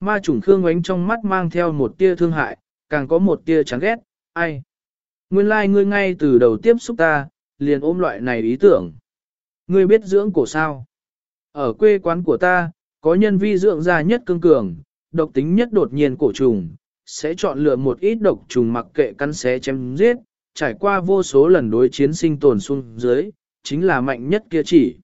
Ma trùng Khương ánh trong mắt mang theo một tia thương hại, càng có một tia chán ghét, ai. Nguyên lai like ngươi ngay từ đầu tiếp xúc ta, liền ôm loại này ý tưởng. Ngươi biết dưỡng cổ sao? Ở quê quán của ta, có nhân vi dưỡng già nhất cương cường, độc tính nhất đột nhiên cổ trùng, sẽ chọn lựa một ít độc trùng mặc kệ cắn xé chém giết, trải qua vô số lần đối chiến sinh tồn xuống dưới, chính là mạnh nhất kia chỉ.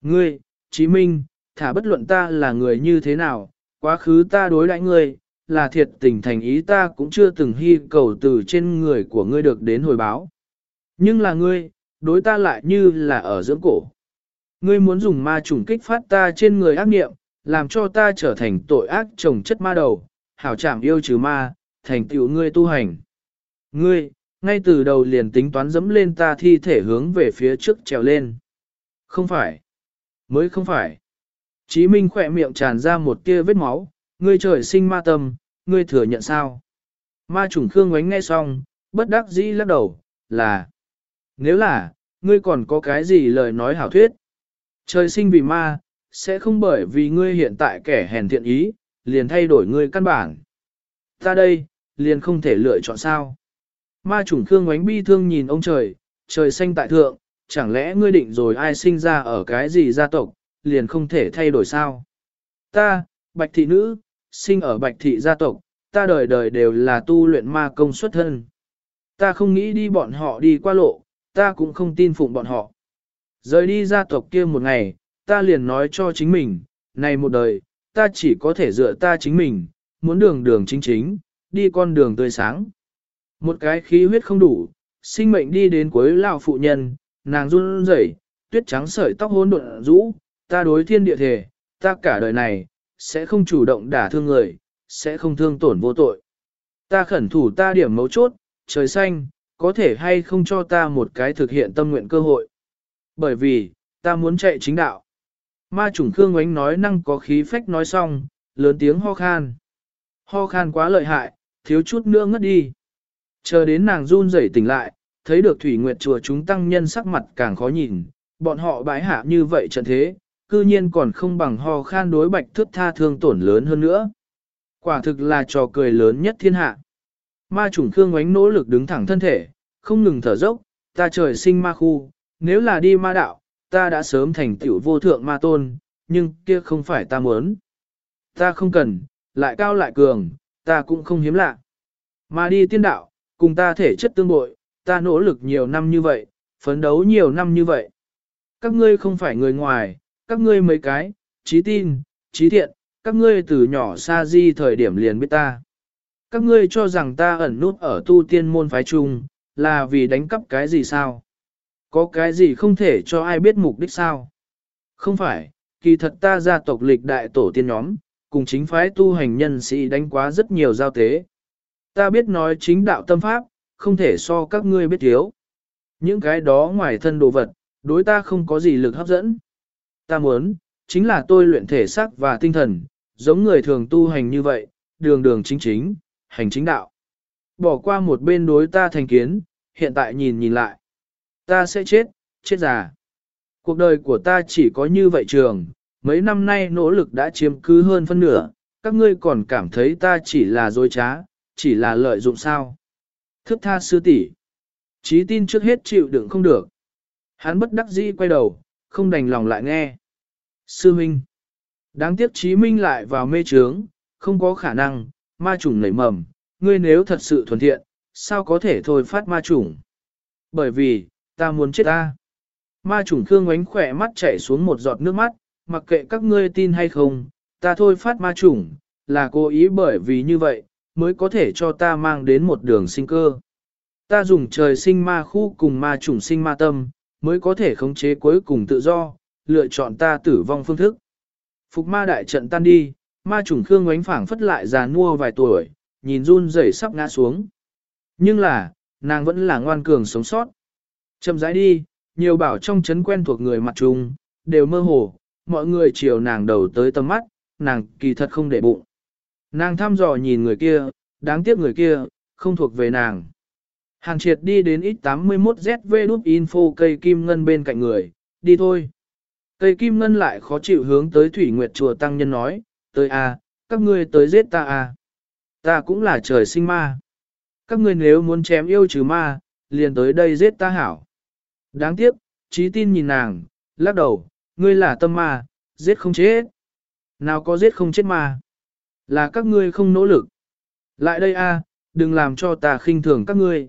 Ngươi, Chí Minh, thả bất luận ta là người như thế nào, quá khứ ta đối đãi ngươi, là thiệt tình thành ý ta cũng chưa từng hy cầu từ trên người của ngươi được đến hồi báo. Nhưng là ngươi, đối ta lại như là ở dưỡng cổ. Ngươi muốn dùng ma trùng kích phát ta trên người ác nghiệm, làm cho ta trở thành tội ác trồng chất ma đầu, hảo trảm yêu trừ ma, thành tựu ngươi tu hành. Ngươi, ngay từ đầu liền tính toán dẫm lên ta thi thể hướng về phía trước trèo lên. Không phải. Mới không phải. Chí Minh khỏe miệng tràn ra một tia vết máu, ngươi trời sinh ma tâm, ngươi thừa nhận sao? Ma trùng Khương ngoánh nghe xong, bất đắc dĩ lắc đầu, là. Nếu là, ngươi còn có cái gì lời nói hảo thuyết? Trời sinh vì ma, sẽ không bởi vì ngươi hiện tại kẻ hèn thiện ý, liền thay đổi ngươi căn bản. Ta đây, liền không thể lựa chọn sao. Ma chủng Khương ngoánh bi thương nhìn ông trời, trời xanh tại thượng, chẳng lẽ ngươi định rồi ai sinh ra ở cái gì gia tộc, liền không thể thay đổi sao? Ta, bạch thị nữ, sinh ở bạch thị gia tộc, ta đời đời đều là tu luyện ma công xuất thân. Ta không nghĩ đi bọn họ đi qua lộ, ta cũng không tin phụng bọn họ. Rời đi gia tộc kia một ngày, ta liền nói cho chính mình, này một đời, ta chỉ có thể dựa ta chính mình, muốn đường đường chính chính, đi con đường tươi sáng. Một cái khí huyết không đủ, sinh mệnh đi đến cuối lão phụ nhân, nàng run rẩy, tuyết trắng sợi tóc hỗn độn rũ, ta đối thiên địa thể, ta cả đời này, sẽ không chủ động đả thương người, sẽ không thương tổn vô tội. Ta khẩn thủ ta điểm mấu chốt, trời xanh, có thể hay không cho ta một cái thực hiện tâm nguyện cơ hội. Bởi vì, ta muốn chạy chính đạo. Ma chủng Khương Ngoánh nói năng có khí phách nói xong, lớn tiếng ho khan. Ho khan quá lợi hại, thiếu chút nữa ngất đi. Chờ đến nàng run rẩy tỉnh lại, thấy được Thủy Nguyệt chùa chúng tăng nhân sắc mặt càng khó nhìn, bọn họ bái hạ như vậy trận thế, cư nhiên còn không bằng ho khan đối bạch thước tha thương tổn lớn hơn nữa. Quả thực là trò cười lớn nhất thiên hạ. Ma chủng Khương Ngoánh nỗ lực đứng thẳng thân thể, không ngừng thở dốc, ta trời sinh ma khu, nếu là đi ma đạo, ta đã sớm thành tiểu vô thượng ma tôn, nhưng kia không phải ta muốn. Ta không cần, lại cao lại cường, ta cũng không hiếm lạ. Mà đi tiên đạo, cùng ta thể chất tương bội, ta nỗ lực nhiều năm như vậy, phấn đấu nhiều năm như vậy. Các ngươi không phải người ngoài, các ngươi mấy cái, trí tin, trí thiện, các ngươi từ nhỏ xa di thời điểm liền biết ta. Các ngươi cho rằng ta ẩn nút ở tu tiên môn phái chung, là vì đánh cắp cái gì sao? Có cái gì không thể cho ai biết mục đích sao? Không phải, kỳ thật ta gia tộc lịch đại tổ tiên nhóm, cùng chính phái tu hành nhân sĩ đánh quá rất nhiều giao tế. Ta biết nói chính đạo tâm pháp, không thể so các ngươi biết thiếu. Những cái đó ngoài thân đồ vật, đối ta không có gì lực hấp dẫn. Ta muốn, chính là tôi luyện thể xác và tinh thần, giống người thường tu hành như vậy, đường đường chính chính, hành chính đạo. Bỏ qua một bên đối ta thành kiến, hiện tại nhìn nhìn lại. Ta sẽ chết, chết già. Cuộc đời của ta chỉ có như vậy trường, mấy năm nay nỗ lực đã chiếm cứ hơn phân nửa, các ngươi còn cảm thấy ta chỉ là dối trá, chỉ là lợi dụng sao. Thức tha sư tỷ, Chí tin trước hết chịu đựng không được. Hắn bất đắc dĩ quay đầu, không đành lòng lại nghe. Sư Minh. Đáng tiếc Chí Minh lại vào mê trướng, không có khả năng, ma chủng nảy mầm, ngươi nếu thật sự thuần thiện, sao có thể thôi phát ma chủng? Bởi vì, ta muốn chết ta. Ma chủng Khương ánh khỏe mắt chảy xuống một giọt nước mắt, mặc kệ các ngươi tin hay không, ta thôi phát ma chủng, là cố ý bởi vì như vậy, mới có thể cho ta mang đến một đường sinh cơ. Ta dùng trời sinh ma khu cùng ma chủng sinh ma tâm, mới có thể khống chế cuối cùng tự do, lựa chọn ta tử vong phương thức. Phục ma đại trận tan đi, ma trùng Khương ánh phảng phất lại già nua vài tuổi, nhìn run rẩy sắp ngã xuống. Nhưng là, nàng vẫn là ngoan cường sống sót. Chậm rãi đi, nhiều bảo trong chấn quen thuộc người mặt trùng, đều mơ hồ, mọi người chiều nàng đầu tới tầm mắt, nàng kỳ thật không để bụng. Nàng thăm dò nhìn người kia, đáng tiếc người kia, không thuộc về nàng. Hàng triệt đi đến ít 81ZV đút info cây kim ngân bên cạnh người, đi thôi. Cây kim ngân lại khó chịu hướng tới Thủy Nguyệt chùa Tăng Nhân nói, tới a, các ngươi tới giết ta à. Ta cũng là trời sinh ma. Các ngươi nếu muốn chém yêu trừ ma, liền tới đây giết ta hảo. Đáng tiếc, trí tin nhìn nàng, lắc đầu, ngươi là tâm ma, giết không chết. Nào có giết không chết ma. Là các ngươi không nỗ lực. Lại đây a, đừng làm cho ta khinh thường các ngươi.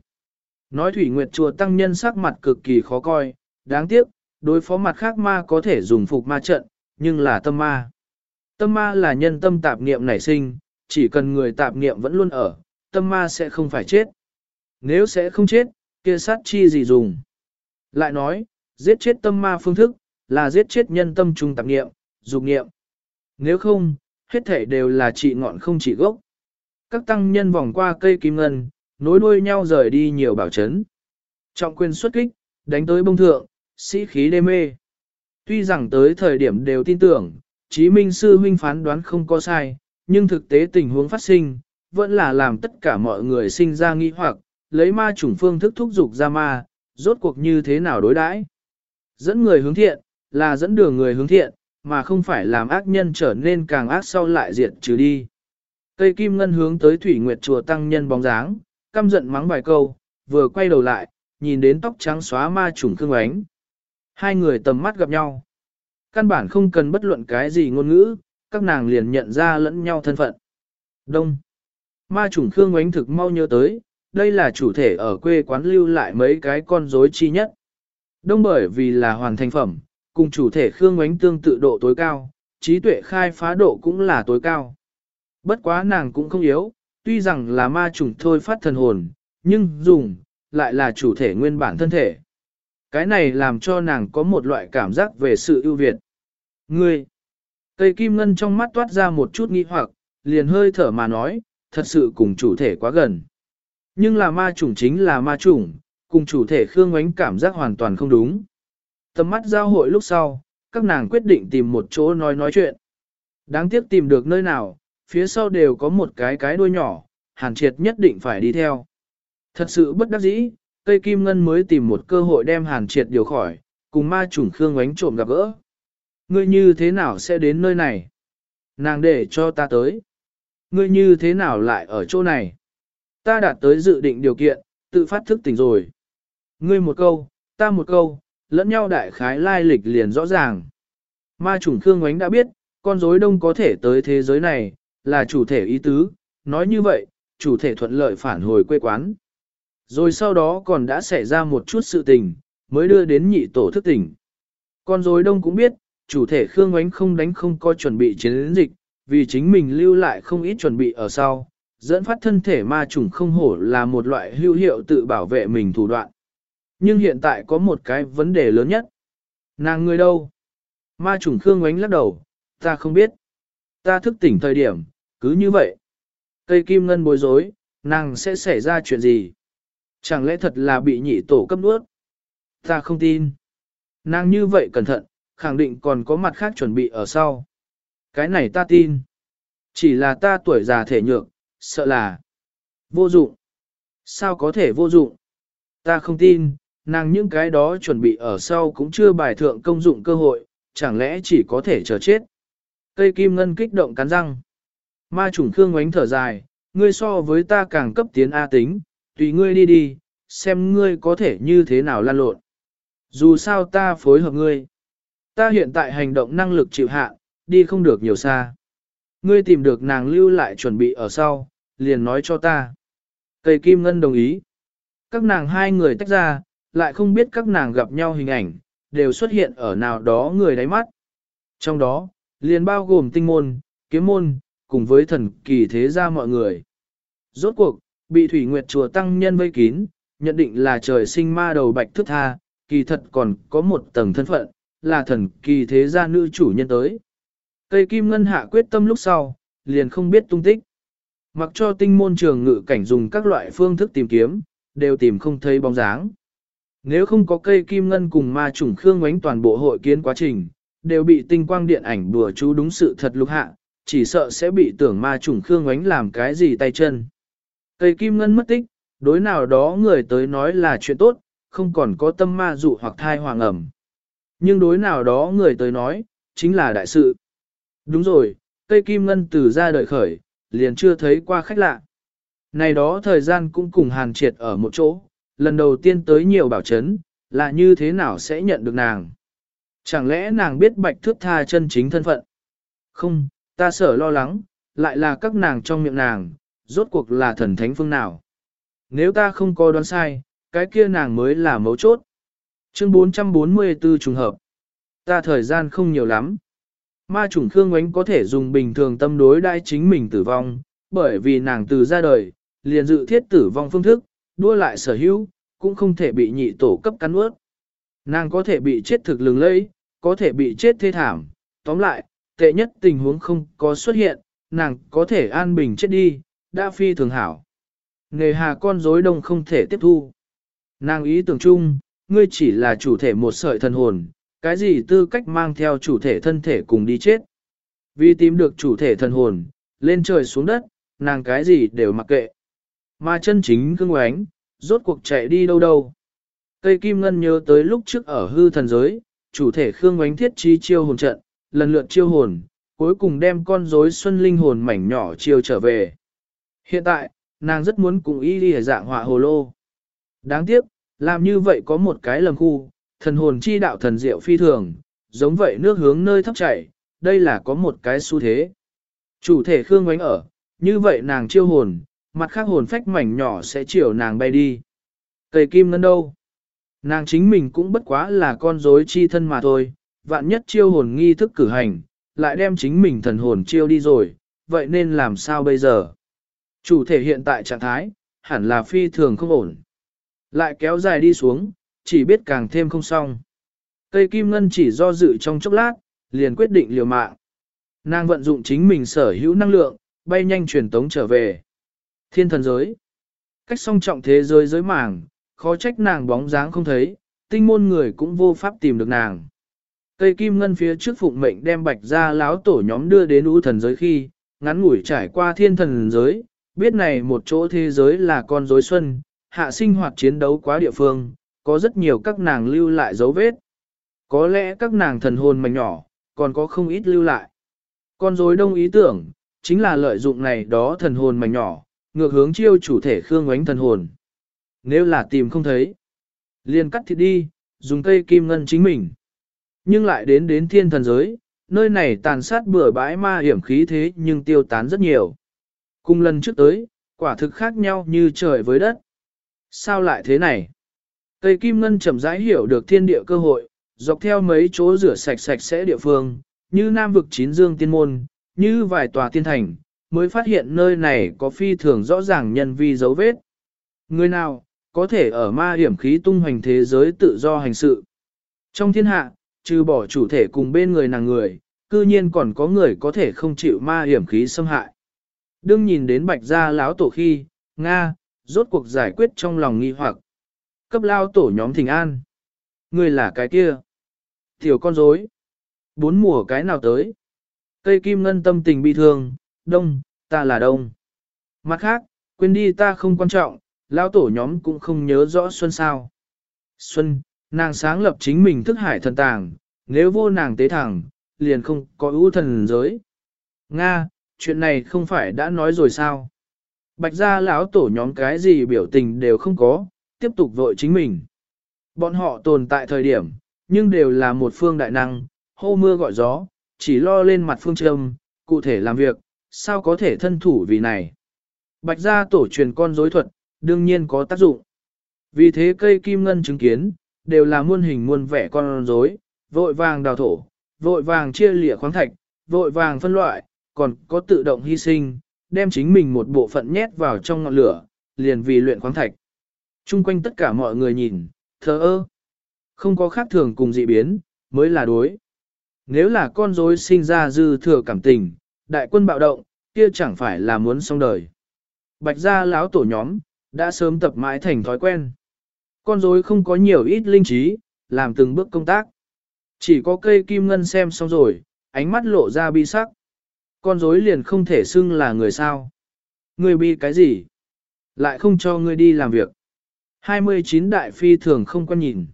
Nói Thủy Nguyệt chùa tăng nhân sắc mặt cực kỳ khó coi, đáng tiếc, đối phó mặt khác ma có thể dùng phục ma trận, nhưng là tâm ma. Tâm ma là nhân tâm tạp niệm nảy sinh, chỉ cần người tạp niệm vẫn luôn ở, tâm ma sẽ không phải chết. Nếu sẽ không chết, kia sát chi gì dùng. Lại nói, giết chết tâm ma phương thức, là giết chết nhân tâm trung tạp niệm, dục niệm. Nếu không, hết thể đều là trị ngọn không trị gốc. Các tăng nhân vòng qua cây kim ngân, nối đuôi nhau rời đi nhiều bảo chấn. Trọng quyền xuất kích, đánh tới bông thượng, sĩ khí đê mê. Tuy rằng tới thời điểm đều tin tưởng, Chí Minh Sư huynh phán đoán không có sai, nhưng thực tế tình huống phát sinh, vẫn là làm tất cả mọi người sinh ra nghi hoặc, lấy ma chủng phương thức thúc dục ra ma, rốt cuộc như thế nào đối đãi. Dẫn người hướng thiện, là dẫn đường người hướng thiện, mà không phải làm ác nhân trở nên càng ác sau lại diệt trừ đi. Cây kim ngân hướng tới thủy nguyệt chùa tăng nhân bóng dáng, căm giận mắng vài câu, vừa quay đầu lại, nhìn đến tóc trắng xóa ma trùng khương ánh. Hai người tầm mắt gặp nhau. Căn bản không cần bất luận cái gì ngôn ngữ, các nàng liền nhận ra lẫn nhau thân phận. Đông. Ma chủng khương Ngoánh thực mau nhớ tới, đây là chủ thể ở quê quán lưu lại mấy cái con rối chi nhất. Đông bởi vì là hoàn thành phẩm, cùng chủ thể khương Ngoánh tương tự độ tối cao, trí tuệ khai phá độ cũng là tối cao. Bất quá nàng cũng không yếu, tuy rằng là ma chủng thôi phát thần hồn, nhưng dùng, lại là chủ thể nguyên bản thân thể. Cái này làm cho nàng có một loại cảm giác về sự ưu việt. Ngươi, cây kim ngân trong mắt toát ra một chút nghi hoặc, liền hơi thở mà nói, thật sự cùng chủ thể quá gần. Nhưng là ma chủng chính là ma chủng, cùng chủ thể khương ánh cảm giác hoàn toàn không đúng. Tầm mắt giao hội lúc sau, các nàng quyết định tìm một chỗ nói nói chuyện. Đáng tiếc tìm được nơi nào, phía sau đều có một cái cái đuôi nhỏ, hàn triệt nhất định phải đi theo. Thật sự bất đắc dĩ, cây kim ngân mới tìm một cơ hội đem hàn triệt điều khỏi, cùng ma chủng khương ánh trộm gặp gỡ. Ngươi như thế nào sẽ đến nơi này? Nàng để cho ta tới. Ngươi như thế nào lại ở chỗ này? Ta đạt tới dự định điều kiện, tự phát thức tỉnh rồi. Ngươi một câu, ta một câu, lẫn nhau đại khái lai lịch liền rõ ràng. Ma chủng Khương Ngoánh đã biết, con rối đông có thể tới thế giới này, là chủ thể ý tứ, nói như vậy, chủ thể thuận lợi phản hồi quê quán. Rồi sau đó còn đã xảy ra một chút sự tình, mới đưa đến nhị tổ thức tỉnh. Con rối đông cũng biết, chủ thể Khương Ngoánh không đánh không có chuẩn bị chiến dịch, vì chính mình lưu lại không ít chuẩn bị ở sau, dẫn phát thân thể ma trùng không hổ là một loại hữu hiệu tự bảo vệ mình thủ đoạn. Nhưng hiện tại có một cái vấn đề lớn nhất. Nàng người đâu? Ma trùng Khương Ngoánh lắc đầu, ta không biết. Ta thức tỉnh thời điểm, cứ như vậy. Cây kim ngân bối rối, nàng sẽ xảy ra chuyện gì? Chẳng lẽ thật là bị nhị tổ cấp nuốt? Ta không tin. Nàng như vậy cẩn thận, khẳng định còn có mặt khác chuẩn bị ở sau. Cái này ta tin. Chỉ là ta tuổi già thể nhược, sợ là vô dụng. Sao có thể vô dụng? Ta không tin, nàng những cái đó chuẩn bị ở sau cũng chưa bài thượng công dụng cơ hội, chẳng lẽ chỉ có thể chờ chết. Cây kim ngân kích động cắn răng. Ma chủng khương ngoánh thở dài, ngươi so với ta càng cấp tiến A tính, tùy ngươi đi đi, xem ngươi có thể như thế nào lan lộn. Dù sao ta phối hợp ngươi. Ta hiện tại hành động năng lực chịu hạ, đi không được nhiều xa. Ngươi tìm được nàng lưu lại chuẩn bị ở sau, liền nói cho ta. Cây kim ngân đồng ý. Các nàng hai người tách ra, lại không biết các nàng gặp nhau hình ảnh, đều xuất hiện ở nào đó người đáy mắt. Trong đó, liền bao gồm tinh môn, kiếm môn, cùng với thần kỳ thế gia mọi người. Rốt cuộc, bị Thủy Nguyệt chùa tăng nhân vây kín, nhận định là trời sinh ma đầu bạch thức tha, kỳ thật còn có một tầng thân phận, là thần kỳ thế gia nữ chủ nhân tới. Cây kim ngân hạ quyết tâm lúc sau, liền không biết tung tích. Mặc cho tinh môn trường ngự cảnh dùng các loại phương thức tìm kiếm, đều tìm không thấy bóng dáng. Nếu không có cây kim ngân cùng ma trùng khương ngoánh toàn bộ hội kiến quá trình, đều bị tinh quang điện ảnh đùa chú đúng sự thật lục hạ, chỉ sợ sẽ bị tưởng ma trùng khương ngoánh làm cái gì tay chân. Cây kim ngân mất tích, đối nào đó người tới nói là chuyện tốt, không còn có tâm ma dụ hoặc thai hoàng ẩm. Nhưng đối nào đó người tới nói, chính là đại sự. Đúng rồi, cây kim ngân từ ra đời khởi, liền chưa thấy qua khách lạ. Này đó thời gian cũng cùng hàn triệt ở một chỗ, lần đầu tiên tới nhiều bảo chấn, là như thế nào sẽ nhận được nàng. Chẳng lẽ nàng biết bạch thước tha chân chính thân phận? Không, ta sợ lo lắng, lại là các nàng trong miệng nàng, rốt cuộc là thần thánh phương nào. Nếu ta không có đoán sai, cái kia nàng mới là mấu chốt. Chương 444 trùng hợp. Ta thời gian không nhiều lắm. Ma chủng Khương Ngoánh có thể dùng bình thường tâm đối đai chính mình tử vong, bởi vì nàng từ ra đời, liền dự thiết tử vong phương thức, đua lại sở hữu, cũng không thể bị nhị tổ cấp cắn ướt. Nàng có thể bị chết thực lừng lẫy, có thể bị chết thê thảm, tóm lại, tệ nhất tình huống không có xuất hiện, nàng có thể an bình chết đi, đã phi thường hảo. Nghề hà con rối đông không thể tiếp thu. Nàng ý tưởng chung, ngươi chỉ là chủ thể một sợi thần hồn, cái gì tư cách mang theo chủ thể thân thể cùng đi chết. Vì tìm được chủ thể thần hồn, lên trời xuống đất, nàng cái gì đều mặc kệ. Mà chân chính cưng oánh, rốt cuộc chạy đi đâu đâu. Cây kim ngân nhớ tới lúc trước ở hư thần giới, chủ thể Khương oánh thiết chi chiêu hồn trận, lần lượt chiêu hồn, cuối cùng đem con rối xuân linh hồn mảnh nhỏ chiêu trở về. Hiện tại, nàng rất muốn cùng y đi dạng họa hồ lô. Đáng tiếc, làm như vậy có một cái lầm khu, thần hồn chi đạo thần diệu phi thường, giống vậy nước hướng nơi thấp chảy, đây là có một cái xu thế. Chủ thể Khương Ngoánh ở, như vậy nàng chiêu hồn, mặt khác hồn phách mảnh nhỏ sẽ chiều nàng bay đi. Cây kim ngân đâu? Nàng chính mình cũng bất quá là con rối chi thân mà thôi, vạn nhất chiêu hồn nghi thức cử hành, lại đem chính mình thần hồn chiêu đi rồi, vậy nên làm sao bây giờ? Chủ thể hiện tại trạng thái, hẳn là phi thường không ổn. Lại kéo dài đi xuống, chỉ biết càng thêm không xong. Cây kim ngân chỉ do dự trong chốc lát, liền quyết định liều mạng. Nàng vận dụng chính mình sở hữu năng lượng, bay nhanh truyền tống trở về. Thiên thần giới. Cách song trọng thế giới giới mảng, khó trách nàng bóng dáng không thấy, tinh môn người cũng vô pháp tìm được nàng. Cây kim ngân phía trước phụng mệnh đem bạch ra láo tổ nhóm đưa đến ưu thần giới khi, ngắn ngủi trải qua thiên thần giới, biết này một chỗ thế giới là con rối xuân, hạ sinh hoạt chiến đấu quá địa phương, có rất nhiều các nàng lưu lại dấu vết. Có lẽ các nàng thần hồn mảnh nhỏ, còn có không ít lưu lại. Con rối đông ý tưởng, chính là lợi dụng này đó thần hồn mảnh nhỏ, ngược hướng chiêu chủ thể khương ánh thần hồn. Nếu là tìm không thấy, liền cắt thịt đi, dùng cây kim ngân chính mình. Nhưng lại đến đến thiên thần giới, nơi này tàn sát bừa bãi ma hiểm khí thế nhưng tiêu tán rất nhiều. Cùng lần trước tới, quả thực khác nhau như trời với đất. Sao lại thế này? Tây kim ngân chậm rãi hiểu được thiên địa cơ hội, dọc theo mấy chỗ rửa sạch sạch sẽ địa phương, như Nam vực chín dương tiên môn, như vài tòa tiên thành, mới phát hiện nơi này có phi thường rõ ràng nhân vi dấu vết. Người nào, có thể ở ma hiểm khí tung hoành thế giới tự do hành sự. Trong thiên hạ, trừ bỏ chủ thể cùng bên người nàng người, cư nhiên còn có người có thể không chịu ma hiểm khí xâm hại. Đương nhìn đến bạch gia lão tổ khi, Nga, rốt cuộc giải quyết trong lòng nghi hoặc. Cấp lao tổ nhóm thỉnh an. Người là cái kia. Tiểu con rối. Bốn mùa cái nào tới. Cây kim ngân tâm tình bi thương, đông, ta là đông. Mặt khác, quên đi ta không quan trọng, lao tổ nhóm cũng không nhớ rõ Xuân sao. Xuân, nàng sáng lập chính mình thức hải thần tàng, nếu vô nàng tế thẳng, liền không có ưu thần giới. Nga, chuyện này không phải đã nói rồi sao? Bạch gia lão tổ nhóm cái gì biểu tình đều không có, tiếp tục vội chính mình. Bọn họ tồn tại thời điểm, nhưng đều là một phương đại năng, hô mưa gọi gió, chỉ lo lên mặt phương châm, cụ thể làm việc, sao có thể thân thủ vì này. Bạch gia tổ truyền con dối thuật, đương nhiên có tác dụng. Vì thế cây kim ngân chứng kiến, đều là muôn hình muôn vẻ con rối, vội vàng đào thổ, vội vàng chia lịa khoáng thạch, vội vàng phân loại, còn có tự động hy sinh, đem chính mình một bộ phận nhét vào trong ngọn lửa, liền vì luyện khoáng thạch. Trung quanh tất cả mọi người nhìn, thờ ơ. Không có khác thường cùng dị biến, mới là đối. Nếu là con rối sinh ra dư thừa cảm tình, đại quân bạo động, kia chẳng phải là muốn xong đời. Bạch gia lão tổ nhóm, đã sớm tập mãi thành thói quen. Con rối không có nhiều ít linh trí, làm từng bước công tác. Chỉ có cây kim ngân xem xong rồi, ánh mắt lộ ra bi sắc con rối liền không thể xưng là người sao. Người bi cái gì? Lại không cho ngươi đi làm việc. 29 đại phi thường không quen nhìn.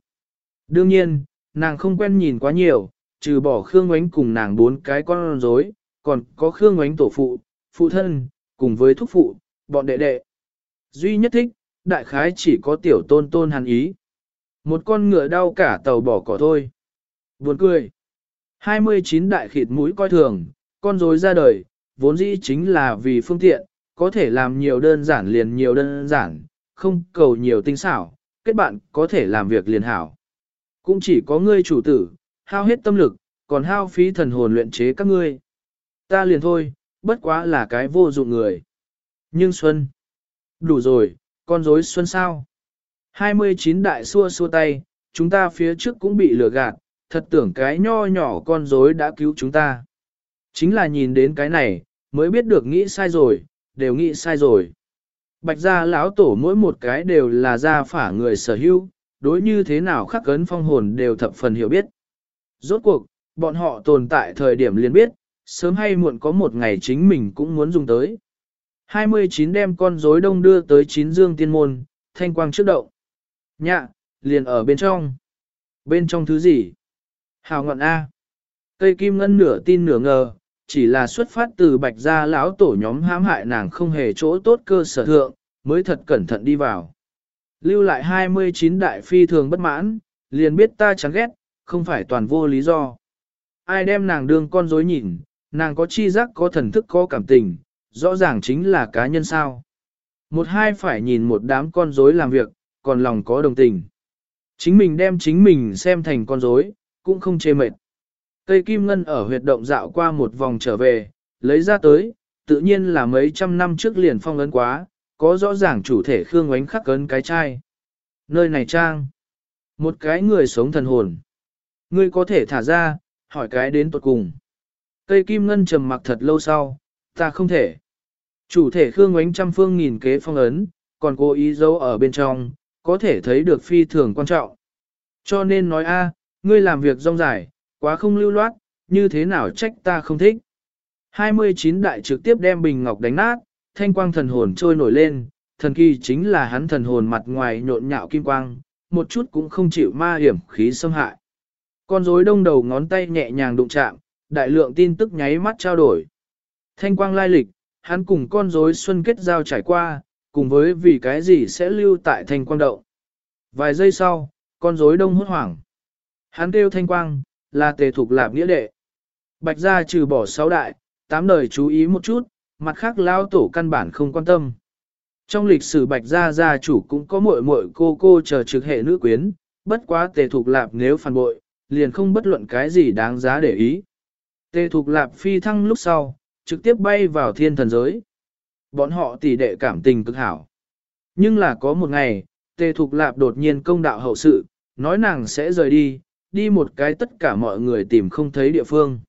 Đương nhiên, nàng không quen nhìn quá nhiều, trừ bỏ Khương Ngoánh cùng nàng bốn cái con rối, còn có Khương Ngoánh tổ phụ, phụ thân, cùng với thúc phụ, bọn đệ đệ. Duy nhất thích, đại khái chỉ có tiểu tôn tôn hàn ý. Một con ngựa đau cả tàu bỏ cỏ thôi. Buồn cười. 29 đại khịt mũi coi thường, con rối ra đời, vốn dĩ chính là vì phương tiện, có thể làm nhiều đơn giản liền nhiều đơn giản, không cầu nhiều tinh xảo, kết bạn có thể làm việc liền hảo. Cũng chỉ có ngươi chủ tử, hao hết tâm lực, còn hao phí thần hồn luyện chế các ngươi. Ta liền thôi, bất quá là cái vô dụng người. Nhưng Xuân, đủ rồi, con rối Xuân sao? 29 đại xua xua tay, chúng ta phía trước cũng bị lừa gạt, thật tưởng cái nho nhỏ con rối đã cứu chúng ta. Chính là nhìn đến cái này, mới biết được nghĩ sai rồi, đều nghĩ sai rồi. Bạch gia lão tổ mỗi một cái đều là gia phả người sở hữu, đối như thế nào khắc cấn phong hồn đều thập phần hiểu biết. Rốt cuộc, bọn họ tồn tại thời điểm liền biết, sớm hay muộn có một ngày chính mình cũng muốn dùng tới. 29 đem con rối đông đưa tới chín dương tiên môn, thanh quang trước động. Nhạ, liền ở bên trong. Bên trong thứ gì? Hào ngọn A. Cây kim ngân nửa tin nửa ngờ, chỉ là xuất phát từ bạch gia lão tổ nhóm hãm hại nàng không hề chỗ tốt cơ sở thượng, mới thật cẩn thận đi vào. Lưu lại 29 đại phi thường bất mãn, liền biết ta chán ghét, không phải toàn vô lý do. Ai đem nàng đương con dối nhìn, nàng có chi giác có thần thức có cảm tình, rõ ràng chính là cá nhân sao. Một hai phải nhìn một đám con rối làm việc, còn lòng có đồng tình. Chính mình đem chính mình xem thành con rối, cũng không chê mệt. Cây kim ngân ở huyệt động dạo qua một vòng trở về, lấy ra tới, tự nhiên là mấy trăm năm trước liền phong ấn quá, có rõ ràng chủ thể khương ánh khắc ấn cái chai. Nơi này trang, một cái người sống thần hồn. Ngươi có thể thả ra, hỏi cái đến tuột cùng. Cây kim ngân trầm mặc thật lâu sau, ta không thể. Chủ thể khương ánh trăm phương nghìn kế phong ấn, còn cố ý giấu ở bên trong, có thể thấy được phi thường quan trọng. Cho nên nói a, ngươi làm việc rong dài, quá không lưu loát, như thế nào trách ta không thích. 29 đại trực tiếp đem bình ngọc đánh nát, thanh quang thần hồn trôi nổi lên, thần kỳ chính là hắn thần hồn mặt ngoài nhộn nhạo kim quang, một chút cũng không chịu ma hiểm khí xâm hại. Con rối đông đầu ngón tay nhẹ nhàng đụng chạm, đại lượng tin tức nháy mắt trao đổi. Thanh quang lai lịch, hắn cùng con rối xuân kết giao trải qua, cùng với vì cái gì sẽ lưu tại thanh quang động. Vài giây sau, con rối đông hốt hoảng. Hắn kêu thanh quang, là tề thuộc lạp nghĩa đệ. Bạch gia trừ bỏ sáu đại, tám đời chú ý một chút, mặt khác lao tổ căn bản không quan tâm. Trong lịch sử bạch gia gia chủ cũng có muội muội cô cô chờ trực hệ nữ quyến, bất quá tề thuộc lạp nếu phản bội, liền không bất luận cái gì đáng giá để ý. Tề thuộc lạp phi thăng lúc sau, trực tiếp bay vào thiên thần giới. Bọn họ tỷ đệ cảm tình cực hảo. Nhưng là có một ngày, tề thuộc lạp đột nhiên công đạo hậu sự, nói nàng sẽ rời đi, đi một cái tất cả mọi người tìm không thấy địa phương.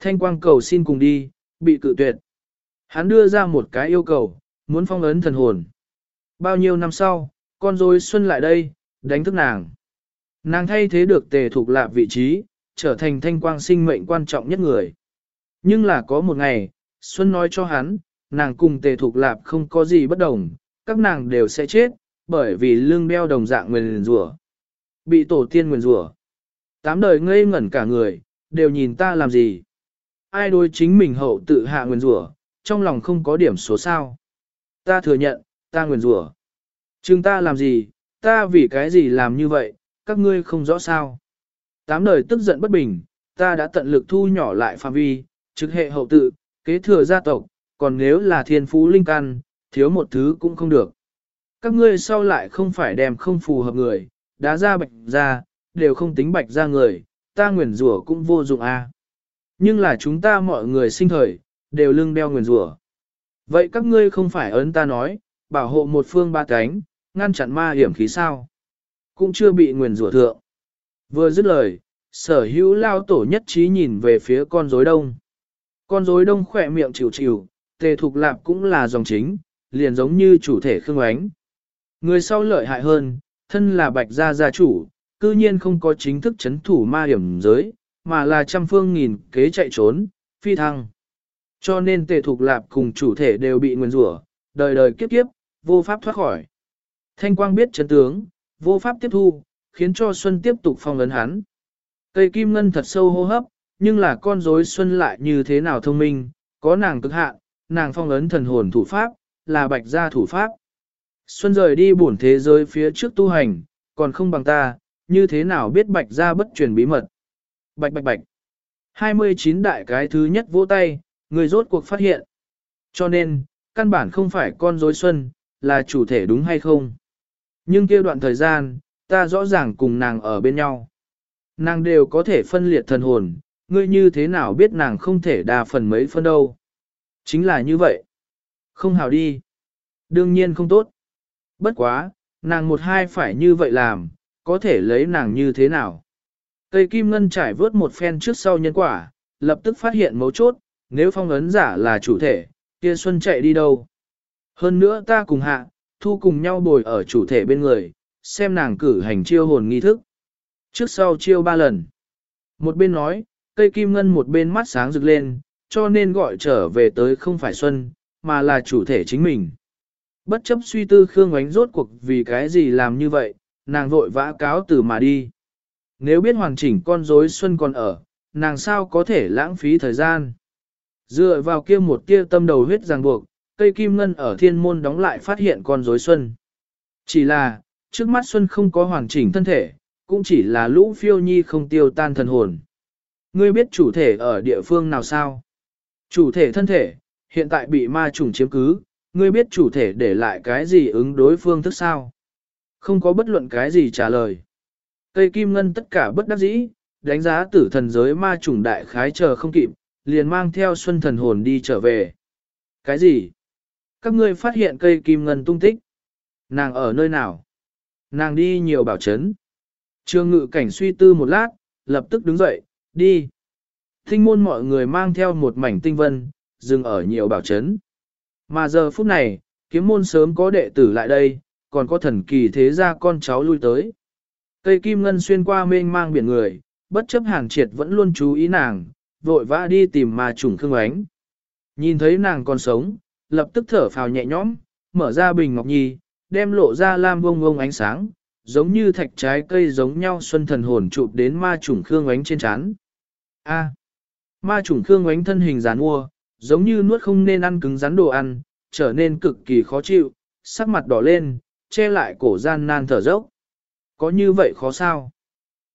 Thanh quang cầu xin cùng đi, bị cự tuyệt. Hắn đưa ra một cái yêu cầu, muốn phong ấn thần hồn. Bao nhiêu năm sau, con rối xuân lại đây, đánh thức nàng. Nàng thay thế được tề thuộc lạp vị trí, trở thành thanh quang sinh mệnh quan trọng nhất người. Nhưng là có một ngày, Xuân nói cho hắn, nàng cùng tề thuộc lạp không có gì bất đồng, các nàng đều sẽ chết, bởi vì lương đeo đồng dạng nguyền rủa Bị tổ tiên nguyền rủa Tám đời ngây ngẩn cả người, đều nhìn ta làm gì. Ai đối chính mình hậu tự hạ nguyền rủa trong lòng không có điểm số sao. Ta thừa nhận, ta nguyền rủa Chừng ta làm gì, ta vì cái gì làm như vậy, các ngươi không rõ sao. Tám đời tức giận bất bình, ta đã tận lực thu nhỏ lại phạm vi, trực hệ hậu tự, kế thừa gia tộc, còn nếu là thiên phú linh căn, thiếu một thứ cũng không được. Các ngươi sau lại không phải đem không phù hợp người, đã ra bạch ra, đều không tính bạch ra người, ta nguyền rủa cũng vô dụng a. Nhưng là chúng ta mọi người sinh thời, đều lưng đeo nguyền rủa. Vậy các ngươi không phải ấn ta nói, bảo hộ một phương ba cánh, ngăn chặn ma hiểm khí sao? Cũng chưa bị nguyền rủa thượng. Vừa dứt lời, sở hữu lao tổ nhất trí nhìn về phía con rối đông. Con rối đông khỏe miệng chịu chịu, tề thục lạp cũng là dòng chính, liền giống như chủ thể khương ánh. Người sau lợi hại hơn, thân là bạch gia gia chủ, cư nhiên không có chính thức chấn thủ ma hiểm giới, mà là trăm phương nghìn kế chạy trốn, phi thăng. Cho nên tề thục lạp cùng chủ thể đều bị nguyền rủa, đời đời kiếp kiếp, vô pháp thoát khỏi. Thanh quang biết chấn tướng, vô pháp tiếp thu, khiến cho Xuân tiếp tục phong ấn hắn. Cây kim ngân thật sâu hô hấp, nhưng là con rối xuân lại như thế nào thông minh, có nàng cực hạn, nàng phong ấn thần hồn thủ pháp, là bạch gia thủ pháp. Xuân rời đi bổn thế giới phía trước tu hành, còn không bằng ta, như thế nào biết bạch ra bất truyền bí mật. Bạch bạch bạch. 29 đại cái thứ nhất vỗ tay, người rốt cuộc phát hiện. Cho nên, căn bản không phải con rối xuân, là chủ thể đúng hay không. Nhưng kia đoạn thời gian, ta rõ ràng cùng nàng ở bên nhau. Nàng đều có thể phân liệt thần hồn, ngươi như thế nào biết nàng không thể đa phần mấy phân đâu. Chính là như vậy. Không hào đi. Đương nhiên không tốt. Bất quá, nàng một hai phải như vậy làm, có thể lấy nàng như thế nào. Cây kim ngân trải vớt một phen trước sau nhân quả, lập tức phát hiện mấu chốt, nếu phong ấn giả là chủ thể, kia Xuân chạy đi đâu. Hơn nữa ta cùng hạ, thu cùng nhau bồi ở chủ thể bên người, xem nàng cử hành chiêu hồn nghi thức. Trước sau chiêu ba lần. Một bên nói, cây kim ngân một bên mắt sáng rực lên, cho nên gọi trở về tới không phải Xuân, mà là chủ thể chính mình. Bất chấp suy tư Khương Ánh rốt cuộc vì cái gì làm như vậy, nàng vội vã cáo từ mà đi. Nếu biết hoàn chỉnh con rối Xuân còn ở, nàng sao có thể lãng phí thời gian. Dựa vào kia một tia tâm đầu huyết ràng buộc, cây kim ngân ở thiên môn đóng lại phát hiện con rối Xuân. Chỉ là, trước mắt Xuân không có hoàn chỉnh thân thể, cũng chỉ là lũ phiêu nhi không tiêu tan thần hồn. Ngươi biết chủ thể ở địa phương nào sao? Chủ thể thân thể, hiện tại bị ma trùng chiếm cứ, ngươi biết chủ thể để lại cái gì ứng đối phương thức sao? Không có bất luận cái gì trả lời. Cây kim ngân tất cả bất đắc dĩ, đánh giá tử thần giới ma trùng đại khái chờ không kịp, liền mang theo xuân thần hồn đi trở về. Cái gì? Các ngươi phát hiện cây kim ngân tung tích. Nàng ở nơi nào? Nàng đi nhiều bảo chấn. Trương ngự cảnh suy tư một lát, lập tức đứng dậy, đi. Tinh môn mọi người mang theo một mảnh tinh vân, dừng ở nhiều bảo chấn. Mà giờ phút này, kiếm môn sớm có đệ tử lại đây, còn có thần kỳ thế ra con cháu lui tới. Cây kim ngân xuyên qua mênh mang biển người, bất chấp hàng triệt vẫn luôn chú ý nàng, vội vã đi tìm mà trùng khương ánh. Nhìn thấy nàng còn sống, lập tức thở phào nhẹ nhõm, mở ra bình ngọc nhi, đem lộ ra lam bông bông ánh sáng, giống như thạch trái cây giống nhau xuân thần hồn chụp đến ma trùng khương ánh trên chán. A. ma trùng khương ánh thân hình gián mua, giống như nuốt không nên ăn cứng rắn đồ ăn, trở nên cực kỳ khó chịu, sắc mặt đỏ lên, che lại cổ gian nan thở dốc. Có như vậy khó sao?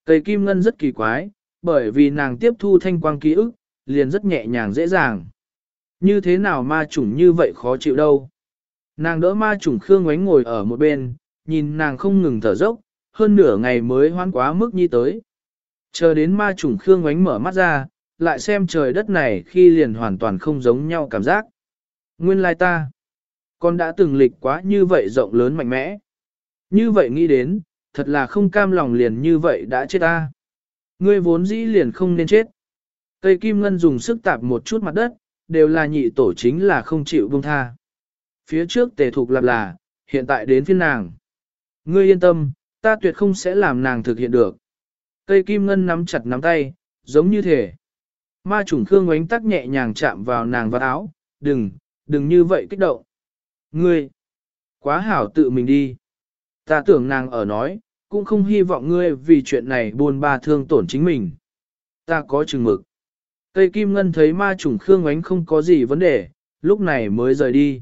Cây kim ngân rất kỳ quái, bởi vì nàng tiếp thu thanh quang ký ức, liền rất nhẹ nhàng dễ dàng. Như thế nào ma chủng như vậy khó chịu đâu? Nàng đỡ ma chủng Khương Ngoánh ngồi ở một bên, nhìn nàng không ngừng thở dốc, hơn nửa ngày mới hoan quá mức nhi tới. Chờ đến ma chủng Khương Ngoánh mở mắt ra, lại xem trời đất này khi liền hoàn toàn không giống nhau cảm giác. Nguyên lai ta, con đã từng lịch quá như vậy rộng lớn mạnh mẽ. Như vậy nghĩ đến, thật là không cam lòng liền như vậy đã chết ta. Ngươi vốn dĩ liền không nên chết. Cây kim ngân dùng sức tạp một chút mặt đất, đều là nhị tổ chính là không chịu buông tha. Phía trước tề thục lập là, hiện tại đến phiên nàng. Ngươi yên tâm, ta tuyệt không sẽ làm nàng thực hiện được. Cây kim ngân nắm chặt nắm tay, giống như thể. Ma trùng khương oánh tắc nhẹ nhàng chạm vào nàng vào áo, đừng, đừng như vậy kích động. Ngươi, quá hảo tự mình đi. Ta tưởng nàng ở nói, cũng không hy vọng ngươi vì chuyện này buồn ba thương tổn chính mình. Ta có chừng mực. Tây Kim Ngân thấy ma trùng Khương Ánh không có gì vấn đề, lúc này mới rời đi.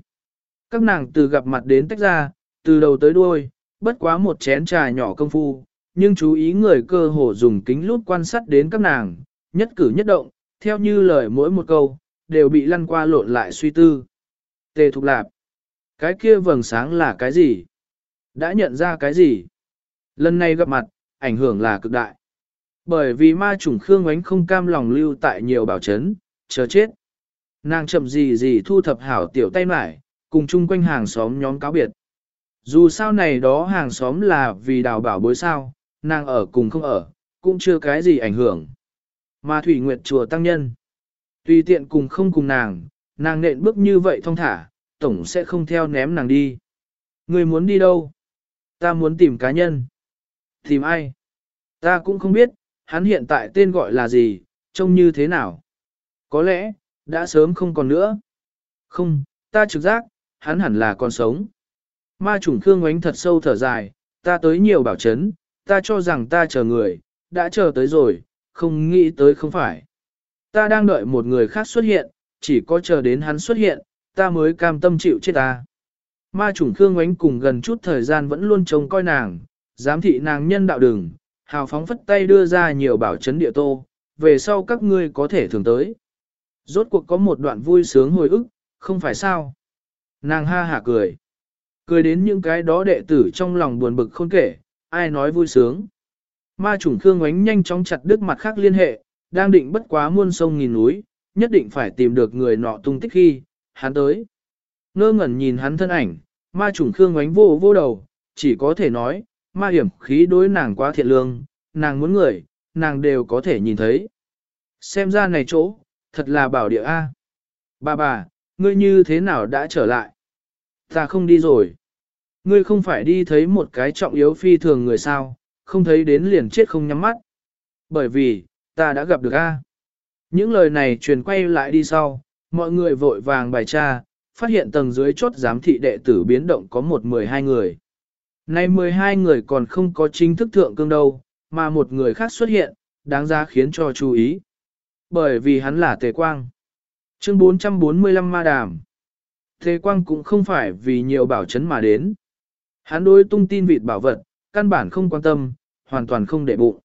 Các nàng từ gặp mặt đến tách ra, từ đầu tới đuôi, bất quá một chén trà nhỏ công phu, nhưng chú ý người cơ hồ dùng kính lút quan sát đến các nàng, nhất cử nhất động, theo như lời mỗi một câu, đều bị lăn qua lộn lại suy tư. Tề Thục Lạp, cái kia vầng sáng là cái gì? Đã nhận ra cái gì? Lần này gặp mặt, ảnh hưởng là cực đại. Bởi vì ma chủng Khương Ánh không cam lòng lưu tại nhiều bảo chấn, chờ chết. Nàng chậm gì gì thu thập hảo tiểu tay mải, cùng chung quanh hàng xóm nhóm cáo biệt. Dù sao này đó hàng xóm là vì đào bảo bối sao, nàng ở cùng không ở, cũng chưa cái gì ảnh hưởng. Mà Thủy Nguyệt chùa tăng nhân. Tùy tiện cùng không cùng nàng, nàng nện bước như vậy thong thả, tổng sẽ không theo ném nàng đi. Người muốn đi đâu? Ta muốn tìm cá nhân. Tìm ai? Ta cũng không biết, hắn hiện tại tên gọi là gì, trông như thế nào. Có lẽ, đã sớm không còn nữa. Không, ta trực giác, hắn hẳn là còn sống. Ma chủng Khương Ngoánh thật sâu thở dài, ta tới nhiều bảo chấn, ta cho rằng ta chờ người, đã chờ tới rồi, không nghĩ tới không phải. ta đang đợi một người khác xuất hiện, chỉ có chờ đến hắn xuất hiện, ta mới cam tâm chịu chết ta. Ma chủng Khương Ngoánh cùng gần chút thời gian vẫn luôn trông coi nàng, giám thị nàng nhân đạo đường, hào phóng phất tay đưa ra nhiều bảo chấn địa tô, về sau các ngươi có thể thường tới. Rốt cuộc có một đoạn vui sướng hồi ức, không phải sao. Nàng ha hả cười. Cười đến những cái đó đệ tử trong lòng buồn bực khôn kể, ai nói vui sướng. Ma chủng Khương Ngoánh nhanh chóng chặt đứt mặt khác liên hệ, đang định bất quá muôn sông nghìn núi, nhất định phải tìm được người nọ tung tích khi, hắn tới. Ngơ ngẩn nhìn hắn thân ảnh, ma trùng Khương Ngoánh vô vô đầu, chỉ có thể nói, ma hiểm khí đối nàng quá thiện lương, nàng muốn người, nàng đều có thể nhìn thấy. Xem ra này chỗ, thật là bảo địa A. Bà bà, ngươi như thế nào đã trở lại? Ta không đi rồi. Ngươi không phải đi thấy một cái trọng yếu phi thường người sao, không thấy đến liền chết không nhắm mắt. Bởi vì, ta đã gặp được A. Những lời này truyền quay lại đi sau, mọi người vội vàng bài tra, phát hiện tầng dưới chốt giám thị đệ tử biến động có một mười hai người. Nay 12 người còn không có chính thức thượng cương đâu, mà một người khác xuất hiện, đáng ra khiến cho chú ý. Bởi vì hắn là Tề Quang. Chương 445 Ma Đàm. Tề Quang cũng không phải vì nhiều bảo chấn mà đến. Hắn đối tung tin vịt bảo vật, căn bản không quan tâm, hoàn toàn không để bụng.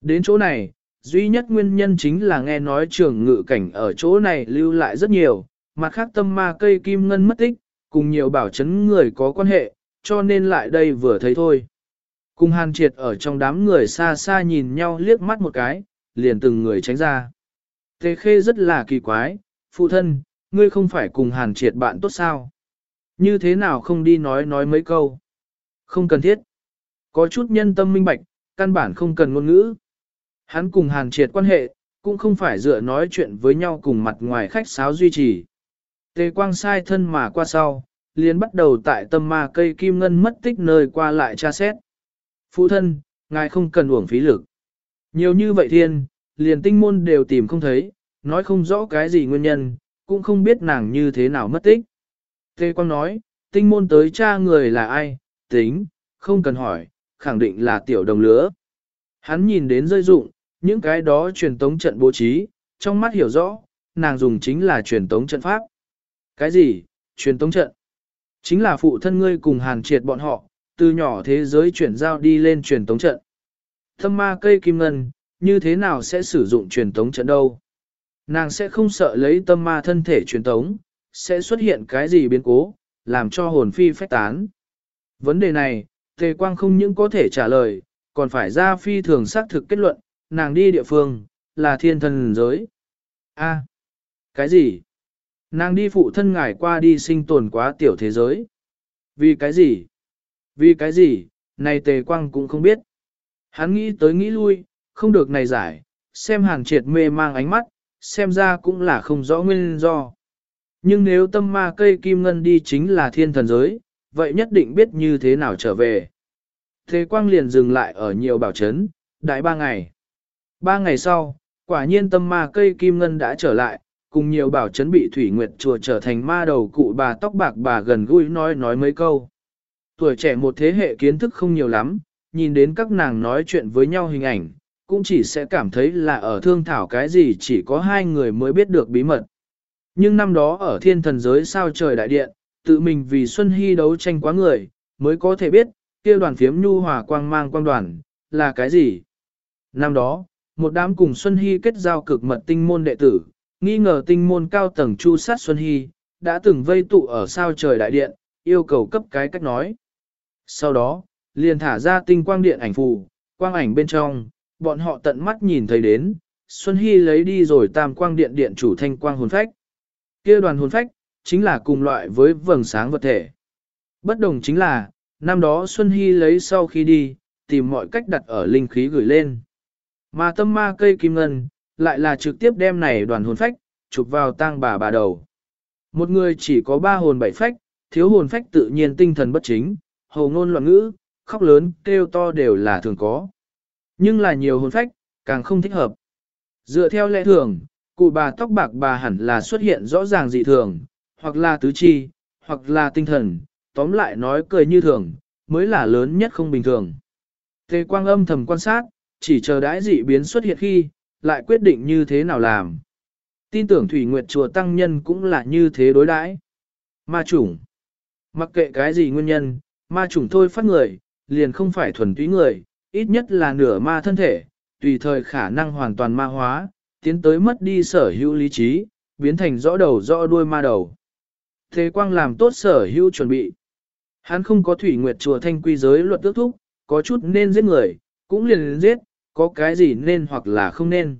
Đến chỗ này, duy nhất nguyên nhân chính là nghe nói trường ngự cảnh ở chỗ này lưu lại rất nhiều, mặt khác tâm ma cây kim ngân mất tích, cùng nhiều bảo chấn người có quan hệ, cho nên lại đây vừa thấy thôi. Cùng hàn triệt ở trong đám người xa xa nhìn nhau liếc mắt một cái, liền từng người tránh ra. Tề khê rất là kỳ quái, phụ thân, ngươi không phải cùng hàn triệt bạn tốt sao? Như thế nào không đi nói nói mấy câu? Không cần thiết. Có chút nhân tâm minh bạch, căn bản không cần ngôn ngữ. Hắn cùng hàn triệt quan hệ, cũng không phải dựa nói chuyện với nhau cùng mặt ngoài khách sáo duy trì. Tề quang sai thân mà qua sau, liền bắt đầu tại tâm ma cây kim ngân mất tích nơi qua lại tra xét. Phụ thân, ngài không cần uổng phí lực. Nhiều như vậy thiên, liền tinh môn đều tìm không thấy, nói không rõ cái gì nguyên nhân, cũng không biết nàng như thế nào mất tích. tề Quang nói, tinh môn tới cha người là ai, tính, không cần hỏi, khẳng định là tiểu đồng lứa. Hắn nhìn đến rơi dụng, những cái đó truyền tống trận bố trí, trong mắt hiểu rõ, nàng dùng chính là truyền tống trận pháp. Cái gì, truyền tống trận? Chính là phụ thân ngươi cùng hàn triệt bọn họ, từ nhỏ thế giới chuyển giao đi lên truyền tống trận. Thâm ma cây kim ngân, như thế nào sẽ sử dụng truyền tống trận đâu? Nàng sẽ không sợ lấy tâm ma thân thể truyền tống, sẽ xuất hiện cái gì biến cố, làm cho hồn phi phách tán. Vấn đề này, Tề Quang không những có thể trả lời, còn phải ra phi thường xác thực kết luận, nàng đi địa phương, là thiên thần giới. A, cái gì? Nàng đi phụ thân ngài qua đi sinh tồn quá tiểu thế giới. Vì cái gì? Vì cái gì? Này tề quang cũng không biết. Hắn nghĩ tới nghĩ lui, không được này giải, xem hàn triệt mê mang ánh mắt, xem ra cũng là không rõ nguyên do. Nhưng nếu tâm ma cây kim ngân đi chính là thiên thần giới, vậy nhất định biết như thế nào trở về. Thế quang liền dừng lại ở nhiều bảo trấn, đại ba ngày. Ba ngày sau, quả nhiên tâm ma cây kim ngân đã trở lại, cùng nhiều bảo chấn bị Thủy Nguyệt chùa trở thành ma đầu cụ bà tóc bạc bà gần gũi nói nói mấy câu. Tuổi trẻ một thế hệ kiến thức không nhiều lắm, nhìn đến các nàng nói chuyện với nhau hình ảnh, cũng chỉ sẽ cảm thấy là ở thương thảo cái gì chỉ có hai người mới biết được bí mật. Nhưng năm đó ở thiên thần giới sao trời đại điện, tự mình vì Xuân Hy đấu tranh quá người, mới có thể biết, kia đoàn phiếm nhu hòa quang mang quang đoàn, là cái gì. Năm đó, một đám cùng Xuân Hy kết giao cực mật tinh môn đệ tử, nghi ngờ tinh môn cao tầng chu sát Xuân Hy, đã từng vây tụ ở sao trời đại điện, yêu cầu cấp cái cách nói. Sau đó, liền thả ra tinh quang điện ảnh phù, quang ảnh bên trong, bọn họ tận mắt nhìn thấy đến, Xuân Hy lấy đi rồi tam quang điện điện chủ thanh quang hồn phách. kia đoàn hồn phách, chính là cùng loại với vầng sáng vật thể. Bất đồng chính là, năm đó Xuân Hy lấy sau khi đi, tìm mọi cách đặt ở linh khí gửi lên. Mà tâm ma cây kim ngân, lại là trực tiếp đem này đoàn hồn phách, chụp vào tang bà bà đầu. Một người chỉ có ba hồn bảy phách, thiếu hồn phách tự nhiên tinh thần bất chính, hồ ngôn loạn ngữ, khóc lớn, kêu to đều là thường có. Nhưng là nhiều hồn phách, càng không thích hợp. Dựa theo lẽ thường, cụ bà tóc bạc bà hẳn là xuất hiện rõ ràng dị thường, hoặc là tứ chi, hoặc là tinh thần, tóm lại nói cười như thường, mới là lớn nhất không bình thường. Tề quang âm thầm quan sát, chỉ chờ đãi dị biến xuất hiện khi, lại quyết định như thế nào làm. Tin tưởng Thủy Nguyệt chùa tăng nhân cũng là như thế đối đãi. Ma chủng. Mặc kệ cái gì nguyên nhân, ma chủng thôi phát người, liền không phải thuần túy người, ít nhất là nửa ma thân thể, tùy thời khả năng hoàn toàn ma hóa, tiến tới mất đi sở hữu lý trí, biến thành rõ đầu rõ đuôi ma đầu. Thế quang làm tốt sở hữu chuẩn bị. Hắn không có thủy nguyệt chùa thanh quy giới luật ước thúc, có chút nên giết người, cũng liền giết, có cái gì nên hoặc là không nên.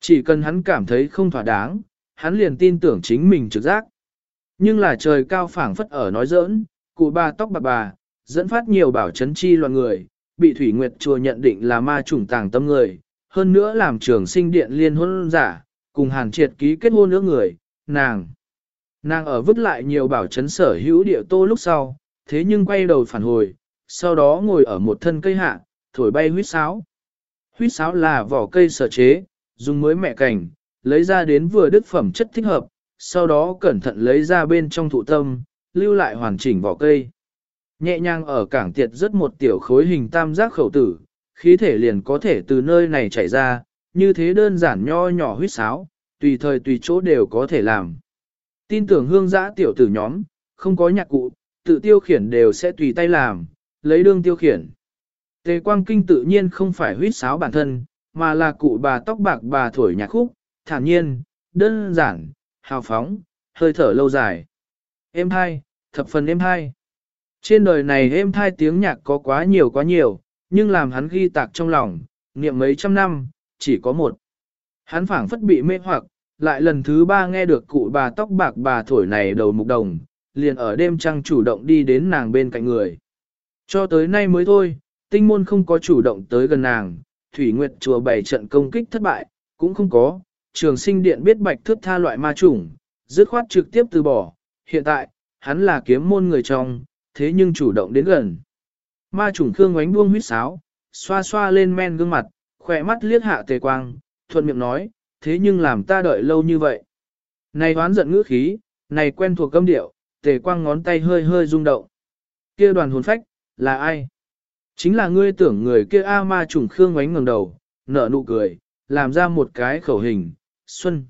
Chỉ cần hắn cảm thấy không thỏa đáng, hắn liền tin tưởng chính mình trực giác. Nhưng là trời cao phảng phất ở nói giỡn, cụ bà tóc bạc bà, dẫn phát nhiều bảo chấn chi loạn người, bị Thủy Nguyệt chùa nhận định là ma chủng tàng tâm người, hơn nữa làm trường sinh điện liên hôn giả, cùng hàn triệt ký kết hôn nữa người, nàng. Nàng ở vứt lại nhiều bảo chấn sở hữu địa tô lúc sau, thế nhưng quay đầu phản hồi, sau đó ngồi ở một thân cây hạ, thổi bay huyết sáo. Huyết sáo là vỏ cây sở chế, dùng mới mẹ cảnh, lấy ra đến vừa đức phẩm chất thích hợp, sau đó cẩn thận lấy ra bên trong thụ tâm, lưu lại hoàn chỉnh vỏ cây. Nhẹ nhàng ở cảng tiệt rất một tiểu khối hình tam giác khẩu tử, khí thể liền có thể từ nơi này chảy ra, như thế đơn giản nho nhỏ huyết sáo, tùy thời tùy chỗ đều có thể làm. Tin tưởng hương giã tiểu tử nhóm, không có nhạc cụ, tự tiêu khiển đều sẽ tùy tay làm, lấy đương tiêu khiển. Tề quang kinh tự nhiên không phải huyết sáo bản thân, mà là cụ bà tóc bạc bà thổi nhạc khúc, thản nhiên, đơn giản, hào phóng, hơi thở lâu dài. Êm hai, thập phần êm hai. Trên đời này êm thai tiếng nhạc có quá nhiều quá nhiều, nhưng làm hắn ghi tạc trong lòng, niệm mấy trăm năm, chỉ có một. Hắn phảng phất bị mê hoặc, lại lần thứ ba nghe được cụ bà tóc bạc bà thổi này đầu mục đồng, liền ở đêm trăng chủ động đi đến nàng bên cạnh người. Cho tới nay mới thôi, tinh môn không có chủ động tới gần nàng, Thủy Nguyệt chùa bày trận công kích thất bại, cũng không có, trường sinh điện biết bạch thước tha loại ma chủng, dứt khoát trực tiếp từ bỏ, hiện tại, hắn là kiếm môn người trong, thế nhưng chủ động đến gần. Ma chủng khương ánh buông huyết sáo, xoa xoa lên men gương mặt, khỏe mắt liếc hạ tề quang, thuận miệng nói, thế nhưng làm ta đợi lâu như vậy. Này hoán giận ngữ khí, này quen thuộc câm điệu, tề quang ngón tay hơi hơi rung động. Kia đoàn hồn phách, là ai? Chính là ngươi tưởng người kia A ma trùng khương ngoánh ngẩng đầu, nở nụ cười, làm ra một cái khẩu hình, xuân.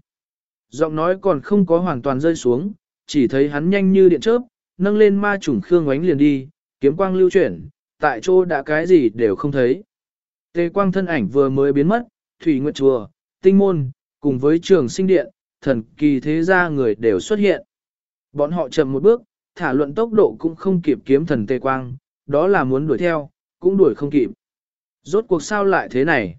Giọng nói còn không có hoàn toàn rơi xuống, chỉ thấy hắn nhanh như điện chớp, nâng lên ma trùng khương ngoánh liền đi, kiếm quang lưu chuyển, tại chỗ đã cái gì đều không thấy. Tề quang thân ảnh vừa mới biến mất, thủy nguyệt chùa, tinh môn, cùng với trường sinh điện, thần kỳ thế gia người đều xuất hiện. Bọn họ chậm một bước, thả luận tốc độ cũng không kịp kiếm thần tề quang, đó là muốn đuổi theo, cũng đuổi không kịp. Rốt cuộc sao lại thế này?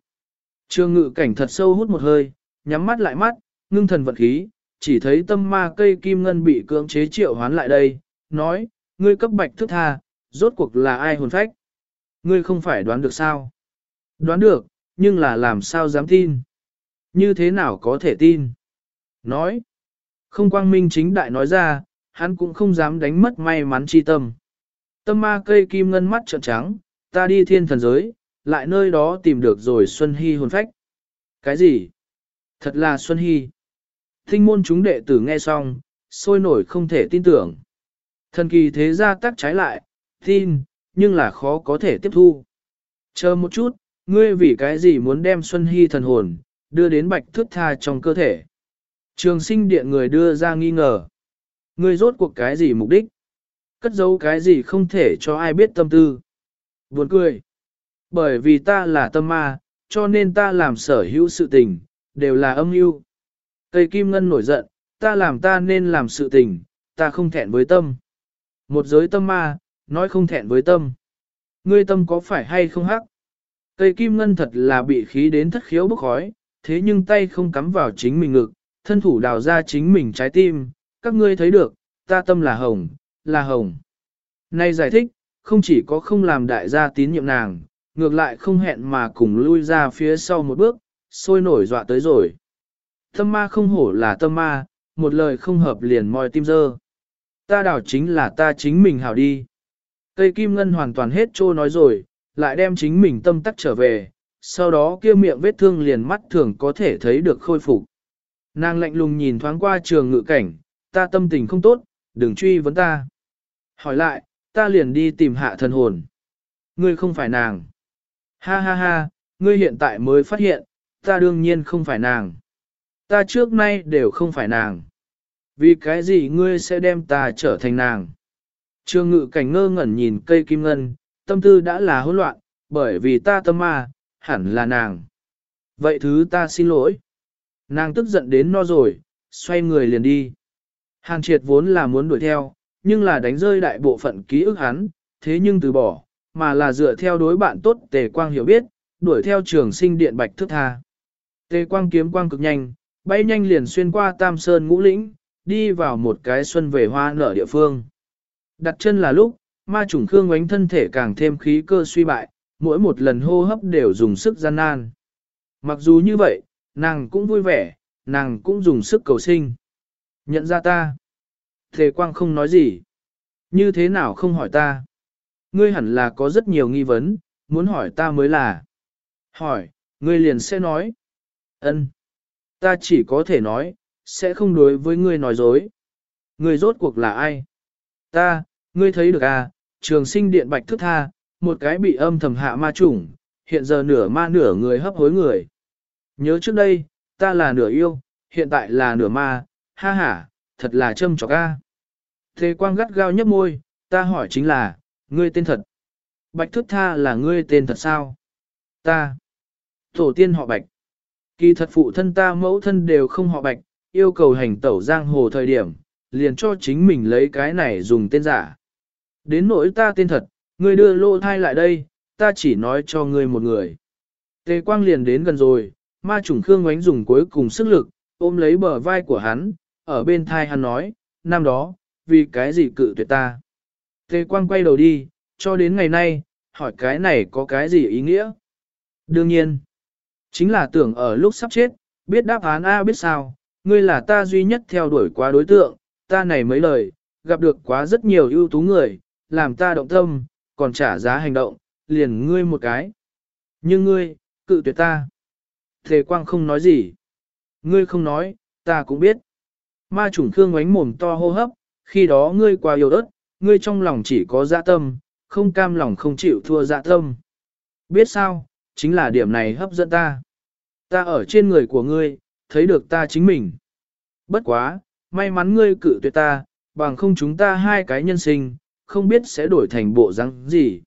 Trương ngự cảnh thật sâu hút một hơi, nhắm mắt lại mắt, ngưng thần vận khí, chỉ thấy tâm ma cây kim ngân bị cưỡng chế triệu hoán lại đây, nói, ngươi cấp bạch thức tha, rốt cuộc là ai hồn phách? Ngươi không phải đoán được sao? Đoán được, nhưng là làm sao dám tin? Như thế nào có thể tin? Nói, không quang minh chính đại nói ra, hắn cũng không dám đánh mất may mắn chi tâm. Tâm ma cây kim ngân mắt trợn trắng, ta đi thiên thần giới, lại nơi đó tìm được rồi Xuân Hy hồn phách. Cái gì? Thật là Xuân Hy. Thinh môn chúng đệ tử nghe xong, sôi nổi không thể tin tưởng. Thần kỳ thế gia tắc trái lại, tin, nhưng là khó có thể tiếp thu. Chờ một chút, ngươi vì cái gì muốn đem Xuân Hy thần hồn, đưa đến bạch thước tha trong cơ thể. Trường sinh điện người đưa ra nghi ngờ. Ngươi rốt cuộc cái gì mục đích? Cất giấu cái gì không thể cho ai biết tâm tư. Buồn cười. Bởi vì ta là tâm ma, cho nên ta làm sở hữu sự tình, đều là âm mưu. Tây Kim Ngân nổi giận, ta làm ta nên làm sự tình, ta không thẹn với tâm. Một giới tâm ma, nói không thẹn với tâm. Ngươi tâm có phải hay không hắc? Tây Kim Ngân thật là bị khí đến thất khiếu bốc khói, thế nhưng tay không cắm vào chính mình ngực, thân thủ đào ra chính mình trái tim, các ngươi thấy được, ta tâm là hồng, là hồng. Nay giải thích, không chỉ có không làm đại gia tín nhiệm nàng, ngược lại không hẹn mà cùng lui ra phía sau một bước, sôi nổi dọa tới rồi. Tâm ma không hổ là tâm ma, một lời không hợp liền moi tim dơ. Ta đảo chính là ta chính mình hảo đi. Tây Kim Ngân hoàn toàn hết trô nói rồi, lại đem chính mình tâm tắc trở về, sau đó kia miệng vết thương liền mắt thường có thể thấy được khôi phục. Nàng lạnh lùng nhìn thoáng qua trường ngự cảnh, ta tâm tình không tốt, đừng truy vấn ta. Hỏi lại, ta liền đi tìm hạ thần hồn. Ngươi không phải nàng. Ha ha ha, ngươi hiện tại mới phát hiện, ta đương nhiên không phải nàng. Ta trước nay đều không phải nàng. Vì cái gì ngươi sẽ đem ta trở thành nàng? Trương ngự cảnh ngơ ngẩn nhìn cây kim ngân, tâm tư đã là hỗn loạn, bởi vì ta tâm ma, hẳn là nàng. Vậy thứ ta xin lỗi. Nàng tức giận đến no rồi, xoay người liền đi. hàng triệt vốn là muốn đuổi theo, nhưng là đánh rơi đại bộ phận ký ức hắn, thế nhưng từ bỏ, mà là dựa theo đối bạn tốt tề quang hiểu biết, đuổi theo trường sinh điện bạch thức tha. Tề quang kiếm quang cực nhanh, bay nhanh liền xuyên qua tam sơn ngũ lĩnh, đi vào một cái xuân về hoa nở địa phương. Đặt chân là lúc, ma trùng khương ánh thân thể càng thêm khí cơ suy bại, mỗi một lần hô hấp đều dùng sức gian nan. Mặc dù như vậy, nàng cũng vui vẻ, nàng cũng dùng sức cầu sinh. Nhận ra ta. Thề quang không nói gì. Như thế nào không hỏi ta? Ngươi hẳn là có rất nhiều nghi vấn, muốn hỏi ta mới là. Hỏi, ngươi liền sẽ nói. ân, Ta chỉ có thể nói, sẽ không đối với ngươi nói dối. Ngươi rốt cuộc là ai? Ta, ngươi thấy được à, trường sinh điện bạch thức tha, một cái bị âm thầm hạ ma chủng, hiện giờ nửa ma nửa người hấp hối người. Nhớ trước đây, ta là nửa yêu, hiện tại là nửa ma, ha ha, thật là châm chọc a. Thế quang gắt gao nhấp môi, ta hỏi chính là, ngươi tên thật. Bạch thức tha là ngươi tên thật sao? Ta. Tổ tiên họ bạch. Kỳ thật phụ thân ta mẫu thân đều không họ bạch, yêu cầu hành tẩu giang hồ thời điểm, liền cho chính mình lấy cái này dùng tên giả. Đến nỗi ta tên thật, ngươi đưa lô thai lại đây, ta chỉ nói cho ngươi một người. Tề quang liền đến gần rồi, ma trùng khương ngoánh dùng cuối cùng sức lực, ôm lấy bờ vai của hắn, ở bên thai hắn nói, năm đó, vì cái gì cự tuyệt ta. Tề quang quay đầu đi, cho đến ngày nay, hỏi cái này có cái gì ý nghĩa? Đương nhiên, chính là tưởng ở lúc sắp chết, biết đáp án A biết sao, ngươi là ta duy nhất theo đuổi quá đối tượng, ta này mấy lời, gặp được quá rất nhiều ưu tú người, làm ta động tâm, còn trả giá hành động, liền ngươi một cái. Nhưng ngươi, cự tuyệt ta. Thề quang không nói gì. Ngươi không nói, ta cũng biết. Ma chủng khương ánh mồm to hô hấp, khi đó ngươi quá yêu ớt, ngươi trong lòng chỉ có dạ tâm, không cam lòng không chịu thua dạ tâm. Biết sao, chính là điểm này hấp dẫn ta. Ta ở trên người của ngươi, thấy được ta chính mình. Bất quá, may mắn ngươi cự tuyệt ta, bằng không chúng ta hai cái nhân sinh, không biết sẽ đổi thành bộ răng gì.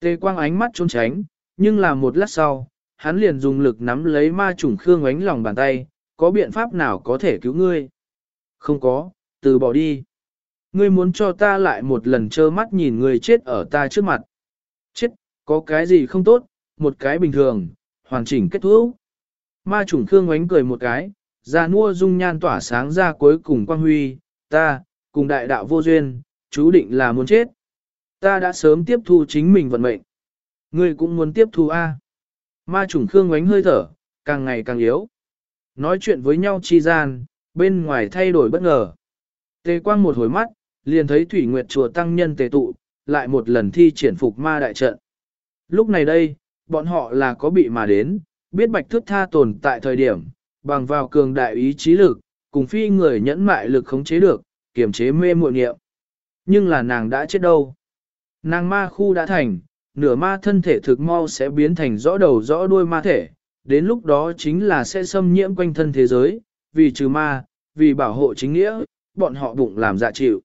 Tề quang ánh mắt trốn tránh, nhưng là một lát sau, hắn liền dùng lực nắm lấy ma trùng khương ánh lòng bàn tay, có biện pháp nào có thể cứu ngươi? Không có, từ bỏ đi. Ngươi muốn cho ta lại một lần trơ mắt nhìn ngươi chết ở ta trước mặt. Chết, có cái gì không tốt, một cái bình thường, hoàn chỉnh kết thúc. Ma chủng khương ánh cười một cái, ra nua dung nhan tỏa sáng ra cuối cùng quang huy, ta, cùng đại đạo vô duyên, chú định là muốn chết. Ta đã sớm tiếp thu chính mình vận mệnh. Ngươi cũng muốn tiếp thu A. Ma chủng khương ánh hơi thở, càng ngày càng yếu. Nói chuyện với nhau chi gian, bên ngoài thay đổi bất ngờ. Tề quang một hồi mắt, liền thấy thủy nguyệt chùa tăng nhân tề tụ, lại một lần thi triển phục ma đại trận. Lúc này đây, bọn họ là có bị mà đến, biết bạch thước tha tồn tại thời điểm, bằng vào cường đại ý chí lực, cùng phi người nhẫn mại lực khống chế được, kiềm chế mê muội niệm. Nhưng là nàng đã chết đâu. Nàng ma khu đã thành, nửa ma thân thể thực mau sẽ biến thành rõ đầu rõ đuôi ma thể, đến lúc đó chính là sẽ xâm nhiễm quanh thân thế giới, vì trừ ma, vì bảo hộ chính nghĩa, bọn họ bụng làm dạ chịu.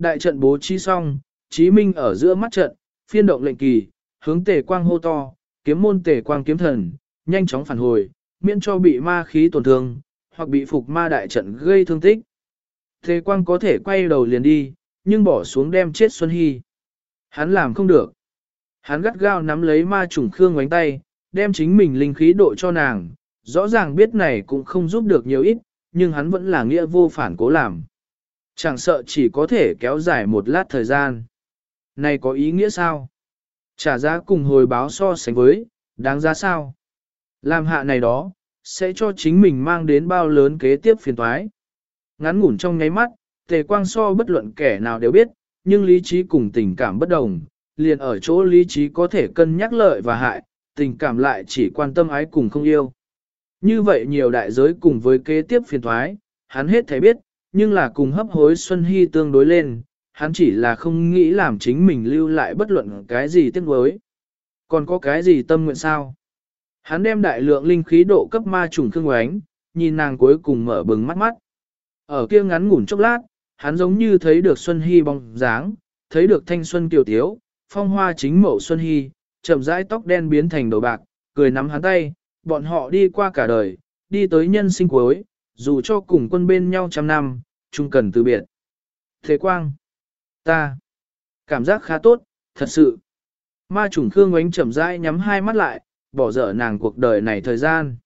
Đại trận bố trí xong, Chí Minh ở giữa mắt trận, phiên động lệnh kỳ, hướng tề quang hô to, kiếm môn tề quang kiếm thần, nhanh chóng phản hồi, miễn cho bị ma khí tổn thương, hoặc bị phục ma đại trận gây thương tích. Tề quang có thể quay đầu liền đi, nhưng bỏ xuống đem chết Xuân Hy. Hắn làm không được. Hắn gắt gao nắm lấy ma trùng khương ngoánh tay, đem chính mình linh khí độ cho nàng, rõ ràng biết này cũng không giúp được nhiều ít, nhưng hắn vẫn là nghĩa vô phản cố làm. Chẳng sợ chỉ có thể kéo dài một lát thời gian. Này có ý nghĩa sao? Trả giá cùng hồi báo so sánh với, đáng giá sao? Làm hạ này đó, sẽ cho chính mình mang đến bao lớn kế tiếp phiền toái. Ngắn ngủn trong nháy mắt, tề quang so bất luận kẻ nào đều biết, nhưng lý trí cùng tình cảm bất đồng, liền ở chỗ lý trí có thể cân nhắc lợi và hại, tình cảm lại chỉ quan tâm ái cùng không yêu. Như vậy nhiều đại giới cùng với kế tiếp phiền thoái, hắn hết thấy biết, nhưng là cùng hấp hối Xuân Hy tương đối lên, hắn chỉ là không nghĩ làm chính mình lưu lại bất luận cái gì tiếc nuối. Còn có cái gì tâm nguyện sao? Hắn đem đại lượng linh khí độ cấp ma trùng khương oánh, nhìn nàng cuối cùng mở bừng mắt mắt. Ở kia ngắn ngủn chốc lát, hắn giống như thấy được Xuân Hy bóng dáng, thấy được thanh xuân kiều tiếu, phong hoa chính mẫu Xuân Hy, chậm rãi tóc đen biến thành đầu bạc, cười nắm hắn tay, bọn họ đi qua cả đời, đi tới nhân sinh cuối, dù cho cùng quân bên nhau trăm năm, chung cần từ biệt. Thế quang, ta, cảm giác khá tốt, thật sự. Ma trùng Khương Ngoánh chậm rãi nhắm hai mắt lại, bỏ dở nàng cuộc đời này thời gian.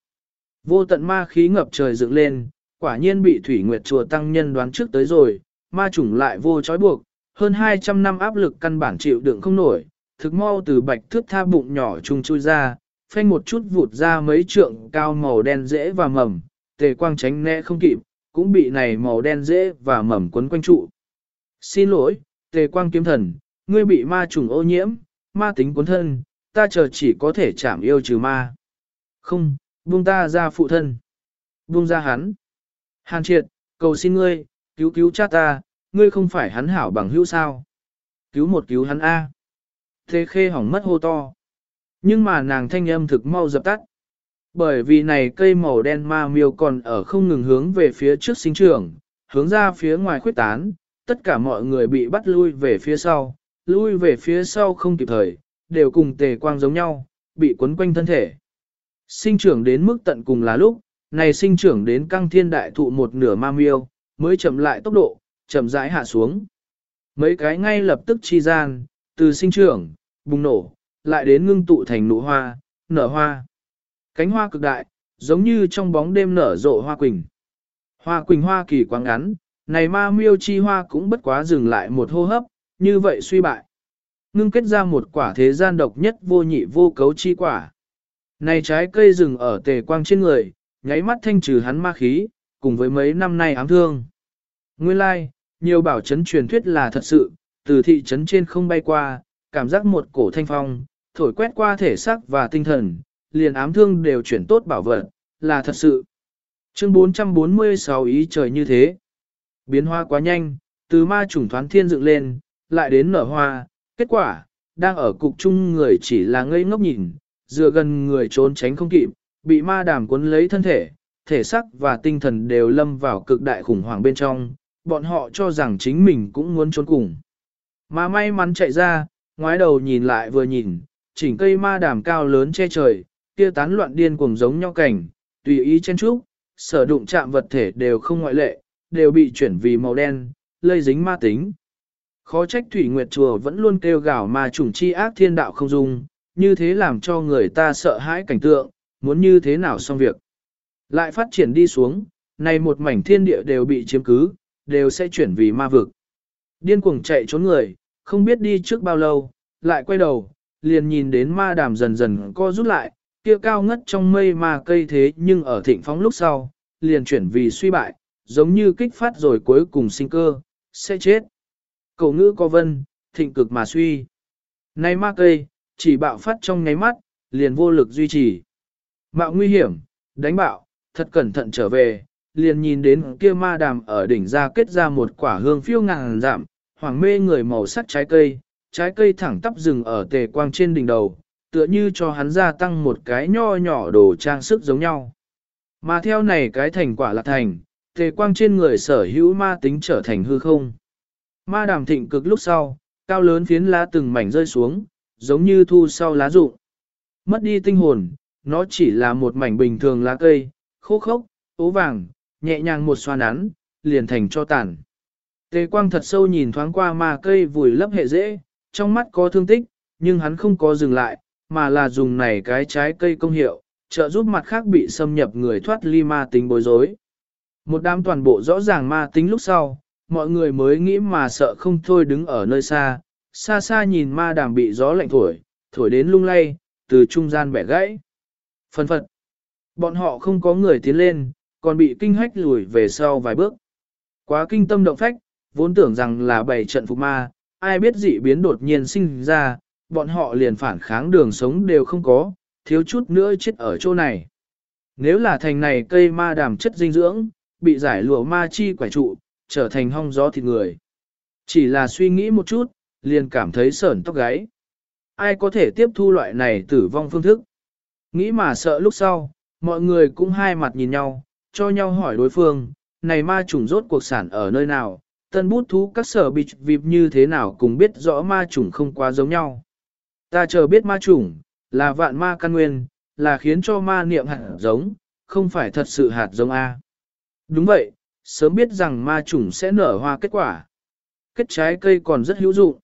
Vô tận ma khí ngập trời dựng lên, quả nhiên bị Thủy Nguyệt Chùa Tăng Nhân đoán trước tới rồi, ma trùng lại vô trói buộc, hơn 200 năm áp lực căn bản chịu đựng không nổi, thực mau từ bạch thước tha bụng nhỏ trùng chui ra, phanh một chút vụt ra mấy trượng cao màu đen dễ và mầm, tề quang tránh né không kịp, cũng bị này màu đen dễ và mầm quấn quanh trụ. Xin lỗi, tề quang kiếm thần, ngươi bị ma trùng ô nhiễm, ma tính cuốn thân, ta chờ chỉ có thể chạm yêu trừ ma. Không, buông ta ra phụ thân. Buông ra hắn. Hàn triệt, cầu xin ngươi, cứu cứu cha ta, ngươi không phải hắn hảo bằng hữu sao. Cứu một cứu hắn A. Thế khê hỏng mất hô to. Nhưng mà nàng thanh âm thực mau dập tắt. Bởi vì này cây màu đen ma miêu còn ở không ngừng hướng về phía trước sinh trưởng, hướng ra phía ngoài khuyết tán, tất cả mọi người bị bắt lui về phía sau, lui về phía sau không kịp thời, đều cùng tề quang giống nhau, bị quấn quanh thân thể. Sinh trưởng đến mức tận cùng là lúc, này sinh trưởng đến căng thiên đại thụ một nửa ma miêu, mới chậm lại tốc độ, chậm rãi hạ xuống. Mấy cái ngay lập tức chi gian, từ sinh trưởng, bùng nổ, lại đến ngưng tụ thành nụ hoa, nở hoa. Cánh hoa cực đại, giống như trong bóng đêm nở rộ hoa quỳnh. Hoa quỳnh hoa kỳ quá ngắn, này ma miêu chi hoa cũng bất quá dừng lại một hô hấp, như vậy suy bại. Ngưng kết ra một quả thế gian độc nhất vô nhị vô cấu chi quả. Này trái cây rừng ở tề quang trên người, nháy mắt thanh trừ hắn ma khí, cùng với mấy năm nay ám thương. Nguyên lai, like, nhiều bảo chấn truyền thuyết là thật sự, từ thị trấn trên không bay qua, cảm giác một cổ thanh phong, thổi quét qua thể xác và tinh thần, liền ám thương đều chuyển tốt bảo vật, là thật sự. Chương 446 ý trời như thế. Biến hoa quá nhanh, từ ma trùng thoán thiên dựng lên, lại đến nở hoa, kết quả, đang ở cục chung người chỉ là ngây ngốc nhìn, dựa gần người trốn tránh không kịp, bị ma đàm cuốn lấy thân thể, thể xác và tinh thần đều lâm vào cực đại khủng hoảng bên trong, bọn họ cho rằng chính mình cũng muốn trốn cùng. Mà may mắn chạy ra, ngoái đầu nhìn lại vừa nhìn, chỉnh cây ma đàm cao lớn che trời, kia tán loạn điên cuồng giống nhau cảnh, tùy ý chen trúc, sở đụng chạm vật thể đều không ngoại lệ, đều bị chuyển vì màu đen, lây dính ma tính. Khó trách Thủy Nguyệt Chùa vẫn luôn kêu gào mà chủng chi ác thiên đạo không dung, như thế làm cho người ta sợ hãi cảnh tượng, muốn như thế nào xong việc. Lại phát triển đi xuống, này một mảnh thiên địa đều bị chiếm cứ, đều sẽ chuyển vì ma vực. Điên cuồng chạy trốn người, không biết đi trước bao lâu, lại quay đầu, liền nhìn đến ma đàm dần dần co rút lại, kia cao ngất trong mây mà cây thế nhưng ở thịnh phóng lúc sau, liền chuyển vì suy bại, giống như kích phát rồi cuối cùng sinh cơ, sẽ chết. Cầu ngữ có vân, thịnh cực mà suy. Nay ma cây, chỉ bạo phát trong ngáy mắt, liền vô lực duy trì. Mạo nguy hiểm, đánh bạo, thật cẩn thận trở về, liền nhìn đến kia ma đàm ở đỉnh ra kết ra một quả hương phiêu ngàn giảm, hoàng mê người màu sắc trái cây, trái cây thẳng tắp rừng ở tề quang trên đỉnh đầu, tựa như cho hắn gia tăng một cái nho nhỏ đồ trang sức giống nhau. Mà theo này cái thành quả là thành, tề quang trên người sở hữu ma tính trở thành hư không. Ma đàm thịnh cực lúc sau, cao lớn phiến lá từng mảnh rơi xuống, giống như thu sau lá rụng. Mất đi tinh hồn, nó chỉ là một mảnh bình thường lá cây, khô khốc, ố vàng, nhẹ nhàng một xoa nắn, liền thành cho tàn. Tề quang thật sâu nhìn thoáng qua ma cây vùi lấp hệ dễ, trong mắt có thương tích, nhưng hắn không có dừng lại, mà là dùng này cái trái cây công hiệu, trợ giúp mặt khác bị xâm nhập người thoát ly ma tính bối rối. Một đám toàn bộ rõ ràng ma tính lúc sau, mọi người mới nghĩ mà sợ không thôi đứng ở nơi xa, xa xa nhìn ma đàm bị gió lạnh thổi, thổi đến lung lay, từ trung gian bẻ gãy. Phân phật, bọn họ không có người tiến lên, còn bị kinh hách lùi về sau vài bước. Quá kinh tâm động phách, vốn tưởng rằng là bảy trận phục ma, ai biết dị biến đột nhiên sinh ra, bọn họ liền phản kháng đường sống đều không có, thiếu chút nữa chết ở chỗ này. Nếu là thành này cây ma đàm chất dinh dưỡng, bị giải lụa ma chi quải trụ, trở thành hong gió thịt người. Chỉ là suy nghĩ một chút, liền cảm thấy sởn tóc gáy. Ai có thể tiếp thu loại này tử vong phương thức? Nghĩ mà sợ lúc sau, mọi người cũng hai mặt nhìn nhau, cho nhau hỏi đối phương, này ma trùng rốt cuộc sản ở nơi nào, tân bút thú các sở bị vịp như thế nào cũng biết rõ ma trùng không quá giống nhau. Ta chờ biết ma trùng, là vạn ma căn nguyên, là khiến cho ma niệm hạt giống, không phải thật sự hạt giống A. Đúng vậy, sớm biết rằng ma trùng sẽ nở hoa kết quả. Kết trái cây còn rất hữu dụng.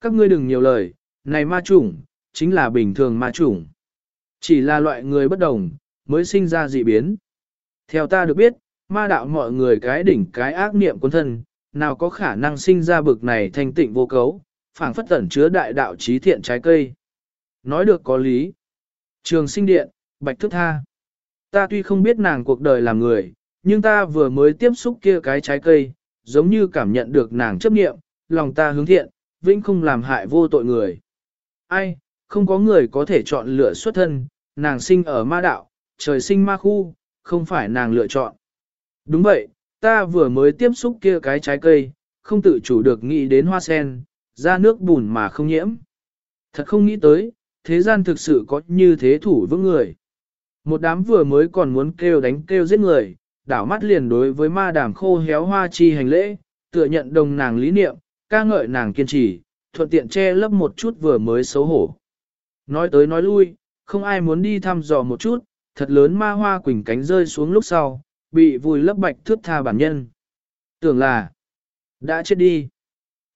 Các ngươi đừng nhiều lời, này ma trùng, chính là bình thường ma trùng. Chỉ là loại người bất đồng, mới sinh ra dị biến. Theo ta được biết, ma đạo mọi người cái đỉnh cái ác niệm quân thân, nào có khả năng sinh ra bực này thanh tịnh vô cấu, phảng phất tẩn chứa đại đạo trí thiện trái cây. Nói được có lý. Trường sinh điện, bạch thức tha. Ta tuy không biết nàng cuộc đời làm người, nhưng ta vừa mới tiếp xúc kia cái trái cây, giống như cảm nhận được nàng chấp niệm, lòng ta hướng thiện, vĩnh không làm hại vô tội người. Ai, không có người có thể chọn lựa xuất thân, nàng sinh ở ma đạo, trời sinh ma khu, không phải nàng lựa chọn. Đúng vậy, ta vừa mới tiếp xúc kia cái trái cây, không tự chủ được nghĩ đến hoa sen, ra nước bùn mà không nhiễm. Thật không nghĩ tới, thế gian thực sự có như thế thủ vững người. Một đám vừa mới còn muốn kêu đánh kêu giết người, đảo mắt liền đối với ma đàm khô héo hoa chi hành lễ, tựa nhận đồng nàng lý niệm, ca ngợi nàng kiên trì, thuận tiện che lấp một chút vừa mới xấu hổ. Nói tới nói lui, không ai muốn đi thăm dò một chút, thật lớn ma hoa quỳnh cánh rơi xuống lúc sau, bị vùi lấp bạch thước tha bản nhân. Tưởng là, đã chết đi.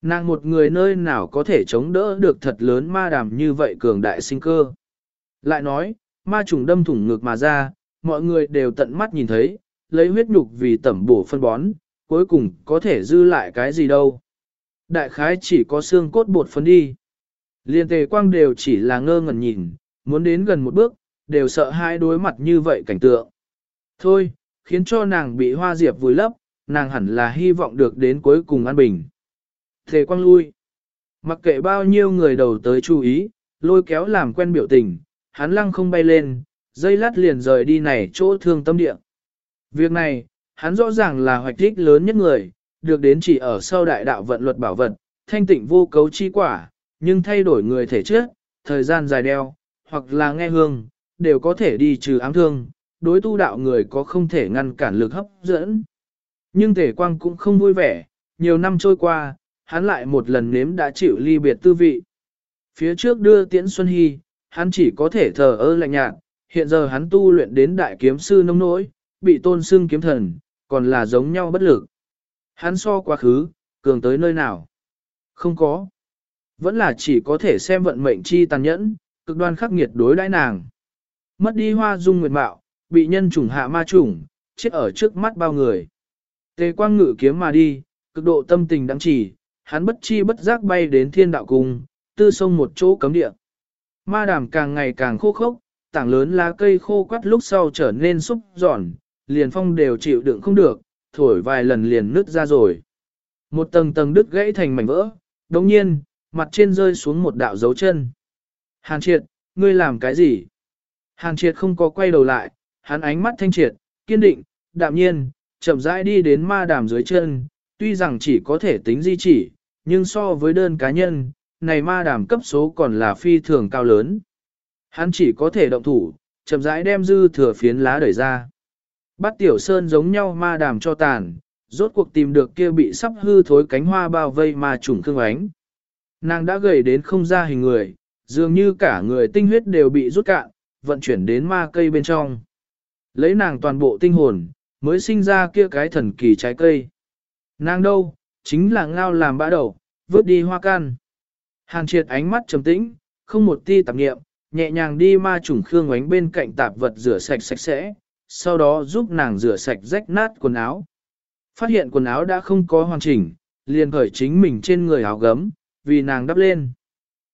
Nàng một người nơi nào có thể chống đỡ được thật lớn ma đàm như vậy cường đại sinh cơ. Lại nói, ma trùng đâm thủng ngực mà ra, mọi người đều tận mắt nhìn thấy, lấy huyết nhục vì tẩm bổ phân bón, cuối cùng có thể dư lại cái gì đâu. Đại khái chỉ có xương cốt bột phấn đi. Liên tề quang đều chỉ là ngơ ngẩn nhìn, muốn đến gần một bước, đều sợ hai đối mặt như vậy cảnh tượng. Thôi, khiến cho nàng bị hoa diệp vùi lấp, nàng hẳn là hy vọng được đến cuối cùng an bình thề quang lui. Mặc kệ bao nhiêu người đầu tới chú ý, lôi kéo làm quen biểu tình, hắn lăng không bay lên, dây lát liền rời đi này chỗ thương tâm địa. Việc này, hắn rõ ràng là hoạch thích lớn nhất người, được đến chỉ ở sau đại đạo vận luật bảo vật, thanh tịnh vô cấu chi quả, nhưng thay đổi người thể trước, thời gian dài đeo, hoặc là nghe hương, đều có thể đi trừ ám thương, đối tu đạo người có không thể ngăn cản lực hấp dẫn. Nhưng thể quang cũng không vui vẻ, nhiều năm trôi qua, hắn lại một lần nếm đã chịu ly biệt tư vị. Phía trước đưa tiễn Xuân Hy, hắn chỉ có thể thờ ơ lạnh nhạt, hiện giờ hắn tu luyện đến đại kiếm sư nông nỗi, bị tôn xưng kiếm thần, còn là giống nhau bất lực. Hắn so quá khứ, cường tới nơi nào? Không có. Vẫn là chỉ có thể xem vận mệnh chi tàn nhẫn, cực đoan khắc nghiệt đối đãi nàng. Mất đi hoa dung nguyệt mạo, bị nhân chủng hạ ma chủng, chết ở trước mắt bao người. Tề quang ngự kiếm mà đi, cực độ tâm tình đáng chỉ, hắn bất chi bất giác bay đến thiên đạo cung, tư sông một chỗ cấm địa. Ma đàm càng ngày càng khô khốc, tảng lớn lá cây khô quắt lúc sau trở nên xúc giòn, liền phong đều chịu đựng không được, thổi vài lần liền nứt ra rồi. Một tầng tầng đứt gãy thành mảnh vỡ, đồng nhiên, mặt trên rơi xuống một đạo dấu chân. Hàn triệt, ngươi làm cái gì? Hàn triệt không có quay đầu lại, hắn ánh mắt thanh triệt, kiên định, đạm nhiên, chậm rãi đi đến ma đàm dưới chân, tuy rằng chỉ có thể tính di chỉ, nhưng so với đơn cá nhân, này ma đàm cấp số còn là phi thường cao lớn. Hắn chỉ có thể động thủ, chậm rãi đem dư thừa phiến lá đẩy ra. Bắt tiểu sơn giống nhau ma đàm cho tàn, rốt cuộc tìm được kia bị sắp hư thối cánh hoa bao vây ma trùng khương ánh. Nàng đã gầy đến không ra hình người, dường như cả người tinh huyết đều bị rút cạn, vận chuyển đến ma cây bên trong. Lấy nàng toàn bộ tinh hồn, mới sinh ra kia cái thần kỳ trái cây. Nàng đâu, chính là ngao làm bã đầu, vớt đi hoa can. Hàn triệt ánh mắt trầm tĩnh, không một ti tạp nghiệm, nhẹ nhàng đi ma trùng khương ánh bên cạnh tạp vật rửa sạch sạch sẽ, sau đó giúp nàng rửa sạch rách nát quần áo. Phát hiện quần áo đã không có hoàn chỉnh, liền khởi chính mình trên người áo gấm, vì nàng đắp lên.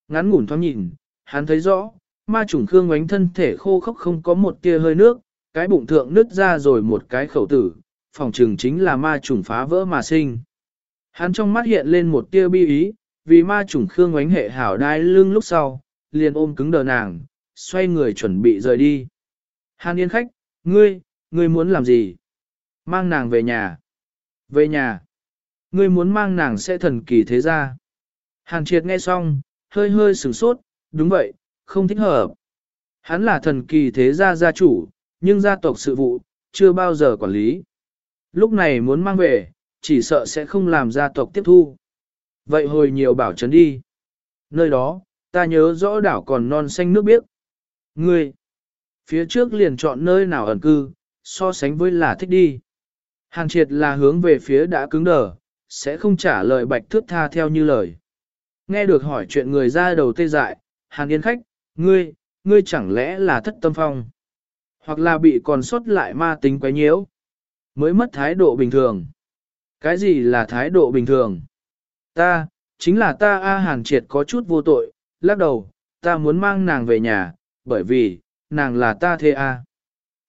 Ngắn ngủn thoáng nhìn, hắn thấy rõ, ma trùng khương ánh thân thể khô khốc không có một tia hơi nước, cái bụng thượng nứt ra rồi một cái khẩu tử, phòng trừng chính là ma trùng phá vỡ mà sinh. Hắn trong mắt hiện lên một tia bi ý, vì ma trùng khương ánh hệ hảo đai lưng lúc sau, liền ôm cứng đờ nàng, xoay người chuẩn bị rời đi. Hàn yên khách, ngươi, ngươi muốn làm gì? Mang nàng về nhà. Về nhà. Ngươi muốn mang nàng sẽ thần kỳ thế ra. Hàn triệt nghe xong, hơi hơi sửng sốt, đúng vậy, không thích hợp. Hắn là thần kỳ thế gia gia chủ, nhưng gia tộc sự vụ, chưa bao giờ quản lý. Lúc này muốn mang về, chỉ sợ sẽ không làm gia tộc tiếp thu. Vậy hồi nhiều bảo trấn đi. Nơi đó, ta nhớ rõ đảo còn non xanh nước biếc. Ngươi, phía trước liền chọn nơi nào ẩn cư, so sánh với là thích đi. hàng triệt là hướng về phía đã cứng đờ, sẽ không trả lời bạch thước tha theo như lời. Nghe được hỏi chuyện người ra đầu tê dại, hàng yên khách, ngươi, ngươi chẳng lẽ là thất tâm phong? Hoặc là bị còn sót lại ma tính quấy nhiễu? Mới mất thái độ bình thường. Cái gì là thái độ bình thường? Ta, chính là ta A Hàn Triệt có chút vô tội, lắc đầu, ta muốn mang nàng về nhà, bởi vì, nàng là ta thê A.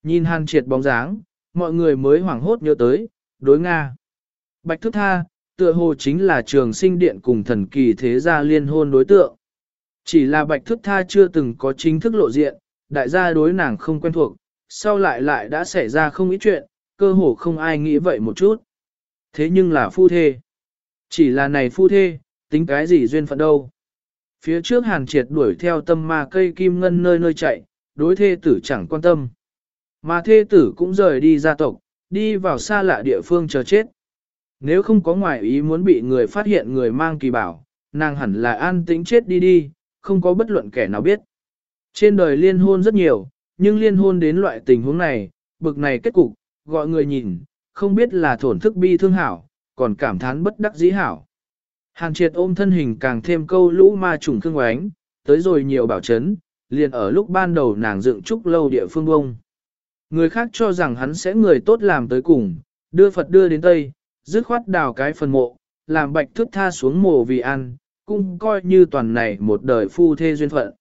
Nhìn Hàn Triệt bóng dáng, mọi người mới hoảng hốt nhớ tới, đối Nga. Bạch Thức Tha, tựa hồ chính là trường sinh điện cùng thần kỳ thế gia liên hôn đối tượng. Chỉ là Bạch Thức Tha chưa từng có chính thức lộ diện, đại gia đối nàng không quen thuộc, sau lại lại đã xảy ra không ít chuyện, cơ hồ không ai nghĩ vậy một chút. Thế nhưng là phu thê. Chỉ là này phu thê, tính cái gì duyên phận đâu. Phía trước hàn triệt đuổi theo tâm ma cây kim ngân nơi nơi chạy, đối thê tử chẳng quan tâm. Mà thê tử cũng rời đi gia tộc, đi vào xa lạ địa phương chờ chết. Nếu không có ngoại ý muốn bị người phát hiện người mang kỳ bảo, nàng hẳn là an tĩnh chết đi đi, không có bất luận kẻ nào biết. Trên đời liên hôn rất nhiều, nhưng liên hôn đến loại tình huống này, bực này kết cục, gọi người nhìn, không biết là thổn thức bi thương hảo, còn cảm thán bất đắc dĩ hảo. Hàn triệt ôm thân hình càng thêm câu lũ ma trùng thương oánh, tới rồi nhiều bảo chấn, liền ở lúc ban đầu nàng dựng trúc lâu địa phương bông. Người khác cho rằng hắn sẽ người tốt làm tới cùng, đưa Phật đưa đến Tây, dứt khoát đào cái phần mộ, làm bạch thước tha xuống mồ vì ăn, cũng coi như toàn này một đời phu thê duyên phận.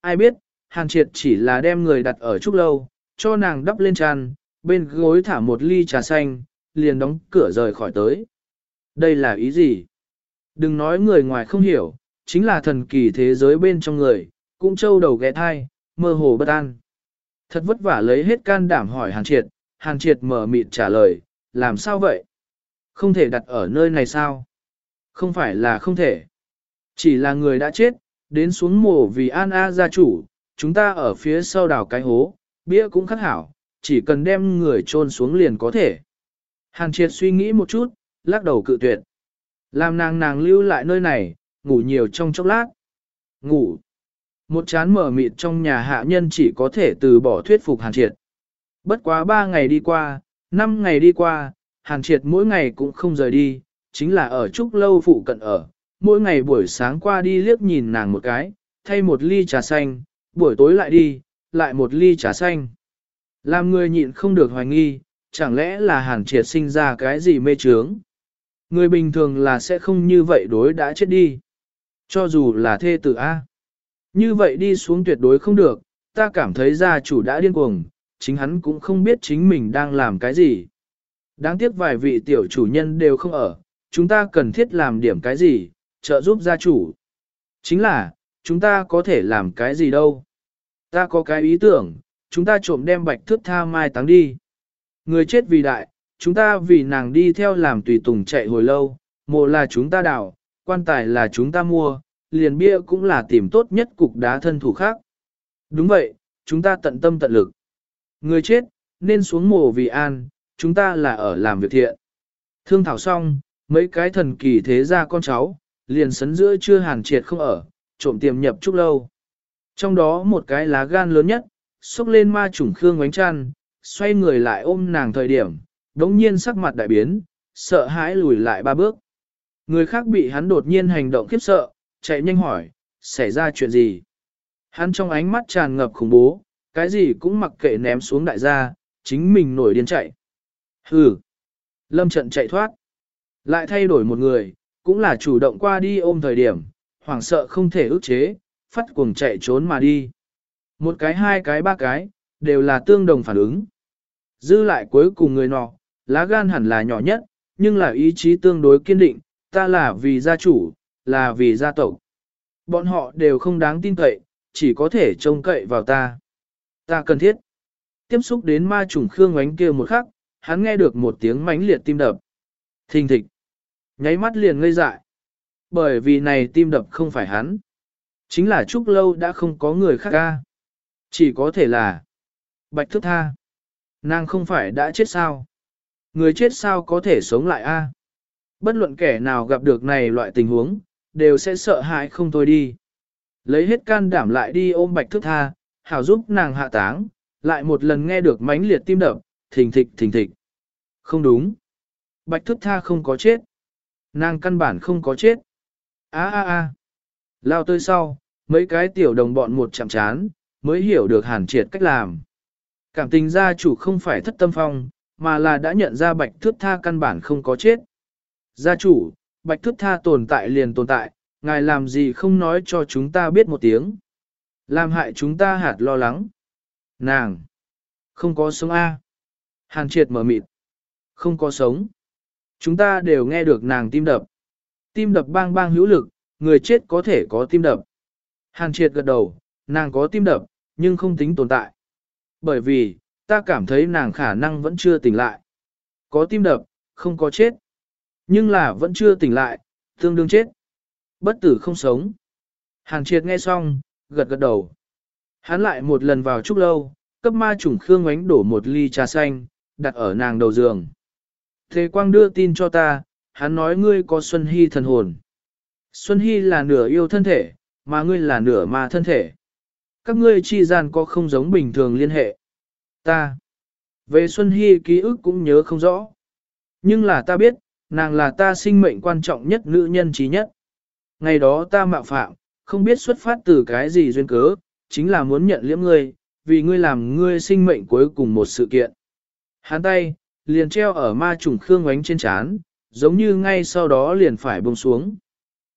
Ai biết, hàn triệt chỉ là đem người đặt ở trúc lâu, cho nàng đắp lên tràn, bên gối thả một ly trà xanh, liền đóng cửa rời khỏi tới. Đây là ý gì? Đừng nói người ngoài không hiểu, chính là thần kỳ thế giới bên trong người, cũng trâu đầu ghé thai, mơ hồ bất an. Thật vất vả lấy hết can đảm hỏi Hàn Triệt, Hàn Triệt mở mịt trả lời, làm sao vậy? Không thể đặt ở nơi này sao? Không phải là không thể. Chỉ là người đã chết, đến xuống mồ vì An A gia chủ, chúng ta ở phía sau đào cái hố, bia cũng khắc hảo, chỉ cần đem người chôn xuống liền có thể. Hàn triệt suy nghĩ một chút, lắc đầu cự tuyệt. Làm nàng nàng lưu lại nơi này, ngủ nhiều trong chốc lát. Ngủ. Một chán mở mịt trong nhà hạ nhân chỉ có thể từ bỏ thuyết phục hàn triệt. Bất quá ba ngày đi qua, năm ngày đi qua, hàn triệt mỗi ngày cũng không rời đi, chính là ở trúc lâu phụ cận ở. Mỗi ngày buổi sáng qua đi liếc nhìn nàng một cái, thay một ly trà xanh, buổi tối lại đi, lại một ly trà xanh. Làm người nhịn không được hoài nghi, chẳng lẽ là hàn triệt sinh ra cái gì mê trướng. Người bình thường là sẽ không như vậy đối đã chết đi. Cho dù là thê tử A. Như vậy đi xuống tuyệt đối không được, ta cảm thấy gia chủ đã điên cuồng, chính hắn cũng không biết chính mình đang làm cái gì. Đáng tiếc vài vị tiểu chủ nhân đều không ở, chúng ta cần thiết làm điểm cái gì, trợ giúp gia chủ. Chính là, chúng ta có thể làm cái gì đâu. Ta có cái ý tưởng, chúng ta trộm đem bạch thước tha mai táng đi. Người chết vì đại, chúng ta vì nàng đi theo làm tùy tùng chạy hồi lâu, mộ là chúng ta đào, quan tài là chúng ta mua, liền bia cũng là tìm tốt nhất cục đá thân thủ khác. Đúng vậy, chúng ta tận tâm tận lực. Người chết, nên xuống mộ vì an, chúng ta là ở làm việc thiện. Thương thảo xong, mấy cái thần kỳ thế ra con cháu, liền sấn giữa chưa hàn triệt không ở, trộm tiềm nhập chút lâu. Trong đó một cái lá gan lớn nhất, xúc lên ma trùng khương Ngoánh chăn, xoay người lại ôm nàng thời điểm, đống nhiên sắc mặt đại biến, sợ hãi lùi lại ba bước. Người khác bị hắn đột nhiên hành động khiếp sợ, chạy nhanh hỏi, xảy ra chuyện gì? Hắn trong ánh mắt tràn ngập khủng bố, cái gì cũng mặc kệ ném xuống đại gia, chính mình nổi điên chạy. Hừ! Lâm trận chạy thoát. Lại thay đổi một người, cũng là chủ động qua đi ôm thời điểm, hoảng sợ không thể ức chế, phát cuồng chạy trốn mà đi. Một cái hai cái ba cái, đều là tương đồng phản ứng. Dư lại cuối cùng người nọ, lá gan hẳn là nhỏ nhất, nhưng là ý chí tương đối kiên định, ta là vì gia chủ, là vì gia tộc. Bọn họ đều không đáng tin cậy, chỉ có thể trông cậy vào ta. Ta cần thiết. Tiếp xúc đến ma trùng khương ánh kia một khắc, hắn nghe được một tiếng mãnh liệt tim đập. Thình thịch. Nháy mắt liền ngây dại. Bởi vì này tim đập không phải hắn. Chính là Trúc Lâu đã không có người khác ca. Chỉ có thể là Bạch Thức Tha. Nàng không phải đã chết sao? Người chết sao có thể sống lại a? Bất luận kẻ nào gặp được này loại tình huống, đều sẽ sợ hãi không thôi đi. Lấy hết can đảm lại đi ôm bạch thức tha, hảo giúp nàng hạ táng, lại một lần nghe được mãnh liệt tim đập, thình thịch thình thịch. Không đúng. Bạch thức tha không có chết. Nàng căn bản không có chết. a a a Lao tới sau, mấy cái tiểu đồng bọn một chạm chán, mới hiểu được hàn triệt cách làm. Cảm tình gia chủ không phải thất tâm phong, mà là đã nhận ra bạch thước tha căn bản không có chết. Gia chủ, bạch thước tha tồn tại liền tồn tại, ngài làm gì không nói cho chúng ta biết một tiếng. Làm hại chúng ta hạt lo lắng. Nàng! Không có sống A. Hàn triệt mở mịt. Không có sống. Chúng ta đều nghe được nàng tim đập. Tim đập bang bang hữu lực, người chết có thể có tim đập. Hàn triệt gật đầu, nàng có tim đập, nhưng không tính tồn tại. Bởi vì, ta cảm thấy nàng khả năng vẫn chưa tỉnh lại. Có tim đập, không có chết. Nhưng là vẫn chưa tỉnh lại, tương đương chết. Bất tử không sống. Hàng triệt nghe xong, gật gật đầu. Hắn lại một lần vào trúc lâu, cấp ma trùng khương ánh đổ một ly trà xanh, đặt ở nàng đầu giường. Thế quang đưa tin cho ta, hắn nói ngươi có Xuân Hy thần hồn. Xuân Hy là nửa yêu thân thể, mà ngươi là nửa ma thân thể. Các ngươi chi gian có không giống bình thường liên hệ. Ta. Về Xuân Hy ký ức cũng nhớ không rõ. Nhưng là ta biết, nàng là ta sinh mệnh quan trọng nhất nữ nhân trí nhất. Ngày đó ta mạo phạm, không biết xuất phát từ cái gì duyên cớ, chính là muốn nhận liễm ngươi, vì ngươi làm ngươi sinh mệnh cuối cùng một sự kiện. Hắn tay, liền treo ở ma trùng khương ánh trên chán, giống như ngay sau đó liền phải buông xuống.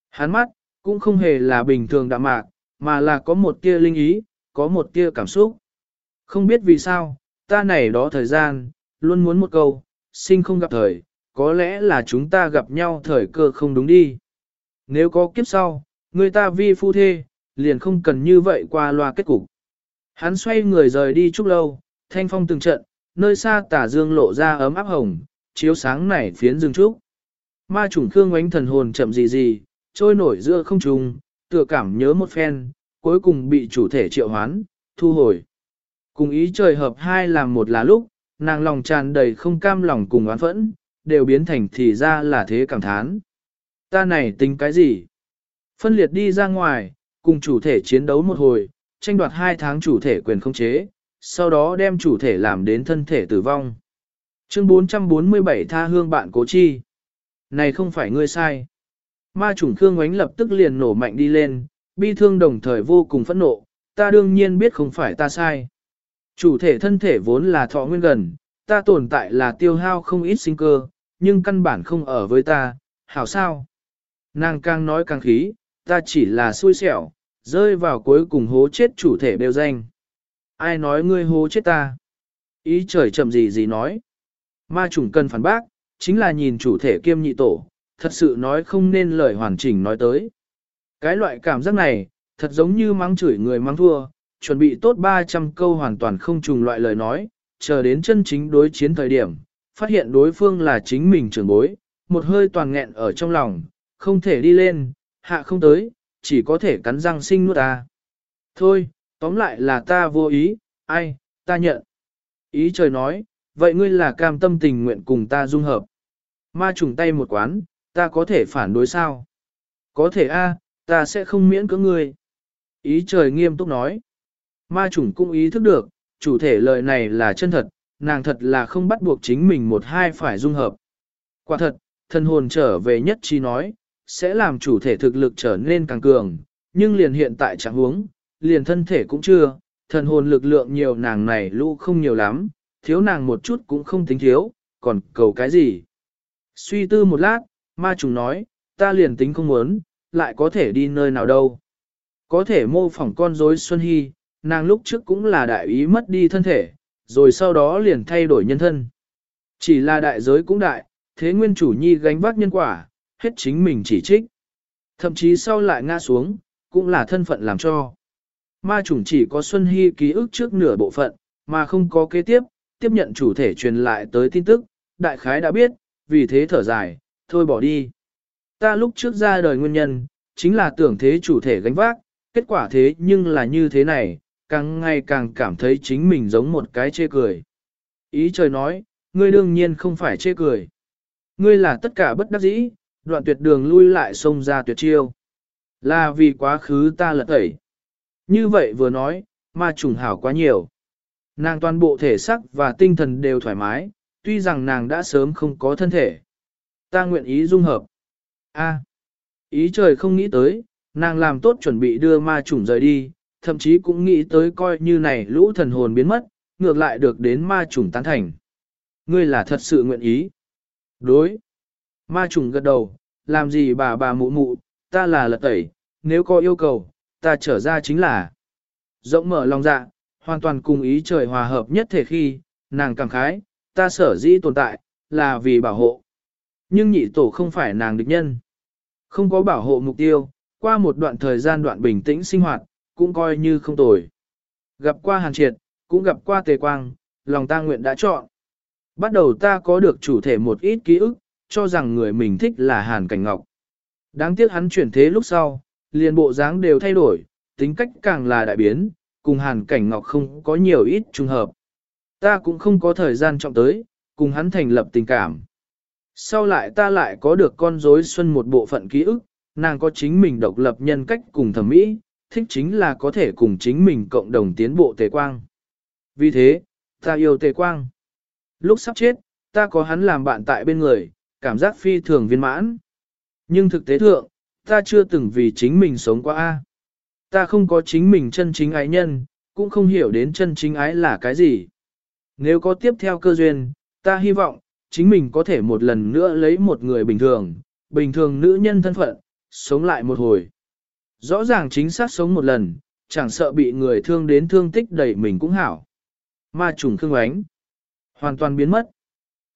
Hắn mắt, cũng không hề là bình thường đạm mạc, mà là có một tia linh ý, có một tia cảm xúc. Không biết vì sao, ta này đó thời gian, luôn muốn một câu, sinh không gặp thời, có lẽ là chúng ta gặp nhau thời cơ không đúng đi. Nếu có kiếp sau, người ta vi phu thê, liền không cần như vậy qua loa kết cục. Hắn xoay người rời đi chút lâu, thanh phong từng trận, nơi xa tả dương lộ ra ấm áp hồng, chiếu sáng nảy phiến rừng trúc. Ma chủng khương ánh thần hồn chậm gì gì, trôi nổi giữa không trung, tựa cảm nhớ một phen, cuối cùng bị chủ thể triệu hoán, thu hồi. Cùng ý trời hợp hai làm một là lúc, nàng lòng tràn đầy không cam lòng cùng oán phẫn, đều biến thành thì ra là thế cảm thán. Ta này tính cái gì? Phân liệt đi ra ngoài, cùng chủ thể chiến đấu một hồi, tranh đoạt hai tháng chủ thể quyền không chế, sau đó đem chủ thể làm đến thân thể tử vong. Chương 447 tha hương bạn cố chi. Này không phải ngươi sai. Ma chủng Khương Ngoánh lập tức liền nổ mạnh đi lên, bi thương đồng thời vô cùng phẫn nộ, ta đương nhiên biết không phải ta sai. Chủ thể thân thể vốn là thọ nguyên gần, ta tồn tại là tiêu hao không ít sinh cơ, nhưng căn bản không ở với ta, hảo sao? Nàng càng nói càng khí, ta chỉ là xui xẻo, rơi vào cuối cùng hố chết chủ thể đều danh. Ai nói ngươi hố chết ta? Ý trời chậm gì gì nói. Ma chủng cần phản bác, chính là nhìn chủ thể kiêm nhị tổ, thật sự nói không nên lời hoàn chỉnh nói tới. Cái loại cảm giác này, thật giống như mắng chửi người mắng thua, chuẩn bị tốt 300 câu hoàn toàn không trùng loại lời nói, chờ đến chân chính đối chiến thời điểm, phát hiện đối phương là chính mình trưởng bối, một hơi toàn nghẹn ở trong lòng, không thể đi lên, hạ không tới, chỉ có thể cắn răng sinh nuốt ta. Thôi, tóm lại là ta vô ý, ai, ta nhận. Ý trời nói, vậy ngươi là cam tâm tình nguyện cùng ta dung hợp. Ma trùng tay một quán, ta có thể phản đối sao? Có thể a, ta sẽ không miễn cưỡng ngươi. Ý trời nghiêm túc nói. Ma chủng cũng ý thức được, chủ thể lời này là chân thật, nàng thật là không bắt buộc chính mình một hai phải dung hợp. Quả thật, thần hồn trở về nhất chi nói, sẽ làm chủ thể thực lực trở nên càng cường, nhưng liền hiện tại trạng huống, liền thân thể cũng chưa, thần hồn lực lượng nhiều nàng này lũ không nhiều lắm, thiếu nàng một chút cũng không tính thiếu, còn cầu cái gì. Suy tư một lát, ma trùng nói, ta liền tính không muốn, lại có thể đi nơi nào đâu. Có thể mô phỏng con rối Xuân Hy, nàng lúc trước cũng là đại ý mất đi thân thể, rồi sau đó liền thay đổi nhân thân. Chỉ là đại giới cũng đại, thế nguyên chủ nhi gánh vác nhân quả, hết chính mình chỉ trích. Thậm chí sau lại ngã xuống, cũng là thân phận làm cho. Ma chủng chỉ có Xuân Hy ký ức trước nửa bộ phận, mà không có kế tiếp, tiếp nhận chủ thể truyền lại tới tin tức, đại khái đã biết, vì thế thở dài, thôi bỏ đi. Ta lúc trước ra đời nguyên nhân, chính là tưởng thế chủ thể gánh vác, kết quả thế nhưng là như thế này, càng ngày càng cảm thấy chính mình giống một cái chê cười. Ý trời nói, ngươi đương nhiên không phải chê cười. Ngươi là tất cả bất đắc dĩ, đoạn tuyệt đường lui lại xông ra tuyệt chiêu. Là vì quá khứ ta lật tẩy. Như vậy vừa nói, ma trùng hảo quá nhiều. Nàng toàn bộ thể sắc và tinh thần đều thoải mái, tuy rằng nàng đã sớm không có thân thể. Ta nguyện ý dung hợp. A. ý trời không nghĩ tới, nàng làm tốt chuẩn bị đưa ma trùng rời đi, thậm chí cũng nghĩ tới coi như này lũ thần hồn biến mất, ngược lại được đến ma trùng tán thành. Ngươi là thật sự nguyện ý. Đối. Ma trùng gật đầu, làm gì bà bà mụ mụ, ta là lật tẩy, nếu có yêu cầu, ta trở ra chính là. Rộng mở lòng dạ, hoàn toàn cùng ý trời hòa hợp nhất thể khi, nàng cảm khái, ta sở dĩ tồn tại, là vì bảo hộ. Nhưng nhị tổ không phải nàng địch nhân. Không có bảo hộ mục tiêu, qua một đoạn thời gian đoạn bình tĩnh sinh hoạt, cũng coi như không tồi. Gặp qua hàn triệt, cũng gặp qua tề quang, lòng ta nguyện đã chọn. Bắt đầu ta có được chủ thể một ít ký ức, cho rằng người mình thích là hàn cảnh ngọc. Đáng tiếc hắn chuyển thế lúc sau, liền bộ dáng đều thay đổi, tính cách càng là đại biến, cùng hàn cảnh ngọc không có nhiều ít trùng hợp. Ta cũng không có thời gian trọng tới, cùng hắn thành lập tình cảm. Sau lại ta lại có được con rối xuân một bộ phận ký ức, nàng có chính mình độc lập nhân cách cùng thẩm mỹ, thích chính là có thể cùng chính mình cộng đồng tiến bộ tề quang. Vì thế, ta yêu tề quang. Lúc sắp chết, ta có hắn làm bạn tại bên người, cảm giác phi thường viên mãn. Nhưng thực tế thượng, ta chưa từng vì chính mình sống qua A. Ta không có chính mình chân chính ái nhân, cũng không hiểu đến chân chính ái là cái gì. Nếu có tiếp theo cơ duyên, ta hy vọng, chính mình có thể một lần nữa lấy một người bình thường, bình thường nữ nhân thân phận, sống lại một hồi. Rõ ràng chính xác sống một lần, chẳng sợ bị người thương đến thương tích đầy mình cũng hảo. Ma trùng khương ánh, hoàn toàn biến mất.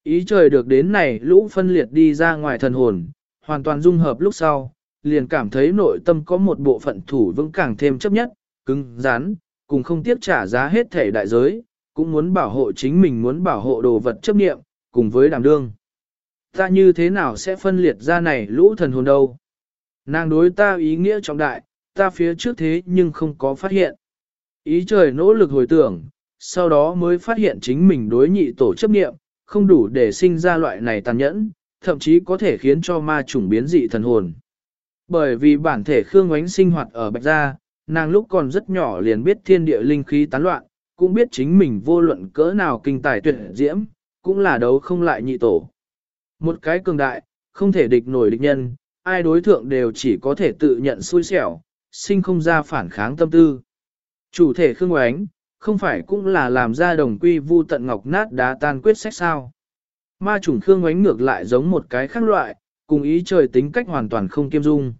Ý trời được đến này lũ phân liệt đi ra ngoài thần hồn, hoàn toàn dung hợp lúc sau, liền cảm thấy nội tâm có một bộ phận thủ vững càng thêm chấp nhất, cứng, rắn, cùng không tiếc trả giá hết thể đại giới, cũng muốn bảo hộ chính mình muốn bảo hộ đồ vật chấp niệm, cùng với đàm đương. Ta như thế nào sẽ phân liệt ra này lũ thần hồn đâu? Nàng đối ta ý nghĩa trọng đại, ta phía trước thế nhưng không có phát hiện. Ý trời nỗ lực hồi tưởng, sau đó mới phát hiện chính mình đối nhị tổ chấp niệm, không đủ để sinh ra loại này tàn nhẫn, thậm chí có thể khiến cho ma chủng biến dị thần hồn. Bởi vì bản thể Khương Ngoánh sinh hoạt ở Bạch Gia, nàng lúc còn rất nhỏ liền biết thiên địa linh khí tán loạn, cũng biết chính mình vô luận cỡ nào kinh tài tuyệt diễm, cũng là đấu không lại nhị tổ. Một cái cường đại, không thể địch nổi địch nhân, ai đối thượng đều chỉ có thể tự nhận xui xẻo, sinh không ra phản kháng tâm tư. Chủ thể Khương Oánh, không phải cũng là làm ra đồng quy vu tận ngọc nát đá tan quyết sách sao. Ma chủng Khương Oánh ngược lại giống một cái khác loại, cùng ý trời tính cách hoàn toàn không kiêm dung.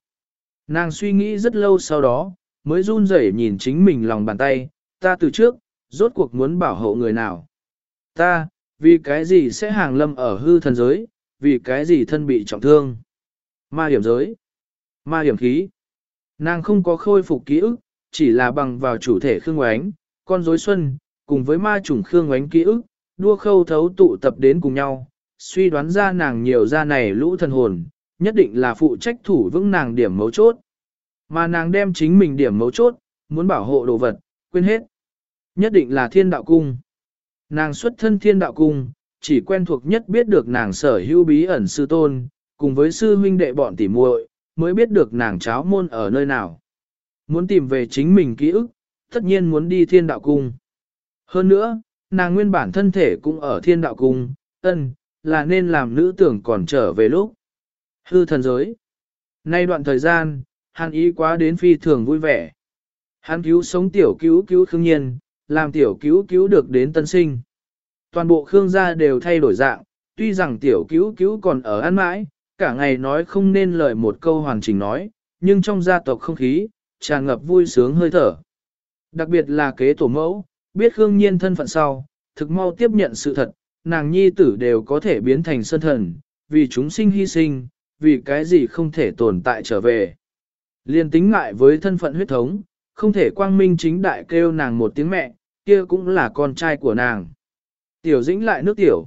Nàng suy nghĩ rất lâu sau đó, mới run rẩy nhìn chính mình lòng bàn tay, ta từ trước, rốt cuộc muốn bảo hộ người nào. Ta, vì cái gì sẽ hàng lâm ở hư thần giới, vì cái gì thân bị trọng thương. Ma hiểm giới, ma hiểm khí. Nàng không có khôi phục ký ức, chỉ là bằng vào chủ thể Khương Oánh, con rối xuân, cùng với ma chủng Khương Oánh ký ức, đua khâu thấu tụ tập đến cùng nhau, suy đoán ra nàng nhiều ra này lũ thần hồn, nhất định là phụ trách thủ vững nàng điểm mấu chốt. Mà nàng đem chính mình điểm mấu chốt, muốn bảo hộ đồ vật, quên hết. Nhất định là thiên đạo cung. Nàng xuất thân thiên đạo cung, chỉ quen thuộc nhất biết được nàng sở hữu bí ẩn sư tôn, cùng với sư huynh đệ bọn tỉ muội, mới biết được nàng cháo môn ở nơi nào. Muốn tìm về chính mình ký ức, tất nhiên muốn đi thiên đạo cung. Hơn nữa, nàng nguyên bản thân thể cũng ở thiên đạo cung, ân, là nên làm nữ tưởng còn trở về lúc. Hư thần giới. Nay đoạn thời gian, hắn ý quá đến phi thường vui vẻ. Hắn cứu sống tiểu cứu cứu khương nhiên, làm tiểu cứu cứu được đến tân sinh. Toàn bộ khương gia đều thay đổi dạng, tuy rằng tiểu cứu cứu còn ở ăn mãi, cả ngày nói không nên lời một câu hoàn chỉnh nói, nhưng trong gia tộc không khí, tràn ngập vui sướng hơi thở. Đặc biệt là kế tổ mẫu, biết Khương Nhiên thân phận sau, thực mau tiếp nhận sự thật, nàng nhi tử đều có thể biến thành sơn thần, vì chúng sinh hy sinh, vì cái gì không thể tồn tại trở về. Liên tính ngại với thân phận huyết thống, không thể quang minh chính đại kêu nàng một tiếng mẹ, kia cũng là con trai của nàng. Tiểu dĩnh lại nước tiểu.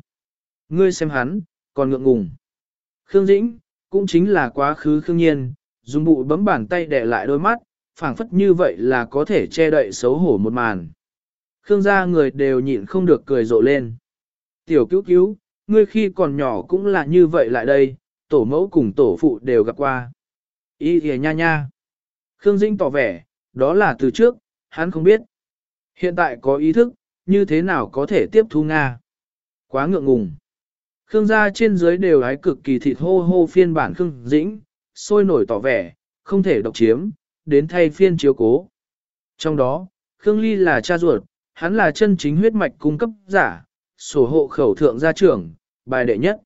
Ngươi xem hắn, còn ngượng ngùng. Khương Dĩnh, cũng chính là quá khứ Khương Nhiên, dùng bụi bấm bàn tay đè lại đôi mắt, phảng phất như vậy là có thể che đậy xấu hổ một màn. Khương gia người đều nhịn không được cười rộ lên. Tiểu cứu cứu, ngươi khi còn nhỏ cũng là như vậy lại đây, tổ mẫu cùng tổ phụ đều gặp qua. Ý kìa nha nha. Khương Dĩnh tỏ vẻ, đó là từ trước, hắn không biết. Hiện tại có ý thức, như thế nào có thể tiếp thu Nga. Quá ngượng ngùng. Khương gia trên dưới đều hái cực kỳ thịt hô hô phiên bản Khương Dĩnh, sôi nổi tỏ vẻ, không thể độc chiếm, đến thay phiên chiếu cố. Trong đó, Khương Ly là cha ruột, hắn là chân chính huyết mạch cung cấp giả, sổ hộ khẩu thượng gia trưởng, bài đệ nhất.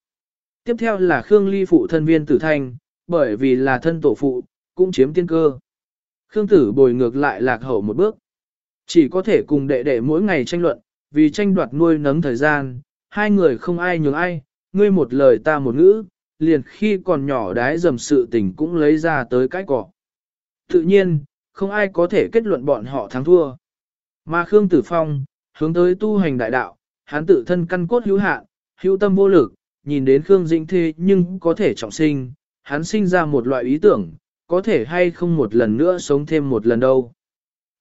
Tiếp theo là Khương Ly phụ thân viên tử thanh, bởi vì là thân tổ phụ, cũng chiếm tiên cơ. Khương tử bồi ngược lại lạc hậu một bước. Chỉ có thể cùng đệ đệ mỗi ngày tranh luận, vì tranh đoạt nuôi nấng thời gian, hai người không ai nhường ai, ngươi một lời ta một ngữ, liền khi còn nhỏ đái dầm sự tình cũng lấy ra tới cái cỏ. Tự nhiên, không ai có thể kết luận bọn họ thắng thua. Mà Khương Tử Phong, hướng tới tu hành đại đạo, hắn tự thân căn cốt hữu hạn, hữu tâm vô lực, nhìn đến Khương Dĩnh Thê nhưng có thể trọng sinh, hắn sinh ra một loại ý tưởng, có thể hay không một lần nữa sống thêm một lần đâu.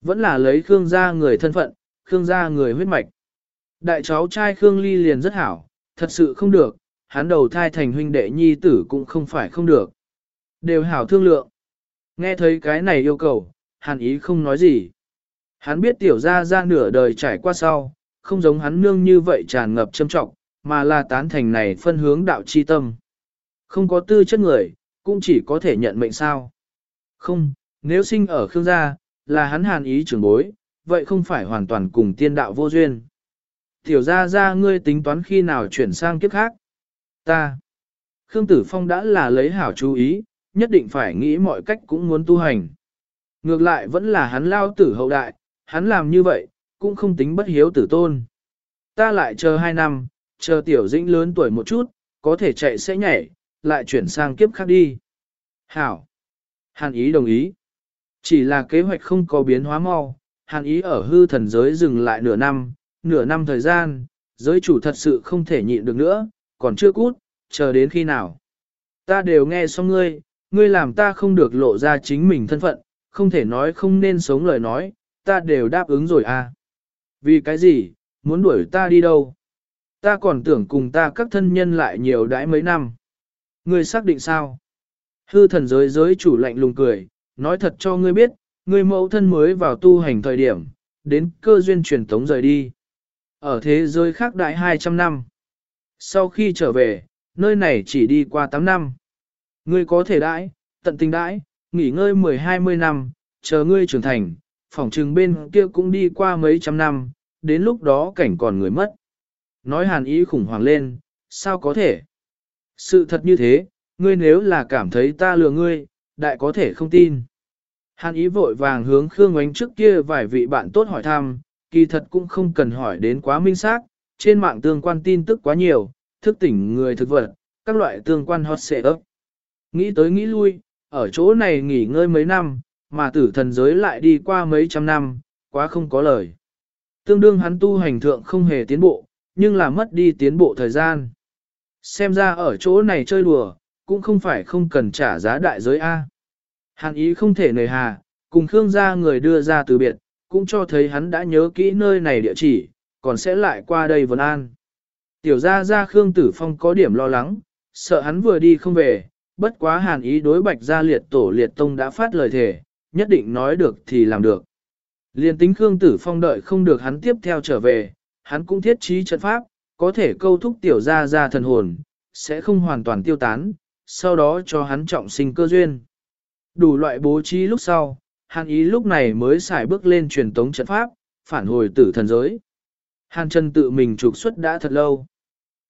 Vẫn là lấy Khương gia người thân phận, Khương gia người huyết mạch. Đại cháu trai Khương Ly liền rất hảo, thật sự không được, hắn đầu thai thành huynh đệ nhi tử cũng không phải không được. Đều hảo thương lượng. Nghe thấy cái này yêu cầu, hàn ý không nói gì. Hắn biết tiểu gia ra nửa đời trải qua sau, không giống hắn nương như vậy tràn ngập châm trọng, mà là tán thành này phân hướng đạo chi tâm. Không có tư chất người, cũng chỉ có thể nhận mệnh sao. Không, nếu sinh ở Khương gia, là hắn hàn ý trưởng bối, vậy không phải hoàn toàn cùng tiên đạo vô duyên. Tiểu gia gia ngươi tính toán khi nào chuyển sang kiếp khác. Ta. Khương Tử Phong đã là lấy hảo chú ý, nhất định phải nghĩ mọi cách cũng muốn tu hành. Ngược lại vẫn là hắn lao tử hậu đại, hắn làm như vậy, cũng không tính bất hiếu tử tôn. Ta lại chờ hai năm, chờ tiểu dĩnh lớn tuổi một chút, có thể chạy sẽ nhảy, lại chuyển sang kiếp khác đi. Hảo. Hàn ý đồng ý. Chỉ là kế hoạch không có biến hóa mau, hàn ý ở hư thần giới dừng lại nửa năm, nửa năm thời gian, giới chủ thật sự không thể nhịn được nữa, còn chưa cút, chờ đến khi nào. Ta đều nghe xong ngươi, ngươi làm ta không được lộ ra chính mình thân phận, không thể nói không nên sống lời nói, ta đều đáp ứng rồi à. Vì cái gì, muốn đuổi ta đi đâu? Ta còn tưởng cùng ta các thân nhân lại nhiều đãi mấy năm. Ngươi xác định sao? Hư thần giới giới chủ lạnh lùng cười, nói thật cho ngươi biết, ngươi mẫu thân mới vào tu hành thời điểm, đến cơ duyên truyền tống rời đi. Ở thế giới khác đại 200 năm. Sau khi trở về, nơi này chỉ đi qua 8 năm. Ngươi có thể đãi, tận tình đãi, nghỉ ngơi 10-20 năm, chờ ngươi trưởng thành, phỏng trừng bên kia cũng đi qua mấy trăm năm, đến lúc đó cảnh còn người mất. Nói hàn ý khủng hoảng lên, sao có thể? Sự thật như thế, ngươi nếu là cảm thấy ta lừa ngươi, đại có thể không tin. Hàn ý vội vàng hướng Khương Ngoánh trước kia vài vị bạn tốt hỏi thăm, kỳ thật cũng không cần hỏi đến quá minh xác, trên mạng tương quan tin tức quá nhiều, thức tỉnh người thực vật, các loại tương quan hot xệ ấp. Nghĩ tới nghĩ lui, ở chỗ này nghỉ ngơi mấy năm, mà tử thần giới lại đi qua mấy trăm năm, quá không có lời. Tương đương hắn tu hành thượng không hề tiến bộ, nhưng là mất đi tiến bộ thời gian. Xem ra ở chỗ này chơi đùa, cũng không phải không cần trả giá đại giới A. Hàn ý không thể nề hà, cùng Khương gia người đưa ra từ biệt, cũng cho thấy hắn đã nhớ kỹ nơi này địa chỉ, còn sẽ lại qua đây vân an. Tiểu gia gia Khương Tử Phong có điểm lo lắng, sợ hắn vừa đi không về, bất quá hàn ý đối bạch gia liệt tổ liệt tông đã phát lời thề, nhất định nói được thì làm được. Liên tính Khương Tử Phong đợi không được hắn tiếp theo trở về, hắn cũng thiết trí trận pháp, có thể câu thúc tiểu gia gia thần hồn, sẽ không hoàn toàn tiêu tán, sau đó cho hắn trọng sinh cơ duyên. Đủ loại bố trí lúc sau, hàn ý lúc này mới xài bước lên truyền tống trận pháp, phản hồi tử thần giới. Hàn chân tự mình trục xuất đã thật lâu.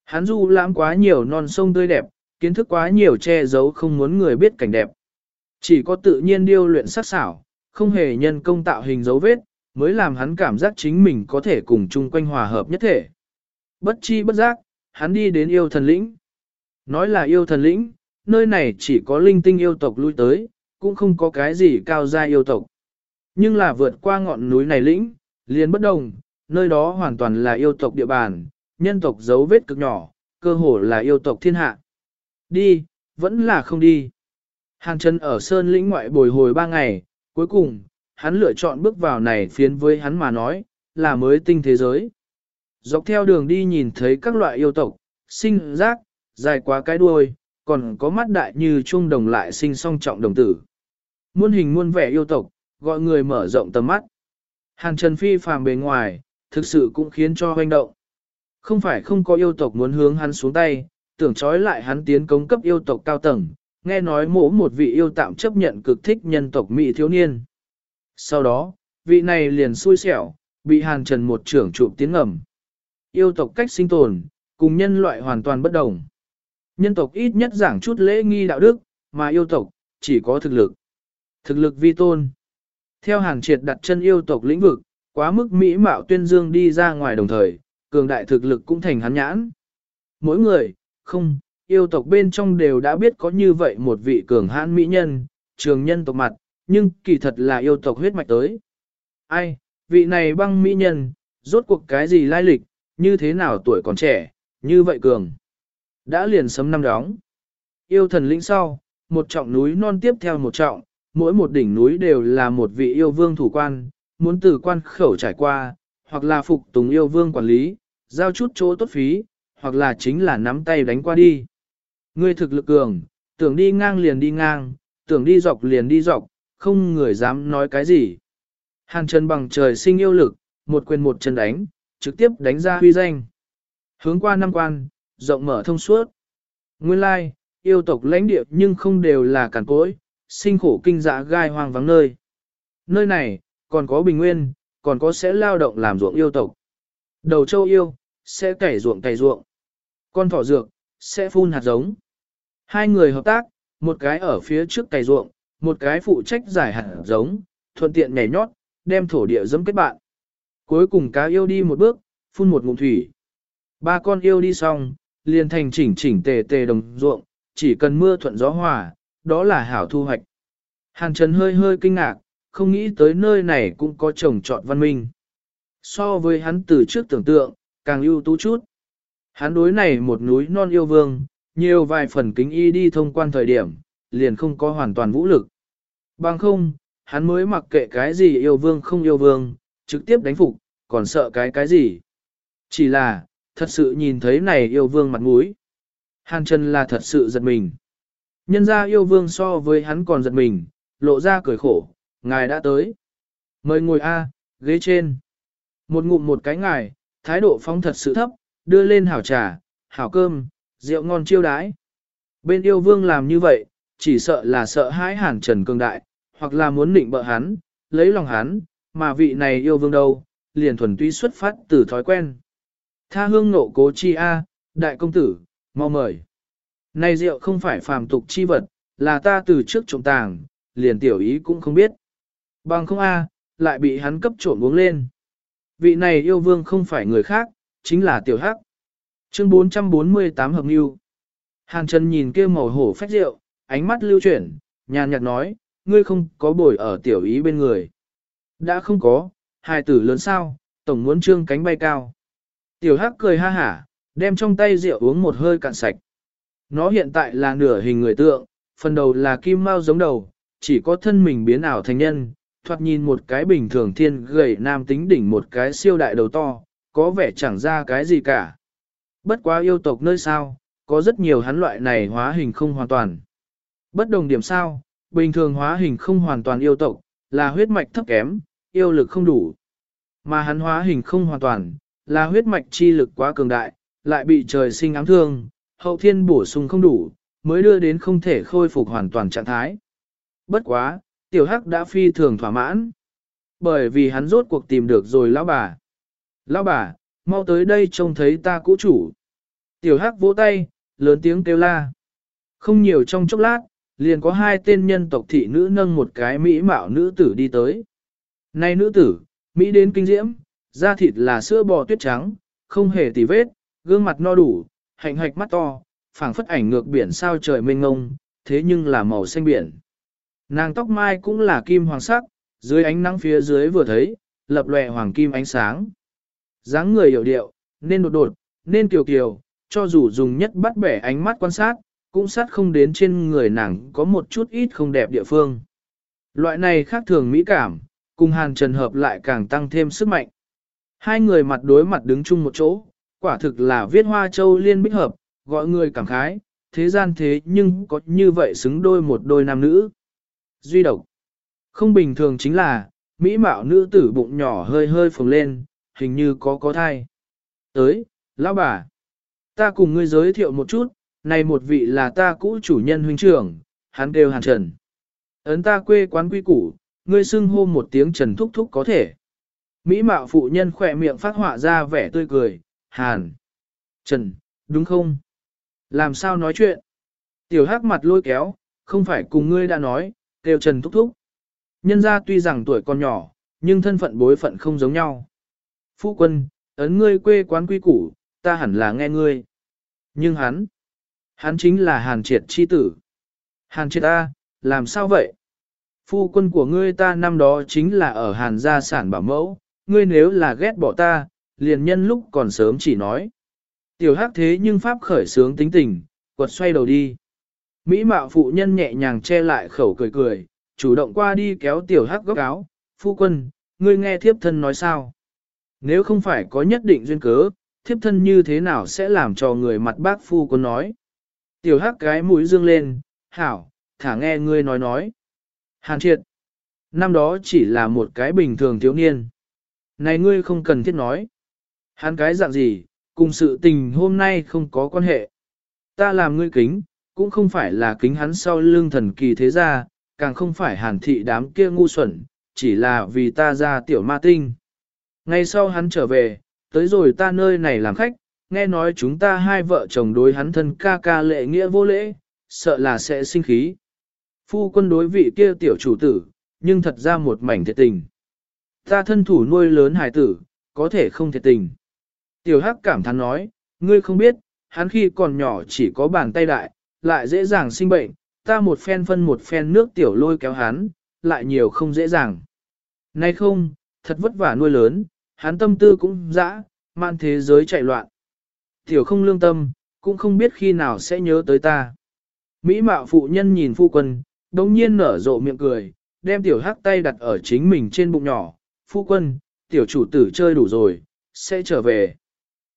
Hắn du lãm quá nhiều non sông tươi đẹp, kiến thức quá nhiều che giấu không muốn người biết cảnh đẹp. Chỉ có tự nhiên điêu luyện sắc xảo, không hề nhân công tạo hình dấu vết, mới làm hắn cảm giác chính mình có thể cùng chung quanh hòa hợp nhất thể. Bất chi bất giác, hắn đi đến yêu thần lĩnh. Nói là yêu thần lĩnh, nơi này chỉ có linh tinh yêu tộc lui tới, cũng không có cái gì cao gia yêu tộc. Nhưng là vượt qua ngọn núi này lĩnh, liền bất đồng, nơi đó hoàn toàn là yêu tộc địa bàn, nhân tộc dấu vết cực nhỏ, cơ hồ là yêu tộc thiên hạ. Đi, vẫn là không đi. Hàng chân ở sơn lĩnh ngoại bồi hồi ba ngày, cuối cùng, hắn lựa chọn bước vào này phiến với hắn mà nói, là mới tinh thế giới. Dọc theo đường đi nhìn thấy các loại yêu tộc, sinh rác, dài quá cái đuôi, còn có mắt đại như trung đồng lại sinh song trọng đồng tử. Muôn hình muôn vẻ yêu tộc, gọi người mở rộng tầm mắt. Hàn Trần Phi phàm bề ngoài, thực sự cũng khiến cho hoành động. Không phải không có yêu tộc muốn hướng hắn xuống tay, tưởng trói lại hắn tiến cống cấp yêu tộc cao tầng, nghe nói mỗ một vị yêu tạm chấp nhận cực thích nhân tộc Mỹ thiếu niên. Sau đó, vị này liền xui xẻo, bị Hàn Trần một trưởng trụ tiến ngầm. Yêu tộc cách sinh tồn, cùng nhân loại hoàn toàn bất đồng. Nhân tộc ít nhất giảng chút lễ nghi đạo đức, mà yêu tộc, chỉ có thực lực. Thực lực vi tôn. Theo hàng Triệt đặt chân yêu tộc lĩnh vực, quá mức mỹ mạo tuyên dương đi ra ngoài đồng thời, cường đại thực lực cũng thành hắn nhãn. Mỗi người, không, yêu tộc bên trong đều đã biết có như vậy một vị cường hãn mỹ nhân, trường nhân tộc mặt, nhưng kỳ thật là yêu tộc huyết mạch tới. Ai, vị này băng mỹ nhân, rốt cuộc cái gì lai lịch, như thế nào tuổi còn trẻ, như vậy cường. Đã liền sấm năm đóng. Yêu thần lĩnh sau, một trọng núi non tiếp theo một trọng, mỗi một đỉnh núi đều là một vị yêu vương thủ quan, muốn từ quan khẩu trải qua, hoặc là phục tùng yêu vương quản lý, giao chút chỗ tốt phí, hoặc là chính là nắm tay đánh qua đi. Ngươi thực lực cường, tưởng đi ngang liền đi ngang, tưởng đi dọc liền đi dọc, không người dám nói cái gì. Hàn Trần bằng trời sinh yêu lực, một quyền một chân đánh, trực tiếp đánh ra huy danh. Hướng qua năm quan, rộng mở thông suốt. Nguyên lai, yêu tộc lãnh địa nhưng không đều là cản cối, sinh khổ kinh dã gai hoang vắng nơi. Nơi này, còn có bình nguyên, còn có sẽ lao động làm ruộng yêu tộc. Đầu châu yêu, sẽ cày ruộng cày ruộng. Con thỏ dược, sẽ phun hạt giống. Hai người hợp tác, một cái ở phía trước cày ruộng, một cái phụ trách giải hạt giống, thuận tiện nhảy nhót, đem thổ địa dẫm kết bạn. Cuối cùng cá yêu đi một bước, phun một ngụm thủy. Ba con yêu đi xong, liền thành chỉnh chỉnh tề tề đồng ruộng, chỉ cần mưa thuận gió hòa, đó là hảo thu hoạch. Hàn Trần hơi hơi kinh ngạc, không nghĩ tới nơi này cũng có trồng trọt văn minh. So với hắn từ trước tưởng tượng, càng ưu tú chút. Hắn đối này một núi non yêu vương, nhiều vài phần kính y đi thông quan thời điểm, liền không có hoàn toàn vũ lực. Bằng không, hắn mới mặc kệ cái gì yêu vương không yêu vương, trực tiếp đánh phục, còn sợ cái cái gì. Chỉ là, thật sự nhìn thấy này yêu vương mặt mũi. Hàn Trần là thật sự giật mình. Nhân ra yêu vương so với hắn còn giật mình, lộ ra cười khổ, ngài đã tới. Mời ngồi A, ghế trên. Một ngụm một cái ngài, thái độ phong thật sự thấp, đưa lên hảo trà, hảo cơm, rượu ngon chiêu đái. Bên yêu vương làm như vậy, chỉ sợ là sợ hãi hàn trần cường đại, hoặc là muốn định bợ hắn, lấy lòng hắn, mà vị này yêu vương đâu, liền thuần túy xuất phát từ thói quen. Tha hương nộ cố chi A, đại công tử, mau mời. Này rượu không phải phàm tục chi vật, là ta từ trước trộm tàng, liền tiểu ý cũng không biết. Bằng không A, lại bị hắn cấp trộm uống lên. Vị này yêu vương không phải người khác, chính là tiểu hắc. Chương 448 hợp lưu. Hàn Trần nhìn kia màu hổ phách rượu, ánh mắt lưu chuyển, nhàn nhạt nói, ngươi không có bồi ở tiểu ý bên người. Đã không có, hài tử lớn sao, tổng muốn trương cánh bay cao. Tiểu hắc cười ha hả, đem trong tay rượu uống một hơi cạn sạch. Nó hiện tại là nửa hình người tượng, phần đầu là kim mao giống đầu, chỉ có thân mình biến ảo thành nhân, thoạt nhìn một cái bình thường thiên gầy nam tính đỉnh một cái siêu đại đầu to, có vẻ chẳng ra cái gì cả. Bất quá yêu tộc nơi sao, có rất nhiều hắn loại này hóa hình không hoàn toàn. Bất đồng điểm sao, bình thường hóa hình không hoàn toàn yêu tộc, là huyết mạch thấp kém, yêu lực không đủ. Mà hắn hóa hình không hoàn toàn, là huyết mạch chi lực quá cường đại, lại bị trời sinh ám thương, hậu thiên bổ sung không đủ, mới đưa đến không thể khôi phục hoàn toàn trạng thái. Bất quá, tiểu hắc đã phi thường thỏa mãn. Bởi vì hắn rốt cuộc tìm được rồi lão bà. Lão bà, mau tới đây trông thấy ta cũ chủ. Tiểu hắc vỗ tay, lớn tiếng kêu la. Không nhiều trong chốc lát, liền có hai tên nhân tộc thị nữ nâng một cái mỹ mạo nữ tử đi tới. Này nữ tử, Mỹ đến kinh diễm, da thịt là sữa bò tuyết trắng, không hề tì vết, gương mặt no đủ, hạnh hạch mắt to, phảng phất ảnh ngược biển sao trời mênh ngông, thế nhưng là màu xanh biển. Nàng tóc mai cũng là kim hoàng sắc, dưới ánh nắng phía dưới vừa thấy, lập lòe hoàng kim ánh sáng. dáng người hiểu điệu, nên đột đột, nên kiều kiều, cho dù dùng nhất bắt bẻ ánh mắt quan sát, cũng sát không đến trên người nàng có một chút ít không đẹp địa phương. Loại này khác thường mỹ cảm, cùng hàn trần hợp lại càng tăng thêm sức mạnh. Hai người mặt đối mặt đứng chung một chỗ, quả thực là viết hoa châu liên bích hợp, gọi người cảm khái, thế gian thế nhưng có như vậy xứng đôi một đôi nam nữ. Duy độc. Không bình thường chính là, mỹ mạo nữ tử bụng nhỏ hơi hơi phồng lên, hình như có có thai. Tới, lão bà. Ta cùng ngươi giới thiệu một chút, này một vị là ta cũ chủ nhân huynh trưởng, hắn đều hàn trần. Ấn ta quê quán quy củ, ngươi xưng hô một tiếng trần thúc thúc có thể. Mỹ mạo phụ nhân khỏe miệng phát họa ra vẻ tươi cười, hàn. Trần, đúng không? Làm sao nói chuyện? Tiểu hắc mặt lôi kéo, không phải cùng ngươi đã nói, kêu trần thúc thúc. Nhân ra tuy rằng tuổi còn nhỏ, nhưng thân phận bối phận không giống nhau. Phu quân, ấn ngươi quê quán quy củ, ta hẳn là nghe ngươi. Nhưng hắn, hắn chính là hàn triệt chi tử. Hàn triệt ta, làm sao vậy? Phu quân của ngươi ta năm đó chính là ở hàn gia sản bảo mẫu, ngươi nếu là ghét bỏ ta, liền nhân lúc còn sớm chỉ nói. Tiểu hắc thế nhưng pháp khởi sướng tính tình, quật xoay đầu đi. Mỹ mạo phụ nhân nhẹ nhàng che lại khẩu cười cười, chủ động qua đi kéo tiểu hắc góc áo, phu quân, ngươi nghe thiếp thân nói sao? Nếu không phải có nhất định duyên cớ, thiếp thân như thế nào sẽ làm cho người mặt bác phu quân nói? Tiểu hắc cái mũi dương lên, hảo, thả nghe ngươi nói nói. Hàn triệt, năm đó chỉ là một cái bình thường thiếu niên. Này ngươi không cần thiết nói. Hắn cái dạng gì, cùng sự tình hôm nay không có quan hệ. Ta làm ngươi kính, cũng không phải là kính hắn sau lưng thần kỳ thế gia, càng không phải hàn thị đám kia ngu xuẩn, chỉ là vì ta ra tiểu ma tinh. Ngay sau hắn trở về, tới rồi ta nơi này làm khách, nghe nói chúng ta hai vợ chồng đối hắn thân ca ca lệ nghĩa vô lễ, sợ là sẽ sinh khí. Phu quân đối vị kia tiểu chủ tử, nhưng thật ra một mảnh thiệt tình. Ta thân thủ nuôi lớn hài tử, có thể không thiệt tình. Tiểu Hắc cảm thán nói, ngươi không biết, hắn khi còn nhỏ chỉ có bàn tay đại, lại dễ dàng sinh bệnh, ta một phen phân một phen nước tiểu lôi kéo hắn, lại nhiều không dễ dàng. Nay không, thật vất vả nuôi lớn, hắn tâm tư cũng dã, man thế giới chạy loạn. Tiểu không lương tâm, cũng không biết khi nào sẽ nhớ tới ta. Mỹ mạo phụ nhân nhìn phu quân, đồng nhiên nở rộ miệng cười, đem tiểu hắc tay đặt ở chính mình trên bụng nhỏ. Phu quân, tiểu chủ tử chơi đủ rồi, sẽ trở về.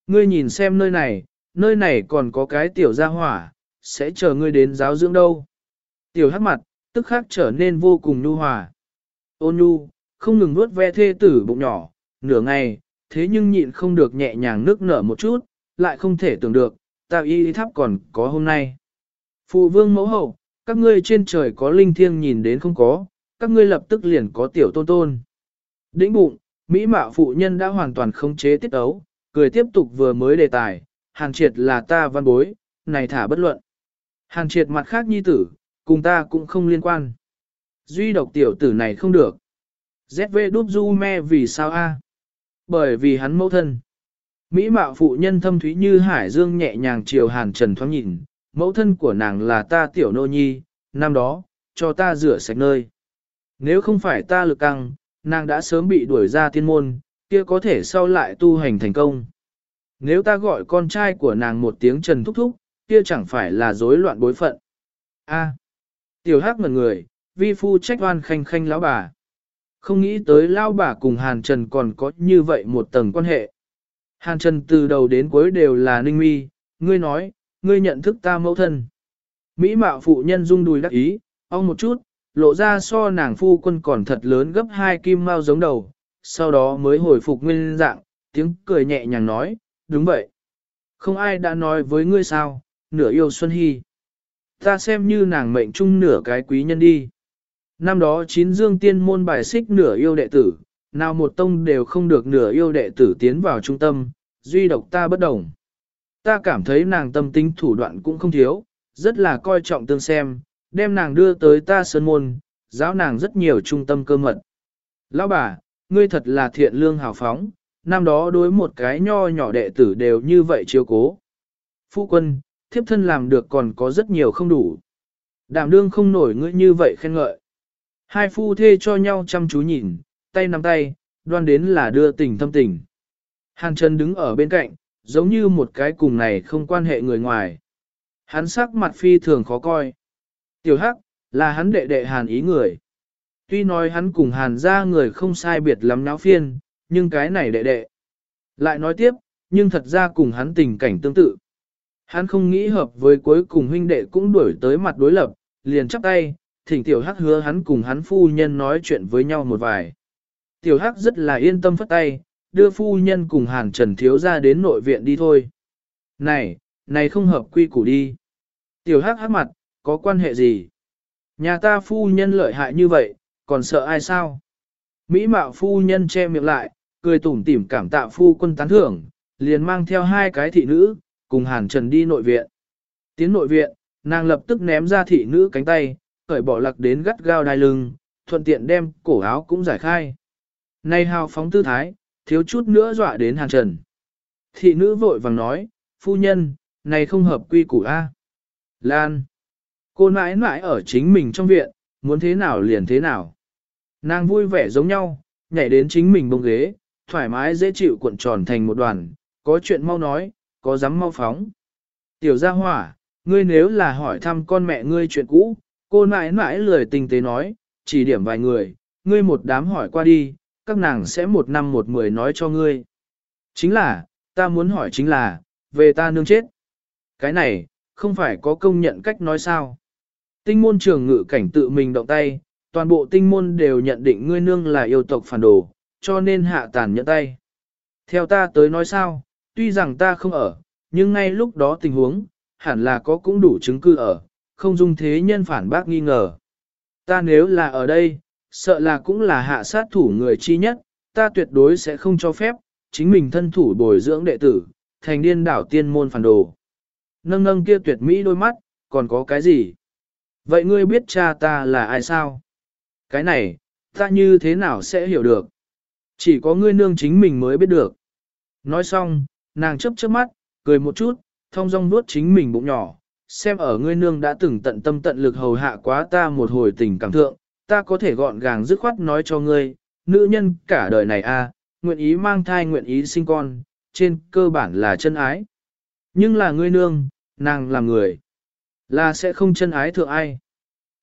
Ngươi nhìn xem nơi này, nơi này còn có cái tiểu gia hỏa, sẽ chờ ngươi đến giáo dưỡng đâu. Tiểu hắc mặt, tức khắc trở nên vô cùng nhu hòa. Ôn nhu, không ngừng nuốt ve thê tử bụng nhỏ, nửa ngày, thế nhưng nhịn không được nhẹ nhàng nước nở một chút, lại không thể tưởng được, ta y tháp còn có hôm nay. Phụ vương mẫu hậu, các ngươi trên trời có linh thiêng nhìn đến không có, các ngươi lập tức liền có tiểu tôn tôn. Đĩnh bụng, Mỹ mạo phụ nhân đã hoàn toàn không chế tiết ấu, cười tiếp tục vừa mới đề tài, hàng triệt là ta văn bối, này thả bất luận. Hàng triệt mặt khác nhi tử, cùng ta cũng không liên quan. Duy độc tiểu tử này không được. ZV đúp du me vì sao a? Bởi vì hắn mẫu thân. Mỹ mạo phụ nhân thâm thúy như hải dương nhẹ nhàng chiều hàn trần thoáng nhìn, mẫu thân của nàng là ta tiểu nô nhi, năm đó, cho ta rửa sạch nơi. Nếu không phải ta lực căng, nàng đã sớm bị đuổi ra tiên môn, kia có thể sau lại tu hành thành công. Nếu ta gọi con trai của nàng một tiếng trần thúc thúc, kia chẳng phải là rối loạn bối phận. A. tiểu hắc ngần người, vi phu trách oan khanh khanh lão bà. Không nghĩ tới lão bà cùng Hàn Trần còn có như vậy một tầng quan hệ. Hàn Trần từ đầu đến cuối đều là ninh mi, ngươi nói, ngươi nhận thức ta mẫu thân. Mỹ mạo phụ nhân rung đùi đắc ý, ông một chút, lộ ra so nàng phu quân còn thật lớn gấp hai kim mao giống đầu, sau đó mới hồi phục nguyên dạng, tiếng cười nhẹ nhàng nói, đúng vậy. Không ai đã nói với ngươi sao, nửa yêu Xuân Hy. Ta xem như nàng mệnh chung nửa cái quý nhân đi. Năm đó chín dương tiên môn bài xích nửa yêu đệ tử, nào một tông đều không được nửa yêu đệ tử tiến vào trung tâm, duy độc ta bất đồng. Ta cảm thấy nàng tâm tính thủ đoạn cũng không thiếu, rất là coi trọng tương xem, đem nàng đưa tới ta sơn môn, giáo nàng rất nhiều trung tâm cơ mật. Lão bà, ngươi thật là thiện lương hào phóng, năm đó đối một cái nho nhỏ đệ tử đều như vậy chiếu cố. Phu quân, thiếp thân làm được còn có rất nhiều không đủ. Đảm đương không nổi ngươi như vậy khen ngợi. Hai phu thê cho nhau chăm chú nhìn, tay nắm tay, đoan đến là đưa tình thâm tình. Hàn Trần đứng ở bên cạnh, giống như một cái cùng này không quan hệ người ngoài. Hắn sắc mặt phi thường khó coi. Tiểu Hắc, là hắn đệ đệ Hàn ý người. Tuy nói hắn cùng Hàn ra người không sai biệt lắm náo phiên, nhưng cái này đệ đệ. Lại nói tiếp, nhưng thật ra cùng hắn tình cảnh tương tự. Hắn không nghĩ hợp với cuối cùng huynh đệ cũng đuổi tới mặt đối lập, liền chắp tay, thỉnh tiểu hắc hứa hắn cùng hắn phu nhân nói chuyện với nhau một vài. Tiểu hắc rất là yên tâm phất tay, đưa phu nhân cùng hàn trần thiếu ra đến nội viện đi thôi. Này, này không hợp quy củ đi. Tiểu hắc hắc mặt, có quan hệ gì? Nhà ta phu nhân lợi hại như vậy, còn sợ ai sao? Mỹ mạo phu nhân che miệng lại, cười tủm tỉm cảm tạ phu quân tán thưởng, liền mang theo hai cái thị nữ, cùng hàn trần đi nội viện. Tiến nội viện, nàng lập tức ném ra thị nữ cánh tay, cởi bỏ lặc đến gắt gao đai lưng, thuận tiện đem cổ áo cũng giải khai. Này hào phóng tư thái, thiếu chút nữa dọa đến hàn trần. Thị nữ vội vàng nói, phu nhân, này không hợp quy củ A. Lan. Cô nãi nãi ở chính mình trong viện, muốn thế nào liền thế nào. Nàng vui vẻ giống nhau, nhảy đến chính mình bông ghế, thoải mái dễ chịu cuộn tròn thành một đoàn, có chuyện mau nói, có dám mau phóng. Tiểu gia hỏa, ngươi nếu là hỏi thăm con mẹ ngươi chuyện cũ, cô nãi nãi lười tình tế nói, chỉ điểm vài người, ngươi một đám hỏi qua đi, các nàng sẽ một năm một mười nói cho ngươi. Chính là, ta muốn hỏi chính là, về ta nương chết. Cái này, không phải có công nhận cách nói sao. Tinh môn trường ngự cảnh tự mình động tay, toàn bộ tinh môn đều nhận định ngươi nương là yêu tộc phản đồ, cho nên hạ tàn nhận tay. Theo ta tới nói sao, tuy rằng ta không ở, nhưng ngay lúc đó tình huống, hẳn là có cũng đủ chứng cứ ở, không dung thế nhân phản bác nghi ngờ. Ta nếu là ở đây, sợ là cũng là hạ sát thủ người chi nhất, ta tuyệt đối sẽ không cho phép, chính mình thân thủ bồi dưỡng đệ tử, thành điên đảo tiên môn phản đồ. Nâng nâng kia tuyệt mỹ đôi mắt, còn có cái gì? Vậy ngươi biết cha ta là ai sao? Cái này, ta như thế nào sẽ hiểu được? Chỉ có ngươi nương chính mình mới biết được. Nói xong, nàng chấp chớp mắt, cười một chút, thông dong nuốt chính mình bụng nhỏ, xem ở ngươi nương đã từng tận tâm tận lực hầu hạ quá ta một hồi tình cảm thượng, ta có thể gọn gàng dứt khoát nói cho ngươi, nữ nhân cả đời này a, nguyện ý mang thai nguyện ý sinh con, trên cơ bản là chân ái. Nhưng là ngươi nương, nàng là người, là sẽ không chân ái thượng ai.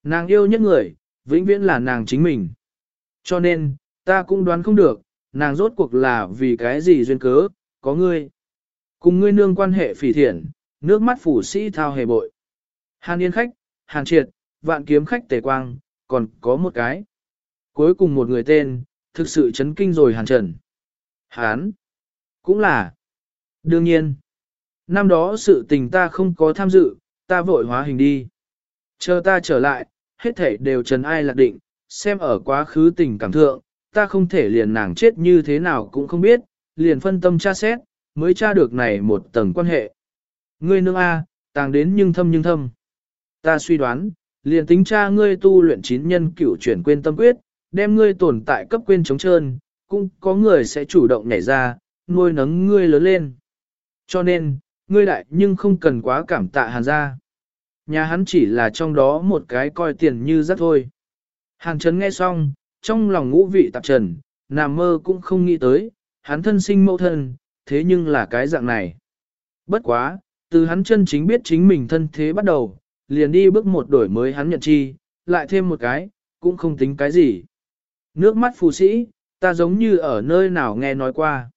Nàng yêu nhất người, vĩnh viễn là nàng chính mình. Cho nên, ta cũng đoán không được, nàng rốt cuộc là vì cái gì duyên cớ, có ngươi. Cùng ngươi nương quan hệ phỉ thiện, nước mắt phủ sĩ thao hề bội. Hàn yên khách, hàn triệt, vạn kiếm khách tề quang, còn có một cái. Cuối cùng một người tên, thực sự chấn kinh rồi hàn trần. Hán, cũng là. Đương nhiên, năm đó sự tình ta không có tham dự, ta vội hóa hình đi. Chờ ta trở lại, hết thể đều trần ai lạc định, xem ở quá khứ tình cảm thượng, ta không thể liền nàng chết như thế nào cũng không biết, liền phân tâm tra xét, mới tra được này một tầng quan hệ. Ngươi nương A, tàng đến nhưng thâm nhưng thâm. Ta suy đoán, liền tính cha ngươi tu luyện chín nhân cửu chuyển quên tâm quyết, đem ngươi tồn tại cấp quên chống trơn, cũng có người sẽ chủ động nhảy ra, nuôi nấng ngươi lớn lên. Cho nên, ngươi đại nhưng không cần quá cảm tạ hàn gia. Nhà hắn chỉ là trong đó một cái coi tiền như rất thôi. Hàn Trấn nghe xong, trong lòng ngũ vị tạp trần, nằm mơ cũng không nghĩ tới, hắn thân sinh mẫu thân, thế nhưng là cái dạng này. Bất quá, từ hắn chân chính biết chính mình thân thế bắt đầu, liền đi bước một đổi mới hắn nhận chi, lại thêm một cái, cũng không tính cái gì. Nước mắt phù sĩ, ta giống như ở nơi nào nghe nói qua.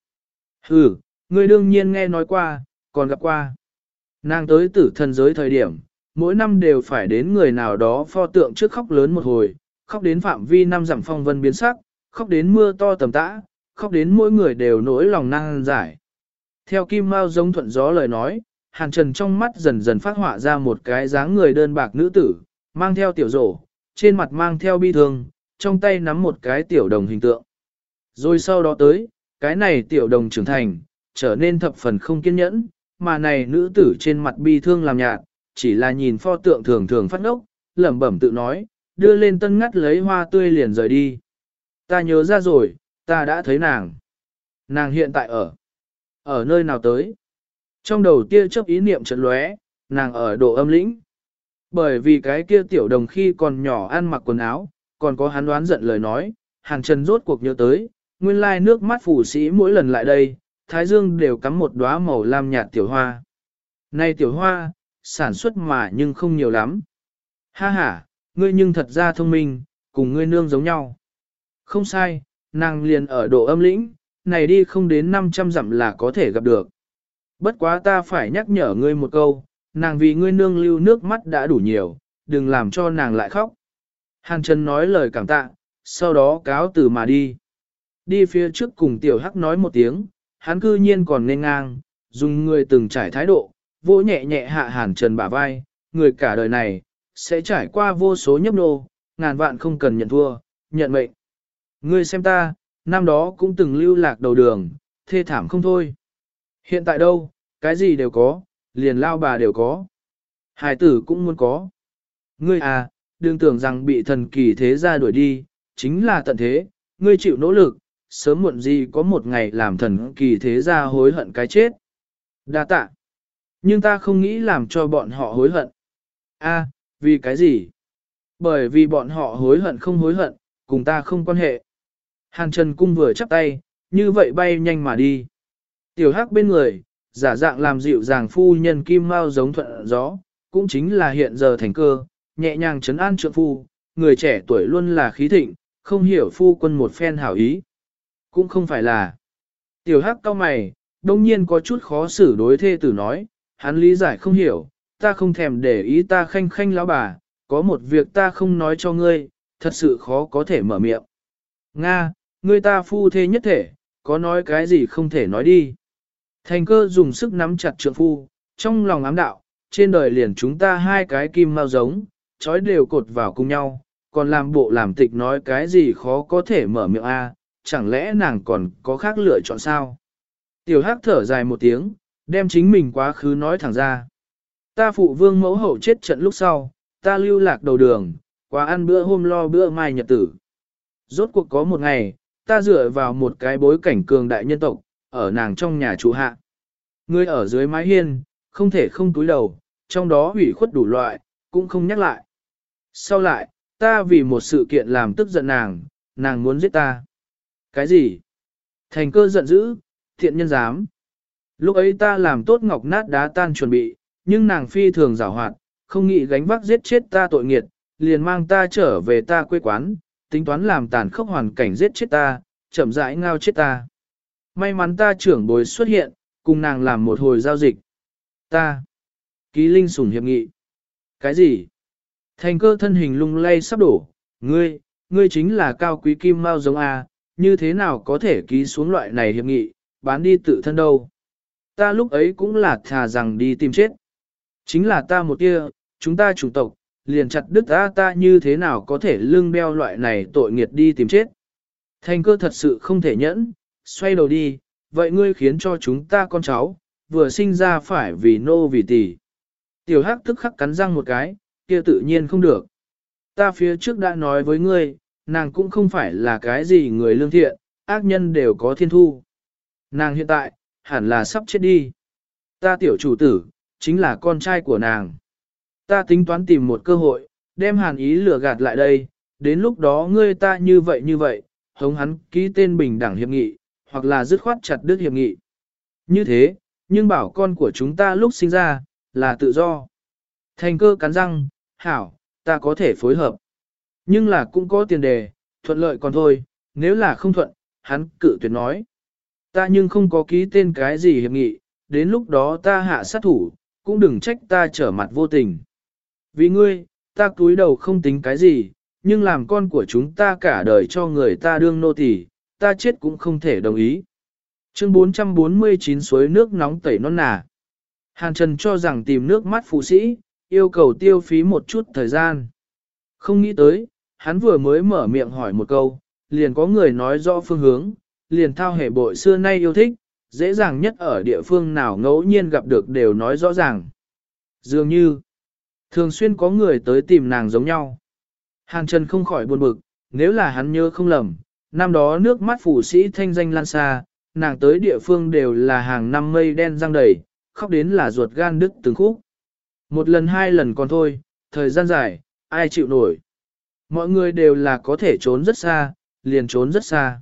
Ừ, người đương nhiên nghe nói qua, còn gặp qua. Nàng tới tử thần giới thời điểm, mỗi năm đều phải đến người nào đó pho tượng trước khóc lớn một hồi, khóc đến phạm vi năm dặm phong vân biến sắc, khóc đến mưa to tầm tã, khóc đến mỗi người đều nỗi lòng năng giải. Theo Kim Mao giống thuận gió lời nói, Hàn Trần trong mắt dần dần phát họa ra một cái dáng người đơn bạc nữ tử, mang theo tiểu rổ, trên mặt mang theo bi thương, trong tay nắm một cái tiểu đồng hình tượng. Rồi sau đó tới, cái này tiểu đồng trưởng thành, trở nên thập phần không kiên nhẫn, mà này nữ tử trên mặt bi thương làm nhạt, chỉ là nhìn pho tượng thường thường phát ngốc, lẩm bẩm tự nói, đưa lên tân ngắt lấy hoa tươi liền rời đi. Ta nhớ ra rồi, ta đã thấy nàng. Nàng hiện tại ở. Ở nơi nào tới? Trong đầu tia chấp ý niệm trận lóe, nàng ở độ âm lĩnh. Bởi vì cái kia tiểu đồng khi còn nhỏ ăn mặc quần áo, còn có hắn đoán giận lời nói, hàng trần rốt cuộc nhớ tới, nguyên lai nước mắt phủ sĩ mỗi lần lại đây, thái dương đều cắm một đóa màu lam nhạt tiểu hoa. Này tiểu hoa, sản xuất mà nhưng không nhiều lắm. Ha ha, ngươi nhưng thật ra thông minh, cùng ngươi nương giống nhau. Không sai, nàng liền ở độ âm lĩnh, này đi không đến 500 dặm là có thể gặp được. Bất quá ta phải nhắc nhở ngươi một câu, nàng vì ngươi nương lưu nước mắt đã đủ nhiều, đừng làm cho nàng lại khóc. Hàn Trần nói lời cảm tạ, sau đó cáo từ mà đi. Đi phía trước cùng tiểu hắc nói một tiếng, hắn cư nhiên còn nên ngang, dùng người từng trải thái độ, vỗ nhẹ nhẹ hạ Hàn Trần bả vai, người cả đời này, sẽ trải qua vô số nhấp nô, ngàn vạn không cần nhận thua, nhận mệnh. Ngươi xem ta, năm đó cũng từng lưu lạc đầu đường, thê thảm không thôi. Hiện tại đâu, cái gì đều có, liền lao bà đều có. Hải tử cũng muốn có. Ngươi à, đừng tưởng rằng bị thần kỳ thế gia đuổi đi, chính là tận thế, ngươi chịu nỗ lực, sớm muộn gì có một ngày làm thần kỳ thế gia hối hận cái chết. Đa tạ. Nhưng ta không nghĩ làm cho bọn họ hối hận. A, vì cái gì? Bởi vì bọn họ hối hận không hối hận, cùng ta không quan hệ. Hàn Trần Cung vừa chắp tay, như vậy bay nhanh mà đi. Tiểu Hắc bên người, giả dạng làm dịu dàng phu nhân kim Mao giống thuận gió, cũng chính là hiện giờ thành cơ, nhẹ nhàng trấn an trượng phu, người trẻ tuổi luôn là khí thịnh, không hiểu phu quân một phen hảo ý. Cũng không phải là. Tiểu Hắc cao mày, đông nhiên có chút khó xử đối thê tử nói, hắn lý giải không hiểu, ta không thèm để ý ta khanh khanh lão bà, có một việc ta không nói cho ngươi, thật sự khó có thể mở miệng. Nga, ngươi ta phu thế nhất thể, có nói cái gì không thể nói đi. Thành cơ dùng sức nắm chặt trượng phu, trong lòng ám đạo, trên đời liền chúng ta hai cái kim mau giống, chói đều cột vào cùng nhau, còn làm bộ làm tịch nói cái gì khó có thể mở miệng a, chẳng lẽ nàng còn có khác lựa chọn sao? Tiểu hắc thở dài một tiếng, đem chính mình quá khứ nói thẳng ra. Ta phụ vương mẫu hậu chết trận lúc sau, ta lưu lạc đầu đường, quá ăn bữa hôm lo bữa mai nhật tử. Rốt cuộc có một ngày, ta dựa vào một cái bối cảnh cường đại nhân tộc, ở nàng trong nhà chủ hạ. Ngươi ở dưới mái hiên, không thể không túi đầu, trong đó hủy khuất đủ loại, cũng không nhắc lại. Sau lại, ta vì một sự kiện làm tức giận nàng, nàng muốn giết ta. Cái gì? Thành cơ giận dữ, thiện nhân dám. Lúc ấy ta làm tốt ngọc nát đá tan chuẩn bị, nhưng nàng phi thường giảo hoạt, không nghĩ gánh vác giết chết ta tội nghiệt, liền mang ta trở về ta quê quán, tính toán làm tàn khốc hoàn cảnh giết chết ta, chậm rãi ngao chết ta. May mắn ta trưởng bối xuất hiện, cùng nàng làm một hồi giao dịch. Ta. Ký linh sủng hiệp nghị. Cái gì? Thành cơ thân hình lung lay sắp đổ, ngươi, ngươi chính là cao quý kim mao giống A, như thế nào có thể ký xuống loại này hiệp nghị, bán đi tự thân đâu. Ta lúc ấy cũng là thà rằng đi tìm chết. Chính là ta một kia, chúng ta chủ tộc, liền chặt đứt ta ta như thế nào có thể lưng đeo loại này tội nghiệt đi tìm chết. Thành cơ thật sự không thể nhẫn, xoay đầu đi, vậy ngươi khiến cho chúng ta con cháu, vừa sinh ra phải vì nô vì tỷ. Tiểu hắc tức khắc cắn răng một cái, kia tự nhiên không được. Ta phía trước đã nói với ngươi, nàng cũng không phải là cái gì người lương thiện, ác nhân đều có thiên thu. Nàng hiện tại, hẳn là sắp chết đi. Ta tiểu chủ tử, chính là con trai của nàng. Ta tính toán tìm một cơ hội, đem hàn ý lừa gạt lại đây, đến lúc đó ngươi ta như vậy như vậy, hống hắn ký tên bình đẳng hiệp nghị, hoặc là dứt khoát chặt đứt hiệp nghị. Như thế, nhưng bảo con của chúng ta lúc sinh ra, là tự do. Thành cơ cắn răng, hảo, ta có thể phối hợp. Nhưng là cũng có tiền đề, thuận lợi còn thôi, nếu là không thuận, hắn cự tuyệt nói. Ta nhưng không có ký tên cái gì hiệp nghị, đến lúc đó ta hạ sát thủ, cũng đừng trách ta trở mặt vô tình. Vì ngươi, ta cúi đầu không tính cái gì, nhưng làm con của chúng ta cả đời cho người ta đương nô tỳ, ta chết cũng không thể đồng ý. Chương 449 suối nước nóng tẩy non nà. Hàn Trần cho rằng tìm nước mắt phụ sĩ, yêu cầu tiêu phí một chút thời gian. Không nghĩ tới, hắn vừa mới mở miệng hỏi một câu, liền có người nói rõ phương hướng, liền thao hệ bội xưa nay yêu thích, dễ dàng nhất ở địa phương nào ngẫu nhiên gặp được đều nói rõ ràng. Dường như, thường xuyên có người tới tìm nàng giống nhau. Hàn Trần không khỏi buồn bực, nếu là hắn nhớ không lầm, năm đó nước mắt phủ sĩ thanh danh lan xa, nàng tới địa phương đều là hàng năm mây đen răng đầy, khóc đến là ruột gan đứt từng khúc. Một lần hai lần còn thôi, thời gian dài, ai chịu nổi. Mọi người đều là có thể trốn rất xa, liền trốn rất xa.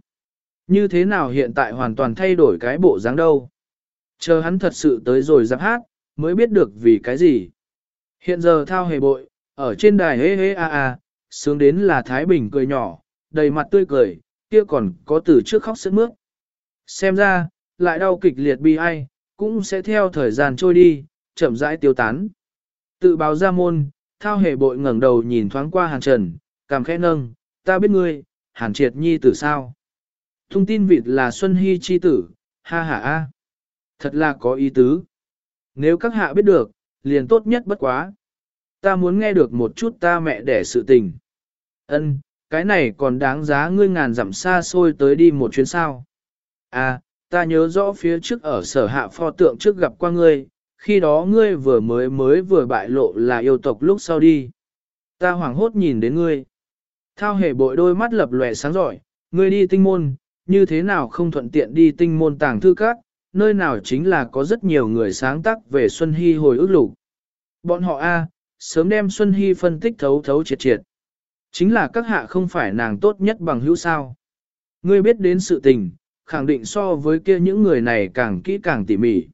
Như thế nào hiện tại hoàn toàn thay đổi cái bộ dáng đâu. Chờ hắn thật sự tới rồi giáp hát, mới biết được vì cái gì. Hiện giờ thao hề bội, ở trên đài hê hê a a, sướng đến là Thái Bình cười nhỏ, đầy mặt tươi cười, kia còn có từ trước khóc sướt mướt. Xem ra, lại đau kịch liệt bi ai, cũng sẽ theo thời gian trôi đi, chậm rãi tiêu tán. Tự báo ra môn, thao hề bội ngẩng đầu nhìn thoáng qua hàn trần, cảm khẽ nâng, ta biết ngươi, hàn triệt nhi tử sao. Thông tin vịt là Xuân Hy chi tử, ha ha a, Thật là có ý tứ. Nếu các hạ biết được, liền tốt nhất bất quá. Ta muốn nghe được một chút ta mẹ đẻ sự tình. Ân, cái này còn đáng giá ngươi ngàn dặm xa xôi tới đi một chuyến sao. À, ta nhớ rõ phía trước ở sở hạ pho tượng trước gặp qua ngươi, khi đó ngươi vừa mới mới vừa bại lộ là yêu tộc lúc sau đi. Ta hoảng hốt nhìn đến ngươi. Thao hề bội đôi mắt lập lòe sáng giỏi, ngươi đi tinh môn, như thế nào không thuận tiện đi tinh môn tàng thư các, nơi nào chính là có rất nhiều người sáng tác về Xuân Hy hồi ức lục. Bọn họ A, sớm đem Xuân Hy phân tích thấu thấu triệt triệt. Chính là các hạ không phải nàng tốt nhất bằng hữu sao. Ngươi biết đến sự tình, khẳng định so với kia những người này càng kỹ càng tỉ mỉ.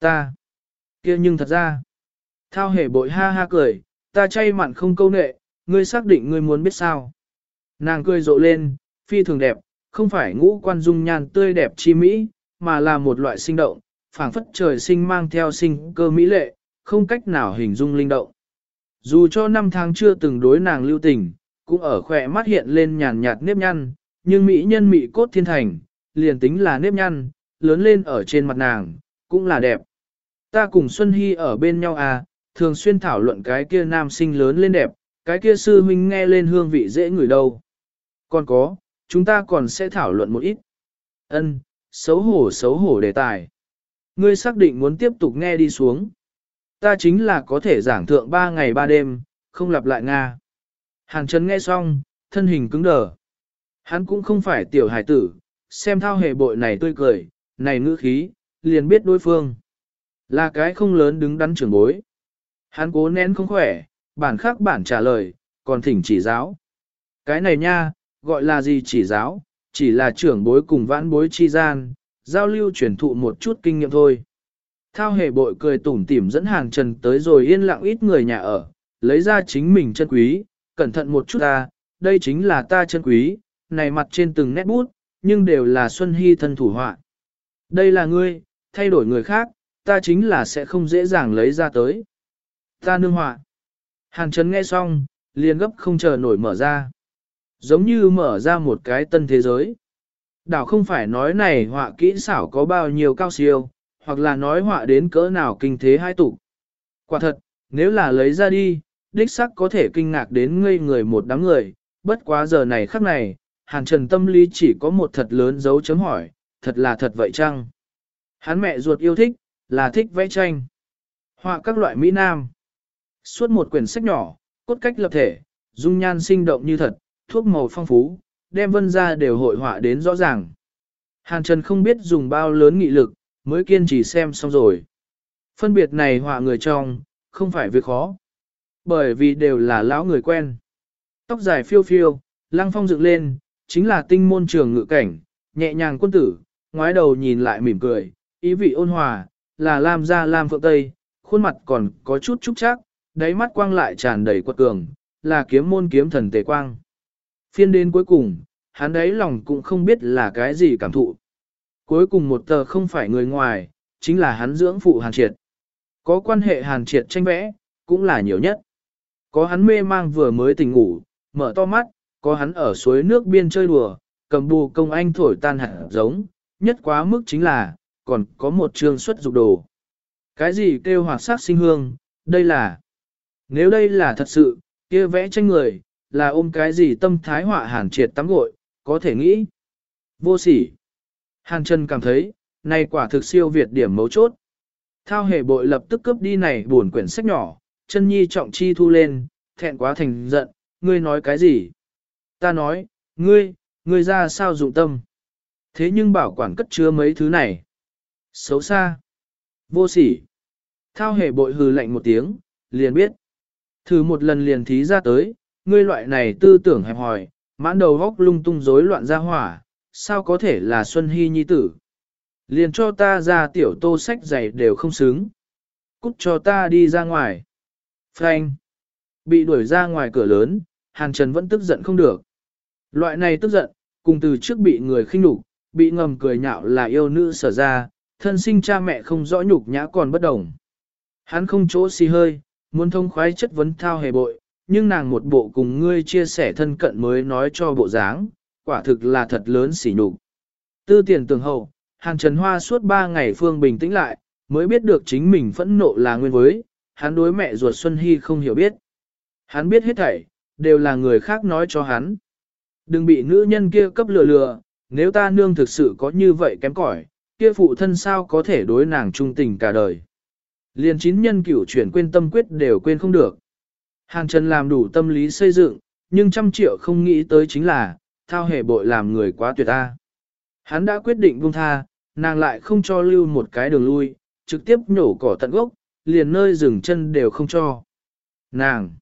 Ta, kia nhưng thật ra, thao hề bội ha ha cười, ta chay mặn không câu nệ, ngươi xác định ngươi muốn biết sao. Nàng cười rộ lên, phi thường đẹp, không phải ngũ quan dung nhan tươi đẹp chi mỹ, mà là một loại sinh động, phảng phất trời sinh mang theo sinh cơ mỹ lệ, không cách nào hình dung linh động. Dù cho năm tháng chưa từng đối nàng lưu tình, cũng ở khỏe mắt hiện lên nhàn nhạt nếp nhăn, nhưng mỹ nhân mỹ cốt thiên thành, liền tính là nếp nhăn, lớn lên ở trên mặt nàng, cũng là đẹp. Ta cùng Xuân Hy ở bên nhau à, thường xuyên thảo luận cái kia nam sinh lớn lên đẹp, cái kia sư huynh nghe lên hương vị dễ ngửi đâu. Còn có, chúng ta còn sẽ thảo luận một ít. Ân, xấu hổ xấu hổ đề tài. Ngươi xác định muốn tiếp tục nghe đi xuống. Ta chính là có thể giảng thượng ba ngày ba đêm, không lặp lại Nga. Hàn Trấn nghe xong, thân hình cứng đờ. Hắn cũng không phải tiểu hải tử, xem thao hề bội này tươi cười, này ngữ khí, liền biết đối phương. Là cái không lớn đứng đắn trưởng bối. Hắn cố nén không khỏe, bản khác bản trả lời, còn thỉnh chỉ giáo. Cái này nha, gọi là gì chỉ giáo, chỉ là trưởng bối cùng vãn bối chi gian, giao lưu truyền thụ một chút kinh nghiệm thôi. Thao hề bội cười tủm tỉm dẫn hàng trần tới rồi yên lặng ít người nhà ở, lấy ra chính mình chân quý, cẩn thận một chút ta, đây chính là ta chân quý, này mặt trên từng nét bút, nhưng đều là Xuân Hy thân thủ họa. Đây là ngươi, thay đổi người khác, ta chính là sẽ không dễ dàng lấy ra tới. Ta nương họa. hàng Trần nghe xong, liền gấp không chờ nổi mở ra. Giống như mở ra một cái tân thế giới. Đảo không phải nói này họa kỹ xảo có bao nhiêu cao siêu, hoặc là nói họa đến cỡ nào kinh thế hai tụ. Quả thật, nếu là lấy ra đi, đích sắc có thể kinh ngạc đến ngây người một đám người, bất quá giờ này khắc này, Hàn Trần tâm lý chỉ có một thật lớn dấu chấm hỏi, thật là thật vậy chăng? Hắn mẹ ruột yêu thích, là thích vẽ tranh. Họa các loại Mỹ Nam. Suốt một quyển sách nhỏ, cốt cách lập thể, dung nhan sinh động như thật, thuốc màu phong phú, đem vân ra đều hội họa đến rõ ràng. Hàn Trần không biết dùng bao lớn nghị lực, mới kiên trì xem xong rồi. Phân biệt này họa người trong, không phải việc khó. Bởi vì đều là lão người quen. Tóc dài phiêu phiêu, lăng phong dựng lên, chính là tinh môn trường ngự cảnh, nhẹ nhàng quân tử, ngoái đầu nhìn lại mỉm cười, ý vị ôn hòa, là Lam gia Lam Phượng Tây, khuôn mặt còn có chút trúc chắc, đáy mắt quang lại tràn đầy quật cường, là kiếm môn kiếm thần tề quang. Phiên đến cuối cùng, hắn đấy lòng cũng không biết là cái gì cảm thụ. Cuối cùng một tờ không phải người ngoài, chính là hắn dưỡng phụ hàn triệt. Có quan hệ hàn triệt tranh vẽ, cũng là nhiều nhất. Có hắn mê mang vừa mới tỉnh ngủ, mở to mắt, có hắn ở suối nước biên chơi đùa, cầm bù công anh thổi tan hạt giống, nhất quá mức chính là, còn có một trường xuất dục đồ. Cái gì kêu hoạt sắc sinh hương, đây là... Nếu đây là thật sự, kia vẽ tranh người, là ôm cái gì tâm thái họa hàn triệt tắm gội, có thể nghĩ. Vô sỉ. Hàn Trần cảm thấy, này quả thực siêu việt điểm mấu chốt. Thao hề bội lập tức cướp đi này buồn quyển sách nhỏ, chân nhi trọng chi thu lên, thẹn quá thành giận, ngươi nói cái gì? Ta nói, ngươi, ngươi ra sao dụng tâm? Thế nhưng bảo quản cất chứa mấy thứ này. Xấu xa. Vô sỉ. Thao hề bội hừ lạnh một tiếng, liền biết. Thử một lần liền thí ra tới, ngươi loại này tư tưởng hẹp hòi, mãn đầu góc lung tung rối loạn ra hỏa, sao có thể là Xuân Hy nhi tử. Liền cho ta ra tiểu tô sách giày đều không xứng. Cút cho ta đi ra ngoài. Frank. Bị đuổi ra ngoài cửa lớn, Hàn Trần vẫn tức giận không được. Loại này tức giận, cùng từ trước bị người khinh nhục, bị ngầm cười nhạo là yêu nữ sở ra, thân sinh cha mẹ không rõ nhục nhã còn bất đồng. Hắn không chỗ xì hơi, muốn thông khoái chất vấn thao hề bội, nhưng nàng một bộ cùng ngươi chia sẻ thân cận mới nói cho bộ dáng, quả thực là thật lớn xỉ nhục. Tư tiền tường hậu, Hàn Trần Hoa suốt ba ngày phương bình tĩnh lại, mới biết được chính mình phẫn nộ là nguyên với, hắn đối mẹ ruột Xuân Hy không hiểu biết. Hắn biết hết thảy, đều là người khác nói cho hắn. Đừng bị nữ nhân kia cấp lừa lừa, nếu ta nương thực sự có như vậy kém cỏi, kia phụ thân sao có thể đối nàng trung tình cả đời. Liền chín nhân cửu chuyển quên tâm quyết đều quên không được. Hàn Trần làm đủ tâm lý xây dựng, nhưng trăm triệu không nghĩ tới chính là, thao hề bội làm người quá tuyệt ta. Hắn đã quyết định buông tha, nàng lại không cho lưu một cái đường lui, trực tiếp nhổ cỏ tận gốc, liền nơi dừng chân đều không cho. Nàng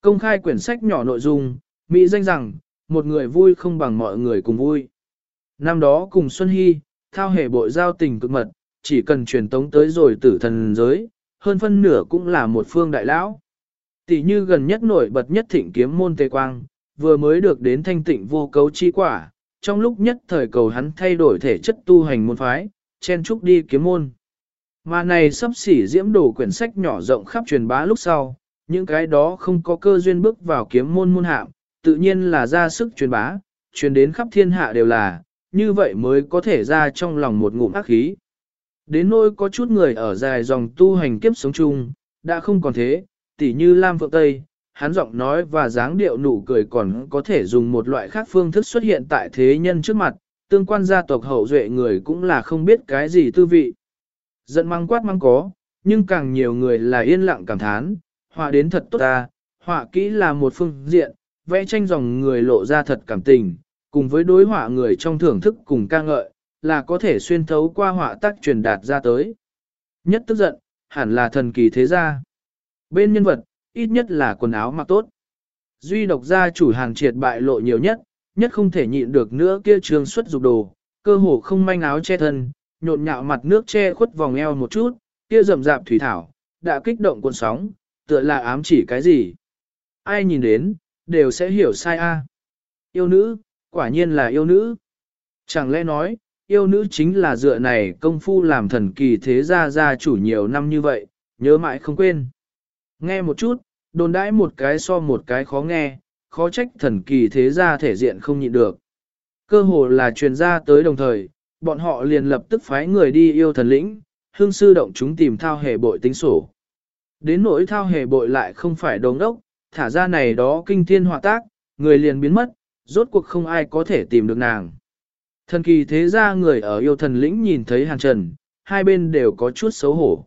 công khai quyển sách nhỏ nội dung, Mỹ danh rằng, một người vui không bằng mọi người cùng vui. Năm đó cùng Xuân Hy, thao hề bội giao tình cực mật, chỉ cần truyền tống tới rồi tử thần giới, hơn phân nửa cũng là một phương đại lão. Tỷ như gần nhất nổi bật nhất thịnh kiếm môn tề quang, vừa mới được đến thanh tịnh vô cấu chi quả, trong lúc nhất thời cầu hắn thay đổi thể chất tu hành môn phái, chen trúc đi kiếm môn. Mà này sắp xỉ diễm đổ quyển sách nhỏ rộng khắp truyền bá lúc sau, những cái đó không có cơ duyên bước vào kiếm môn môn hạm, tự nhiên là ra sức truyền bá, truyền đến khắp thiên hạ đều là, như vậy mới có thể ra trong lòng một ngụm ác khí. Đến nỗi có chút người ở dài dòng tu hành kiếp sống chung, đã không còn thế, tỉ như Lam Phượng Tây, hắn giọng nói và dáng điệu nụ cười còn có thể dùng một loại khác phương thức xuất hiện tại thế nhân trước mặt, tương quan gia tộc hậu duệ người cũng là không biết cái gì tư vị. Giận mang quát mang có, nhưng càng nhiều người là yên lặng cảm thán, họa đến thật tốt ta, họa kỹ là một phương diện, vẽ tranh dòng người lộ ra thật cảm tình, cùng với đối họa người trong thưởng thức cùng ca ngợi, là có thể xuyên thấu qua họa tác truyền đạt ra tới. Nhất tức giận, hẳn là thần kỳ thế gia. Bên nhân vật, ít nhất là quần áo mặc tốt. Duy độc gia chủ hàng triệt bại lộ nhiều nhất, nhất không thể nhịn được nữa kia trường xuất dục đồ, cơ hồ không manh áo che thân, nhộn nhạo mặt nước che khuất vòng eo một chút, kia rậm rạp thủy thảo, đã kích động cuộn sóng, tựa là ám chỉ cái gì. Ai nhìn đến, đều sẽ hiểu sai a. Yêu nữ, quả nhiên là yêu nữ. Chẳng lẽ nói, yêu nữ chính là dựa này công phu làm thần kỳ thế gia gia chủ nhiều năm như vậy, nhớ mãi không quên. Nghe một chút, đồn đãi một cái so một cái khó nghe, khó trách thần kỳ thế gia thể diện không nhịn được. Cơ hồ là truyền ra tới đồng thời, bọn họ liền lập tức phái người đi yêu thần lĩnh, hương sư động chúng tìm thao hề bội tính sổ. Đến nỗi thao hề bội lại không phải đống đốc, thả ra này đó kinh thiên họa tác, người liền biến mất, rốt cuộc không ai có thể tìm được nàng. Thần kỳ thế ra người ở yêu thần lĩnh nhìn thấy hàn trần, hai bên đều có chút xấu hổ.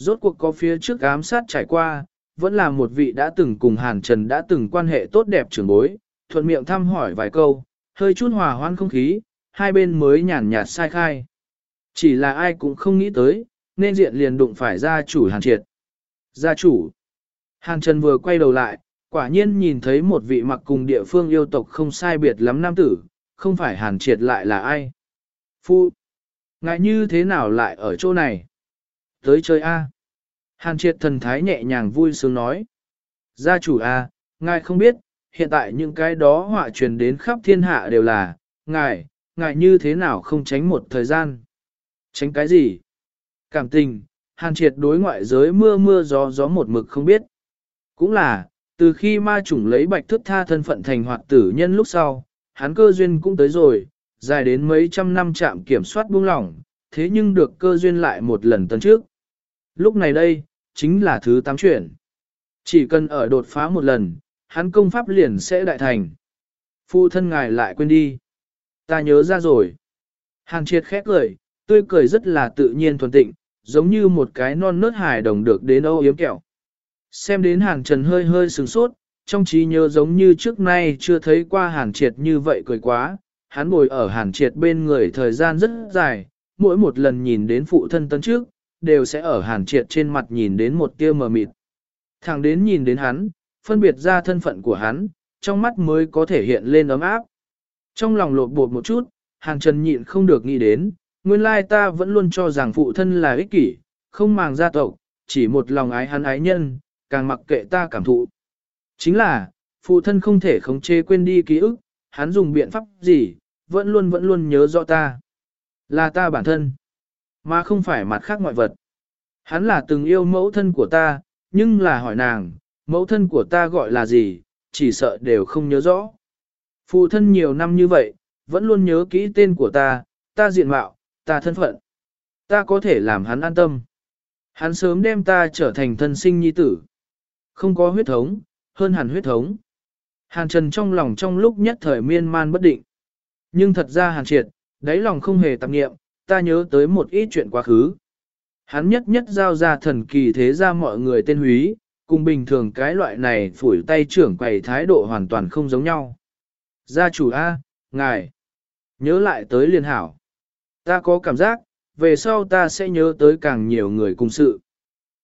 Rốt cuộc có phía trước ám sát trải qua, vẫn là một vị đã từng cùng hàn trần đã từng quan hệ tốt đẹp trưởng bối, thuận miệng thăm hỏi vài câu, hơi chút hòa hoan không khí, hai bên mới nhàn nhạt sai khai. Chỉ là ai cũng không nghĩ tới, nên diện liền đụng phải gia chủ hàn triệt. Gia chủ. Hàn Trần vừa quay đầu lại, quả nhiên nhìn thấy một vị mặc cùng địa phương yêu tộc không sai biệt lắm nam tử, không phải hàn triệt lại là ai. Phu, ngại như thế nào lại ở chỗ này? Tới chơi A. Hàn triệt thần thái nhẹ nhàng vui sướng nói. Gia chủ A, ngài không biết, hiện tại những cái đó họa truyền đến khắp thiên hạ đều là, ngài, ngài như thế nào không tránh một thời gian? Tránh cái gì? Cảm tình, hàn triệt đối ngoại giới mưa mưa gió gió một mực không biết. Cũng là, từ khi ma chủng lấy bạch thức tha thân phận thành hoạt tử nhân lúc sau, hắn cơ duyên cũng tới rồi, dài đến mấy trăm năm chạm kiểm soát buông lỏng, thế nhưng được cơ duyên lại một lần tấn trước. Lúc này đây, chính là thứ tám chuyển. Chỉ cần ở đột phá một lần, hắn công pháp liền sẽ đại thành. Phu thân ngài lại quên đi. Ta nhớ ra rồi. hàng triệt khét cười, tươi cười rất là tự nhiên thuần tịnh, giống như một cái non nớt hài đồng được đến âu yếm kẹo. Xem đến hàng trần hơi hơi sừng sốt, trong trí nhớ giống như trước nay chưa thấy qua hàng triệt như vậy cười quá, hắn ngồi ở hàng triệt bên người thời gian rất dài, mỗi một lần nhìn đến phụ thân tấn trước, đều sẽ ở hàn triệt trên mặt nhìn đến một tia mờ mịt. Thẳng đến nhìn đến hắn, phân biệt ra thân phận của hắn, trong mắt mới có thể hiện lên ấm áp. Trong lòng lột bột một chút, hàn trần nhịn không được nghĩ đến, nguyên lai ta vẫn luôn cho rằng phụ thân là ích kỷ, không màng gia tộc, chỉ một lòng ái hắn ái nhân, càng mặc kệ ta cảm thụ. Chính là, phụ thân không thể khống chế quên đi ký ức, hắn dùng biện pháp gì, vẫn luôn vẫn luôn nhớ rõ ta. Là ta bản thân, mà không phải mặt khác ngoại vật. Hắn là từng yêu mẫu thân của ta, nhưng là hỏi nàng, mẫu thân của ta gọi là gì, chỉ sợ đều không nhớ rõ. Phụ thân nhiều năm như vậy, vẫn luôn nhớ kỹ tên của ta, ta diện mạo, ta thân phận. Ta có thể làm hắn an tâm. Hắn sớm đem ta trở thành thân sinh nhi tử. Không có huyết thống, hơn hẳn huyết thống. Hàn Trần trong lòng trong lúc nhất thời miên man bất định. Nhưng thật ra Hàn Triệt, đáy lòng không hề tạp nghiệm, ta nhớ tới một ít chuyện quá khứ. Hắn nhất nhất giao ra thần kỳ thế ra mọi người tên húy, cùng bình thường cái loại này phủi tay trưởng quầy thái độ hoàn toàn không giống nhau. Gia chủ A, ngài, nhớ lại tới liên hảo. Ta có cảm giác, về sau ta sẽ nhớ tới càng nhiều người cùng sự.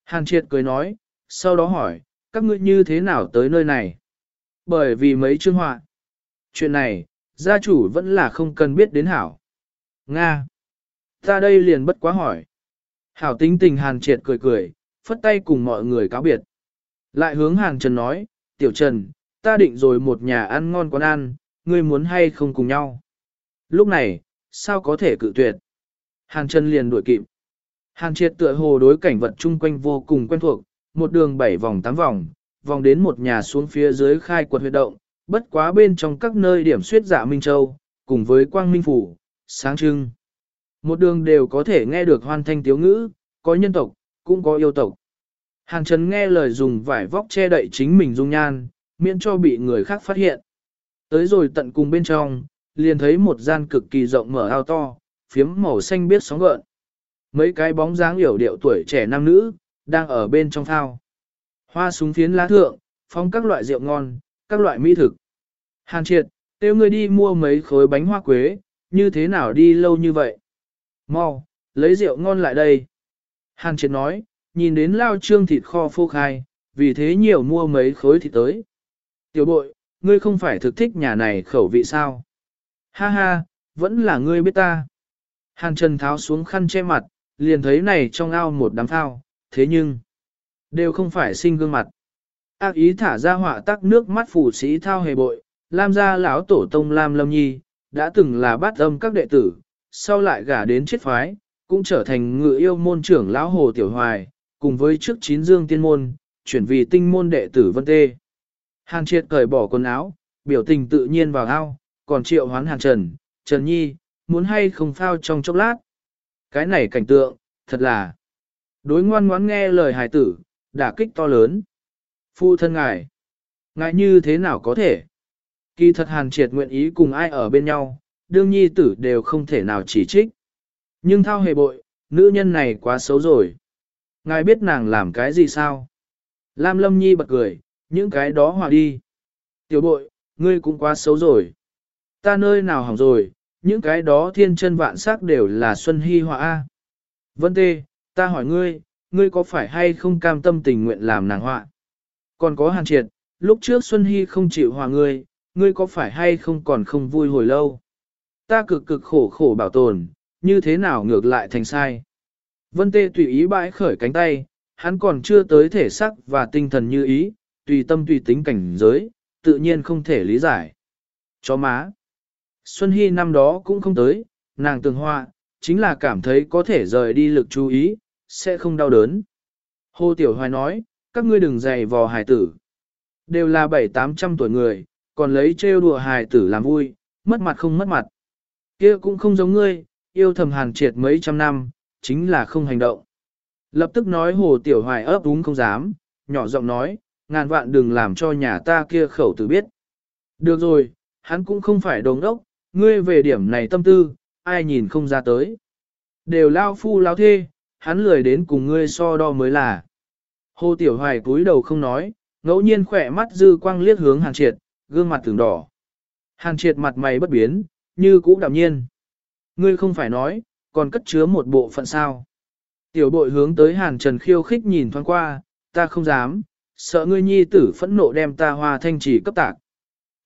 Hàn triệt cười nói, sau đó hỏi, các ngươi như thế nào tới nơi này? Bởi vì mấy chương họa. Chuyện này, gia chủ vẫn là không cần biết đến hảo. Nga. Ta đây liền bất quá hỏi. Hảo tính tình Hàn triệt cười cười, phất tay cùng mọi người cáo biệt. Lại hướng Hàn Trần nói, Tiểu Trần, ta định rồi một nhà ăn ngon quán ăn, ngươi muốn hay không cùng nhau. Lúc này, sao có thể cự tuyệt? Hàn Trần liền đuổi kịp. Hàn triệt tựa hồ đối cảnh vật chung quanh vô cùng quen thuộc, một đường bảy vòng tám vòng, vòng đến một nhà xuống phía dưới khai quật huyệt động, bất quá bên trong các nơi điểm suyết dạ Minh Châu, cùng với quang minh phủ, sáng trưng. Một đường đều có thể nghe được hoan thanh tiếu ngữ, có nhân tộc, cũng có yêu tộc. Hàn Trần nghe lời dùng vải vóc che đậy chính mình dung nhan, miễn cho bị người khác phát hiện. Tới rồi tận cùng bên trong, liền thấy một gian cực kỳ rộng mở ao to, phiếm màu xanh biết sóng gợn. Mấy cái bóng dáng hiểu điệu tuổi trẻ nam nữ, đang ở bên trong thao. Hoa súng phiến lá thượng, phong các loại rượu ngon, các loại mỹ thực. Hàn triệt, tiêu người đi mua mấy khối bánh hoa quế, như thế nào đi lâu như vậy? Mau, lấy rượu ngon lại đây. Hàn triệt nói, nhìn đến lao trương thịt kho phô khai, vì thế nhiều mua mấy khối thịt tới. Tiểu bội, ngươi không phải thực thích nhà này khẩu vị sao? Ha ha, vẫn là ngươi biết ta. Hàn Trần tháo xuống khăn che mặt, liền thấy này trong ao một đám thao, thế nhưng, đều không phải sinh gương mặt. Ác ý thả ra họa tắc nước mắt phủ sĩ thao hề bội, Lam gia lão tổ tông Lam Lâm Nhi, đã từng là bát âm các đệ tử, sau lại gả đến chết phái, cũng trở thành ngự yêu môn trưởng lão Hồ Tiểu Hoài, cùng với trước chín dương tiên môn, chuyển vì tinh môn đệ tử Vân Tê. Hàn triệt cởi bỏ quần áo, biểu tình tự nhiên vào ao, còn triệu hoán Hàn Trần, Trần Nhi, muốn hay không phao trong chốc lát. Cái này cảnh tượng, thật là đối ngoan ngoãn nghe lời hài tử, đả kích to lớn. Phu thân ngài, ngài như thế nào có thể? Kỳ thật Hàn triệt nguyện ý cùng ai ở bên nhau, đương nhi tử đều không thể nào chỉ trích. Nhưng thao hề bội, nữ nhân này quá xấu rồi. Ngài biết nàng làm cái gì sao? Lam Lâm Nhi bật cười, những cái đó hòa đi. Tiểu bội, ngươi cũng quá xấu rồi. Ta nơi nào hỏng rồi, những cái đó thiên chân vạn sắc đều là Xuân Hy họa A. Vân Tê, ta hỏi ngươi, ngươi có phải hay không cam tâm tình nguyện làm nàng họa? Còn có hàn triệt, lúc trước Xuân Hy không chịu hòa ngươi, ngươi có phải hay không còn không vui hồi lâu? Ta cực cực khổ khổ bảo tồn, như thế nào ngược lại thành sai? Vân Tê tùy ý bãi khởi cánh tay, hắn còn chưa tới thể sắc và tinh thần như ý, tùy tâm tùy tính cảnh giới, tự nhiên không thể lý giải. Chó má. Xuân Hy năm đó cũng không tới, nàng tường hoa, chính là cảm thấy có thể rời đi lực chú ý, sẽ không đau đớn. Hồ Tiểu Hoài nói, các ngươi đừng dày vò hài tử. Đều là bảy tám trăm tuổi người, còn lấy trêu đùa hài tử làm vui, mất mặt không mất mặt kia cũng không giống ngươi, yêu thầm hàn triệt mấy trăm năm, chính là không hành động. Lập tức nói Hồ Tiểu Hoài ấp úng không dám, nhỏ giọng nói, ngàn vạn đừng làm cho nhà ta kia khẩu tử biết. Được rồi, hắn cũng không phải đồng đốc, ngươi về điểm này tâm tư, ai nhìn không ra tới. Đều lao phu lao thê, hắn lười đến cùng ngươi so đo mới là. Hồ Tiểu Hoài cúi đầu không nói, ngẫu nhiên khỏe mắt dư quang liếc hướng Hàn Triệt, gương mặt tưởng đỏ. Hàn Triệt mặt mày bất biến, như cũ đạm nhiên. Ngươi không phải nói, còn cất chứa một bộ phận sao. Tiểu bội hướng tới Hàn Trần khiêu khích nhìn thoáng qua, ta không dám, sợ ngươi nhi tử phẫn nộ đem ta hoa thanh chỉ cấp tạc.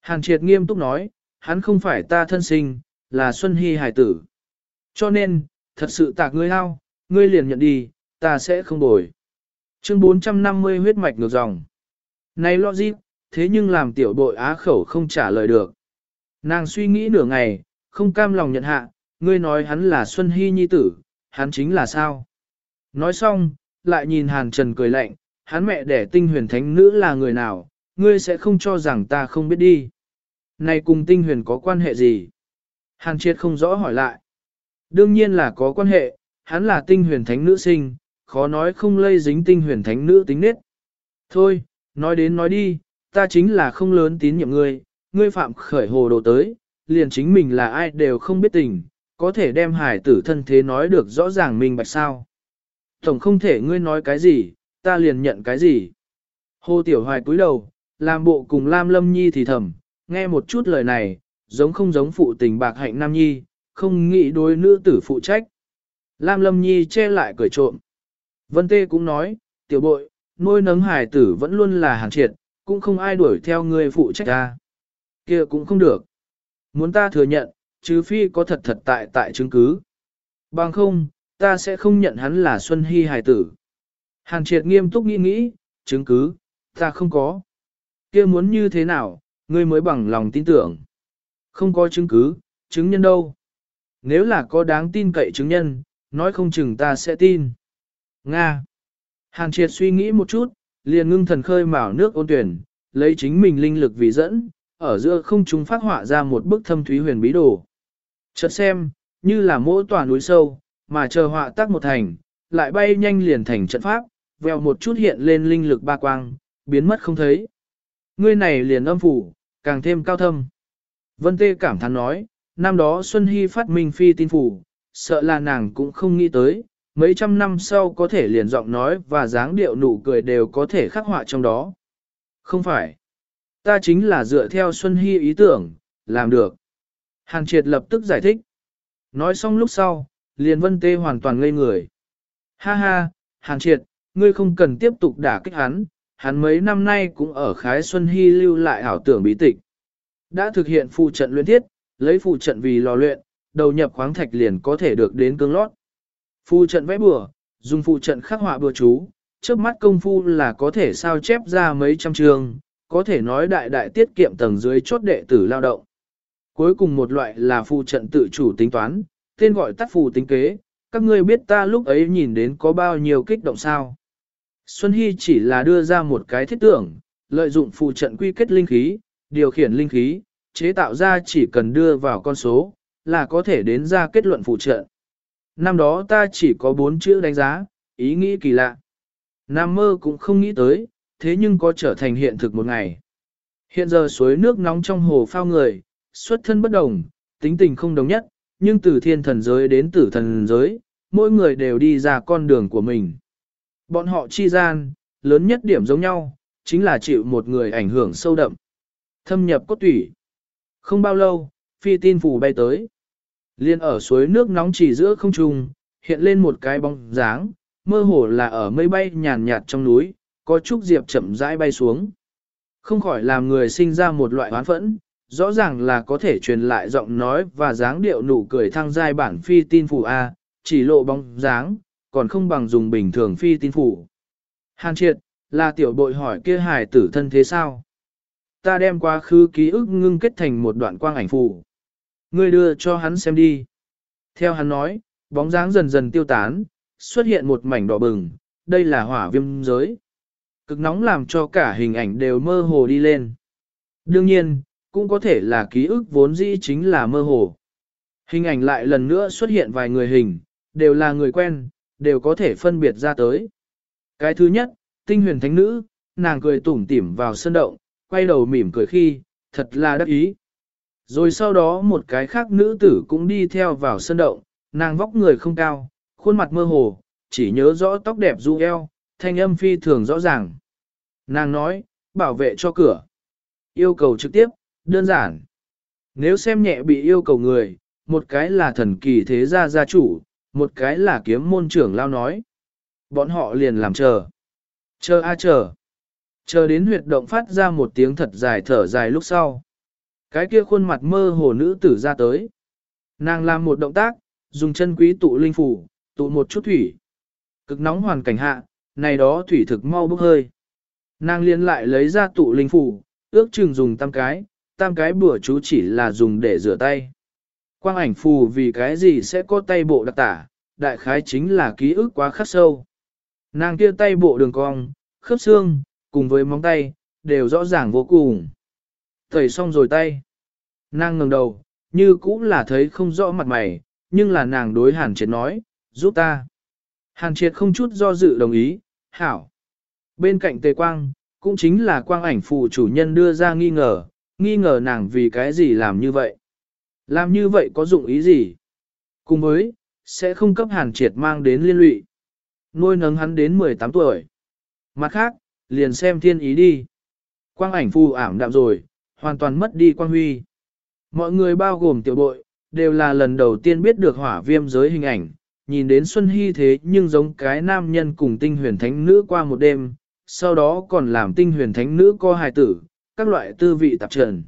Hàn Triệt nghiêm túc nói, hắn không phải ta thân sinh, là Xuân Hy hải tử. Cho nên, thật sự tạc ngươi hao, ngươi liền nhận đi, ta sẽ không bồi. Chương 450 huyết mạch ngược dòng. Này gì? thế nhưng làm tiểu bội á khẩu không trả lời được. Nàng suy nghĩ nửa ngày, không cam lòng nhận hạ, ngươi nói hắn là Xuân Hy Nhi tử, hắn chính là sao? Nói xong, lại nhìn Hàn Trần cười lạnh, hắn mẹ đẻ tinh huyền thánh nữ là người nào, ngươi sẽ không cho rằng ta không biết đi. Này cùng tinh huyền có quan hệ gì? Hàn Triệt không rõ hỏi lại. Đương nhiên là có quan hệ, hắn là tinh huyền thánh nữ sinh, khó nói không lây dính tinh huyền thánh nữ tính nết. Thôi, nói đến nói đi, ta chính là không lớn tín nhiệm ngươi, ngươi phạm khởi hồ đồ tới, liền chính mình là ai đều không biết tình, có thể đem hải tử thân thế nói được rõ ràng mình bạch sao. Tổng không thể ngươi nói cái gì, ta liền nhận cái gì. Hồ Tiểu Hoài cúi đầu, làm bộ cùng Lam Lâm Nhi thì thầm, nghe một chút lời này, giống không giống phụ tình bạc hạnh Nam Nhi, không nghĩ đối nữ tử phụ trách. Lam Lâm Nhi che lại cười trộm. Vân Tê cũng nói, tiểu bội, nuôi nấng hải tử vẫn luôn là hàng triệt, cũng không ai đuổi theo người phụ trách ta kia cũng không được. Muốn ta thừa nhận, chứ phi có thật thật tại tại chứng cứ. Bằng không, ta sẽ không nhận hắn là Xuân Hy hải tử. Hàn triệt nghiêm túc nghĩ nghĩ, chứng cứ, ta không có. kia muốn như thế nào, ngươi mới bằng lòng tin tưởng. Không có chứng cứ, chứng nhân đâu. Nếu là có đáng tin cậy chứng nhân, nói không chừng ta sẽ tin. Nga. Hàn triệt suy nghĩ một chút, liền ngưng thần khơi mào nước ôn tuyển, lấy chính mình linh lực vì dẫn, ở giữa không trung phát họa ra một bức thâm thúy huyền bí đồ. Chợt xem, như là mỗi tòa núi sâu, mà chờ họa tác một thành, lại bay nhanh liền thành trận pháp, vèo một chút hiện lên linh lực ba quang, biến mất không thấy. Ngươi này liền âm phủ, càng thêm cao thâm. Vân Tê cảm thán nói, năm đó Xuân Hy phát minh phi tin phủ, sợ là nàng cũng không nghĩ tới, mấy trăm năm sau có thể liền giọng nói và dáng điệu nụ cười đều có thể khắc họa trong đó. Không phải. Ta chính là dựa theo Xuân Hy ý tưởng, làm được. Hàn Triệt lập tức giải thích. Nói xong lúc sau, liền vân tê hoàn toàn ngây người. Ha ha, Hàn Triệt, ngươi không cần tiếp tục đả kích hắn, hắn mấy năm nay cũng ở khái Xuân Hy lưu lại ảo tưởng bí tịch. Đã thực hiện phụ trận luyện thiết, lấy phụ trận vì lò luyện, đầu nhập khoáng thạch liền có thể được đến cương lót. Phụ trận vẽ bừa, dùng phụ trận khắc họa bừa chú, trước mắt công phu là có thể sao chép ra mấy trăm trường, có thể nói đại đại tiết kiệm tầng dưới chốt đệ tử lao động. Cuối cùng một loại là phụ trận tự chủ tính toán, tên gọi tắt phù tính kế, các ngươi biết ta lúc ấy nhìn đến có bao nhiêu kích động sao. Xuân Hy chỉ là đưa ra một cái thiết tưởng, lợi dụng phụ trận quy kết linh khí, điều khiển linh khí, chế tạo ra chỉ cần đưa vào con số, là có thể đến ra kết luận phụ trận. Năm đó ta chỉ có bốn chữ đánh giá, ý nghĩ kỳ lạ. Nam mơ cũng không nghĩ tới, thế nhưng có trở thành hiện thực một ngày. Hiện giờ suối nước nóng trong hồ phao người, xuất thân bất đồng, tính tình không đồng nhất, nhưng từ thiên thần giới đến tử thần giới, mỗi người đều đi ra con đường của mình. Bọn họ chi gian, lớn nhất điểm giống nhau, chính là chịu một người ảnh hưởng sâu đậm. Thâm nhập cốt tủy. Không bao lâu, phi tin phủ bay tới. Liên ở suối nước nóng chỉ giữa không trung, hiện lên một cái bóng dáng, mơ hồ là ở mây bay nhàn nhạt trong núi, có chút diệp chậm rãi bay xuống. Không khỏi làm người sinh ra một loại oán phẫn, rõ ràng là có thể truyền lại giọng nói và dáng điệu nụ cười thăng giai bản phi tin phủ A, chỉ lộ bóng dáng, còn không bằng dùng bình thường phi tin phủ. Hàn triệt, là tiểu bội hỏi kia hài tử thân thế sao? Ta đem quá khứ ký ức ngưng kết thành một đoạn quang ảnh phủ. Ngươi đưa cho hắn xem đi. Theo hắn nói, bóng dáng dần dần tiêu tán, xuất hiện một mảnh đỏ bừng, đây là hỏa viêm giới. Cực nóng làm cho cả hình ảnh đều mơ hồ đi lên. Đương nhiên, cũng có thể là ký ức vốn dĩ chính là mơ hồ. Hình ảnh lại lần nữa xuất hiện vài người hình, đều là người quen, đều có thể phân biệt ra tới. Cái thứ nhất, tinh huyền thánh nữ, nàng cười tủm tỉm vào sân động, quay đầu mỉm cười khi, thật là đắc ý. Rồi sau đó một cái khác nữ tử cũng đi theo vào sân động, nàng vóc người không cao, khuôn mặt mơ hồ, chỉ nhớ rõ tóc đẹp du eo, thanh âm phi thường rõ ràng. Nàng nói, bảo vệ cho cửa. Yêu cầu trực tiếp, đơn giản. Nếu xem nhẹ bị yêu cầu người, một cái là thần kỳ thế gia gia chủ, một cái là kiếm môn trưởng lao nói. Bọn họ liền làm chờ. Chờ a chờ. Chờ đến huyệt động phát ra một tiếng thật dài thở dài lúc sau. Cái kia khuôn mặt mơ hồ nữ tử ra tới. Nàng làm một động tác, dùng chân quý tụ linh phủ, tụ một chút thủy. Cực nóng hoàn cảnh hạ, này đó thủy thực mau bốc hơi. Nàng liên lại lấy ra tụ linh phủ, ước chừng dùng tam cái, tam cái bữa chú chỉ là dùng để rửa tay. Quang ảnh phù vì cái gì sẽ có tay bộ đặc tả, đại khái chính là ký ức quá khắc sâu. Nàng kia tay bộ đường cong, khớp xương, cùng với móng tay, đều rõ ràng vô cùng. Thầy xong rồi tay. Nàng ngừng đầu, như cũng là thấy không rõ mặt mày, nhưng là nàng đối Hàn Triệt nói, giúp ta. Hàn Triệt không chút do dự đồng ý, hảo. Bên cạnh Tề Quang, cũng chính là quang ảnh phụ chủ nhân đưa ra nghi ngờ, nghi ngờ nàng vì cái gì làm như vậy. Làm như vậy có dụng ý gì? Cùng với, sẽ không cấp Hàn Triệt mang đến liên lụy. Nuôi nấng hắn đến 18 tuổi. Mặt khác, liền xem thiên ý đi. Quang ảnh phù ảm đạm rồi, hoàn toàn mất đi quang huy. Mọi người bao gồm tiểu bội, đều là lần đầu tiên biết được hỏa viêm giới hình ảnh, nhìn đến Xuân Hy thế nhưng giống cái nam nhân cùng tinh huyền thánh nữ qua một đêm, sau đó còn làm tinh huyền thánh nữ co hài tử, các loại tư vị tạp trần.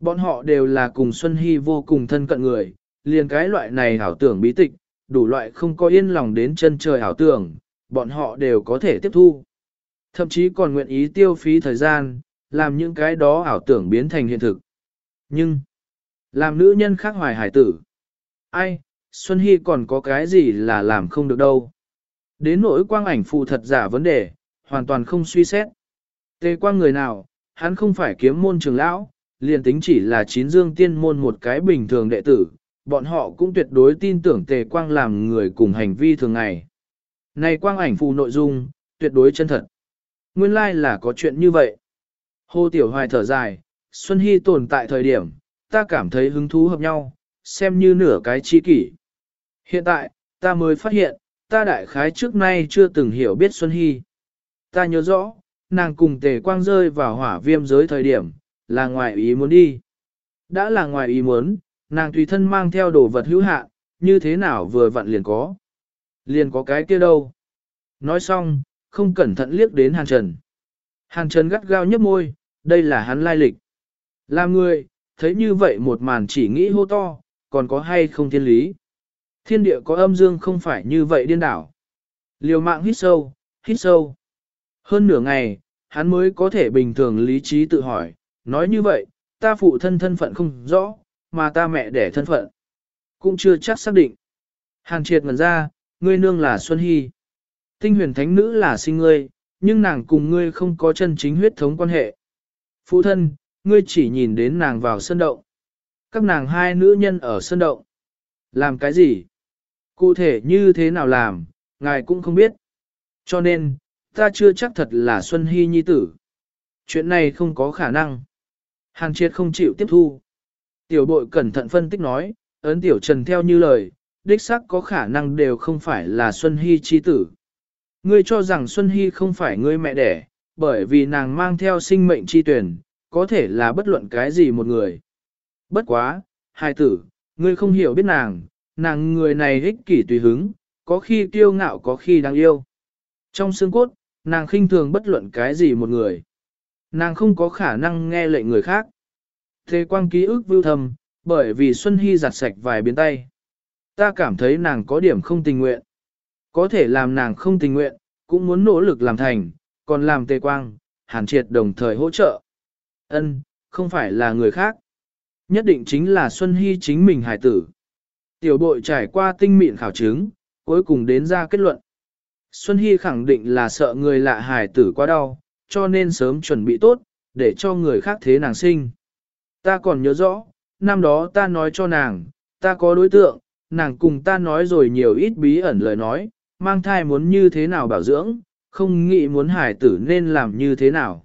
Bọn họ đều là cùng Xuân Hy vô cùng thân cận người, liền cái loại này hảo tưởng bí tịch, đủ loại không có yên lòng đến chân trời hảo tưởng, bọn họ đều có thể tiếp thu. Thậm chí còn nguyện ý tiêu phí thời gian, làm những cái đó ảo tưởng biến thành hiện thực. Nhưng, làm nữ nhân khác hoài hải tử, ai, Xuân Hy còn có cái gì là làm không được đâu. Đến nỗi quang ảnh phụ thật giả vấn đề, hoàn toàn không suy xét. Tề quang người nào, hắn không phải kiếm môn trường lão, liền tính chỉ là chín dương tiên môn một cái bình thường đệ tử, bọn họ cũng tuyệt đối tin tưởng tề quang làm người cùng hành vi thường ngày. Này quang ảnh phù nội dung, tuyệt đối chân thật. Nguyên lai like là có chuyện như vậy. Hồ Tiểu Hoài thở dài, Xuân Hy tồn tại thời điểm, ta cảm thấy hứng thú hợp nhau, xem như nửa cái chi kỷ. Hiện tại, ta mới phát hiện, ta đại khái trước nay chưa từng hiểu biết Xuân Hy. Ta nhớ rõ, nàng cùng tề quang rơi vào hỏa viêm giới thời điểm, là ngoài ý muốn đi. Đã là ngoài ý muốn, nàng tùy thân mang theo đồ vật hữu hạn, như thế nào vừa vặn liền có. Liền có cái kia đâu. Nói xong, không cẩn thận liếc đến Hàn Trần. Hàn Trần gắt gao nhấp môi, đây là hắn lai lịch. Làm người, thấy như vậy một màn chỉ nghĩ hô to, còn có hay không thiên lý. Thiên địa có âm dương không phải như vậy điên đảo. Liều mạng hít sâu, hít sâu. Hơn nửa ngày, hắn mới có thể bình thường lý trí tự hỏi, nói như vậy, ta phụ thân thân phận không rõ, mà ta mẹ đẻ thân phận. Cũng chưa chắc xác định. Hàn triệt ngần ra, ngươi nương là Xuân Hy. Tinh huyền thánh nữ là sinh ngươi, nhưng nàng cùng ngươi không có chân chính huyết thống quan hệ. Phụ thân, ngươi chỉ nhìn đến nàng vào sân động. Các nàng hai nữ nhân ở sân động. Làm cái gì? Cụ thể như thế nào làm, ngài cũng không biết. Cho nên, ta chưa chắc thật là Xuân Hy nhi tử. Chuyện này không có khả năng. Hàn triệt không chịu tiếp thu. Tiểu bội cẩn thận phân tích nói, ấn tiểu trần theo như lời, đích xác có khả năng đều không phải là Xuân Hy chi tử. Ngươi cho rằng Xuân Hy không phải ngươi mẹ đẻ, bởi vì nàng mang theo sinh mệnh chi tuyển, có thể là bất luận cái gì một người. Bất quá, hai tử, ngươi không hiểu biết nàng, nàng người này ích kỷ tùy hứng, có khi kiêu ngạo có khi đáng yêu. Trong xương cốt, nàng khinh thường bất luận cái gì một người. Nàng không có khả năng nghe lệnh người khác. Thế quang ký ức vưu thầm, bởi vì Xuân Hy giặt sạch vài biến tay. Ta cảm thấy nàng có điểm không tình nguyện. Có thể làm nàng không tình nguyện, cũng muốn nỗ lực làm thành, còn làm tề quang, hàn triệt đồng thời hỗ trợ. Ân, không phải là người khác. Nhất định chính là Xuân Hy chính mình hải tử. Tiểu bội trải qua tinh mịn khảo chứng, cuối cùng đến ra kết luận. Xuân Hy khẳng định là sợ người lạ hải tử quá đau, cho nên sớm chuẩn bị tốt, để cho người khác thế nàng sinh. Ta còn nhớ rõ, năm đó ta nói cho nàng, ta có đối tượng, nàng cùng ta nói rồi nhiều ít bí ẩn lời nói, mang thai muốn như thế nào bảo dưỡng, không nghĩ muốn hải tử nên làm như thế nào.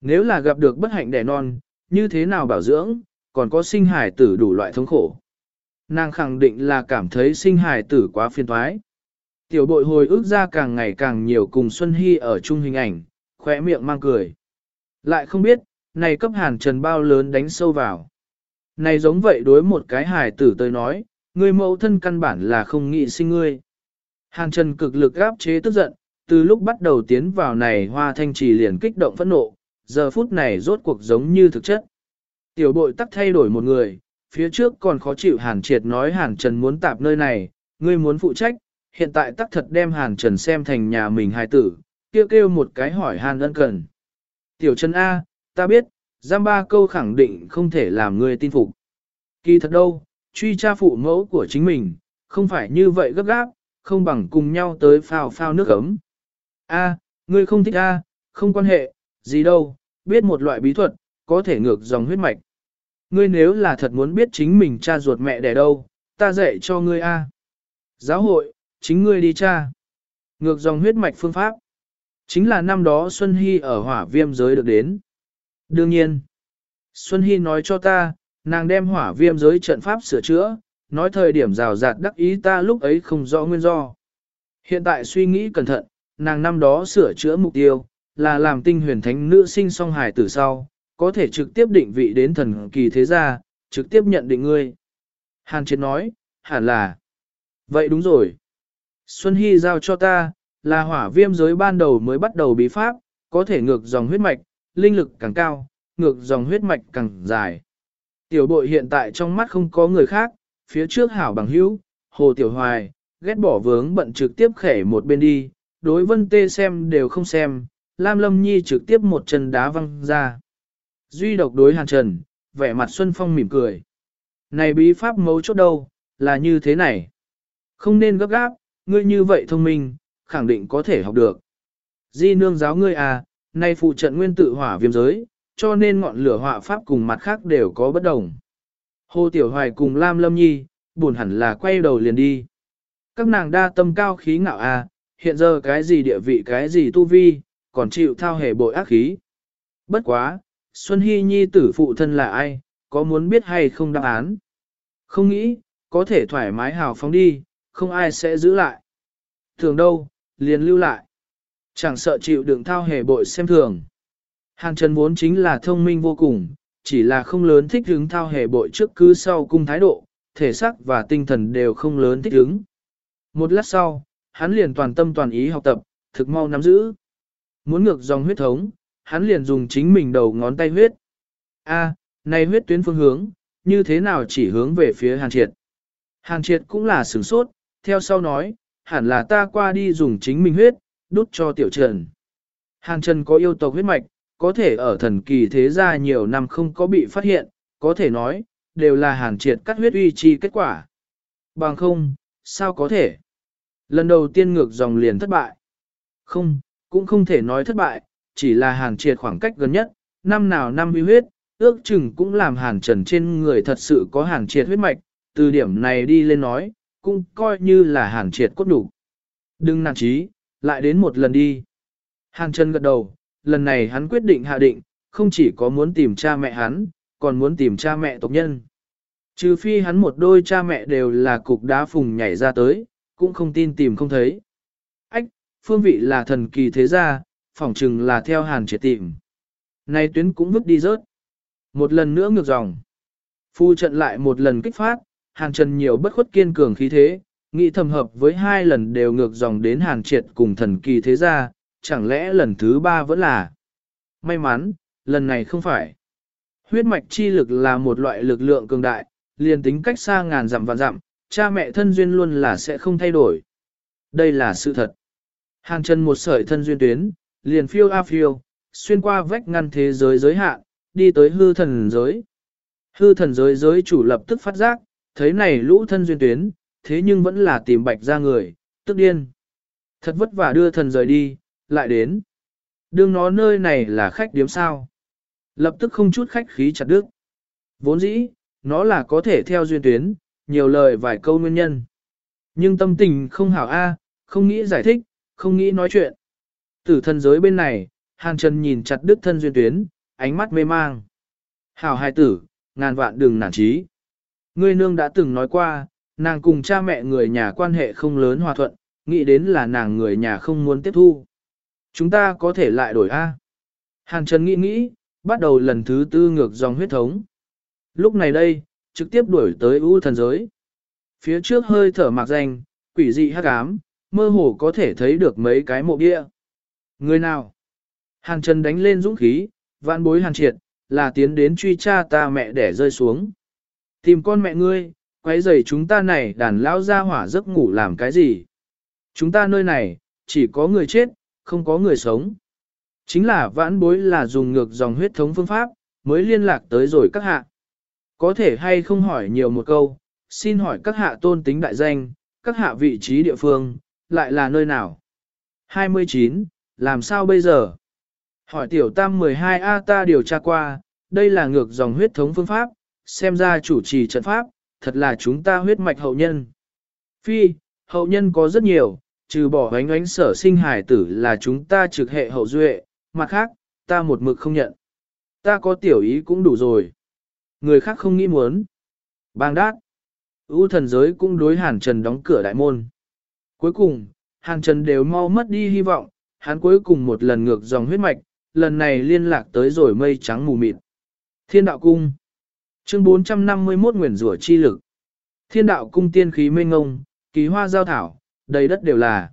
Nếu là gặp được bất hạnh đẻ non, như thế nào bảo dưỡng, còn có sinh hải tử đủ loại thống khổ. Nàng khẳng định là cảm thấy sinh hải tử quá phiền thoái. Tiểu bội hồi ước ra càng ngày càng nhiều cùng Xuân Hy ở chung hình ảnh, khỏe miệng mang cười. Lại không biết, này cấp hàn trần bao lớn đánh sâu vào. Này giống vậy đối một cái hài tử tới nói, người mẫu thân căn bản là không nghĩ sinh ngươi. Hàn trần cực lực gáp chế tức giận, từ lúc bắt đầu tiến vào này hoa thanh trì liền kích động phẫn nộ, giờ phút này rốt cuộc giống như thực chất. Tiểu bội tắc thay đổi một người, phía trước còn khó chịu hàn triệt nói hàn trần muốn tạp nơi này, ngươi muốn phụ trách, hiện tại tắc thật đem hàn trần xem thành nhà mình hài tử, kêu kêu một cái hỏi hàn ân cần. Tiểu Trần A, ta biết, giam ba câu khẳng định không thể làm ngươi tin phục. Kỳ thật đâu, truy tra phụ mẫu của chính mình, không phải như vậy gấp gáp, không bằng cùng nhau tới phao phao nước ấm. A, ngươi không thích A, không quan hệ, gì đâu, biết một loại bí thuật, có thể ngược dòng huyết mạch. Ngươi nếu là thật muốn biết chính mình cha ruột mẹ đẻ đâu, ta dạy cho ngươi A. Giáo hội, chính ngươi đi cha. Ngược dòng huyết mạch phương pháp. Chính là năm đó Xuân Hy ở hỏa viêm giới được đến. Đương nhiên, Xuân Hy nói cho ta, nàng đem hỏa viêm giới trận pháp sửa chữa, nói thời điểm rào rạt đắc ý ta lúc ấy không rõ nguyên do. Hiện tại suy nghĩ cẩn thận, nàng năm đó sửa chữa mục tiêu, là làm tinh huyền thánh nữ sinh song hài tử sau, có thể trực tiếp định vị đến thần kỳ thế gia, trực tiếp nhận định ngươi. Hàn Triệt nói, hẳn là. Vậy đúng rồi. Xuân Hy giao cho ta, là hỏa viêm giới ban đầu mới bắt đầu bí pháp, có thể ngược dòng huyết mạch, linh lực càng cao, ngược dòng huyết mạch càng dài. Tiểu bội hiện tại trong mắt không có người khác, phía trước hảo bằng hữu, hồ tiểu hoài, ghét bỏ vướng bận trực tiếp khẻ một bên đi, đối vân tê xem đều không xem, Lam Lâm Nhi trực tiếp một chân đá văng ra. Duy độc đối hàn trần, vẻ mặt Xuân Phong mỉm cười. Này bí pháp mấu chốt đâu, là như thế này. Không nên gấp gáp, ngươi như vậy thông minh, khẳng định có thể học được. Di nương giáo ngươi à, nay phụ trận nguyên tự hỏa viêm giới, cho nên ngọn lửa họa pháp cùng mặt khác đều có bất đồng. Hồ Tiểu Hoài cùng Lam Lâm Nhi, buồn hẳn là quay đầu liền đi. Các nàng đa tâm cao khí ngạo à, hiện giờ cái gì địa vị cái gì tu vi, còn chịu thao hề bội ác khí. Bất quá, Xuân Hy Nhi tử phụ thân là ai, có muốn biết hay không đáp án? Không nghĩ, có thể thoải mái hào phóng đi, không ai sẽ giữ lại. Thường đâu, liền lưu lại. Chẳng sợ chịu đựng thao hề bội xem thường. Hàng Trần vốn chính là thông minh vô cùng, chỉ là không lớn thích hứng thao hề bội trước cứ sau cung thái độ, thể xác và tinh thần đều không lớn thích hứng. Một lát sau, hắn liền toàn tâm toàn ý học tập, thực mau nắm giữ. Muốn ngược dòng huyết thống, hắn liền dùng chính mình đầu ngón tay huyết. A, này huyết tuyến phương hướng, như thế nào chỉ hướng về phía Hàn Triệt. Hàn Triệt cũng là sửng sốt, theo sau nói, hẳn là ta qua đi dùng chính mình huyết, đút cho tiểu trần. Hàn Trần có yêu tộc huyết mạch, có thể ở thần kỳ thế gia nhiều năm không có bị phát hiện, có thể nói, đều là hàn triệt cắt huyết uy chi kết quả. Bằng không, sao có thể? Lần đầu tiên ngược dòng liền thất bại. Không, cũng không thể nói thất bại, chỉ là hàn triệt khoảng cách gần nhất, năm nào năm huy huyết, ước chừng cũng làm hàn trần trên người thật sự có hàn triệt huyết mạch, từ điểm này đi lên nói, cũng coi như là hàn triệt cốt đủ. Đừng nản trí, lại đến một lần đi. Hàn trần gật đầu, lần này hắn quyết định hạ định, không chỉ có muốn tìm cha mẹ hắn, còn muốn tìm cha mẹ tộc nhân. Trừ phi hắn một đôi cha mẹ đều là cục đá phùng nhảy ra tới, cũng không tin tìm không thấy. Ách, phương vị là thần kỳ thế gia, phỏng chừng là theo hàn triệt tìm. Này tuyến cũng vứt đi rớt. Một lần nữa ngược dòng. Phu trận lại một lần kích phát, hàn trần nhiều bất khuất kiên cường khí thế, nghĩ thầm hợp với hai lần đều ngược dòng đến hàn triệt cùng thần kỳ thế gia, chẳng lẽ lần thứ ba vẫn là. May mắn, lần này không phải. Huyết mạch chi lực là một loại lực lượng cường đại, liền tính cách xa ngàn dặm và dặm, cha mẹ thân duyên luôn là sẽ không thay đổi. Đây là sự thật. Hàng chân một sợi thân duyên tuyến, liền phiêu a phiêu, xuyên qua vách ngăn thế giới giới hạn, đi tới hư thần giới. Hư thần giới giới chủ lập tức phát giác, thấy này lũ thân duyên tuyến, thế nhưng vẫn là tìm bạch ra người, tức điên. Thật vất vả đưa thần rời đi, lại đến. Đương nó nơi này là khách điếm sao. Lập tức không chút khách khí chặt đứt. Vốn dĩ, nó là có thể theo duyên tuyến, nhiều lời vài câu nguyên nhân. Nhưng tâm tình không hảo a, không nghĩ giải thích, không nghĩ nói chuyện. Tử thân giới bên này, Hàn Trần nhìn chặt đứt thân duyên tuyến, ánh mắt mê mang. Hảo hai tử, ngàn vạn đừng nản trí. Ngươi nương đã từng nói qua, nàng cùng cha mẹ người nhà quan hệ không lớn hòa thuận, nghĩ đến là nàng người nhà không muốn tiếp thu. Chúng ta có thể lại đổi A. Hàn Trần nghĩ nghĩ, bắt đầu lần thứ tư ngược dòng huyết thống. Lúc này đây, trực tiếp đuổi tới ưu thần giới. Phía trước hơi thở mạc danh, quỷ dị hắc ám, mơ hồ có thể thấy được mấy cái mộ bia. Người nào? Hàn Trần đánh lên dũng khí, vạn bối hàn triệt, là tiến đến truy cha ta mẹ để rơi xuống. Tìm con mẹ ngươi, quấy rầy chúng ta này đàn lão ra hỏa giấc ngủ làm cái gì? Chúng ta nơi này, chỉ có người chết, không có người sống. Chính là vãn bối là dùng ngược dòng huyết thống phương pháp, mới liên lạc tới rồi các hạ. Có thể hay không hỏi nhiều một câu, xin hỏi các hạ tôn tính đại danh, các hạ vị trí địa phương, lại là nơi nào? 29. Làm sao bây giờ? Hỏi tiểu tam 12A ta điều tra qua, đây là ngược dòng huyết thống phương pháp, xem ra chủ trì trận pháp, thật là chúng ta huyết mạch hậu nhân. Phi, hậu nhân có rất nhiều, trừ bỏ ánh ánh sở sinh hải tử là chúng ta trực hệ hậu duệ, mặt khác, ta một mực không nhận. Ta có tiểu ý cũng đủ rồi. Người khác không nghĩ muốn. Bang đát. ưu thần giới cũng đối Hàn Trần đóng cửa đại môn. Cuối cùng, Hàn Trần đều mau mất đi hy vọng, hắn cuối cùng một lần ngược dòng huyết mạch, lần này liên lạc tới rồi mây trắng mù mịt. Thiên đạo cung. Chương 451 Nguyền rủa chi lực. Thiên đạo cung tiên khí mênh ngông, kỳ hoa giao thảo, đầy đất đều là.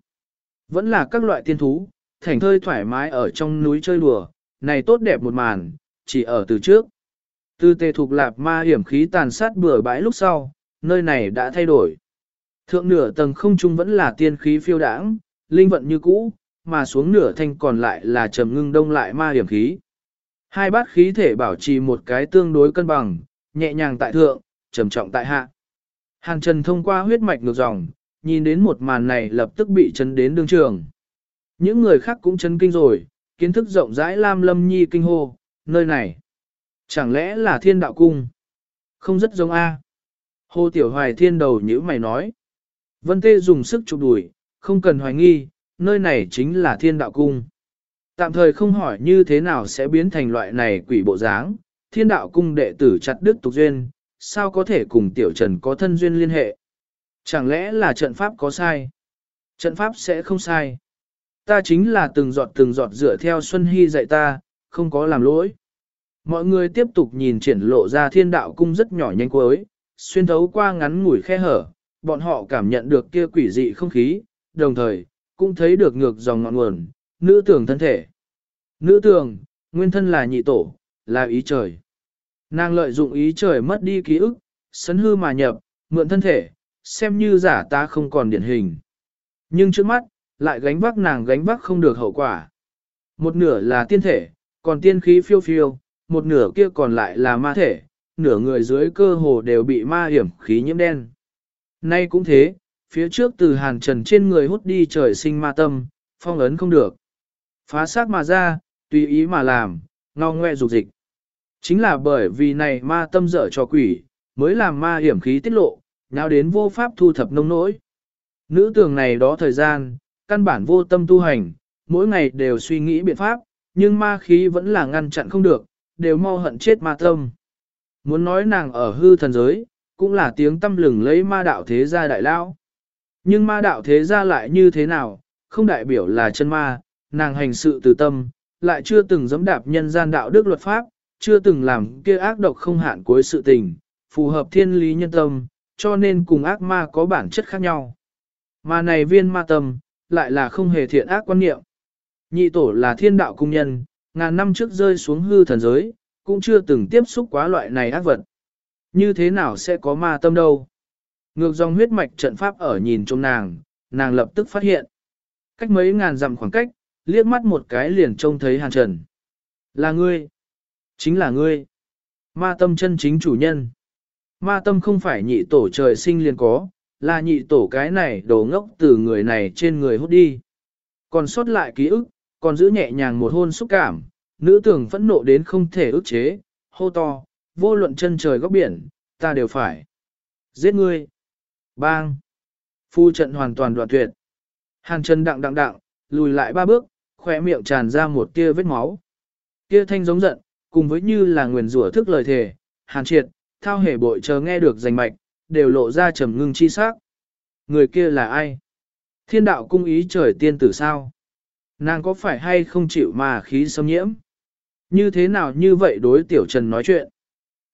Vẫn là các loại tiên thú, thành thơi thoải mái ở trong núi chơi đùa, này tốt đẹp một màn, chỉ ở từ trước. Từ tề thuộc lạp ma hiểm khí tàn sát bừa bãi lúc sau, nơi này đã thay đổi. Thượng nửa tầng không trung vẫn là tiên khí phiêu đãng, linh vận như cũ, mà xuống nửa thanh còn lại là trầm ngưng đông lại ma hiểm khí. Hai bát khí thể bảo trì một cái tương đối cân bằng, nhẹ nhàng tại thượng, trầm trọng tại hạ. Hàn Trần thông qua huyết mạch ngược dòng, nhìn đến một màn này lập tức bị chấn đến đương trường. Những người khác cũng chấn kinh rồi, kiến thức rộng rãi Lam Lâm Nhi kinh hô, nơi này. Chẳng lẽ là thiên đạo cung? Không rất giống A. Hồ Tiểu Hoài thiên đầu như mày nói. Vân Tê dùng sức chụp đuổi, không cần hoài nghi, nơi này chính là thiên đạo cung. Tạm thời không hỏi như thế nào sẽ biến thành loại này quỷ bộ dáng, thiên đạo cung đệ tử chặt đức tục duyên, sao có thể cùng tiểu trần có thân duyên liên hệ. Chẳng lẽ là trận pháp có sai? Trận pháp sẽ không sai. Ta chính là từng giọt từng giọt dựa theo Xuân Hy dạy ta, không có làm lỗi. Mọi người tiếp tục nhìn triển lộ ra thiên đạo cung rất nhỏ nhanh cuối, xuyên thấu qua ngắn ngủi khe hở, bọn họ cảm nhận được kia quỷ dị không khí, đồng thời, cũng thấy được ngược dòng ngọn nguồn, nữ tưởng thân thể. Nữ tưởng, nguyên thân là nhị tổ, là ý trời. Nàng lợi dụng ý trời mất đi ký ức, sấn hư mà nhập, mượn thân thể, xem như giả ta không còn điển hình. Nhưng trước mắt, lại gánh vác nàng gánh vác không được hậu quả. Một nửa là tiên thể, còn tiên khí phiêu phiêu, một nửa kia còn lại là ma thể, nửa người dưới cơ hồ đều bị ma hiểm khí nhiễm đen. Nay cũng thế, phía trước từ hàn trần trên người hút đi trời sinh ma tâm, phong ấn không được. Phá xác mà ra, tùy ý mà làm, ngao ngoe dục dịch. Chính là bởi vì này ma tâm dở cho quỷ, mới làm ma hiểm khí tiết lộ, nào đến vô pháp thu thập nông nỗi. Nữ tường này đó thời gian, căn bản vô tâm tu hành, mỗi ngày đều suy nghĩ biện pháp, nhưng ma khí vẫn là ngăn chặn không được, đều mau hận chết ma tâm. Muốn nói nàng ở hư thần giới, cũng là tiếng tâm lừng lấy ma đạo thế gia đại lao. Nhưng ma đạo thế gia lại như thế nào, không đại biểu là chân ma, nàng hành sự từ tâm, lại chưa từng dẫm đạp nhân gian đạo đức luật pháp, chưa từng làm kia ác độc không hạn cuối sự tình, phù hợp thiên lý nhân tâm, cho nên cùng ác ma có bản chất khác nhau. Mà này viên ma tâm, lại là không hề thiện ác quan niệm. Nhị tổ là thiên đạo cung nhân, ngàn năm trước rơi xuống hư thần giới, cũng chưa từng tiếp xúc quá loại này ác vật. Như thế nào sẽ có ma tâm đâu? Ngược dòng huyết mạch trận pháp ở nhìn trong nàng, nàng lập tức phát hiện. Cách mấy ngàn dặm khoảng cách, liếc mắt một cái liền trông thấy hàn trần. Là ngươi. Chính là ngươi. Ma tâm chân chính chủ nhân. Ma tâm không phải nhị tổ trời sinh liền có, là nhị tổ cái này đồ ngốc từ người này trên người hút đi. Còn sót lại ký ức, còn giữ nhẹ nhàng một hôn xúc cảm, nữ tưởng phẫn nộ đến không thể ức chế, hô to, vô luận chân trời góc biển, ta đều phải. Giết ngươi. Bang. Phu trận hoàn toàn đoạn tuyệt. Hàn chân đặng đặng đặng, lùi lại ba bước, khỏe miệng tràn ra một tia vết máu. Kia thanh giống giận, cùng với như là nguyền rủa thức lời thề, hàn triệt, thao hề bội chờ nghe được danh mạch, đều lộ ra trầm ngưng chi sắc. Người kia là ai? Thiên đạo cung ý trời tiên tử sao? Nàng có phải hay không chịu mà khí xâm nhiễm? Như thế nào như vậy đối tiểu trần nói chuyện?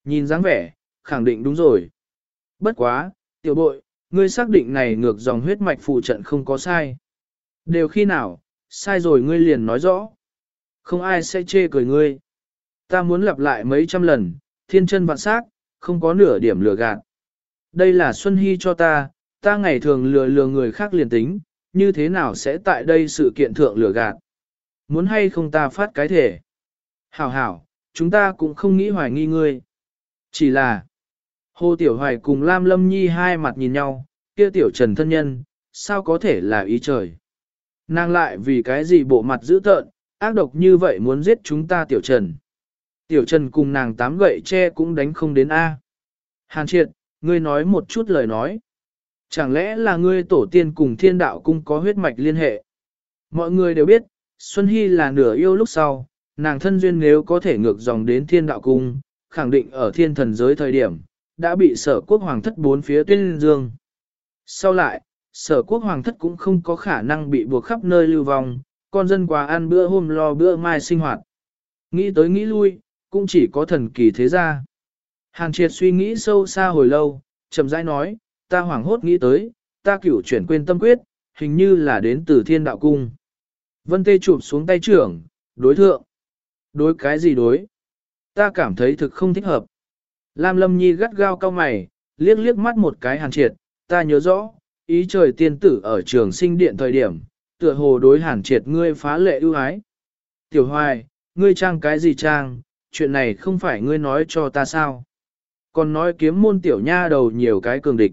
Nhìn dáng vẻ, khẳng định đúng rồi. Bất quá, tiểu bội, ngươi xác định này ngược dòng huyết mạch phụ trận không có sai. Đều khi nào, sai rồi ngươi liền nói rõ. Không ai sẽ chê cười ngươi. Ta muốn lặp lại mấy trăm lần, thiên chân vạn sát, không có nửa điểm lừa gạt. Đây là Xuân Hy cho ta, ta ngày thường lừa lừa người khác liền tính, như thế nào sẽ tại đây sự kiện thượng lừa gạt. Muốn hay không ta phát cái thể. Hảo hảo, chúng ta cũng không nghĩ hoài nghi ngươi. Chỉ là, Hồ Tiểu Hoài cùng Lam Lâm Nhi hai mặt nhìn nhau, kia Tiểu Trần thân nhân, sao có thể là ý trời. Nàng lại vì cái gì bộ mặt dữ tợn, ác độc như vậy muốn giết chúng ta Tiểu Trần. Tiểu Trần cùng nàng tám gậy che cũng đánh không đến A. Hàn triệt, ngươi nói một chút lời nói. Chẳng lẽ là ngươi tổ tiên cùng thiên đạo cung có huyết mạch liên hệ? Mọi người đều biết, Xuân Hy là nửa yêu lúc sau, nàng thân duyên nếu có thể ngược dòng đến thiên đạo cung, khẳng định ở thiên thần giới thời điểm, đã bị sở quốc hoàng thất bốn phía tuyên dương. Sau lại, sở quốc hoàng thất cũng không có khả năng bị buộc khắp nơi lưu vong, con dân quá ăn bữa hôm lo bữa mai sinh hoạt. Nghĩ tới nghĩ lui, cũng chỉ có thần kỳ thế gia. Hàn triệt suy nghĩ sâu xa hồi lâu, chậm rãi nói, ta hoảng hốt nghĩ tới, ta cửu chuyển quên tâm quyết, hình như là đến từ thiên đạo cung. Vân tê chụp xuống tay trưởng, đối thượng. Đối cái gì đối? Ta cảm thấy thực không thích hợp. Lam lâm nhi gắt gao cao mày, liếc liếc mắt một cái hàn triệt, ta nhớ rõ, ý trời tiên tử ở trường sinh điện thời điểm, tựa hồ đối hàn triệt ngươi phá lệ ưu ái. Tiểu hoài, ngươi trang cái gì trang, chuyện này không phải ngươi nói cho ta sao. Còn nói kiếm môn tiểu nha đầu nhiều cái cường địch.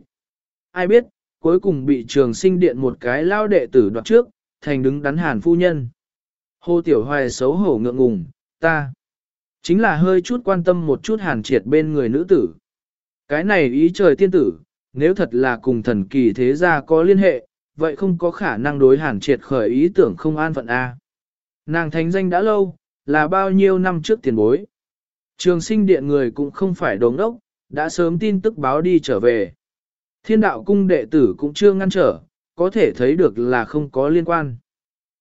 Ai biết, cuối cùng bị trường sinh điện một cái lao đệ tử đoạt trước, thành đứng đắn hàn phu nhân. Hồ tiểu hoài xấu hổ ngượng ngùng, ta. Chính là hơi chút quan tâm một chút hàn triệt bên người nữ tử. Cái này ý trời tiên tử, nếu thật là cùng thần kỳ thế gia có liên hệ, vậy không có khả năng đối hàn triệt khởi ý tưởng không an phận A. Nàng thánh danh đã lâu, là bao nhiêu năm trước tiền bối. Trường sinh điện người cũng không phải đống đốc, đã sớm tin tức báo đi trở về. Thiên đạo cung đệ tử cũng chưa ngăn trở, có thể thấy được là không có liên quan.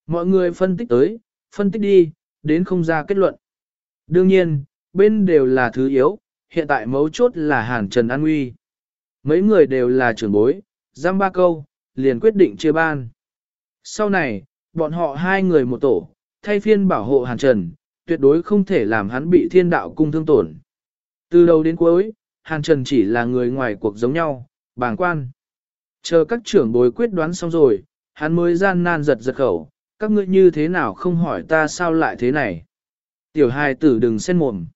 Mọi người phân tích tới, phân tích đi, đến không ra kết luận. Đương nhiên, bên đều là thứ yếu, hiện tại mấu chốt là Hàn Trần An Nguy. Mấy người đều là trưởng bối, giam ba câu, liền quyết định chia ban. Sau này, bọn họ hai người một tổ, thay phiên bảo hộ Hàn Trần, tuyệt đối không thể làm hắn bị thiên đạo cung thương tổn. Từ đầu đến cuối, Hàn Trần chỉ là người ngoài cuộc giống nhau, bàng quan. Chờ các trưởng bối quyết đoán xong rồi, hắn mới gian nan giật giật khẩu, các ngươi như thế nào không hỏi ta sao lại thế này. Tiểu hài tử đừng xen mồm.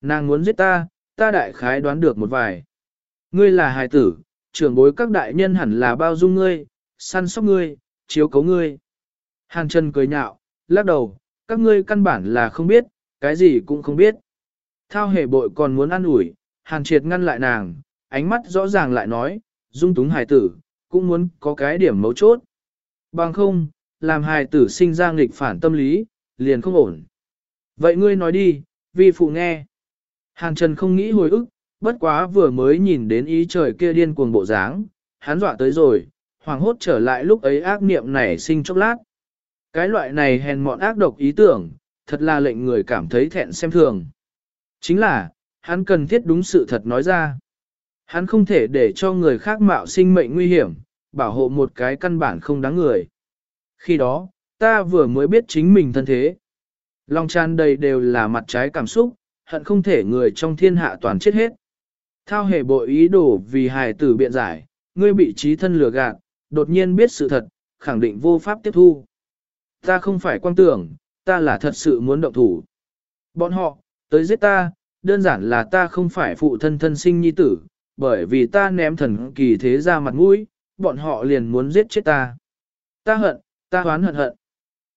Nàng muốn giết ta, ta đại khái đoán được một vài. Ngươi là hài tử, trưởng bối các đại nhân hẳn là bao dung ngươi, săn sóc ngươi, chiếu cấu ngươi. Hàn Trần cười nhạo, lắc đầu, các ngươi căn bản là không biết, cái gì cũng không biết. Thao hề bội còn muốn ăn ủi, Hàn Triệt ngăn lại nàng, ánh mắt rõ ràng lại nói, dung túng hài tử, cũng muốn có cái điểm mấu chốt. Bằng không, làm hài tử sinh ra nghịch phản tâm lý, liền không ổn. Vậy ngươi nói đi, vi phụ nghe. Hàn Trần không nghĩ hồi ức, bất quá vừa mới nhìn đến ý trời kia điên cuồng bộ dáng, hắn dọa tới rồi, hoàng hốt trở lại lúc ấy ác niệm nảy sinh chốc lát. Cái loại này hèn mọn ác độc ý tưởng, thật là lệnh người cảm thấy thẹn xem thường. Chính là, hắn cần thiết đúng sự thật nói ra. Hắn không thể để cho người khác mạo sinh mệnh nguy hiểm, bảo hộ một cái căn bản không đáng người. Khi đó, ta vừa mới biết chính mình thân thế. Lòng tràn đầy đều là mặt trái cảm xúc, hận không thể người trong thiên hạ toàn chết hết. Thao hề bội ý đồ vì hài tử biện giải, ngươi bị trí thân lừa gạt, đột nhiên biết sự thật, khẳng định vô pháp tiếp thu. Ta không phải quan tưởng, ta là thật sự muốn động thủ. Bọn họ, tới giết ta, đơn giản là ta không phải phụ thân thân sinh nhi tử, bởi vì ta ném thần kỳ thế ra mặt mũi, bọn họ liền muốn giết chết ta. Ta hận, ta hoán hận hận.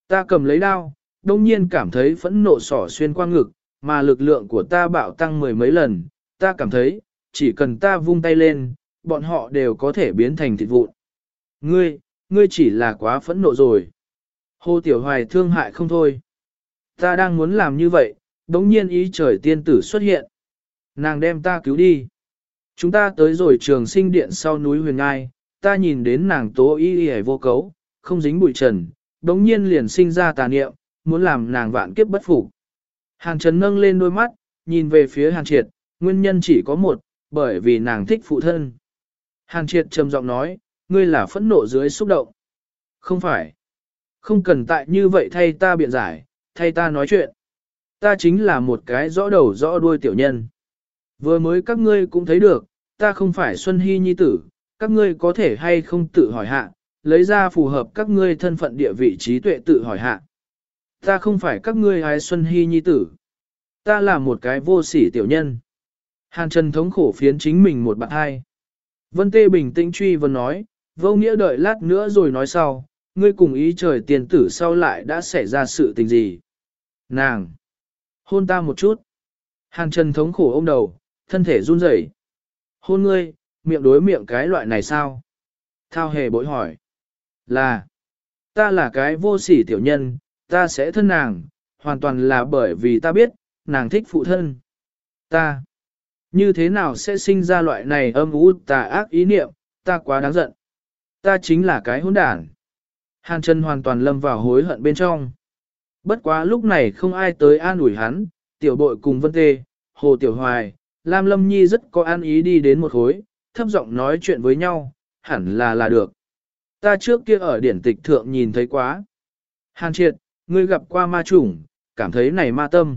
Ta cầm lấy đao, đông nhiên cảm thấy phẫn nộ sỏ xuyên qua ngực, mà lực lượng của ta bạo tăng mười mấy lần, ta cảm thấy, chỉ cần ta vung tay lên, bọn họ đều có thể biến thành thịt vụn. Ngươi, ngươi chỉ là quá phẫn nộ rồi. Hồ Tiểu Hoài thương hại không thôi. Ta đang muốn làm như vậy, đống nhiên ý trời tiên tử xuất hiện. Nàng đem ta cứu đi. Chúng ta tới rồi trường sinh điện sau núi huyền ngai, ta nhìn đến nàng tố y y vô cấu, không dính bụi trần, đống nhiên liền sinh ra tà niệm, muốn làm nàng vạn kiếp bất phục. Hàn Trần nâng lên đôi mắt, nhìn về phía Hàn Triệt, nguyên nhân chỉ có một, bởi vì nàng thích phụ thân. Hàn Triệt trầm giọng nói, ngươi là phẫn nộ dưới xúc động. Không phải. Không cần tại như vậy thay ta biện giải, thay ta nói chuyện. Ta chính là một cái rõ đầu rõ đuôi tiểu nhân. Vừa mới các ngươi cũng thấy được, ta không phải Xuân Hy Nhi tử, các ngươi có thể hay không tự hỏi hạ, lấy ra phù hợp các ngươi thân phận địa vị trí tuệ tự hỏi hạ. Ta không phải các ngươi hái Xuân Hy Nhi tử. Ta là một cái vô sỉ tiểu nhân. Hàn Trần thống khổ phiến chính mình một bạn hai. Vân Tê bình tĩnh truy vấn nói, vô nghĩa đợi lát nữa rồi nói sau, ngươi cùng ý trời tiền tử sau lại đã xảy ra sự tình gì. Nàng! Hôn ta một chút. Hàn Trần thống khổ ôm đầu, thân thể run rẩy. Hôn ngươi, miệng đối miệng cái loại này sao? Thao hề bối hỏi. Là, ta là cái vô sỉ tiểu nhân, ta sẽ thân nàng, hoàn toàn là bởi vì ta biết, nàng thích phụ thân. Ta, như thế nào sẽ sinh ra loại này âm u tà ác ý niệm, ta quá đáng giận. Ta chính là cái hỗn đản. Hàn Trần hoàn toàn lâm vào hối hận bên trong. Bất quá lúc này không ai tới an ủi hắn, tiểu bội cùng Vân Tê, Hồ Tiểu Hoài, Lam Lâm Nhi rất có an ý đi đến một khối, thấp giọng nói chuyện với nhau, hẳn là là được. Ta trước kia ở điển tịch thượng nhìn thấy quá. Hàn triệt, ngươi gặp qua ma chủng, cảm thấy này ma tâm.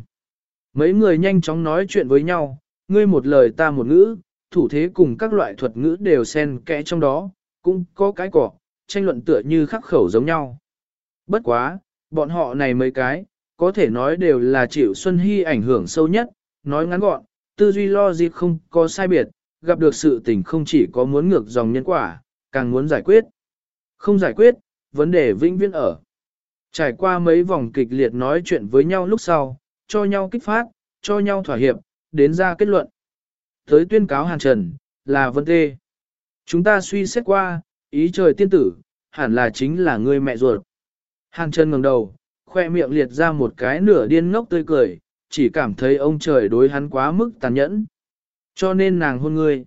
Mấy người nhanh chóng nói chuyện với nhau, ngươi một lời ta một ngữ, thủ thế cùng các loại thuật ngữ đều xen kẽ trong đó, cũng có cái cỏ, tranh luận tựa như khắc khẩu giống nhau. Bất quá, bọn họ này mấy cái, có thể nói đều là chịu Xuân Hy ảnh hưởng sâu nhất, nói ngắn gọn, tư duy lo dịp không có sai biệt, gặp được sự tình không chỉ có muốn ngược dòng nhân quả, càng muốn giải quyết. Không giải quyết, vấn đề vĩnh viễn ở. Trải qua mấy vòng kịch liệt nói chuyện với nhau lúc sau, cho nhau kích phát, cho nhau thỏa hiệp, đến ra kết luận. Tới tuyên cáo hàn trần, là vấn Tê. Chúng ta suy xét qua, ý trời tiên tử, hẳn là chính là người mẹ ruột. Hàn trần ngẩng đầu, khoe miệng liệt ra một cái nửa điên ngốc tươi cười, chỉ cảm thấy ông trời đối hắn quá mức tàn nhẫn. Cho nên nàng hôn ngươi.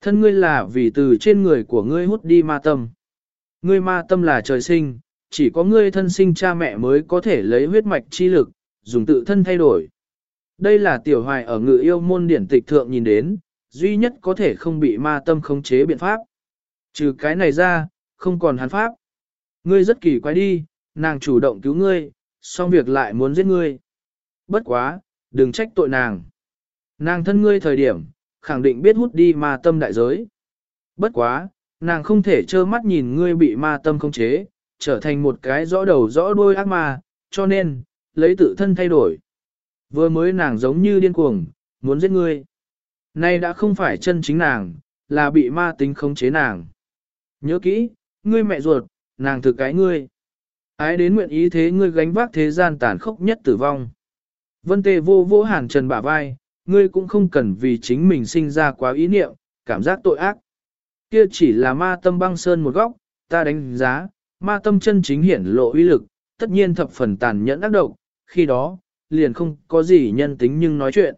Thân ngươi là vì từ trên người của ngươi hút đi ma tâm. Ngươi ma tâm là trời sinh, chỉ có ngươi thân sinh cha mẹ mới có thể lấy huyết mạch chi lực, dùng tự thân thay đổi. Đây là tiểu hoài ở ngự yêu môn điển tịch thượng nhìn đến, duy nhất có thể không bị ma tâm khống chế biện pháp. Trừ cái này ra, không còn hắn pháp. Ngươi rất kỳ quái đi, nàng chủ động cứu ngươi, xong việc lại muốn giết ngươi. Bất quá, đừng trách tội nàng. Nàng thân ngươi thời điểm, khẳng định biết hút đi ma tâm đại giới. Bất quá, nàng không thể trơ mắt nhìn ngươi bị ma tâm khống chế, trở thành một cái rõ đầu rõ đuôi ác ma, cho nên, lấy tự thân thay đổi. Vừa mới nàng giống như điên cuồng, muốn giết ngươi. Nay đã không phải chân chính nàng, là bị ma tính khống chế nàng. Nhớ kỹ, ngươi mẹ ruột, nàng thực cái ngươi. Ái đến nguyện ý thế ngươi gánh vác thế gian tàn khốc nhất tử vong. Vân tề vô vô hàn trần bả vai, ngươi cũng không cần vì chính mình sinh ra quá ý niệm, cảm giác tội ác. Kia chỉ là ma tâm băng sơn một góc, ta đánh giá, ma tâm chân chính hiển lộ uy lực, tất nhiên thập phần tàn nhẫn ác độc, khi đó, liền không có gì nhân tính nhưng nói chuyện.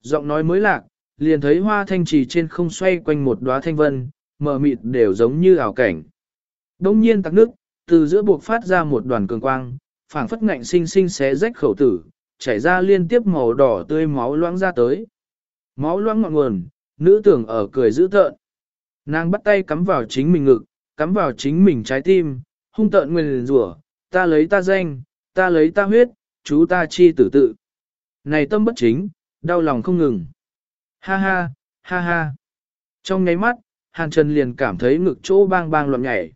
Giọng nói mới lạc, liền thấy hoa thanh trì trên không xoay quanh một đóa thanh vân, mờ mịt đều giống như ảo cảnh. Đông nhiên tắc nước, từ giữa buộc phát ra một đoàn cường quang, phảng phất ngạnh sinh sinh xé rách khẩu tử, chảy ra liên tiếp màu đỏ tươi máu loãng ra tới. Máu loãng ngọn nguồn, nữ tưởng ở cười dữ tợn. Nàng bắt tay cắm vào chính mình ngực, cắm vào chính mình trái tim, hung tợn nguyên rủa, ta lấy ta danh, ta lấy ta huyết, chú ta chi tử tự. Này tâm bất chính, đau lòng không ngừng. Ha ha, ha ha. Trong nháy mắt, Hàn Trần liền cảm thấy ngực chỗ bang bang loạn nhảy.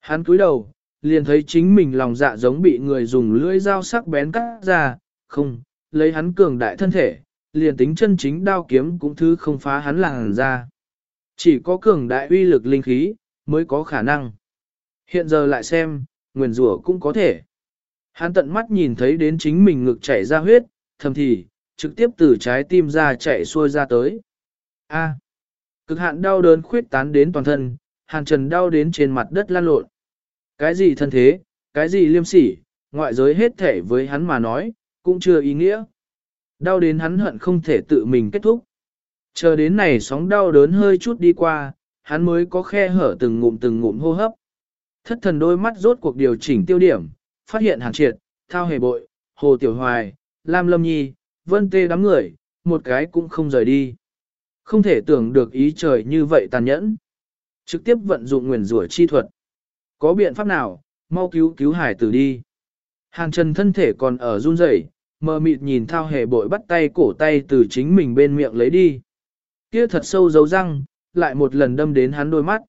Hắn cúi đầu, liền thấy chính mình lòng dạ giống bị người dùng lưỡi dao sắc bén cắt ra, không, lấy hắn cường đại thân thể, liền tính chân chính đao kiếm cũng thứ không phá hắn làng ra. Chỉ có cường đại uy lực linh khí, mới có khả năng. Hiện giờ lại xem, nguyền rủa cũng có thể. Hắn tận mắt nhìn thấy đến chính mình ngực chảy ra huyết, thầm thì, trực tiếp từ trái tim ra chạy xuôi ra tới. A. cực hạn đau đớn khuyết tán đến toàn thân, hàn trần đau đến trên mặt đất lan lộn. Cái gì thân thế, cái gì liêm sỉ, ngoại giới hết thể với hắn mà nói, cũng chưa ý nghĩa. Đau đến hắn hận không thể tự mình kết thúc. Chờ đến này sóng đau đớn hơi chút đi qua, hắn mới có khe hở từng ngụm từng ngụm hô hấp. Thất thần đôi mắt rốt cuộc điều chỉnh tiêu điểm, phát hiện hàng triệt, thao hề bội, hồ tiểu hoài, lam lâm nhi, vân tê đám người, một cái cũng không rời đi. Không thể tưởng được ý trời như vậy tàn nhẫn. Trực tiếp vận dụng nguyền rủa chi thuật. Có biện pháp nào, mau cứu cứu hải tử đi. Hàng trần thân thể còn ở run rẩy, mờ mịt nhìn thao hề bội bắt tay cổ tay từ chính mình bên miệng lấy đi. Kia thật sâu dấu răng, lại một lần đâm đến hắn đôi mắt.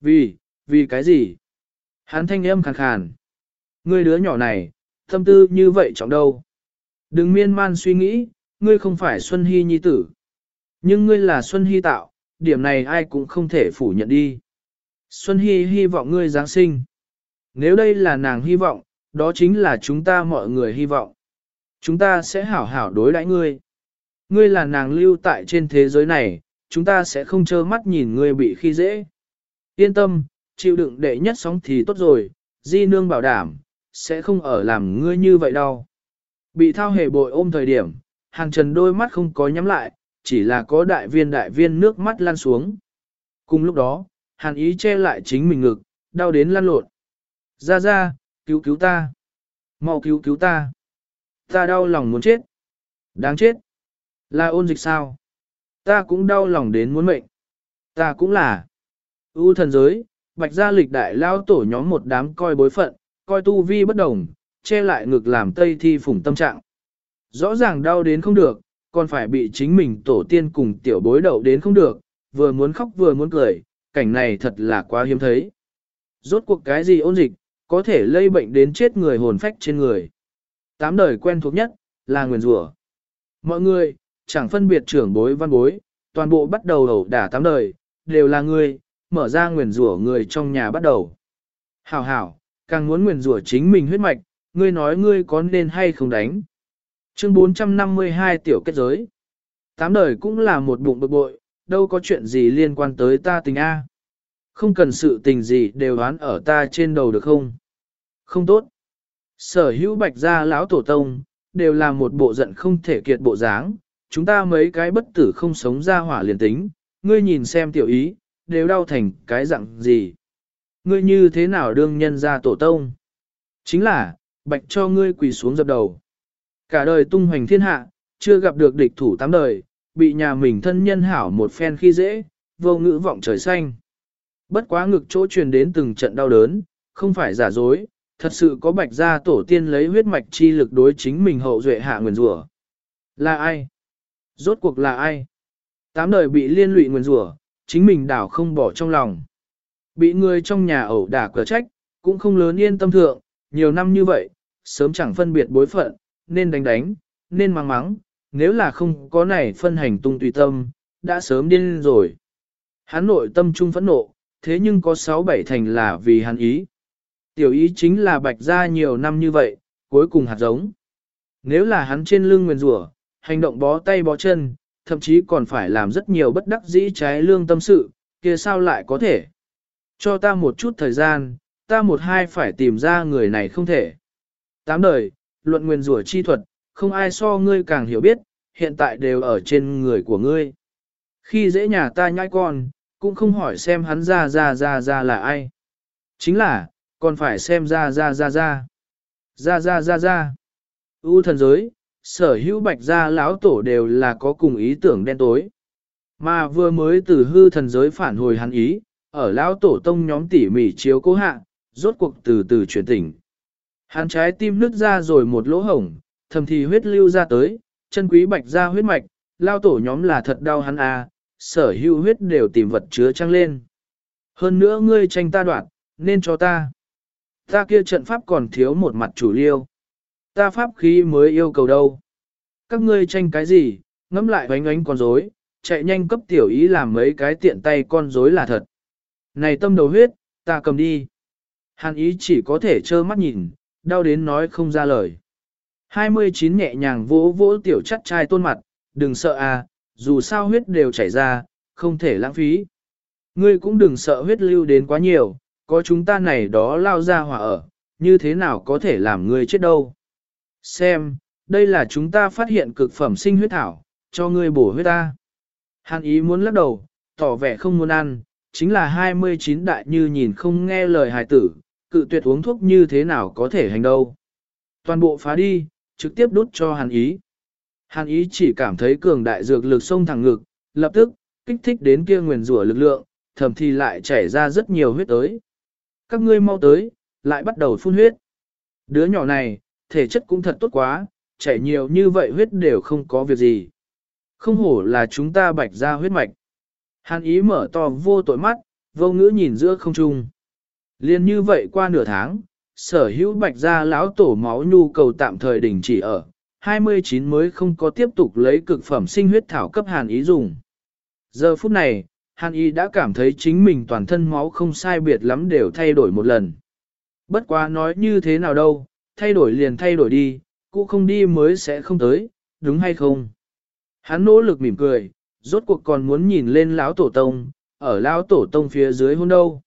Vì, vì cái gì? Hắn thanh âm khàn khàn. Ngươi đứa nhỏ này, tâm tư như vậy trọng đâu. Đừng miên man suy nghĩ, ngươi không phải Xuân Hy nhi tử. Nhưng ngươi là Xuân Hy tạo, điểm này ai cũng không thể phủ nhận đi. Xuân Hy hy vọng ngươi Giáng sinh. Nếu đây là nàng hy vọng, đó chính là chúng ta mọi người hy vọng. Chúng ta sẽ hảo hảo đối đãi ngươi. Ngươi là nàng lưu tại trên thế giới này, chúng ta sẽ không trơ mắt nhìn ngươi bị khi dễ. Yên tâm, chịu đựng đệ nhất sóng thì tốt rồi, di nương bảo đảm, sẽ không ở làm ngươi như vậy đâu. Bị thao hề bội ôm thời điểm, hàng trần đôi mắt không có nhắm lại, chỉ là có đại viên đại viên nước mắt lan xuống. Cùng lúc đó, hàn ý che lại chính mình ngực, đau đến lăn lộn. Ra ra, cứu cứu ta. mau cứu cứu ta. Ta đau lòng muốn chết. Đáng chết. Là ôn dịch sao? Ta cũng đau lòng đến muốn mệnh. Ta cũng là. u thần giới, bạch gia lịch đại lao tổ nhóm một đám coi bối phận, coi tu vi bất đồng, che lại ngực làm tây thi phủng tâm trạng. Rõ ràng đau đến không được, còn phải bị chính mình tổ tiên cùng tiểu bối đậu đến không được, vừa muốn khóc vừa muốn cười, cảnh này thật là quá hiếm thấy. Rốt cuộc cái gì ôn dịch, có thể lây bệnh đến chết người hồn phách trên người. Tám đời quen thuộc nhất, là nguyền rủa. Mọi người, chẳng phân biệt trưởng bối văn bối, toàn bộ bắt đầu ẩu đả tám đời, đều là ngươi mở ra nguyền rủa người trong nhà bắt đầu. Hảo hảo, càng muốn nguyền rủa chính mình huyết mạch, ngươi nói ngươi có nên hay không đánh. Chương 452 tiểu kết giới. Tám đời cũng là một bụng bực bội, đâu có chuyện gì liên quan tới ta tình A. Không cần sự tình gì đều đoán ở ta trên đầu được không? Không tốt. Sở hữu bạch gia lão tổ tông, đều là một bộ giận không thể kiệt bộ dáng. Chúng ta mấy cái bất tử không sống ra hỏa liền tính, ngươi nhìn xem tiểu ý, đều đau thành cái dạng gì. Ngươi như thế nào đương nhân ra tổ tông? Chính là, bạch cho ngươi quỳ xuống dập đầu. Cả đời tung hoành thiên hạ, chưa gặp được địch thủ tám đời, bị nhà mình thân nhân hảo một phen khi dễ, vô ngữ vọng trời xanh. Bất quá ngực chỗ truyền đến từng trận đau đớn, không phải giả dối, thật sự có bạch gia tổ tiên lấy huyết mạch chi lực đối chính mình hậu duệ hạ nguyền rủa. Là ai? Rốt cuộc là ai? Tám đời bị liên lụy nguyền rủa, chính mình đảo không bỏ trong lòng. Bị người trong nhà ẩu đả cờ trách, cũng không lớn yên tâm thượng, nhiều năm như vậy, sớm chẳng phân biệt bối phận, nên đánh đánh, nên mắng mắng, nếu là không có này phân hành tung tùy tâm, đã sớm điên rồi. Hắn nội tâm trung phẫn nộ, thế nhưng có sáu bảy thành là vì hắn ý. Tiểu ý chính là bạch ra nhiều năm như vậy, cuối cùng hạt giống. Nếu là hắn trên lưng nguyền rủa, hành động bó tay bó chân, thậm chí còn phải làm rất nhiều bất đắc dĩ trái lương tâm sự, kia sao lại có thể. Cho ta một chút thời gian, ta một hai phải tìm ra người này không thể. Tám đời, luận nguyên rủa chi thuật, không ai so ngươi càng hiểu biết, hiện tại đều ở trên người của ngươi. Khi dễ nhà ta nhai con, cũng không hỏi xem hắn ra ra ra ra là ai. Chính là, còn phải xem ra ra ra ra. Ra ra ra ra. u thần giới, sở hữu bạch gia lão tổ đều là có cùng ý tưởng đen tối. Mà vừa mới từ hư thần giới phản hồi hắn ý, ở lão tổ tông nhóm tỉ mỉ chiếu cố hạ, rốt cuộc từ từ chuyển tỉnh. Hắn trái tim nứt ra rồi một lỗ hổng, thầm thì huyết lưu ra tới, chân quý bạch ra huyết mạch, lao tổ nhóm là thật đau hắn à, sở hữu huyết đều tìm vật chứa trăng lên. Hơn nữa ngươi tranh ta đoạn, nên cho ta. Ta kia trận pháp còn thiếu một mặt chủ liêu. Ta pháp khí mới yêu cầu đâu. Các ngươi tranh cái gì, ngẫm lại bánh ánh con rối, chạy nhanh cấp tiểu ý làm mấy cái tiện tay con rối là thật. Này tâm đầu huyết, ta cầm đi. Hàn ý chỉ có thể trơ mắt nhìn, đau đến nói không ra lời. 29 nhẹ nhàng vỗ vỗ tiểu chắt trai tôn mặt, đừng sợ à, dù sao huyết đều chảy ra, không thể lãng phí. Ngươi cũng đừng sợ huyết lưu đến quá nhiều, có chúng ta này đó lao ra hỏa ở, như thế nào có thể làm ngươi chết đâu. Xem, đây là chúng ta phát hiện cực phẩm sinh huyết thảo, cho ngươi bổ huyết ta. Hàn ý muốn lắc đầu, tỏ vẻ không muốn ăn, chính là 29 đại như nhìn không nghe lời hài tử, cự tuyệt uống thuốc như thế nào có thể hành đâu. Toàn bộ phá đi, trực tiếp đút cho hàn ý. Hàn ý chỉ cảm thấy cường đại dược lực sông thẳng ngực, lập tức, kích thích đến kia nguyền rủa lực lượng, thầm thì lại chảy ra rất nhiều huyết tới. Các ngươi mau tới, lại bắt đầu phun huyết. Đứa nhỏ này, thể chất cũng thật tốt quá, chảy nhiều như vậy huyết đều không có việc gì. Không hổ là chúng ta bạch ra huyết mạch. Hàn ý mở to vô tội mắt, vô ngữ nhìn giữa không trung. Liên như vậy qua nửa tháng, sở hữu bạch gia lão tổ máu nhu cầu tạm thời đình chỉ ở, 29 mới không có tiếp tục lấy cực phẩm sinh huyết thảo cấp hàn ý dùng. Giờ phút này, Hàn ý đã cảm thấy chính mình toàn thân máu không sai biệt lắm đều thay đổi một lần. Bất quá nói như thế nào đâu, thay đổi liền thay đổi đi, cũ không đi mới sẽ không tới, đúng hay không? Hắn nỗ lực mỉm cười, rốt cuộc còn muốn nhìn lên lão tổ tông, ở lão tổ tông phía dưới hôn đâu.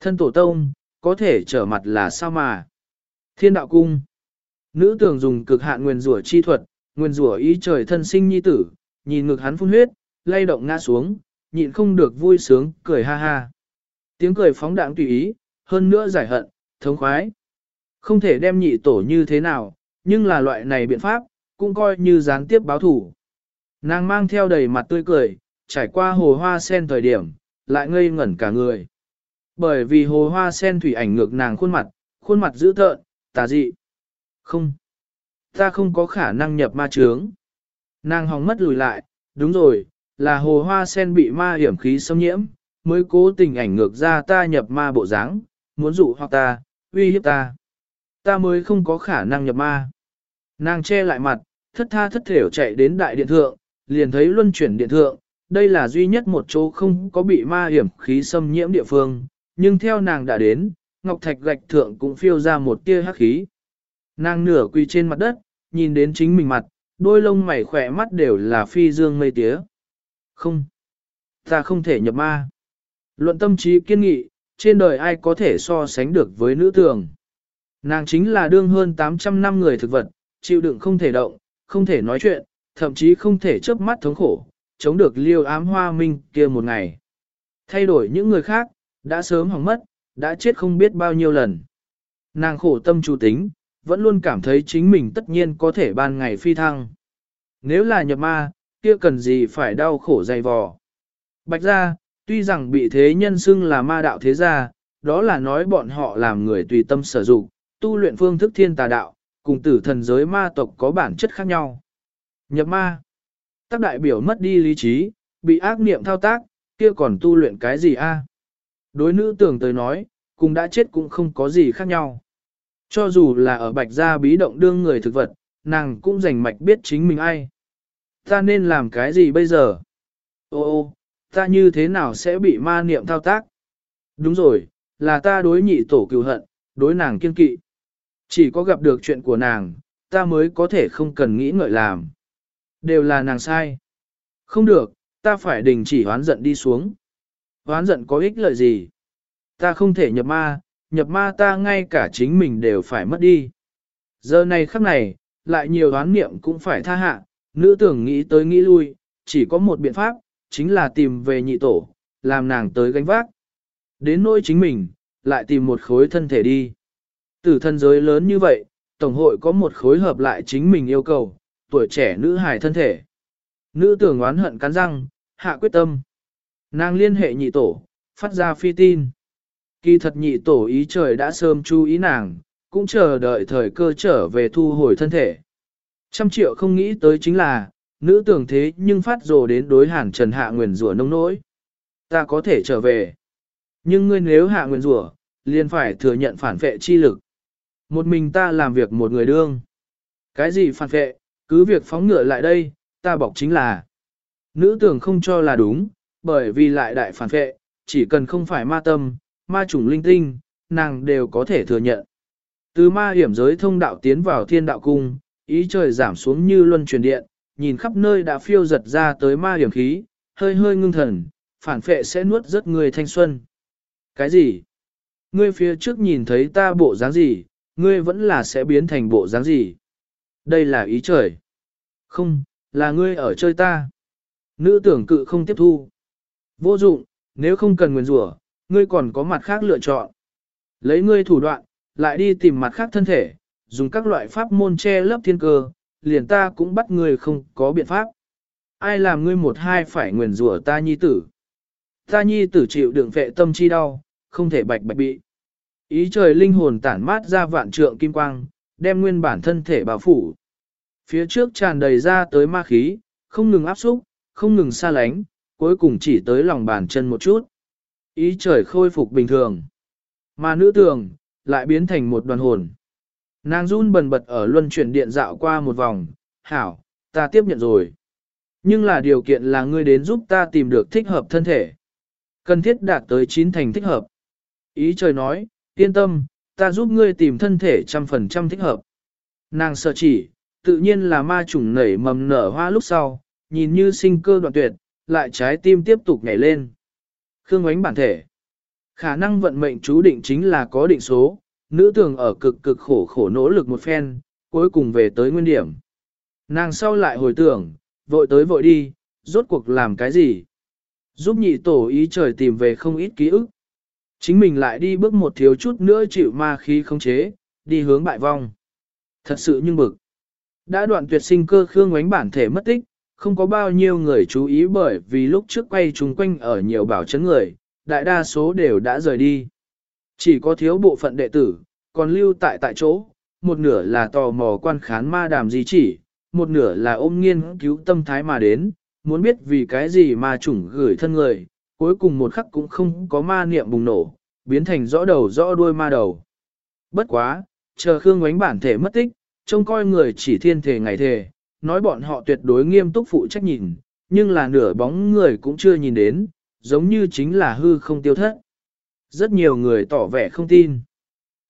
Thân tổ tông, có thể trở mặt là sao mà? Thiên đạo cung. Nữ tường dùng cực hạn nguyên rủa chi thuật, nguyên rủa ý trời thân sinh nhi tử, nhìn ngực hắn phun huyết, lay động ngã xuống, nhịn không được vui sướng, cười ha ha. Tiếng cười phóng đãng tùy ý, hơn nữa giải hận, thống khoái. Không thể đem nhị tổ như thế nào, nhưng là loại này biện pháp, cũng coi như gián tiếp báo thủ. Nàng mang theo đầy mặt tươi cười, trải qua hồ hoa sen thời điểm, lại ngây ngẩn cả người. Bởi vì hồ hoa sen thủy ảnh ngược nàng khuôn mặt, khuôn mặt dữ tợn, tà dị. Không, ta không có khả năng nhập ma trướng. Nàng hòng mất lùi lại, đúng rồi, là hồ hoa sen bị ma hiểm khí xâm nhiễm, mới cố tình ảnh ngược ra ta nhập ma bộ dáng, muốn dụ hoặc ta, uy hiếp ta. Ta mới không có khả năng nhập ma. Nàng che lại mặt, thất tha thất thểu chạy đến đại điện thượng, liền thấy luân chuyển điện thượng, đây là duy nhất một chỗ không có bị ma hiểm khí xâm nhiễm địa phương, nhưng theo nàng đã đến, ngọc thạch gạch thượng cũng phiêu ra một tia hắc khí. Nàng nửa quỳ trên mặt đất, nhìn đến chính mình mặt, đôi lông mày khỏe mắt đều là phi dương mây tía. Không, ta không thể nhập ma. Luận tâm trí kiên nghị, trên đời ai có thể so sánh được với nữ tường. Nàng chính là đương hơn 800 năm người thực vật, chịu đựng không thể động, không thể nói chuyện, thậm chí không thể chớp mắt thống khổ, chống được liêu ám hoa minh kia một ngày. Thay đổi những người khác, đã sớm hỏng mất, đã chết không biết bao nhiêu lần. Nàng khổ tâm chủ tính, vẫn luôn cảm thấy chính mình tất nhiên có thể ban ngày phi thăng. Nếu là nhập ma, kia cần gì phải đau khổ dày vò. Bạch ra, tuy rằng bị thế nhân xưng là ma đạo thế gia, đó là nói bọn họ làm người tùy tâm sở dụng, tu luyện phương thức thiên tà đạo, cùng tử thần giới ma tộc có bản chất khác nhau. Nhập ma, tác đại biểu mất đi lý trí, bị ác niệm thao tác, kia còn tu luyện cái gì a? Đối nữ tưởng tới nói, cùng đã chết cũng không có gì khác nhau. Cho dù là ở bạch gia bí động đương người thực vật, nàng cũng rành mạch biết chính mình ai. Ta nên làm cái gì bây giờ? Ô ô, ta như thế nào sẽ bị ma niệm thao tác? Đúng rồi, là ta đối nhị tổ cừu hận, đối nàng kiên kỵ. Chỉ có gặp được chuyện của nàng, ta mới có thể không cần nghĩ ngợi làm. Đều là nàng sai. Không được, ta phải đình chỉ hoán giận đi xuống. Hoán giận có ích lợi gì? Ta không thể nhập ma, nhập ma ta ngay cả chính mình đều phải mất đi. Giờ này khắc này, lại nhiều đoán niệm cũng phải tha hạ, nữ tưởng nghĩ tới nghĩ lui, chỉ có một biện pháp, chính là tìm về nhị tổ, làm nàng tới gánh vác. Đến nỗi chính mình, lại tìm một khối thân thể đi. Tử thân giới lớn như vậy, Tổng hội có một khối hợp lại chính mình yêu cầu, tuổi trẻ nữ hài thân thể. Nữ tưởng oán hận cắn răng, hạ quyết tâm. Nàng liên hệ nhị tổ, phát ra phi tin. Kỳ thật nhị tổ ý trời đã sớm chú ý nàng, cũng chờ đợi thời cơ trở về thu hồi thân thể. Trăm triệu không nghĩ tới chính là, nữ tưởng thế nhưng phát rồ đến đối hàn trần hạ nguyền rủa nông nỗi. Ta có thể trở về. Nhưng ngươi nếu hạ nguyền rủa, liền phải thừa nhận phản vệ chi lực. Một mình ta làm việc một người đương. Cái gì phản vệ, cứ việc phóng ngựa lại đây, ta bọc chính là. Nữ tưởng không cho là đúng, bởi vì lại đại phản vệ, chỉ cần không phải ma tâm, ma chủng linh tinh, nàng đều có thể thừa nhận. Từ ma hiểm giới thông đạo tiến vào thiên đạo cung, ý trời giảm xuống như luân truyền điện, nhìn khắp nơi đã phiêu giật ra tới ma hiểm khí, hơi hơi ngưng thần, phản phệ sẽ nuốt rất người thanh xuân. Cái gì? Ngươi phía trước nhìn thấy ta bộ dáng gì, ngươi vẫn là sẽ biến thành bộ dáng gì? Đây là ý trời. Không, là ngươi ở chơi ta. Nữ tưởng cự không tiếp thu. Vô dụng, nếu không cần nguyền rủa, ngươi còn có mặt khác lựa chọn. Lấy ngươi thủ đoạn, lại đi tìm mặt khác thân thể, dùng các loại pháp môn che lấp thiên cơ, liền ta cũng bắt ngươi không có biện pháp. Ai làm ngươi một hai phải nguyền rủa ta nhi tử. Ta nhi tử chịu đựng vệ tâm chi đau, không thể bạch bạch bị. Ý trời linh hồn tản mát ra vạn trượng kim quang, đem nguyên bản thân thể bảo phủ. Phía trước tràn đầy ra tới ma khí, không ngừng áp xúc, không ngừng xa lánh, cuối cùng chỉ tới lòng bàn chân một chút. Ý trời khôi phục bình thường. Mà nữ tường, lại biến thành một đoàn hồn. Nàng run bần bật ở luân chuyển điện dạo qua một vòng, hảo, ta tiếp nhận rồi. Nhưng là điều kiện là ngươi đến giúp ta tìm được thích hợp thân thể. Cần thiết đạt tới chín thành thích hợp. Ý trời nói, yên tâm, ta giúp ngươi tìm thân thể trăm phần trăm thích hợp. Nàng sợ chỉ, tự nhiên là ma chủng nảy mầm nở hoa lúc sau, nhìn như sinh cơ đoạn tuyệt, lại trái tim tiếp tục nhảy lên. Khương ánh bản thể. Khả năng vận mệnh chú định chính là có định số, nữ tường ở cực cực khổ khổ nỗ lực một phen, cuối cùng về tới nguyên điểm. Nàng sau lại hồi tưởng, vội tới vội đi, rốt cuộc làm cái gì? Giúp nhị tổ ý trời tìm về không ít ký ức. Chính mình lại đi bước một thiếu chút nữa chịu ma khí không chế, đi hướng bại vong. Thật sự nhưng bực. Đã đoạn tuyệt sinh cơ khương ngoánh bản thể mất tích, không có bao nhiêu người chú ý bởi vì lúc trước quay chung quanh ở nhiều bảo chấn người, đại đa số đều đã rời đi. Chỉ có thiếu bộ phận đệ tử, còn lưu tại tại chỗ, một nửa là tò mò quan khán ma đàm di chỉ, một nửa là ôm nghiên cứu tâm thái mà đến, muốn biết vì cái gì mà chủng gửi thân người, cuối cùng một khắc cũng không có ma niệm bùng nổ, biến thành rõ đầu rõ đuôi ma đầu. Bất quá, chờ Khương Ngoánh bản thể mất tích, trông coi người chỉ thiên thể ngày thể, nói bọn họ tuyệt đối nghiêm túc phụ trách nhìn, nhưng là nửa bóng người cũng chưa nhìn đến, giống như chính là hư không tiêu thất. Rất nhiều người tỏ vẻ không tin.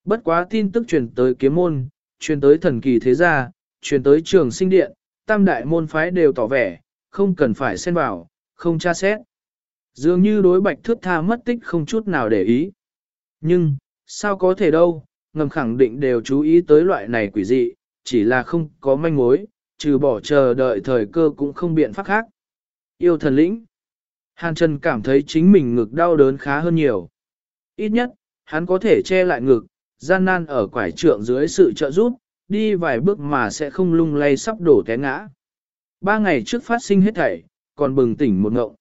Bất quá tin tức truyền tới kiếm môn, truyền tới thần kỳ thế gia, truyền tới trường sinh điện, tam đại môn phái đều tỏ vẻ, không cần phải xen vào, không tra xét. Dường như đối bạch thước tha mất tích không chút nào để ý. Nhưng, sao có thể đâu, ngầm khẳng định đều chú ý tới loại này quỷ dị, chỉ là không có manh mối, trừ bỏ chờ đợi thời cơ cũng không biện pháp khác. Yêu thần lĩnh. Hàn Trần cảm thấy chính mình ngực đau đớn khá hơn nhiều. Ít nhất, hắn có thể che lại ngực, gian nan ở quải trượng dưới sự trợ giúp, đi vài bước mà sẽ không lung lay sắp đổ té ngã. Ba ngày trước phát sinh hết thảy, còn bừng tỉnh một ngộng.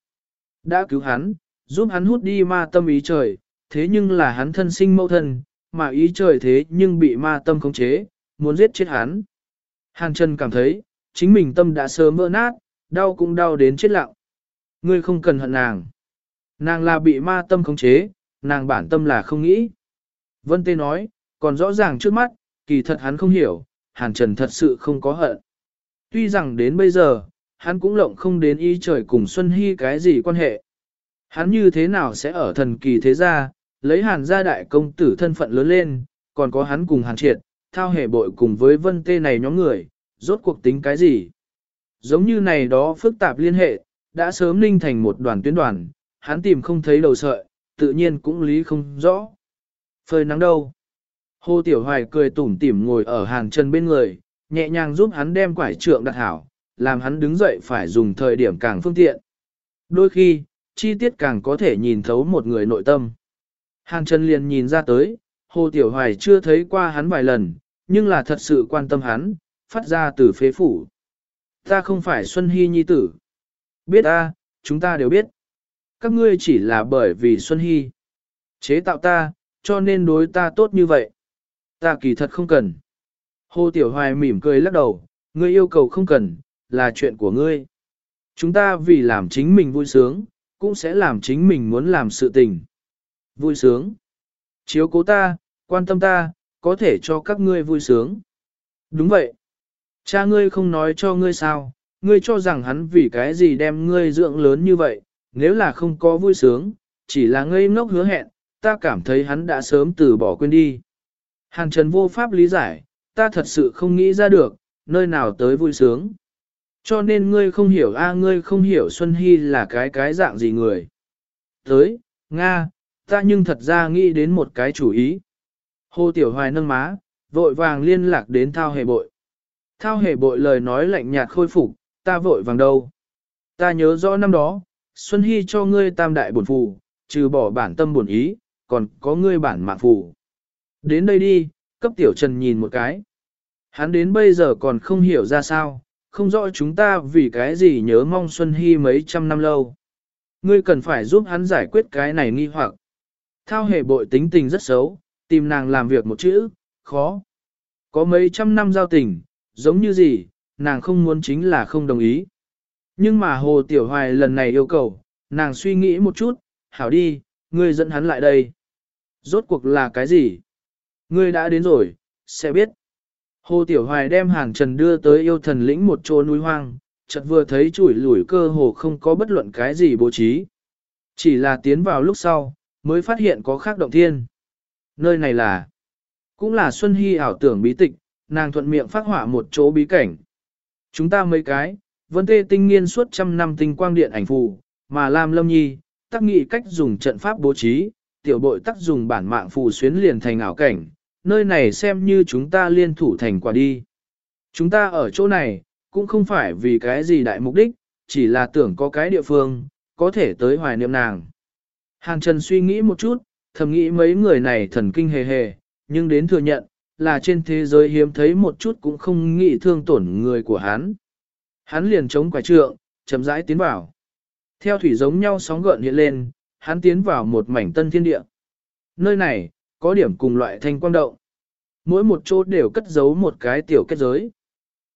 Đã cứu hắn, giúp hắn hút đi ma tâm ý trời, thế nhưng là hắn thân sinh mẫu thân, mà ý trời thế nhưng bị ma tâm khống chế, muốn giết chết hắn. Hàn Trần cảm thấy, chính mình tâm đã sớm vỡ nát, đau cũng đau đến chết lặng. Ngươi không cần hận nàng. Nàng là bị ma tâm khống chế, nàng bản tâm là không nghĩ. Vân Tê nói, còn rõ ràng trước mắt, kỳ thật hắn không hiểu, Hàn Trần thật sự không có hận. Tuy rằng đến bây giờ, hắn cũng lộng không đến ý trời cùng Xuân Hy cái gì quan hệ. Hắn như thế nào sẽ ở thần kỳ thế gia, lấy Hàn gia đại công tử thân phận lớn lên, còn có hắn cùng Hàn Triệt, thao hệ bội cùng với Vân Tê này nhóm người, rốt cuộc tính cái gì? Giống như này đó phức tạp liên hệ, đã sớm ninh thành một đoàn tuyến đoàn, hắn tìm không thấy đầu sợi, tự nhiên cũng lý không rõ. Phơi nắng đâu? Hồ Tiểu Hoài cười tủm tỉm ngồi ở hàng chân bên người, nhẹ nhàng giúp hắn đem quải trượng đặt hảo, làm hắn đứng dậy phải dùng thời điểm càng phương tiện. Đôi khi, chi tiết càng có thể nhìn thấu một người nội tâm. Hàng chân liền nhìn ra tới, Hồ Tiểu Hoài chưa thấy qua hắn vài lần, nhưng là thật sự quan tâm hắn, phát ra từ phế phủ. Ta không phải Xuân Hy Nhi tử. Biết ta, chúng ta đều biết. Các ngươi chỉ là bởi vì Xuân Hy. Chế tạo ta, cho nên đối ta tốt như vậy. Ta kỳ thật không cần. Hồ Tiểu Hoài mỉm cười lắc đầu, ngươi yêu cầu không cần, là chuyện của ngươi. Chúng ta vì làm chính mình vui sướng, cũng sẽ làm chính mình muốn làm sự tình. Vui sướng. Chiếu cố ta, quan tâm ta, có thể cho các ngươi vui sướng. Đúng vậy. Cha ngươi không nói cho ngươi sao, ngươi cho rằng hắn vì cái gì đem ngươi dưỡng lớn như vậy, nếu là không có vui sướng, chỉ là ngây ngốc hứa hẹn, ta cảm thấy hắn đã sớm từ bỏ quên đi. Hàn Trần vô pháp lý giải, ta thật sự không nghĩ ra được, nơi nào tới vui sướng. Cho nên ngươi không hiểu a ngươi không hiểu Xuân Hy là cái cái dạng gì người. Tới, Nga, ta nhưng thật ra nghĩ đến một cái chủ ý. Hồ Tiểu Hoài nâng má, vội vàng liên lạc đến thao hề bội. Thao hề bội lời nói lạnh nhạt khôi phục, ta vội vàng đâu. Ta nhớ rõ năm đó, Xuân Hy cho ngươi tam đại bổn phù, trừ bỏ bản tâm bổn ý, còn có ngươi bản mạng phù. Đến đây đi, cấp tiểu trần nhìn một cái. Hắn đến bây giờ còn không hiểu ra sao, không rõ chúng ta vì cái gì nhớ mong Xuân Hy mấy trăm năm lâu. Ngươi cần phải giúp hắn giải quyết cái này nghi hoặc. Thao hề bội tính tình rất xấu, tìm nàng làm việc một chữ, khó. Có mấy trăm năm giao tình, giống như gì, nàng không muốn chính là không đồng ý. Nhưng mà Hồ Tiểu Hoài lần này yêu cầu, nàng suy nghĩ một chút, hảo đi, ngươi dẫn hắn lại đây. Rốt cuộc là cái gì? Ngươi đã đến rồi, sẽ biết. Hồ Tiểu Hoài đem hàng trần đưa tới yêu thần lĩnh một chỗ núi hoang, chợt vừa thấy chuỗi lủi cơ hồ không có bất luận cái gì bố trí. Chỉ là tiến vào lúc sau, mới phát hiện có khác động thiên. Nơi này là, cũng là Xuân Hy ảo tưởng bí tịch, nàng thuận miệng phát họa một chỗ bí cảnh. Chúng ta mấy cái, vân tê tinh nghiên suốt trăm năm tinh quang điện ảnh phù, mà Lam Lâm Nhi, tác nghị cách dùng trận pháp bố trí, tiểu bội tác dùng bản mạng phù xuyến liền thành ảo cảnh, nơi này xem như chúng ta liên thủ thành quả đi. Chúng ta ở chỗ này, cũng không phải vì cái gì đại mục đích, chỉ là tưởng có cái địa phương, có thể tới hoài niệm nàng. Hàn Trần suy nghĩ một chút, thầm nghĩ mấy người này thần kinh hề hề, nhưng đến thừa nhận, là trên thế giới hiếm thấy một chút cũng không nghĩ thương tổn người của hắn. Hắn liền chống quả trượng, chậm rãi tiến vào. Theo thủy giống nhau sóng gợn hiện lên, hắn tiến vào một mảnh tân thiên địa. Nơi này, có điểm cùng loại thanh quang động. Mỗi một chỗ đều cất giấu một cái tiểu kết giới.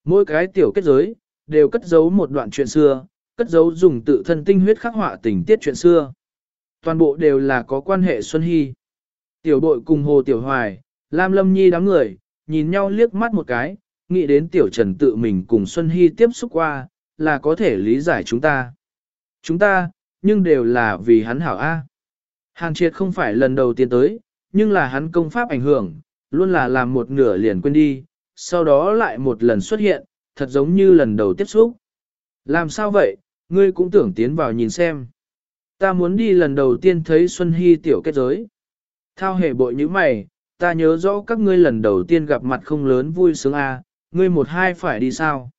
Mỗi cái tiểu kết giới, đều cất giấu một đoạn chuyện xưa, cất giấu dùng tự thân tinh huyết khắc họa tình tiết chuyện xưa. Toàn bộ đều là có quan hệ Xuân Hy. Tiểu đội cùng Hồ Tiểu Hoài, Lam Lâm Nhi đám người, nhìn nhau liếc mắt một cái, nghĩ đến Tiểu Trần tự mình cùng Xuân Hy tiếp xúc qua, là có thể lý giải chúng ta. Chúng ta, nhưng đều là vì hắn hảo A. Hàn triệt không phải lần đầu tiên tới, nhưng là hắn công pháp ảnh hưởng, luôn là làm một nửa liền quên đi, sau đó lại một lần xuất hiện, thật giống như lần đầu tiếp xúc. Làm sao vậy, ngươi cũng tưởng tiến vào nhìn xem. Ta muốn đi lần đầu tiên thấy Xuân Hy tiểu kết giới. Thao hề bội như mày, ta nhớ rõ các ngươi lần đầu tiên gặp mặt không lớn vui sướng à, ngươi một hai phải đi sao?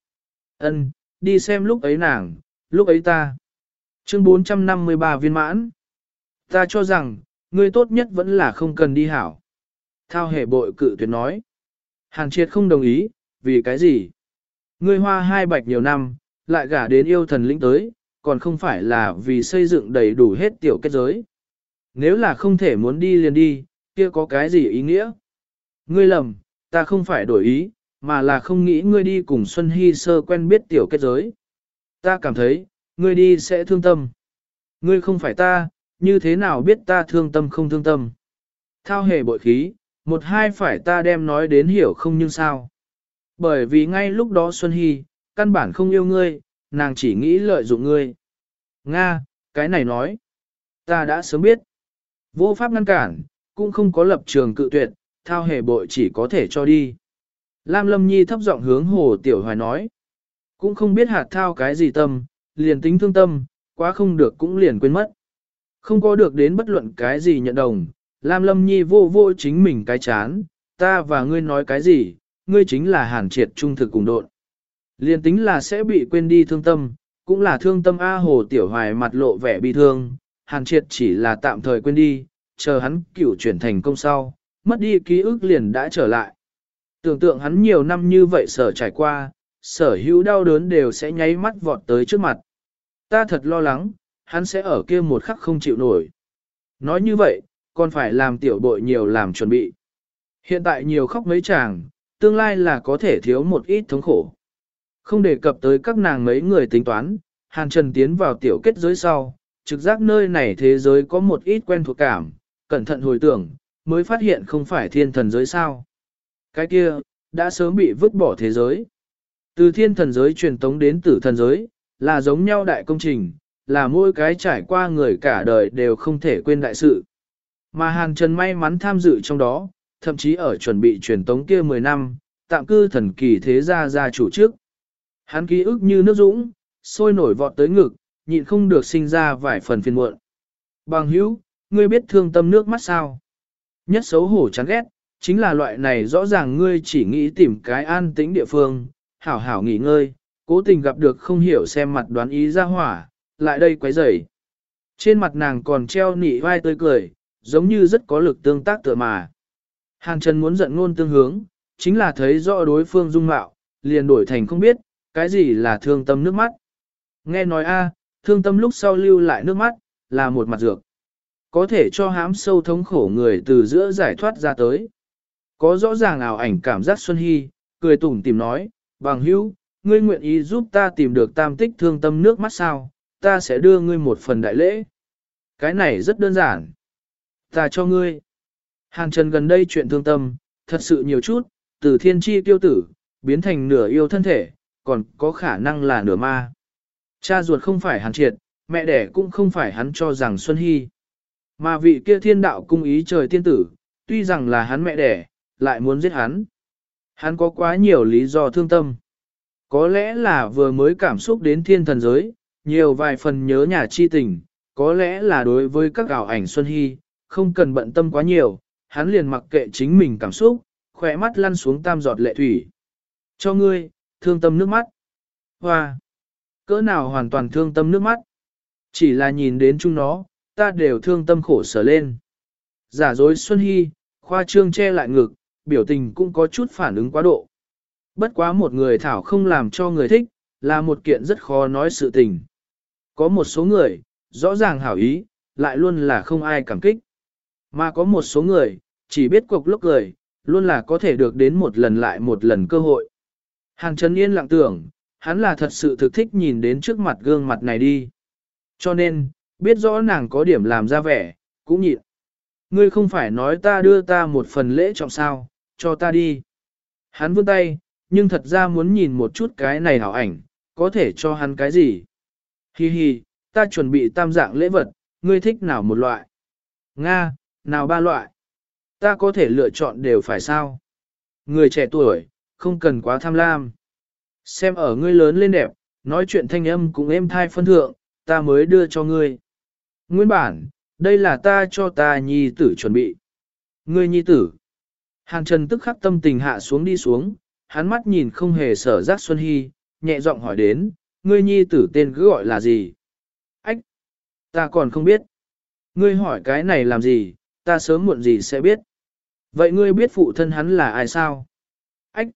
Ân, đi xem lúc ấy nàng, lúc ấy ta. Chương 453 viên mãn. Ta cho rằng, ngươi tốt nhất vẫn là không cần đi hảo. Thao hề bội cự tuyệt nói. Hàn triệt không đồng ý, vì cái gì? Ngươi hoa hai bạch nhiều năm, lại gả đến yêu thần lĩnh tới, còn không phải là vì xây dựng đầy đủ hết tiểu kết giới. Nếu là không thể muốn đi liền đi, kia có cái gì ý nghĩa? Ngươi lầm, ta không phải đổi ý, mà là không nghĩ ngươi đi cùng Xuân Hy sơ quen biết tiểu kết giới. Ta cảm thấy, ngươi đi sẽ thương tâm. Ngươi không phải ta, như thế nào biết ta thương tâm không thương tâm? Thao hề bội khí, một hai phải ta đem nói đến hiểu không nhưng sao? Bởi vì ngay lúc đó Xuân Hy, căn bản không yêu ngươi, nàng chỉ nghĩ lợi dụng ngươi. Nga, cái này nói. Ta đã sớm biết. Vô pháp ngăn cản, cũng không có lập trường cự tuyệt, thao hề bội chỉ có thể cho đi. Lam Lâm Nhi thấp giọng hướng Hồ Tiểu Hoài nói. Cũng không biết hạt thao cái gì tâm, liền tính thương tâm, quá không được cũng liền quên mất. Không có được đến bất luận cái gì nhận đồng, Lam Lâm Nhi vô vô chính mình cái chán, ta và ngươi nói cái gì, ngươi chính là hàn triệt trung thực cùng độn. Liên tính là sẽ bị quên đi thương tâm, cũng là thương tâm A Hồ Tiểu Hoài mặt lộ vẻ bi thương, hàn triệt chỉ là tạm thời quên đi, chờ hắn cửu chuyển thành công sau, mất đi ký ức liền đã trở lại. Tưởng tượng hắn nhiều năm như vậy sở trải qua, sở hữu đau đớn đều sẽ nháy mắt vọt tới trước mặt. Ta thật lo lắng, hắn sẽ ở kia một khắc không chịu nổi. Nói như vậy, còn phải làm tiểu bội nhiều làm chuẩn bị. Hiện tại nhiều khóc mấy chàng, tương lai là có thể thiếu một ít thống khổ. Không đề cập tới các nàng mấy người tính toán, Hàn Trần tiến vào tiểu kết giới sau, trực giác nơi này thế giới có một ít quen thuộc cảm, cẩn thận hồi tưởng, mới phát hiện không phải thiên thần giới sao. Cái kia, đã sớm bị vứt bỏ thế giới. Từ thiên thần giới truyền tống đến tử thần giới, là giống nhau đại công trình, là mỗi cái trải qua người cả đời đều không thể quên đại sự. Mà Hàn Trần may mắn tham dự trong đó, thậm chí ở chuẩn bị truyền tống kia 10 năm, tạm cư thần kỳ thế gia gia chủ trước. Hắn ký ức như nước dũng, sôi nổi vọt tới ngực, nhịn không được sinh ra vài phần phiền muộn. Bằng hữu, ngươi biết thương tâm nước mắt sao? Nhất xấu hổ chán ghét, chính là loại này rõ ràng ngươi chỉ nghĩ tìm cái an tĩnh địa phương, hảo hảo nghỉ ngơi, cố tình gặp được không hiểu xem mặt đoán ý ra hỏa, lại đây quấy rầy. Trên mặt nàng còn treo nị vai tươi cười, giống như rất có lực tương tác tựa mà. Hàn Trần muốn giận ngôn tương hướng, chính là thấy rõ đối phương dung mạo, liền đổi thành không biết, cái gì là thương tâm nước mắt. Nghe nói a, thương tâm lúc sau lưu lại nước mắt, là một mặt dược. Có thể cho hám sâu thống khổ người từ giữa giải thoát ra tới. Có rõ ràng ảo ảnh cảm giác Xuân Hy, cười tủm tìm nói, bằng hữu, ngươi nguyện ý giúp ta tìm được tam tích thương tâm nước mắt sao, ta sẽ đưa ngươi một phần đại lễ. Cái này rất đơn giản. Ta cho ngươi. Hàn Trần gần đây chuyện thương tâm, thật sự nhiều chút, từ thiên tri tiêu tử, biến thành nửa yêu thân thể, còn có khả năng là nửa ma. Cha ruột không phải hàn triệt, mẹ đẻ cũng không phải hắn cho rằng Xuân Hy. Mà vị kia thiên đạo cung ý trời tiên tử, tuy rằng là hắn mẹ đẻ, lại muốn giết hắn. Hắn có quá nhiều lý do thương tâm. Có lẽ là vừa mới cảm xúc đến thiên thần giới, nhiều vài phần nhớ nhà chi tình, có lẽ là đối với các ảo ảnh Xuân Hy, không cần bận tâm quá nhiều, hắn liền mặc kệ chính mình cảm xúc, khỏe mắt lăn xuống tam giọt lệ thủy. Cho ngươi, thương tâm nước mắt. Hoa! Cỡ nào hoàn toàn thương tâm nước mắt? Chỉ là nhìn đến chúng nó, ta đều thương tâm khổ sở lên. Giả dối Xuân Hy, khoa trương che lại ngực, biểu tình cũng có chút phản ứng quá độ. Bất quá một người thảo không làm cho người thích, là một kiện rất khó nói sự tình. Có một số người, rõ ràng hảo ý, lại luôn là không ai cảm kích. Mà có một số người, chỉ biết cuộc lúc cười, luôn là có thể được đến một lần lại một lần cơ hội. Hàng Trấn Yên lặng tưởng, hắn là thật sự thực thích nhìn đến trước mặt gương mặt này đi. Cho nên, biết rõ nàng có điểm làm ra vẻ, cũng nhịn. Ngươi không phải nói ta đưa ta một phần lễ trọng sao, cho ta đi. Hắn vươn tay, nhưng thật ra muốn nhìn một chút cái này hảo ảnh, có thể cho hắn cái gì. Hi hi, ta chuẩn bị tam dạng lễ vật, ngươi thích nào một loại? Nga, nào ba loại? Ta có thể lựa chọn đều phải sao? Người trẻ tuổi, không cần quá tham lam. Xem ở ngươi lớn lên đẹp, nói chuyện thanh âm cũng êm thai phân thượng, ta mới đưa cho ngươi. Nguyên bản, đây là ta cho ta nhi tử chuẩn bị. Ngươi nhi tử. Hàn Trần tức khắc tâm tình hạ xuống đi xuống, hắn mắt nhìn không hề sở giác Xuân Hy, nhẹ giọng hỏi đến, ngươi nhi tử tên cứ gọi là gì? Ách! Ta còn không biết. Ngươi hỏi cái này làm gì, ta sớm muộn gì sẽ biết. Vậy ngươi biết phụ thân hắn là ai sao? Ách!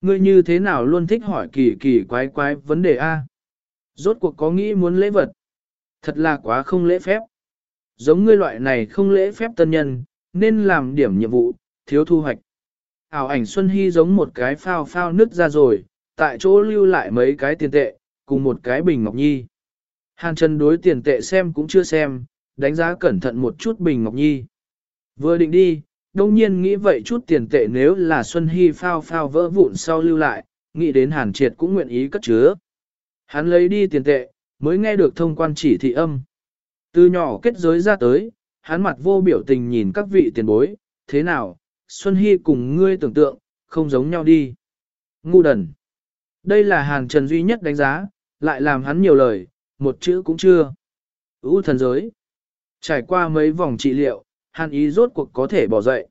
Ngươi như thế nào luôn thích hỏi kỳ kỳ quái quái vấn đề A? Rốt cuộc có nghĩ muốn lễ vật? Thật là quá không lễ phép. Giống ngươi loại này không lễ phép tân nhân, nên làm điểm nhiệm vụ, thiếu thu hoạch. Ảo ảnh Xuân Hy giống một cái phao phao nứt ra rồi, tại chỗ lưu lại mấy cái tiền tệ, cùng một cái bình ngọc nhi. Hàn Trần đối tiền tệ xem cũng chưa xem, đánh giá cẩn thận một chút bình ngọc nhi. Vừa định đi, đông nhiên nghĩ vậy chút tiền tệ nếu là Xuân Hy phao phao vỡ vụn sau lưu lại, nghĩ đến Hàn Triệt cũng nguyện ý cất chứa. Hắn lấy đi tiền tệ, mới nghe được thông quan chỉ thị âm. Từ nhỏ kết giới ra tới, hắn mặt vô biểu tình nhìn các vị tiền bối, thế nào, Xuân Hy cùng ngươi tưởng tượng, không giống nhau đi. Ngu đần. Đây là Hàn Trần duy nhất đánh giá, lại làm hắn nhiều lời, một chữ cũng chưa. Ú thần giới. Trải qua mấy vòng trị liệu, Hàn ý rốt cuộc có thể bỏ dậy.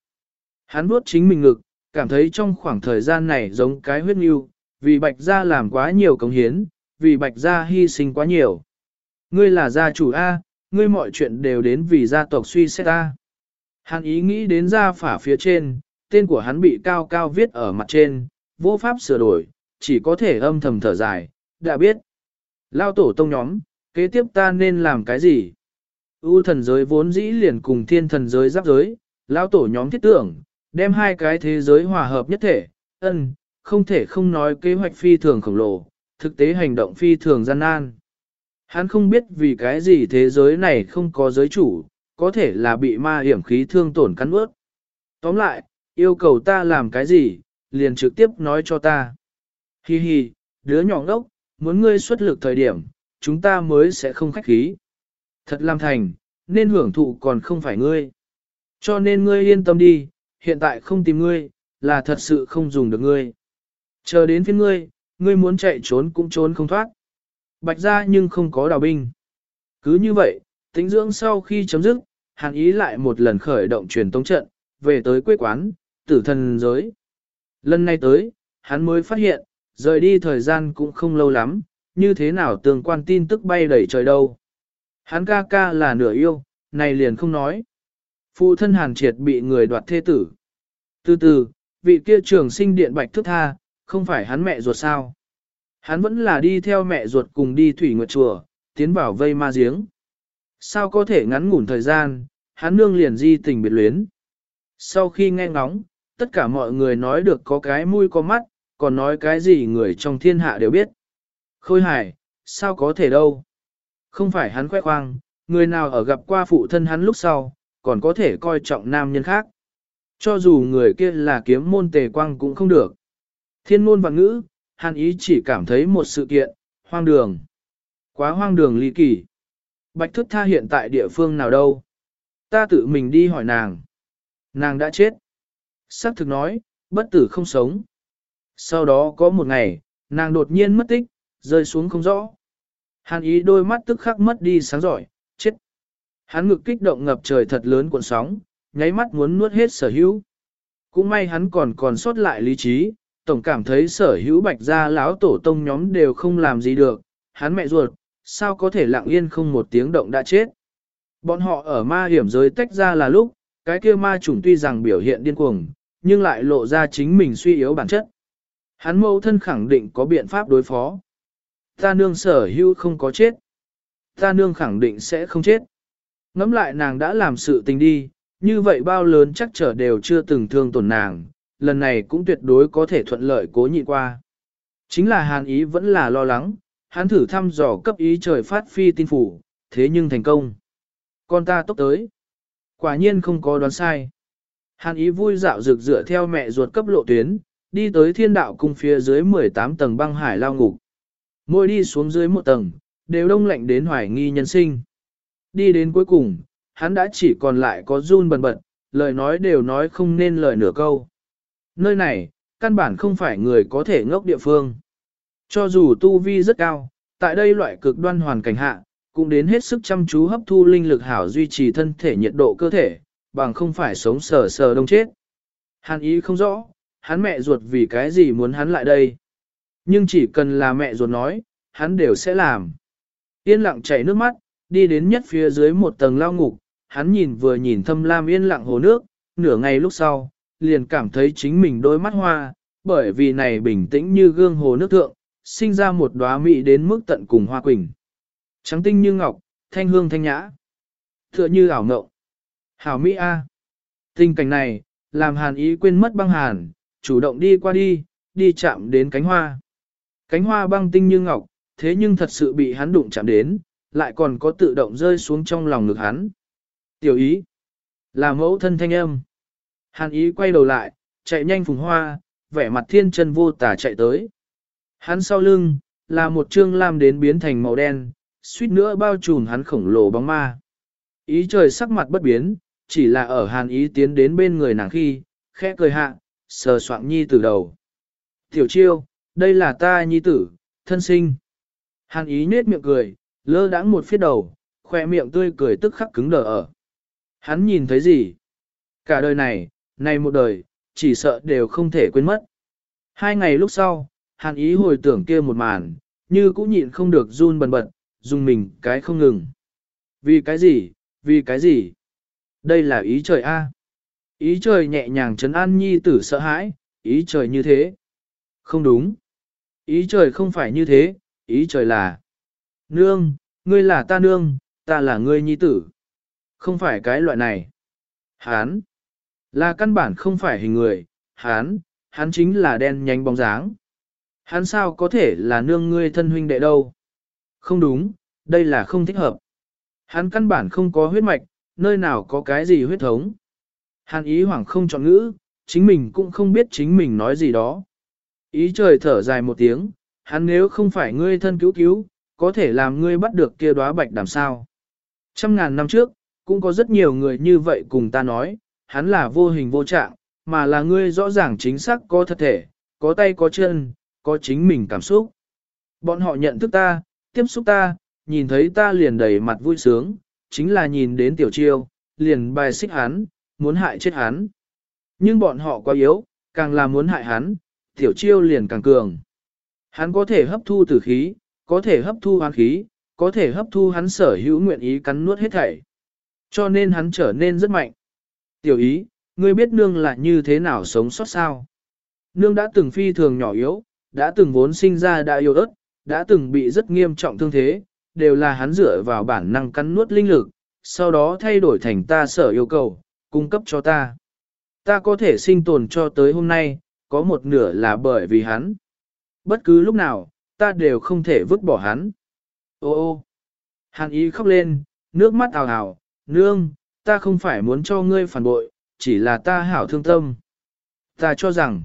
Hắn vuốt chính mình ngực, cảm thấy trong khoảng thời gian này giống cái huyết nhu, vì bạch gia làm quá nhiều công hiến, vì bạch gia hy sinh quá nhiều. Ngươi là gia chủ A, ngươi mọi chuyện đều đến vì gia tộc suy xét A. Hắn ý nghĩ đến gia phả phía trên, tên của hắn bị cao cao viết ở mặt trên, vô pháp sửa đổi, chỉ có thể âm thầm thở dài, đã biết. Lao tổ tông nhóm, kế tiếp ta nên làm cái gì? U thần giới vốn dĩ liền cùng thiên thần giới giáp giới, lao tổ nhóm thiết tưởng, đem hai cái thế giới hòa hợp nhất thể, ân, không thể không nói kế hoạch phi thường khổng lồ, thực tế hành động phi thường gian nan. Hắn không biết vì cái gì thế giới này không có giới chủ, có thể là bị ma hiểm khí thương tổn cắn ướt. Tóm lại, yêu cầu ta làm cái gì, liền trực tiếp nói cho ta. Hi hi, đứa nhỏ ngốc, muốn ngươi xuất lực thời điểm, chúng ta mới sẽ không khách khí. Thật làm thành, nên hưởng thụ còn không phải ngươi. Cho nên ngươi yên tâm đi, hiện tại không tìm ngươi, là thật sự không dùng được ngươi. Chờ đến phía ngươi, ngươi muốn chạy trốn cũng trốn không thoát. Bạch ra nhưng không có đào binh. Cứ như vậy, tính dưỡng sau khi chấm dứt, hàn ý lại một lần khởi động truyền tống trận, về tới quê quán, tử thần giới. Lần này tới, hắn mới phát hiện, rời đi thời gian cũng không lâu lắm, như thế nào tương quan tin tức bay đầy trời đâu. Hắn ca ca là nửa yêu, này liền không nói. Phụ thân hàn triệt bị người đoạt thê tử. Từ từ, vị kia trường sinh điện bạch thức tha, không phải hắn mẹ ruột sao. Hắn vẫn là đi theo mẹ ruột cùng đi thủy nguyệt chùa, tiến vào vây ma giếng. Sao có thể ngắn ngủn thời gian, hắn nương liền di tình biệt luyến. Sau khi nghe ngóng, tất cả mọi người nói được có cái mũi có mắt, còn nói cái gì người trong thiên hạ đều biết. Khôi hải, sao có thể đâu? Không phải hắn khoe khoang, người nào ở gặp qua phụ thân hắn lúc sau, còn có thể coi trọng nam nhân khác. Cho dù người kia là kiếm môn tề quang cũng không được. Thiên môn và ngữ, Hàn ý chỉ cảm thấy một sự kiện, hoang đường. Quá hoang đường ly kỳ. Bạch thức tha hiện tại địa phương nào đâu? Ta tự mình đi hỏi nàng. Nàng đã chết. Sắc thực nói, bất tử không sống. Sau đó có một ngày, nàng đột nhiên mất tích, rơi xuống không rõ. Hàn ý đôi mắt tức khắc mất đi sáng giỏi, chết. Hắn ngực kích động ngập trời thật lớn cuộn sóng, nháy mắt muốn nuốt hết sở hữu. Cũng may hắn còn còn sót lại lý trí, tổng cảm thấy sở hữu bạch gia lão tổ tông nhóm đều không làm gì được, hắn mẹ ruột, sao có thể lặng yên không một tiếng động đã chết. Bọn họ ở ma hiểm giới tách ra là lúc, cái kia ma chủng tuy rằng biểu hiện điên cuồng, nhưng lại lộ ra chính mình suy yếu bản chất. Hắn mẫu thân khẳng định có biện pháp đối phó. Ta nương sở hữu không có chết. Ta nương khẳng định sẽ không chết. Ngắm lại nàng đã làm sự tình đi, như vậy bao lớn chắc trở đều chưa từng thương tổn nàng, lần này cũng tuyệt đối có thể thuận lợi cố nhịn qua. Chính là hàn ý vẫn là lo lắng, hắn thử thăm dò cấp ý trời phát phi tin phủ, thế nhưng thành công. Con ta tốc tới. Quả nhiên không có đoán sai. Hàn ý vui dạo rực dựa theo mẹ ruột cấp lộ tuyến, đi tới thiên đạo cung phía dưới 18 tầng băng hải lao ngục. Mỗi đi xuống dưới một tầng, đều đông lạnh đến hoài nghi nhân sinh. Đi đến cuối cùng, hắn đã chỉ còn lại có run bần bật, lời nói đều nói không nên lời nửa câu. Nơi này, căn bản không phải người có thể ngốc địa phương. Cho dù tu vi rất cao, tại đây loại cực đoan hoàn cảnh hạ, cũng đến hết sức chăm chú hấp thu linh lực hảo duy trì thân thể nhiệt độ cơ thể, bằng không phải sống sờ sờ đông chết. Hắn ý không rõ, hắn mẹ ruột vì cái gì muốn hắn lại đây. Nhưng chỉ cần là mẹ ruột nói, hắn đều sẽ làm. Yên lặng chảy nước mắt, đi đến nhất phía dưới một tầng lao ngục, hắn nhìn vừa nhìn thâm lam yên lặng hồ nước, nửa ngày lúc sau, liền cảm thấy chính mình đôi mắt hoa, bởi vì này bình tĩnh như gương hồ nước thượng, sinh ra một đóa mỹ đến mức tận cùng hoa quỳnh. Trắng tinh như ngọc, thanh hương thanh nhã, tựa như ảo ngộng. Hảo Mỹ A. Tình cảnh này, làm hàn ý quên mất băng hàn, chủ động đi qua đi, đi chạm đến cánh hoa. Cánh hoa băng tinh như ngọc, thế nhưng thật sự bị hắn đụng chạm đến, lại còn có tự động rơi xuống trong lòng ngực hắn. Tiểu ý, là mẫu thân thanh âm. Hàn ý quay đầu lại, chạy nhanh phùng hoa, vẻ mặt thiên chân vô tả chạy tới. Hắn sau lưng, là một trương lam đến biến thành màu đen, suýt nữa bao trùm hắn khổng lồ bóng ma. Ý trời sắc mặt bất biến, chỉ là ở hàn ý tiến đến bên người nàng khi, khẽ cười hạ, sờ soạn nhi từ đầu. Tiểu chiêu, đây là ta nhi tử, thân sinh. Hàn ý nết miệng cười, lơ đãng một phía đầu, khoe miệng tươi cười tức khắc cứng đờ ở. Hắn nhìn thấy gì? Cả đời này, này một đời, chỉ sợ đều không thể quên mất. Hai ngày lúc sau, hàn ý hồi tưởng kia một màn, như cũng nhịn không được run bần bật, dùng mình cái không ngừng. Vì cái gì, vì cái gì? Đây là ý trời A. Ý trời nhẹ nhàng chấn an nhi tử sợ hãi, ý trời như thế. Không đúng. Ý trời không phải như thế, ý trời là. Nương, ngươi là ta nương, ta là ngươi nhi tử. Không phải cái loại này. Hán. Là căn bản không phải hình người, hán, hắn chính là đen nhánh bóng dáng. Hắn sao có thể là nương ngươi thân huynh đệ đâu? Không đúng, đây là không thích hợp. Hắn căn bản không có huyết mạch, nơi nào có cái gì huyết thống. Hàn ý hoảng không chọn ngữ, chính mình cũng không biết chính mình nói gì đó. Ý trời thở dài một tiếng, hắn nếu không phải ngươi thân cứu cứu, có thể làm ngươi bắt được kia đóa bạch đàm sao. Trăm ngàn năm trước, cũng có rất nhiều người như vậy cùng ta nói, hắn là vô hình vô trạng, mà là ngươi rõ ràng chính xác có thật thể, có tay có chân, có chính mình cảm xúc. Bọn họ nhận thức ta, tiếp xúc ta, nhìn thấy ta liền đầy mặt vui sướng, chính là nhìn đến tiểu chiêu, liền bài xích hắn, muốn hại chết hắn. Nhưng bọn họ quá yếu, càng là muốn hại hắn, tiểu chiêu liền càng cường. Hắn có thể hấp thu tử khí, có thể hấp thu hoán khí, có thể hấp thu hắn sở hữu nguyện ý cắn nuốt hết thảy. Cho nên hắn trở nên rất mạnh. Tiểu ý, ngươi biết nương là như thế nào sống sót sao? Nương đã từng phi thường nhỏ yếu, đã từng vốn sinh ra đã yếu ớt, đã từng bị rất nghiêm trọng thương thế, đều là hắn dựa vào bản năng cắn nuốt linh lực, sau đó thay đổi thành ta sở yêu cầu, cung cấp cho ta. Ta có thể sinh tồn cho tới hôm nay, có một nửa là bởi vì hắn. Bất cứ lúc nào, ta đều không thể vứt bỏ hắn. Ô ô, hàn ý khóc lên, nước mắt ào ào, nương, ta không phải muốn cho ngươi phản bội, chỉ là ta hảo thương tâm. Ta cho rằng,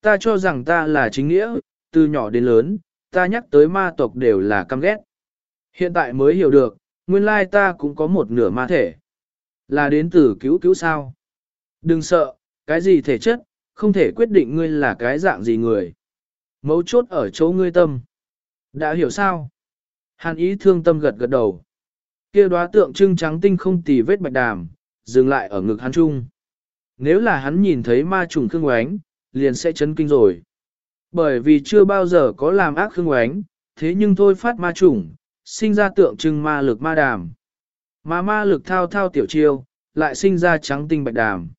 ta cho rằng ta là chính nghĩa, từ nhỏ đến lớn, ta nhắc tới ma tộc đều là căm ghét. Hiện tại mới hiểu được, nguyên lai ta cũng có một nửa ma thể. Là đến từ cứu cứu sao. Đừng sợ, cái gì thể chất, không thể quyết định ngươi là cái dạng gì người. Mấu chốt ở chỗ ngươi tâm. Đã hiểu sao? Hàn ý thương tâm gật gật đầu. kia đóa tượng trưng trắng tinh không tì vết bạch đàm, dừng lại ở ngực hắn trung. Nếu là hắn nhìn thấy ma trùng khương oánh, liền sẽ chấn kinh rồi. Bởi vì chưa bao giờ có làm ác khương oánh, thế nhưng thôi phát ma trùng, sinh ra tượng trưng ma lực ma đàm. Mà ma lực thao thao tiểu chiêu, lại sinh ra trắng tinh bạch đàm.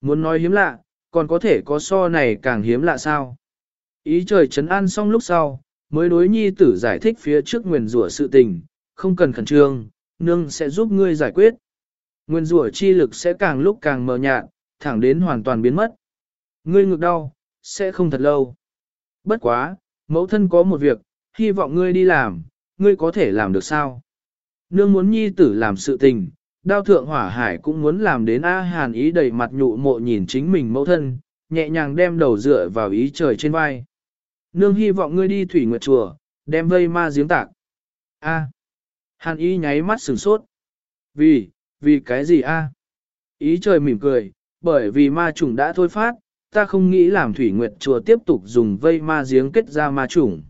Muốn nói hiếm lạ, còn có thể có so này càng hiếm lạ sao? Ý trời chấn an xong lúc sau, mới đối nhi tử giải thích phía trước nguyền rủa sự tình, không cần khẩn trương, nương sẽ giúp ngươi giải quyết. Nguyên rủa chi lực sẽ càng lúc càng mờ nhạt, thẳng đến hoàn toàn biến mất. Ngươi ngực đau, sẽ không thật lâu. Bất quá, mẫu thân có một việc, hy vọng ngươi đi làm, ngươi có thể làm được sao? Nương muốn nhi tử làm sự tình, đao thượng hỏa hải cũng muốn làm đến A Hàn ý đầy mặt nhụ mộ nhìn chính mình mẫu thân, nhẹ nhàng đem đầu dựa vào ý trời trên vai. Nương hy vọng ngươi đi thủy nguyệt chùa, đem vây ma giếng tạc. A. Hàn ý nháy mắt sửng sốt. Vì, vì cái gì a? Ý trời mỉm cười, bởi vì ma trùng đã thôi phát, ta không nghĩ làm thủy nguyệt chùa tiếp tục dùng vây ma giếng kết ra ma trùng.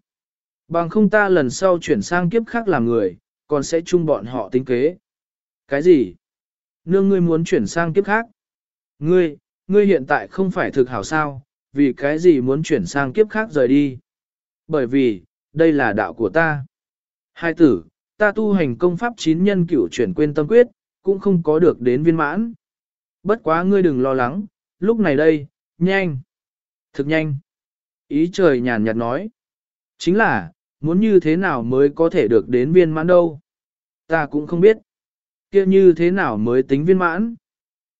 Bằng không ta lần sau chuyển sang kiếp khác làm người, còn sẽ chung bọn họ tính kế. Cái gì? Nương ngươi muốn chuyển sang kiếp khác? Ngươi, ngươi hiện tại không phải thực hảo sao, vì cái gì muốn chuyển sang kiếp khác rời đi? Bởi vì, đây là đạo của ta. Hai tử, ta tu hành công pháp chín nhân cửu chuyển quên tâm quyết, cũng không có được đến viên mãn. Bất quá ngươi đừng lo lắng, lúc này đây, nhanh. Thực nhanh. Ý trời nhàn nhạt nói. Chính là, muốn như thế nào mới có thể được đến viên mãn đâu. Ta cũng không biết. kia như thế nào mới tính viên mãn.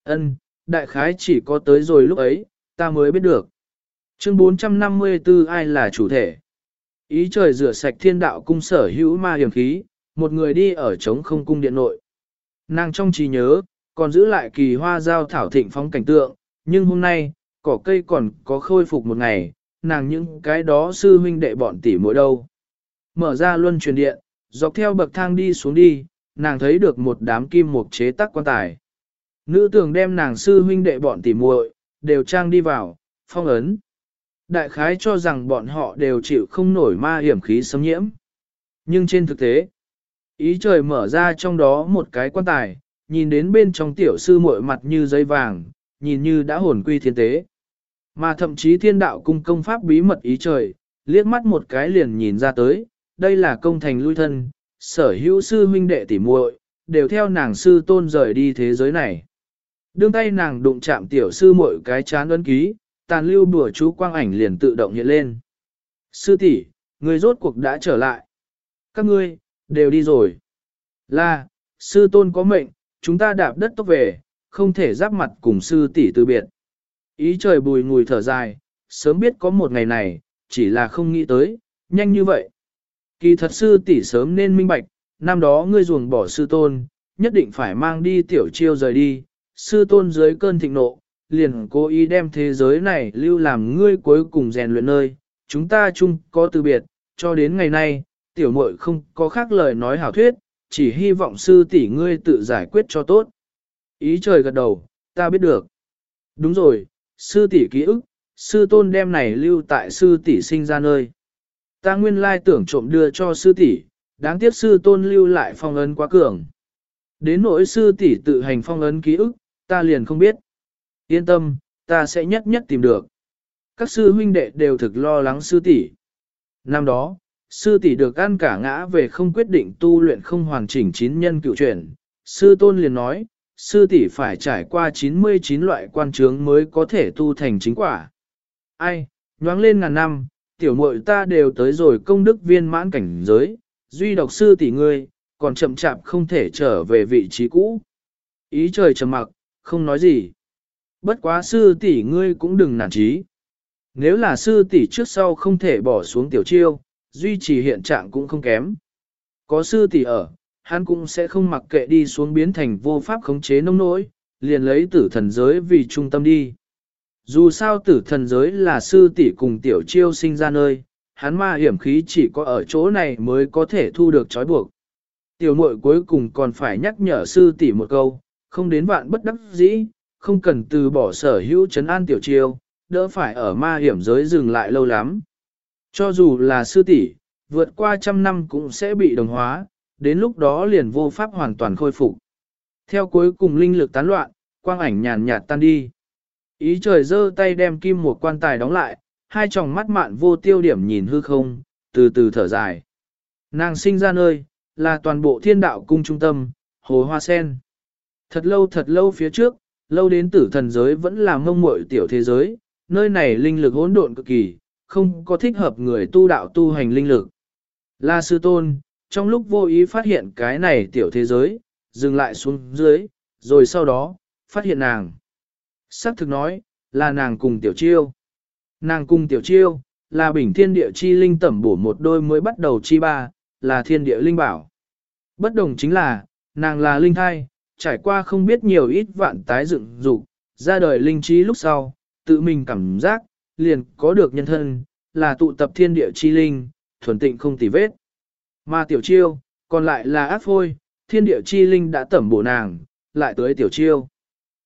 Ân, đại khái chỉ có tới rồi lúc ấy, ta mới biết được. Chương 454 ai là chủ thể? Ý trời rửa sạch thiên đạo cung sở hữu ma hiểm khí, một người đi ở trống không cung điện nội. Nàng trong trí nhớ, còn giữ lại kỳ hoa giao thảo thịnh phóng cảnh tượng, nhưng hôm nay, cỏ cây còn có khôi phục một ngày, nàng những cái đó sư huynh đệ bọn tỷ mỗi đâu. Mở ra luân truyền điện, dọc theo bậc thang đi xuống đi, nàng thấy được một đám kim mục chế tắc quan tài. Nữ tường đem nàng sư huynh đệ bọn tỷ muội đều trang đi vào, phong ấn. Đại khái cho rằng bọn họ đều chịu không nổi ma hiểm khí xâm nhiễm. Nhưng trên thực tế, ý trời mở ra trong đó một cái quan tài, nhìn đến bên trong tiểu sư muội mặt như giấy vàng, nhìn như đã hồn quy thiên tế. Mà thậm chí thiên đạo cung công pháp bí mật ý trời, liếc mắt một cái liền nhìn ra tới, đây là công thành lui thân, sở hữu sư huynh đệ tỉ muội đều theo nàng sư tôn rời đi thế giới này. Đương tay nàng đụng chạm tiểu sư muội cái chán ấn ký, tàn lưu bùa chú quang ảnh liền tự động hiện lên. Sư tỷ, người rốt cuộc đã trở lại. Các ngươi, đều đi rồi. Là, sư tôn có mệnh, chúng ta đạp đất tốc về, không thể giáp mặt cùng sư tỷ từ biệt. Ý trời bùi ngùi thở dài, sớm biết có một ngày này, chỉ là không nghĩ tới, nhanh như vậy. Kỳ thật sư tỷ sớm nên minh bạch, năm đó ngươi ruồng bỏ sư tôn, nhất định phải mang đi tiểu chiêu rời đi, sư tôn dưới cơn thịnh nộ, liền cố ý đem thế giới này lưu làm ngươi cuối cùng rèn luyện nơi, chúng ta chung có từ biệt, cho đến ngày nay, tiểu muội không có khác lời nói hảo thuyết, chỉ hy vọng sư tỷ ngươi tự giải quyết cho tốt. Ý trời gật đầu, ta biết được. Đúng rồi, sư tỷ ký ức, sư tôn đem này lưu tại sư tỷ sinh ra nơi. Ta nguyên lai tưởng trộm đưa cho sư tỷ, đáng tiếc sư tôn lưu lại phong ấn quá cường. Đến nỗi sư tỷ tự hành phong ấn ký ức, ta liền không biết. Yên tâm, ta sẽ nhất nhất tìm được. Các sư huynh đệ đều thực lo lắng sư tỷ. Năm đó, sư tỷ được ăn cả ngã về không quyết định tu luyện không hoàn chỉnh chín nhân cựu chuyển. Sư tôn liền nói, sư tỷ phải trải qua 99 loại quan trướng mới có thể tu thành chính quả. Ai, nhoáng lên ngàn năm, tiểu muội ta đều tới rồi công đức viên mãn cảnh giới, duy độc sư tỷ ngươi, còn chậm chạp không thể trở về vị trí cũ. Ý trời trầm mặc, không nói gì. Bất quá sư tỷ ngươi cũng đừng nản trí. Nếu là sư tỷ trước sau không thể bỏ xuống tiểu chiêu, duy trì hiện trạng cũng không kém. Có sư tỷ ở, hắn cũng sẽ không mặc kệ đi xuống biến thành vô pháp khống chế nông nỗi, liền lấy tử thần giới vì trung tâm đi. Dù sao tử thần giới là sư tỷ cùng tiểu chiêu sinh ra nơi, hắn ma hiểm khí chỉ có ở chỗ này mới có thể thu được trói buộc. Tiểu muội cuối cùng còn phải nhắc nhở sư tỷ một câu, không đến vạn bất đắc dĩ, không cần từ bỏ sở hữu trấn an tiểu chiêu, đỡ phải ở ma hiểm giới dừng lại lâu lắm. Cho dù là sư tỷ, vượt qua trăm năm cũng sẽ bị đồng hóa, đến lúc đó liền vô pháp hoàn toàn khôi phục. Theo cuối cùng linh lực tán loạn, quang ảnh nhàn nhạt tan đi. Ý trời giơ tay đem kim một quan tài đóng lại, hai tròng mắt mạn vô tiêu điểm nhìn hư không, từ từ thở dài. Nàng sinh ra nơi, là toàn bộ thiên đạo cung trung tâm, hồ hoa sen. Thật lâu thật lâu phía trước, lâu đến tử thần giới vẫn là mông muội tiểu thế giới, nơi này linh lực hỗn độn cực kỳ, không có thích hợp người tu đạo tu hành linh lực. La sư tôn, trong lúc vô ý phát hiện cái này tiểu thế giới, dừng lại xuống dưới, rồi sau đó, phát hiện nàng. Sắc thực nói, là nàng cùng tiểu chiêu. Nàng cùng tiểu chiêu, là bình thiên địa chi linh tẩm bổ một đôi mới bắt đầu chi ba, là thiên địa linh bảo. Bất đồng chính là, nàng là linh thai, trải qua không biết nhiều ít vạn tái dựng dục, ra đời linh trí lúc sau, tự mình cảm giác, liền có được nhân thân, là tụ tập thiên địa chi linh, thuần tịnh không tì vết. Mà tiểu chiêu, còn lại là ác phôi, thiên địa chi linh đã tẩm bổ nàng, lại tới tiểu chiêu.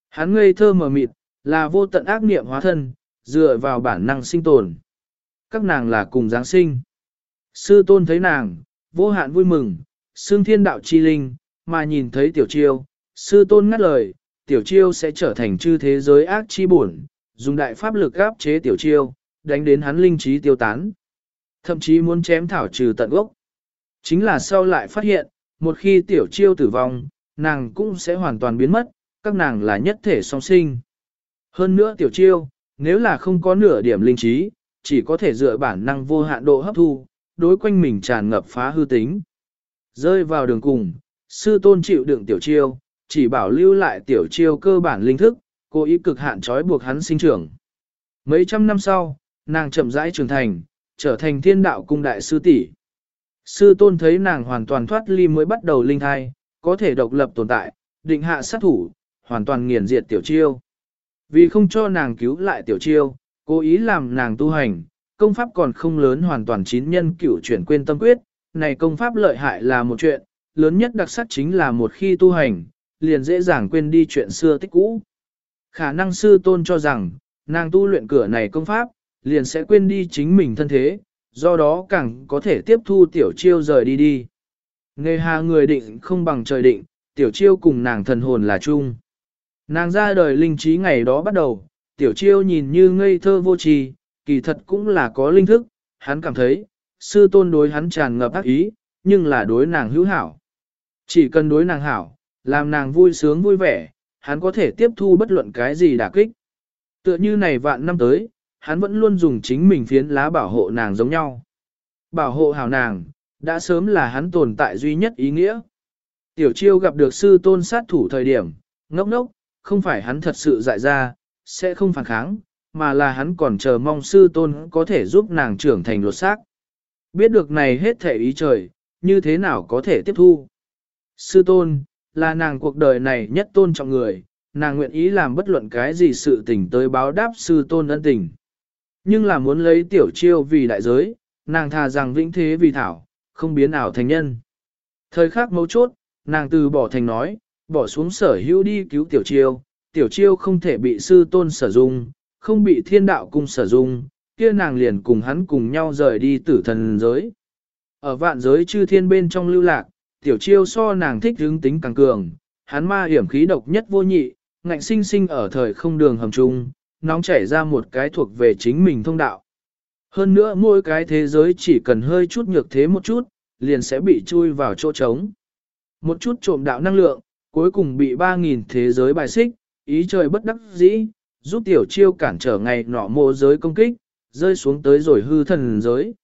Hắn ngây thơ mờ mịt, là vô tận ác niệm hóa thân, dựa vào bản năng sinh tồn. Các nàng là cùng Giáng sinh. Sư tôn thấy nàng, vô hạn vui mừng, xương thiên đạo chi linh, mà nhìn thấy tiểu chiêu, sư tôn ngắt lời, tiểu chiêu sẽ trở thành chư thế giới ác chi bổn, dùng đại pháp lực áp chế tiểu chiêu, đánh đến hắn linh trí tiêu tán. Thậm chí muốn chém thảo trừ tận gốc. Chính là sau lại phát hiện, một khi tiểu chiêu tử vong, nàng cũng sẽ hoàn toàn biến mất, các nàng là nhất thể song sinh. Hơn nữa tiểu chiêu, nếu là không có nửa điểm linh trí, chỉ có thể dựa bản năng vô hạn độ hấp thu, đối quanh mình tràn ngập phá hư tính. Rơi vào đường cùng, sư tôn chịu đựng tiểu chiêu, chỉ bảo lưu lại tiểu chiêu cơ bản linh thức, cố ý cực hạn trói buộc hắn sinh trưởng. Mấy trăm năm sau, nàng chậm rãi trưởng thành, trở thành thiên đạo cung đại sư tỷ. Sư tôn thấy nàng hoàn toàn thoát ly mới bắt đầu linh thai, có thể độc lập tồn tại, định hạ sát thủ, hoàn toàn nghiền diệt tiểu chiêu. Vì không cho nàng cứu lại tiểu chiêu, cố ý làm nàng tu hành, công pháp còn không lớn hoàn toàn chín nhân cửu chuyển quên tâm quyết, này công pháp lợi hại là một chuyện, lớn nhất đặc sắc chính là một khi tu hành, liền dễ dàng quên đi chuyện xưa tích cũ. Khả năng sư tôn cho rằng, nàng tu luyện cửa này công pháp, liền sẽ quên đi chính mình thân thế, do đó càng có thể tiếp thu tiểu chiêu rời đi đi. Nghề hà người định không bằng trời định, tiểu chiêu cùng nàng thần hồn là chung. Nàng ra đời linh trí ngày đó bắt đầu, tiểu chiêu nhìn như ngây thơ vô tri, kỳ thật cũng là có linh thức, hắn cảm thấy, sư tôn đối hắn tràn ngập ác ý, nhưng là đối nàng hữu hảo. Chỉ cần đối nàng hảo, làm nàng vui sướng vui vẻ, hắn có thể tiếp thu bất luận cái gì đả kích. Tựa như này vạn năm tới, hắn vẫn luôn dùng chính mình phiến lá bảo hộ nàng giống nhau. Bảo hộ hảo nàng, đã sớm là hắn tồn tại duy nhất ý nghĩa. Tiểu chiêu gặp được sư tôn sát thủ thời điểm, ngốc ngốc, không phải hắn thật sự dại ra, sẽ không phản kháng, mà là hắn còn chờ mong sư tôn có thể giúp nàng trưởng thành lột xác. Biết được này hết thể ý trời, như thế nào có thể tiếp thu. Sư tôn, là nàng cuộc đời này nhất tôn trọng người, nàng nguyện ý làm bất luận cái gì sự tình tới báo đáp sư tôn ân tình. Nhưng là muốn lấy tiểu chiêu vì đại giới, nàng thà rằng vĩnh thế vì thảo, không biến ảo thành nhân. Thời khắc mấu chốt, nàng từ bỏ thành nói, bỏ xuống sở hữu đi cứu tiểu chiêu, tiểu chiêu không thể bị sư tôn sử dụng, không bị thiên đạo cung sử dụng, kia nàng liền cùng hắn cùng nhau rời đi tử thần giới. Ở vạn giới chư thiên bên trong lưu lạc, tiểu chiêu so nàng thích hướng tính càng cường, hắn ma hiểm khí độc nhất vô nhị, ngạnh sinh sinh ở thời không đường hầm trung, nóng chảy ra một cái thuộc về chính mình thông đạo. Hơn nữa mỗi cái thế giới chỉ cần hơi chút nhược thế một chút, liền sẽ bị chui vào chỗ trống. Một chút trộm đạo năng lượng, cuối cùng bị 3.000 thế giới bài xích, ý trời bất đắc dĩ, giúp tiểu chiêu cản trở ngày nọ mô giới công kích, rơi xuống tới rồi hư thần giới.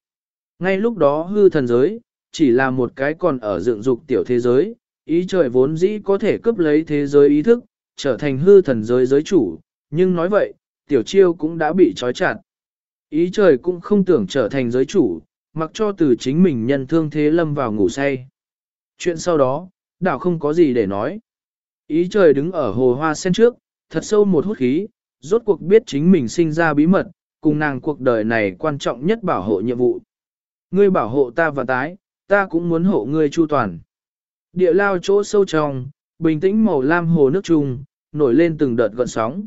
Ngay lúc đó hư thần giới, chỉ là một cái còn ở dựng dục tiểu thế giới, ý trời vốn dĩ có thể cướp lấy thế giới ý thức, trở thành hư thần giới giới chủ, nhưng nói vậy, tiểu chiêu cũng đã bị trói chặt. Ý trời cũng không tưởng trở thành giới chủ, mặc cho từ chính mình nhân thương thế lâm vào ngủ say. Chuyện sau đó, đảo không có gì để nói. Ý trời đứng ở hồ hoa sen trước, thật sâu một hút khí, rốt cuộc biết chính mình sinh ra bí mật, cùng nàng cuộc đời này quan trọng nhất bảo hộ nhiệm vụ, ngươi bảo hộ ta và tái, ta cũng muốn hộ ngươi chu toàn. Địa lao chỗ sâu trong, bình tĩnh màu lam hồ nước trung, nổi lên từng đợt gợn sóng.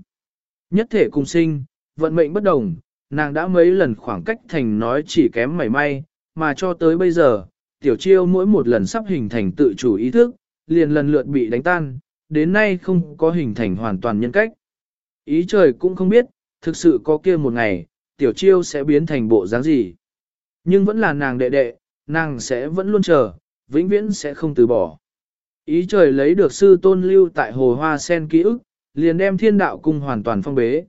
Nhất thể cùng sinh, vận mệnh bất đồng, nàng đã mấy lần khoảng cách thành nói chỉ kém mảy may, mà cho tới bây giờ, tiểu chiêu mỗi một lần sắp hình thành tự chủ ý thức, liền lần lượt bị đánh tan, đến nay không có hình thành hoàn toàn nhân cách. Ý trời cũng không biết, thực sự có kia một ngày, tiểu chiêu sẽ biến thành bộ dáng gì. Nhưng vẫn là nàng đệ đệ, nàng sẽ vẫn luôn chờ, vĩnh viễn sẽ không từ bỏ. Ý trời lấy được sư tôn lưu tại hồ hoa sen ký ức, liền đem thiên đạo cung hoàn toàn phong bế.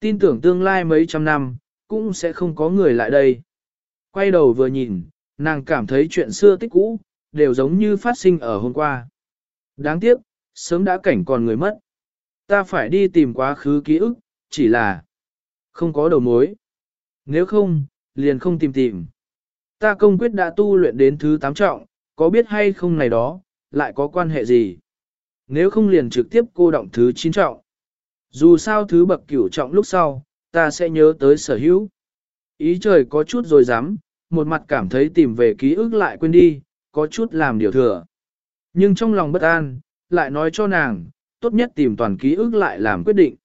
Tin tưởng tương lai mấy trăm năm, cũng sẽ không có người lại đây. Quay đầu vừa nhìn, nàng cảm thấy chuyện xưa tích cũ, đều giống như phát sinh ở hôm qua. Đáng tiếc, sớm đã cảnh còn người mất. Ta phải đi tìm quá khứ ký ức, chỉ là không có đầu mối. Nếu không, liền không tìm tìm. Ta công quyết đã tu luyện đến thứ tám trọng, có biết hay không này đó, lại có quan hệ gì? Nếu không liền trực tiếp cô động thứ chín trọng. Dù sao thứ bậc cửu trọng lúc sau, ta sẽ nhớ tới sở hữu. Ý trời có chút rồi dám, một mặt cảm thấy tìm về ký ức lại quên đi, có chút làm điều thừa. Nhưng trong lòng bất an, lại nói cho nàng, tốt nhất tìm toàn ký ức lại làm quyết định.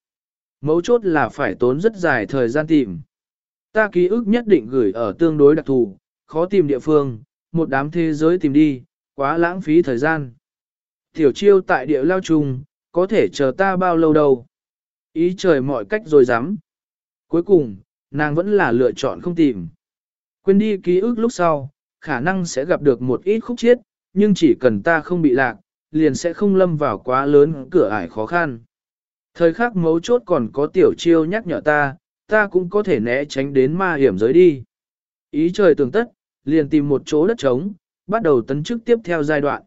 Mấu chốt là phải tốn rất dài thời gian tìm. Ta ký ức nhất định gửi ở tương đối đặc thù, khó tìm địa phương, một đám thế giới tìm đi, quá lãng phí thời gian. Tiểu chiêu tại địa lao trùng, có thể chờ ta bao lâu đâu. Ý trời mọi cách rồi dám. Cuối cùng, nàng vẫn là lựa chọn không tìm. Quên đi ký ức lúc sau, khả năng sẽ gặp được một ít khúc chiết, nhưng chỉ cần ta không bị lạc, liền sẽ không lâm vào quá lớn cửa ải khó khăn. Thời khắc mấu chốt còn có tiểu chiêu nhắc nhở ta, ta cũng có thể né tránh đến ma hiểm giới đi. Ý trời tường tất, liền tìm một chỗ đất trống, bắt đầu tấn chức tiếp theo giai đoạn.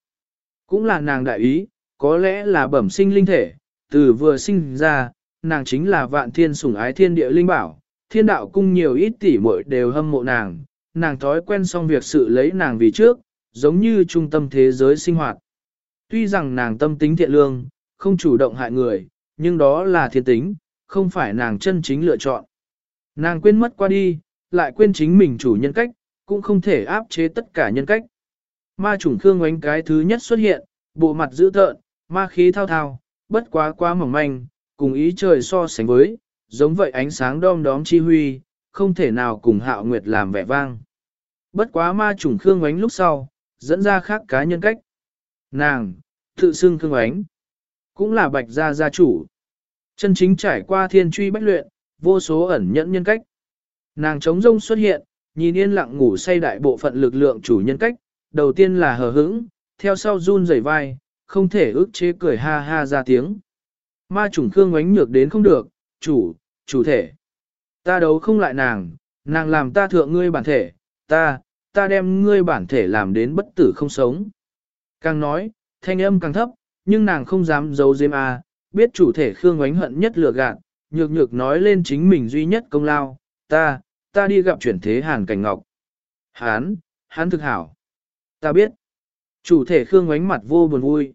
Cũng là nàng đại ý, có lẽ là bẩm sinh linh thể, từ vừa sinh ra, nàng chính là vạn thiên sủng ái thiên địa linh bảo, thiên đạo cung nhiều ít tỷ muội đều hâm mộ nàng, nàng thói quen xong việc sự lấy nàng vì trước, giống như trung tâm thế giới sinh hoạt. Tuy rằng nàng tâm tính thiện lương, không chủ động hại người, nhưng đó là thiên tính, không phải nàng chân chính lựa chọn. Nàng quên mất qua đi, lại quên chính mình chủ nhân cách, cũng không thể áp chế tất cả nhân cách. Ma chủng khương oánh cái thứ nhất xuất hiện, bộ mặt dữ tợn, ma khí thao thao, bất quá quá mỏng manh, cùng ý trời so sánh với, giống vậy ánh sáng đom đóm chi huy, không thể nào cùng hạo nguyệt làm vẻ vang. Bất quá ma Trùng khương Ánh lúc sau, dẫn ra khác cá nhân cách. Nàng, tự xưng khương Ánh cũng là bạch gia gia chủ. Chân chính trải qua thiên truy bách luyện, vô số ẩn nhẫn nhân cách. Nàng trống rông xuất hiện, nhìn yên lặng ngủ say đại bộ phận lực lượng chủ nhân cách, đầu tiên là hờ hững, theo sau run rẩy vai, không thể ức chế cười ha ha ra tiếng. Ma Trùng khương Ánh nhược đến không được, chủ, chủ thể. Ta đấu không lại nàng, nàng làm ta thượng ngươi bản thể, ta, ta đem ngươi bản thể làm đến bất tử không sống. Càng nói, thanh âm càng thấp, nhưng nàng không dám giấu giếm a, à, biết chủ thể Khương oánh hận nhất lừa gạt, nhược nhược nói lên chính mình duy nhất công lao, ta, ta đi gặp chuyển thế Hàn Cảnh Ngọc. Hán, hán thực hảo. Ta biết. Chủ thể Khương oánh mặt vô buồn vui.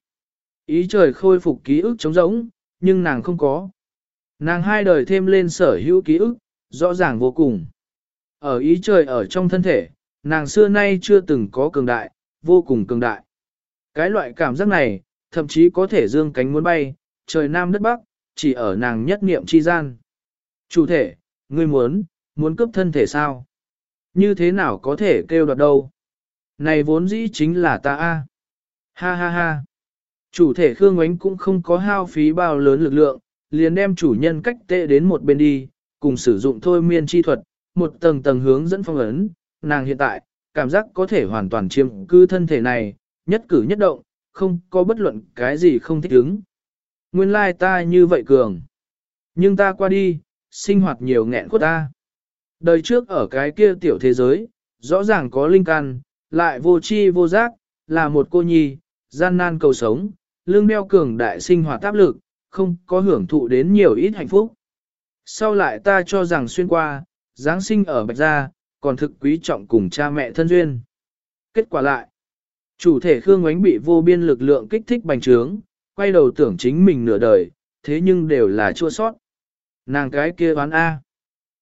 Ý trời khôi phục ký ức trống rỗng, nhưng nàng không có. Nàng hai đời thêm lên sở hữu ký ức, rõ ràng vô cùng. Ở ý trời ở trong thân thể, nàng xưa nay chưa từng có cường đại, vô cùng cường đại. Cái loại cảm giác này, thậm chí có thể dương cánh muốn bay, trời nam đất bắc, chỉ ở nàng nhất niệm chi gian. Chủ thể, ngươi muốn, muốn cướp thân thể sao? Như thế nào có thể kêu đoạt đâu? Này vốn dĩ chính là ta a. Ha ha ha. Chủ thể Khương Ngoánh cũng không có hao phí bao lớn lực lượng, liền đem chủ nhân cách tệ đến một bên đi, cùng sử dụng thôi miên chi thuật, một tầng tầng hướng dẫn phong ấn, nàng hiện tại, cảm giác có thể hoàn toàn chiếm cư thân thể này, nhất cử nhất động, không có bất luận cái gì không thích ứng. Nguyên lai ta như vậy cường. Nhưng ta qua đi, sinh hoạt nhiều nghẹn của ta. Đời trước ở cái kia tiểu thế giới, rõ ràng có linh căn, lại vô chi vô giác, là một cô nhi, gian nan cầu sống, lương đeo cường đại sinh hoạt áp lực, không có hưởng thụ đến nhiều ít hạnh phúc. Sau lại ta cho rằng xuyên qua, Giáng sinh ở Bạch Gia, còn thực quý trọng cùng cha mẹ thân duyên. Kết quả lại, chủ thể Khương Ngoánh bị vô biên lực lượng kích thích bành trướng, quay đầu tưởng chính mình nửa đời, thế nhưng đều là chua sót. Nàng cái kia đoán A.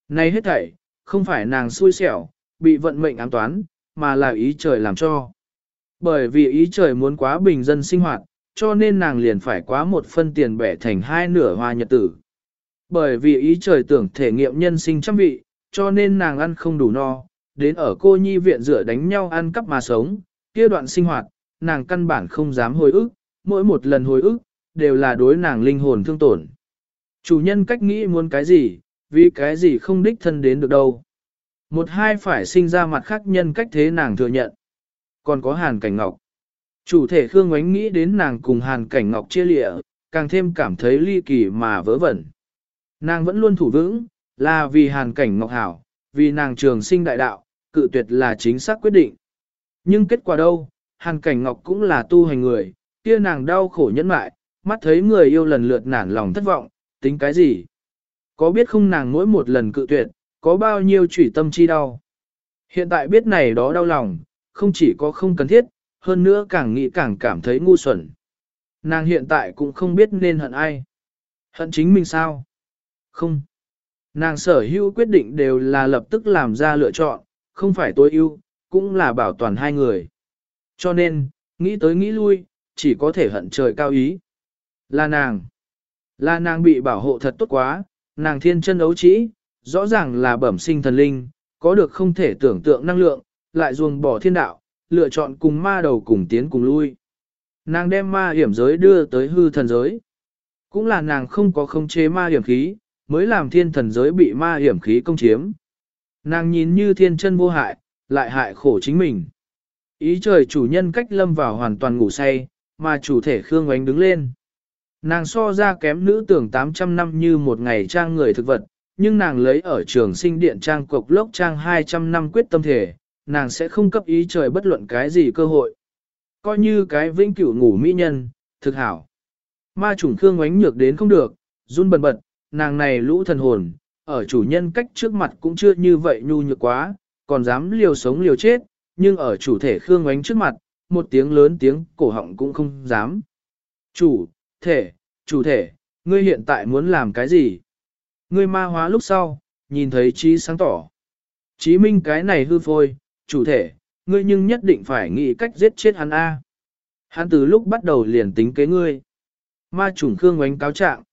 Này hết thảy, không phải nàng xui xẻo, bị vận mệnh ám toán, mà là ý trời làm cho. Bởi vì ý trời muốn quá bình dân sinh hoạt, cho nên nàng liền phải quá một phân tiền bẻ thành hai nửa hoa nhật tử. Bởi vì ý trời tưởng thể nghiệm nhân sinh trăm vị, cho nên nàng ăn không đủ no, đến ở cô nhi viện rửa đánh nhau ăn cắp mà sống, kia đoạn sinh hoạt, nàng căn bản không dám hồi ức, mỗi một lần hồi ức, đều là đối nàng linh hồn thương tổn. Chủ nhân cách nghĩ muốn cái gì, vì cái gì không đích thân đến được đâu. Một hai phải sinh ra mặt khác nhân cách thế nàng thừa nhận. Còn có hàn cảnh ngọc. Chủ thể Khương Ngoánh nghĩ đến nàng cùng hàn cảnh ngọc chia lịa, càng thêm cảm thấy ly kỳ mà vớ vẩn. Nàng vẫn luôn thủ vững, là vì hàn cảnh ngọc hảo, vì nàng trường sinh đại đạo, cự tuyệt là chính xác quyết định. Nhưng kết quả đâu, hàn cảnh ngọc cũng là tu hành người, kia nàng đau khổ nhẫn mại, mắt thấy người yêu lần lượt nản lòng thất vọng, tính cái gì? Có biết không nàng mỗi một lần cự tuyệt, có bao nhiêu chủy tâm chi đau? Hiện tại biết này đó đau lòng, không chỉ có không cần thiết, hơn nữa càng nghĩ càng cảm thấy ngu xuẩn. Nàng hiện tại cũng không biết nên hận ai. Hận chính mình sao? Không. Nàng sở hữu quyết định đều là lập tức làm ra lựa chọn, không phải tối ưu, cũng là bảo toàn hai người. Cho nên, nghĩ tới nghĩ lui, chỉ có thể hận trời cao ý. Là nàng. Là nàng bị bảo hộ thật tốt quá, nàng thiên chân ấu trĩ, rõ ràng là bẩm sinh thần linh, có được không thể tưởng tượng năng lượng, lại ruồng bỏ thiên đạo, lựa chọn cùng ma đầu cùng tiến cùng lui. Nàng đem ma hiểm giới đưa tới hư thần giới. Cũng là nàng không có không chế ma hiểm khí, mới làm thiên thần giới bị ma hiểm khí công chiếm. Nàng nhìn như thiên chân vô hại, lại hại khổ chính mình. Ý trời chủ nhân cách lâm vào hoàn toàn ngủ say, mà chủ thể Khương Ngoánh đứng lên. Nàng so ra kém nữ tưởng 800 năm như một ngày trang người thực vật, nhưng nàng lấy ở trường sinh điện trang cục lốc trang 200 năm quyết tâm thể, nàng sẽ không cấp ý trời bất luận cái gì cơ hội. Coi như cái vĩnh cửu ngủ mỹ nhân, thực hảo. Ma chủng Khương Ngoánh nhược đến không được, run bần bật, nàng này lũ thần hồn, ở chủ nhân cách trước mặt cũng chưa như vậy nhu nhược quá, còn dám liều sống liều chết, nhưng ở chủ thể Khương Ánh trước mặt, một tiếng lớn tiếng cổ họng cũng không dám. Chủ, thể, chủ thể, ngươi hiện tại muốn làm cái gì? Ngươi ma hóa lúc sau, nhìn thấy trí sáng tỏ. Chí minh cái này hư phôi, chủ thể, ngươi nhưng nhất định phải nghĩ cách giết chết hắn A. Hắn từ lúc bắt đầu liền tính kế ngươi. Ma chủng Khương Ngoánh cáo trạng.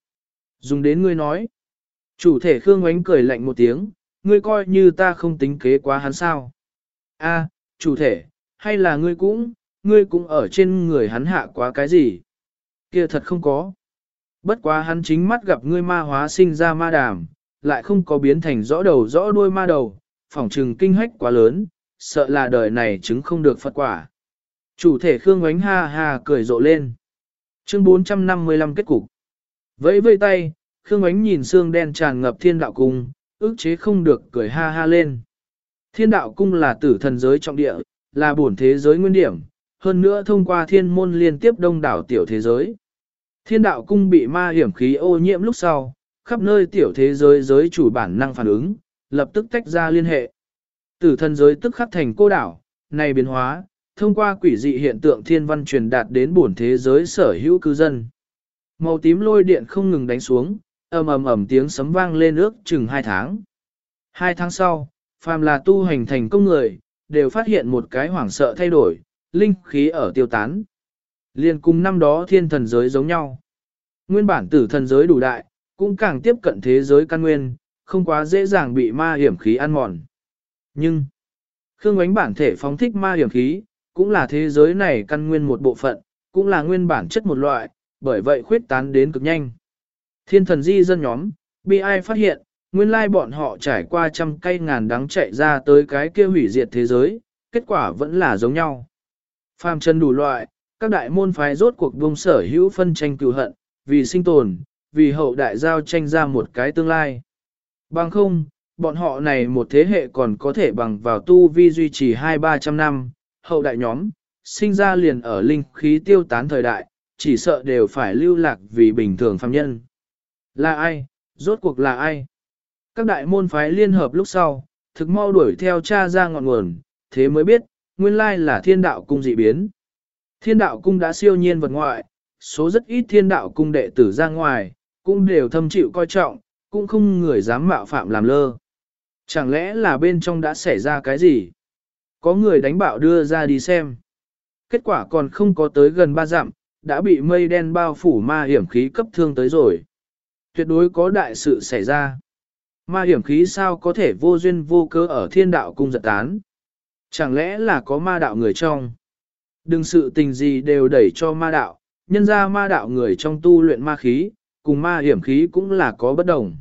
Dùng đến ngươi nói. Chủ thể Khương Ngoánh cười lạnh một tiếng, ngươi coi như ta không tính kế quá hắn sao. A, chủ thể, hay là ngươi cũng, ngươi cũng ở trên người hắn hạ quá cái gì? Kia thật không có. Bất quá hắn chính mắt gặp ngươi ma hóa sinh ra ma đàm, lại không có biến thành rõ đầu rõ đuôi ma đầu, phỏng trừng kinh hách quá lớn, sợ là đời này chứng không được Phật quả. Chủ thể Khương Ngoánh ha ha cười rộ lên. Chương 455 kết cục. Vẫy vây tay, Khương ánh nhìn xương đen tràn ngập thiên đạo cung, ức chế không được cười ha ha lên. Thiên đạo cung là tử thần giới trọng địa, là bổn thế giới nguyên điểm, hơn nữa thông qua thiên môn liên tiếp đông đảo tiểu thế giới. Thiên đạo cung bị ma hiểm khí ô nhiễm lúc sau, khắp nơi tiểu thế giới giới chủ bản năng phản ứng, lập tức tách ra liên hệ. Tử thần giới tức khắc thành cô đảo, này biến hóa, thông qua quỷ dị hiện tượng thiên văn truyền đạt đến bổn thế giới sở hữu cư dân. Màu tím lôi điện không ngừng đánh xuống, ầm ầm ầm tiếng sấm vang lên ước chừng hai tháng. Hai tháng sau, phàm là tu hành thành công người, đều phát hiện một cái hoảng sợ thay đổi, linh khí ở tiêu tán. Liên cùng năm đó thiên thần giới giống nhau. Nguyên bản tử thần giới đủ đại, cũng càng tiếp cận thế giới căn nguyên, không quá dễ dàng bị ma hiểm khí ăn mòn. Nhưng, Khương ánh bản thể phóng thích ma hiểm khí, cũng là thế giới này căn nguyên một bộ phận, cũng là nguyên bản chất một loại, bởi vậy khuyết tán đến cực nhanh. Thiên thần di dân nhóm, bị ai phát hiện, nguyên lai bọn họ trải qua trăm cây ngàn đắng chạy ra tới cái kia hủy diệt thế giới, kết quả vẫn là giống nhau. Phàm chân đủ loại, các đại môn phái rốt cuộc buông sở hữu phân tranh cừu hận, vì sinh tồn, vì hậu đại giao tranh ra một cái tương lai. Bằng không, bọn họ này một thế hệ còn có thể bằng vào tu vi duy trì hai ba trăm năm, hậu đại nhóm, sinh ra liền ở linh khí tiêu tán thời đại, chỉ sợ đều phải lưu lạc vì bình thường phàm nhân. Là ai? Rốt cuộc là ai? Các đại môn phái liên hợp lúc sau, thực mau đuổi theo cha ra ngọn nguồn, thế mới biết, nguyên lai là thiên đạo cung dị biến. Thiên đạo cung đã siêu nhiên vật ngoại, số rất ít thiên đạo cung đệ tử ra ngoài, cũng đều thâm chịu coi trọng, cũng không người dám mạo phạm làm lơ. Chẳng lẽ là bên trong đã xảy ra cái gì? Có người đánh bạo đưa ra đi xem. Kết quả còn không có tới gần ba dặm, đã bị mây đen bao phủ ma hiểm khí cấp thương tới rồi. Tuyệt đối có đại sự xảy ra. Ma hiểm khí sao có thể vô duyên vô cớ ở thiên đạo cung giật tán? Chẳng lẽ là có ma đạo người trong? Đừng sự tình gì đều đẩy cho ma đạo, nhân ra ma đạo người trong tu luyện ma khí, cùng ma hiểm khí cũng là có bất đồng.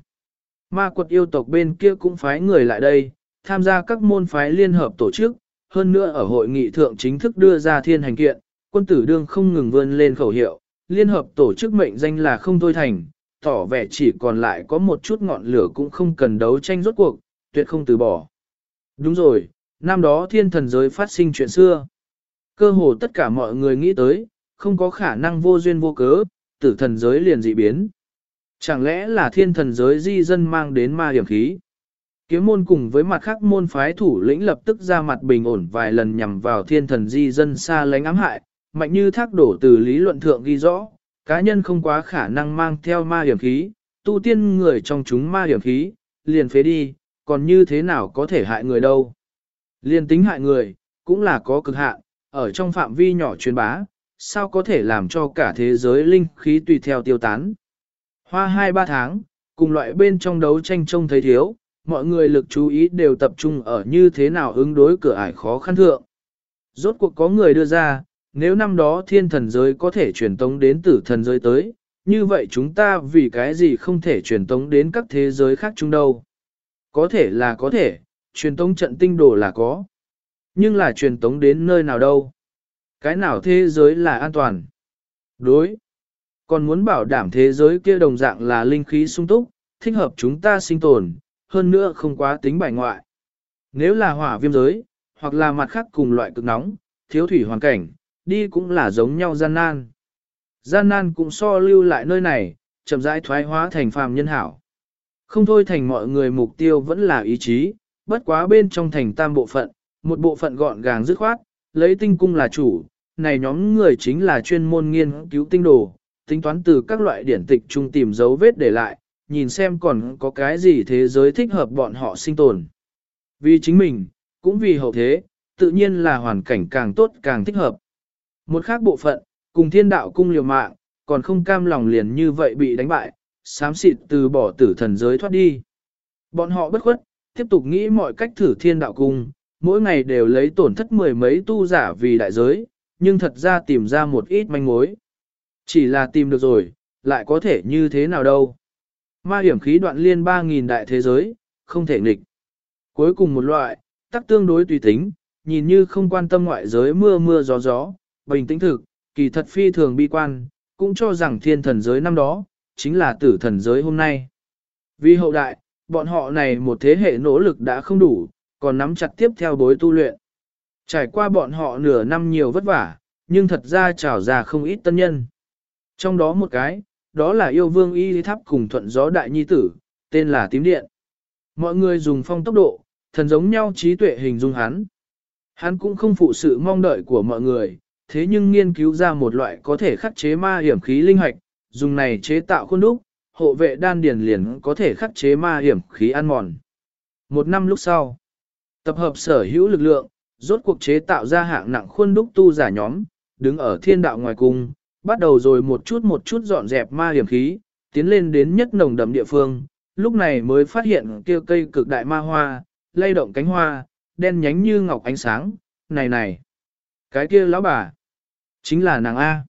Ma quật yêu tộc bên kia cũng phái người lại đây, tham gia các môn phái liên hợp tổ chức, hơn nữa ở hội nghị thượng chính thức đưa ra thiên hành kiện, quân tử đương không ngừng vươn lên khẩu hiệu, liên hợp tổ chức mệnh danh là không thôi thành, tỏ vẻ chỉ còn lại có một chút ngọn lửa cũng không cần đấu tranh rốt cuộc, tuyệt không từ bỏ. Đúng rồi, năm đó thiên thần giới phát sinh chuyện xưa. Cơ hồ tất cả mọi người nghĩ tới, không có khả năng vô duyên vô cớ, tử thần giới liền dị biến. Chẳng lẽ là thiên thần giới di dân mang đến ma hiểm khí? Kiếm môn cùng với mặt khác môn phái thủ lĩnh lập tức ra mặt bình ổn vài lần nhằm vào thiên thần di dân xa lánh ám hại, mạnh như thác đổ từ lý luận thượng ghi rõ, cá nhân không quá khả năng mang theo ma hiểm khí, tu tiên người trong chúng ma hiểm khí, liền phế đi, còn như thế nào có thể hại người đâu. Liền tính hại người, cũng là có cực hạn, ở trong phạm vi nhỏ truyền bá, sao có thể làm cho cả thế giới linh khí tùy theo tiêu tán. Hoa 2-3 tháng, cùng loại bên trong đấu tranh trông thấy thiếu, mọi người lực chú ý đều tập trung ở như thế nào ứng đối cửa ải khó khăn thượng. Rốt cuộc có người đưa ra, nếu năm đó thiên thần giới có thể truyền tống đến tử thần giới tới, như vậy chúng ta vì cái gì không thể truyền tống đến các thế giới khác chung đâu. Có thể là có thể, truyền tống trận tinh đồ là có. Nhưng là truyền tống đến nơi nào đâu? Cái nào thế giới là an toàn? Đối. Còn muốn bảo đảm thế giới kia đồng dạng là linh khí sung túc, thích hợp chúng ta sinh tồn, hơn nữa không quá tính bài ngoại. Nếu là hỏa viêm giới, hoặc là mặt khác cùng loại cực nóng, thiếu thủy hoàn cảnh, đi cũng là giống nhau gian nan. Gian nan cũng so lưu lại nơi này, chậm rãi thoái hóa thành phàm nhân hảo. Không thôi thành mọi người mục tiêu vẫn là ý chí, bất quá bên trong thành tam bộ phận, một bộ phận gọn gàng dứt khoát, lấy tinh cung là chủ, này nhóm người chính là chuyên môn nghiên cứu tinh đồ, tính toán từ các loại điển tịch chung tìm dấu vết để lại, nhìn xem còn có cái gì thế giới thích hợp bọn họ sinh tồn. Vì chính mình, cũng vì hậu thế, tự nhiên là hoàn cảnh càng tốt càng thích hợp. Một khác bộ phận, cùng thiên đạo cung liều mạng, còn không cam lòng liền như vậy bị đánh bại, xám xịt từ bỏ tử thần giới thoát đi. Bọn họ bất khuất, tiếp tục nghĩ mọi cách thử thiên đạo cung, mỗi ngày đều lấy tổn thất mười mấy tu giả vì đại giới, nhưng thật ra tìm ra một ít manh mối. Chỉ là tìm được rồi, lại có thể như thế nào đâu. Ma hiểm khí đoạn liên 3.000 đại thế giới, không thể nghịch. Cuối cùng một loại, tắc tương đối tùy tính, nhìn như không quan tâm ngoại giới mưa mưa gió gió, bình tĩnh thực, kỳ thật phi thường bi quan, cũng cho rằng thiên thần giới năm đó, chính là tử thần giới hôm nay. Vì hậu đại, bọn họ này một thế hệ nỗ lực đã không đủ, còn nắm chặt tiếp theo bối tu luyện. Trải qua bọn họ nửa năm nhiều vất vả, nhưng thật ra trào ra không ít tân nhân. Trong đó một cái, đó là yêu vương y tháp cùng thuận gió đại nhi tử, tên là tím điện. Mọi người dùng phong tốc độ, thần giống nhau trí tuệ hình dung hắn. Hắn cũng không phụ sự mong đợi của mọi người, thế nhưng nghiên cứu ra một loại có thể khắc chế ma hiểm khí linh hạch, dùng này chế tạo khuôn đúc, hộ vệ đan điền liền có thể khắc chế ma hiểm khí ăn mòn. Một năm lúc sau, tập hợp sở hữu lực lượng, rốt cuộc chế tạo ra hạng nặng khuôn đúc tu giả nhóm, đứng ở thiên đạo ngoài cung, bắt đầu rồi một chút một chút dọn dẹp ma hiểm khí, tiến lên đến nhất nồng đậm địa phương, lúc này mới phát hiện kia cây cực đại ma hoa, lay động cánh hoa, đen nhánh như ngọc ánh sáng, này này, cái kia lão bà, chính là nàng A.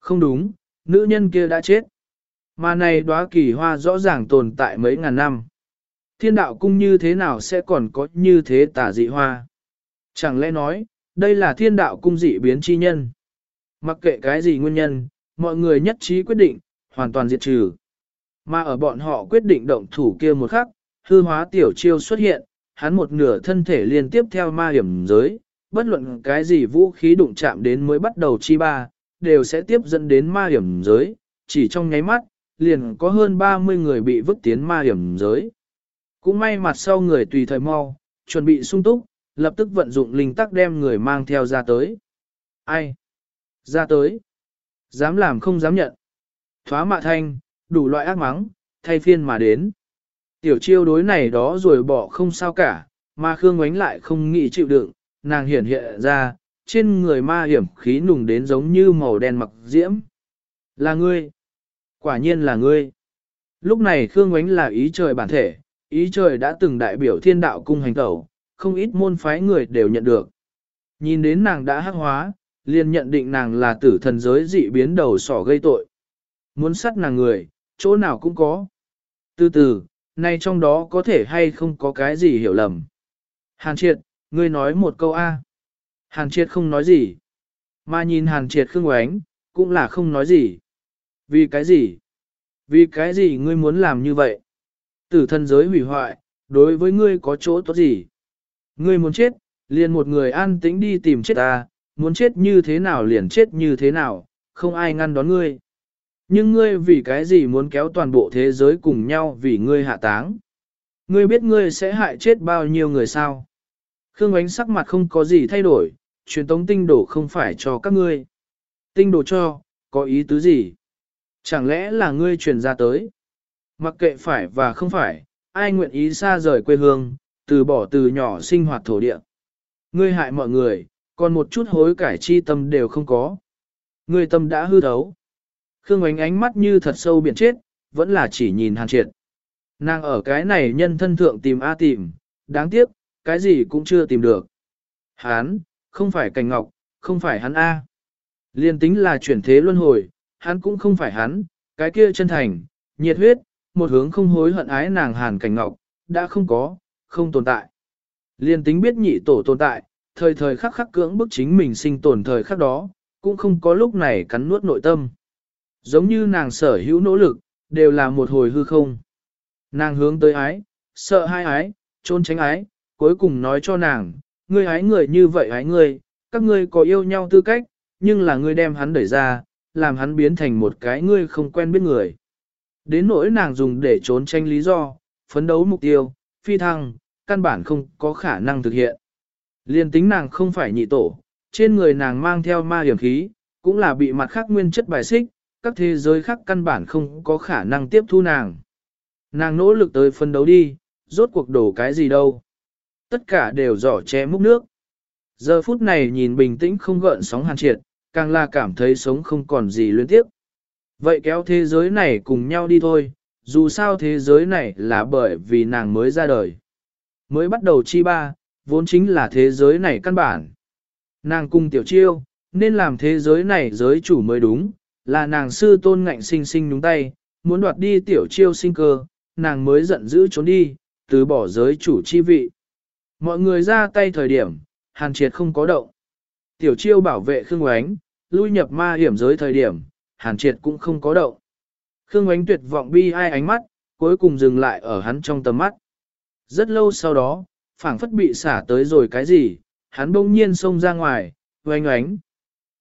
Không đúng, nữ nhân kia đã chết. Mà này đóa kỳ hoa rõ ràng tồn tại mấy ngàn năm. Thiên đạo cung như thế nào sẽ còn có như thế tả dị hoa? Chẳng lẽ nói, đây là thiên đạo cung dị biến chi nhân? Mặc kệ cái gì nguyên nhân, mọi người nhất trí quyết định, hoàn toàn diệt trừ. Mà ở bọn họ quyết định động thủ kia một khắc, hư hóa tiểu chiêu xuất hiện, hắn một nửa thân thể liên tiếp theo ma hiểm giới, bất luận cái gì vũ khí đụng chạm đến mới bắt đầu chi ba, đều sẽ tiếp dẫn đến ma hiểm giới, chỉ trong nháy mắt, liền có hơn 30 người bị vứt tiến ma hiểm giới. Cũng may mặt sau người tùy thời mau, chuẩn bị sung túc, lập tức vận dụng linh tắc đem người mang theo ra tới. Ai? Ra tới. Dám làm không dám nhận. Thoá mạ thanh, đủ loại ác mắng, thay phiên mà đến. Tiểu chiêu đối này đó rồi bỏ không sao cả, mà Khương Ngoánh lại không nghĩ chịu đựng, nàng hiện hiện ra, trên người ma hiểm khí nùng đến giống như màu đen mặc diễm. Là ngươi. Quả nhiên là ngươi. Lúc này Khương Ngoánh là ý trời bản thể, ý trời đã từng đại biểu thiên đạo cung hành tẩu, không ít môn phái người đều nhận được. Nhìn đến nàng đã hắc hóa, liền nhận định nàng là tử thần giới dị biến đầu sỏ gây tội. Muốn sát nàng người, chỗ nào cũng có. Từ từ, nay trong đó có thể hay không có cái gì hiểu lầm. Hàn triệt, ngươi nói một câu A. Hàn triệt không nói gì. Mà nhìn hàn triệt khương oánh, cũng là không nói gì. Vì cái gì? Vì cái gì ngươi muốn làm như vậy? Tử thân giới hủy hoại, đối với ngươi có chỗ tốt gì? Ngươi muốn chết, liền một người an tĩnh đi tìm chết ta, muốn chết như thế nào liền chết như thế nào, không ai ngăn đón ngươi. Nhưng ngươi vì cái gì muốn kéo toàn bộ thế giới cùng nhau vì ngươi hạ táng? Ngươi biết ngươi sẽ hại chết bao nhiêu người sao? Khương ánh sắc mặt không có gì thay đổi, truyền tống tinh đổ không phải cho các ngươi. Tinh đổ cho, có ý tứ gì? Chẳng lẽ là ngươi truyền ra tới? Mặc kệ phải và không phải, ai nguyện ý xa rời quê hương, từ bỏ từ nhỏ sinh hoạt thổ địa. Ngươi hại mọi người, còn một chút hối cải chi tâm đều không có. Ngươi tâm đã hư thấu. Khương ánh ánh mắt như thật sâu biển chết, vẫn là chỉ nhìn hàn triệt. Nàng ở cái này nhân thân thượng tìm A tìm, đáng tiếc, cái gì cũng chưa tìm được. Hán, không phải Cảnh Ngọc, không phải hắn A. Liên tính là chuyển thế luân hồi, hắn cũng không phải hắn, cái kia chân thành, nhiệt huyết, một hướng không hối hận ái nàng Hàn Cảnh Ngọc, đã không có, không tồn tại. Liên tính biết nhị tổ tồn tại, thời thời khắc khắc cưỡng bức chính mình sinh tồn thời khắc đó, cũng không có lúc này cắn nuốt nội tâm. Giống như nàng sở hữu nỗ lực, đều là một hồi hư không. Nàng hướng tới ái, sợ hai ái, trốn tránh ái, cuối cùng nói cho nàng, ngươi hái người như vậy hái ngươi, các ngươi có yêu nhau tư cách, nhưng là ngươi đem hắn đẩy ra, làm hắn biến thành một cái ngươi không quen biết người. Đến nỗi nàng dùng để trốn tranh lý do, phấn đấu mục tiêu, phi thăng, căn bản không có khả năng thực hiện. Liên tính nàng không phải nhị tổ, trên người nàng mang theo ma hiểm khí, cũng là bị mặt khác nguyên chất bài xích, các thế giới khác căn bản không có khả năng tiếp thu nàng. Nàng nỗ lực tới phân đấu đi, rốt cuộc đổ cái gì đâu. Tất cả đều giỏ che múc nước. Giờ phút này nhìn bình tĩnh không gợn sóng hàn triệt, càng là cảm thấy sống không còn gì luyến tiếp. Vậy kéo thế giới này cùng nhau đi thôi, dù sao thế giới này là bởi vì nàng mới ra đời. Mới bắt đầu chi ba, vốn chính là thế giới này căn bản. Nàng cùng tiểu chiêu, nên làm thế giới này giới chủ mới đúng, là nàng sư tôn ngạnh sinh sinh nhúng tay, muốn đoạt đi tiểu chiêu sinh cơ, nàng mới giận dữ trốn đi, từ bỏ giới chủ chi vị. Mọi người ra tay thời điểm, hàn triệt không có động. Tiểu chiêu bảo vệ Khương Oánh, lui nhập ma hiểm giới thời điểm, hàn triệt cũng không có động. Khương Oánh tuyệt vọng bi ai ánh mắt, cuối cùng dừng lại ở hắn trong tầm mắt. Rất lâu sau đó, phảng phất bị xả tới rồi cái gì, hắn bỗng nhiên xông ra ngoài, oánh oánh,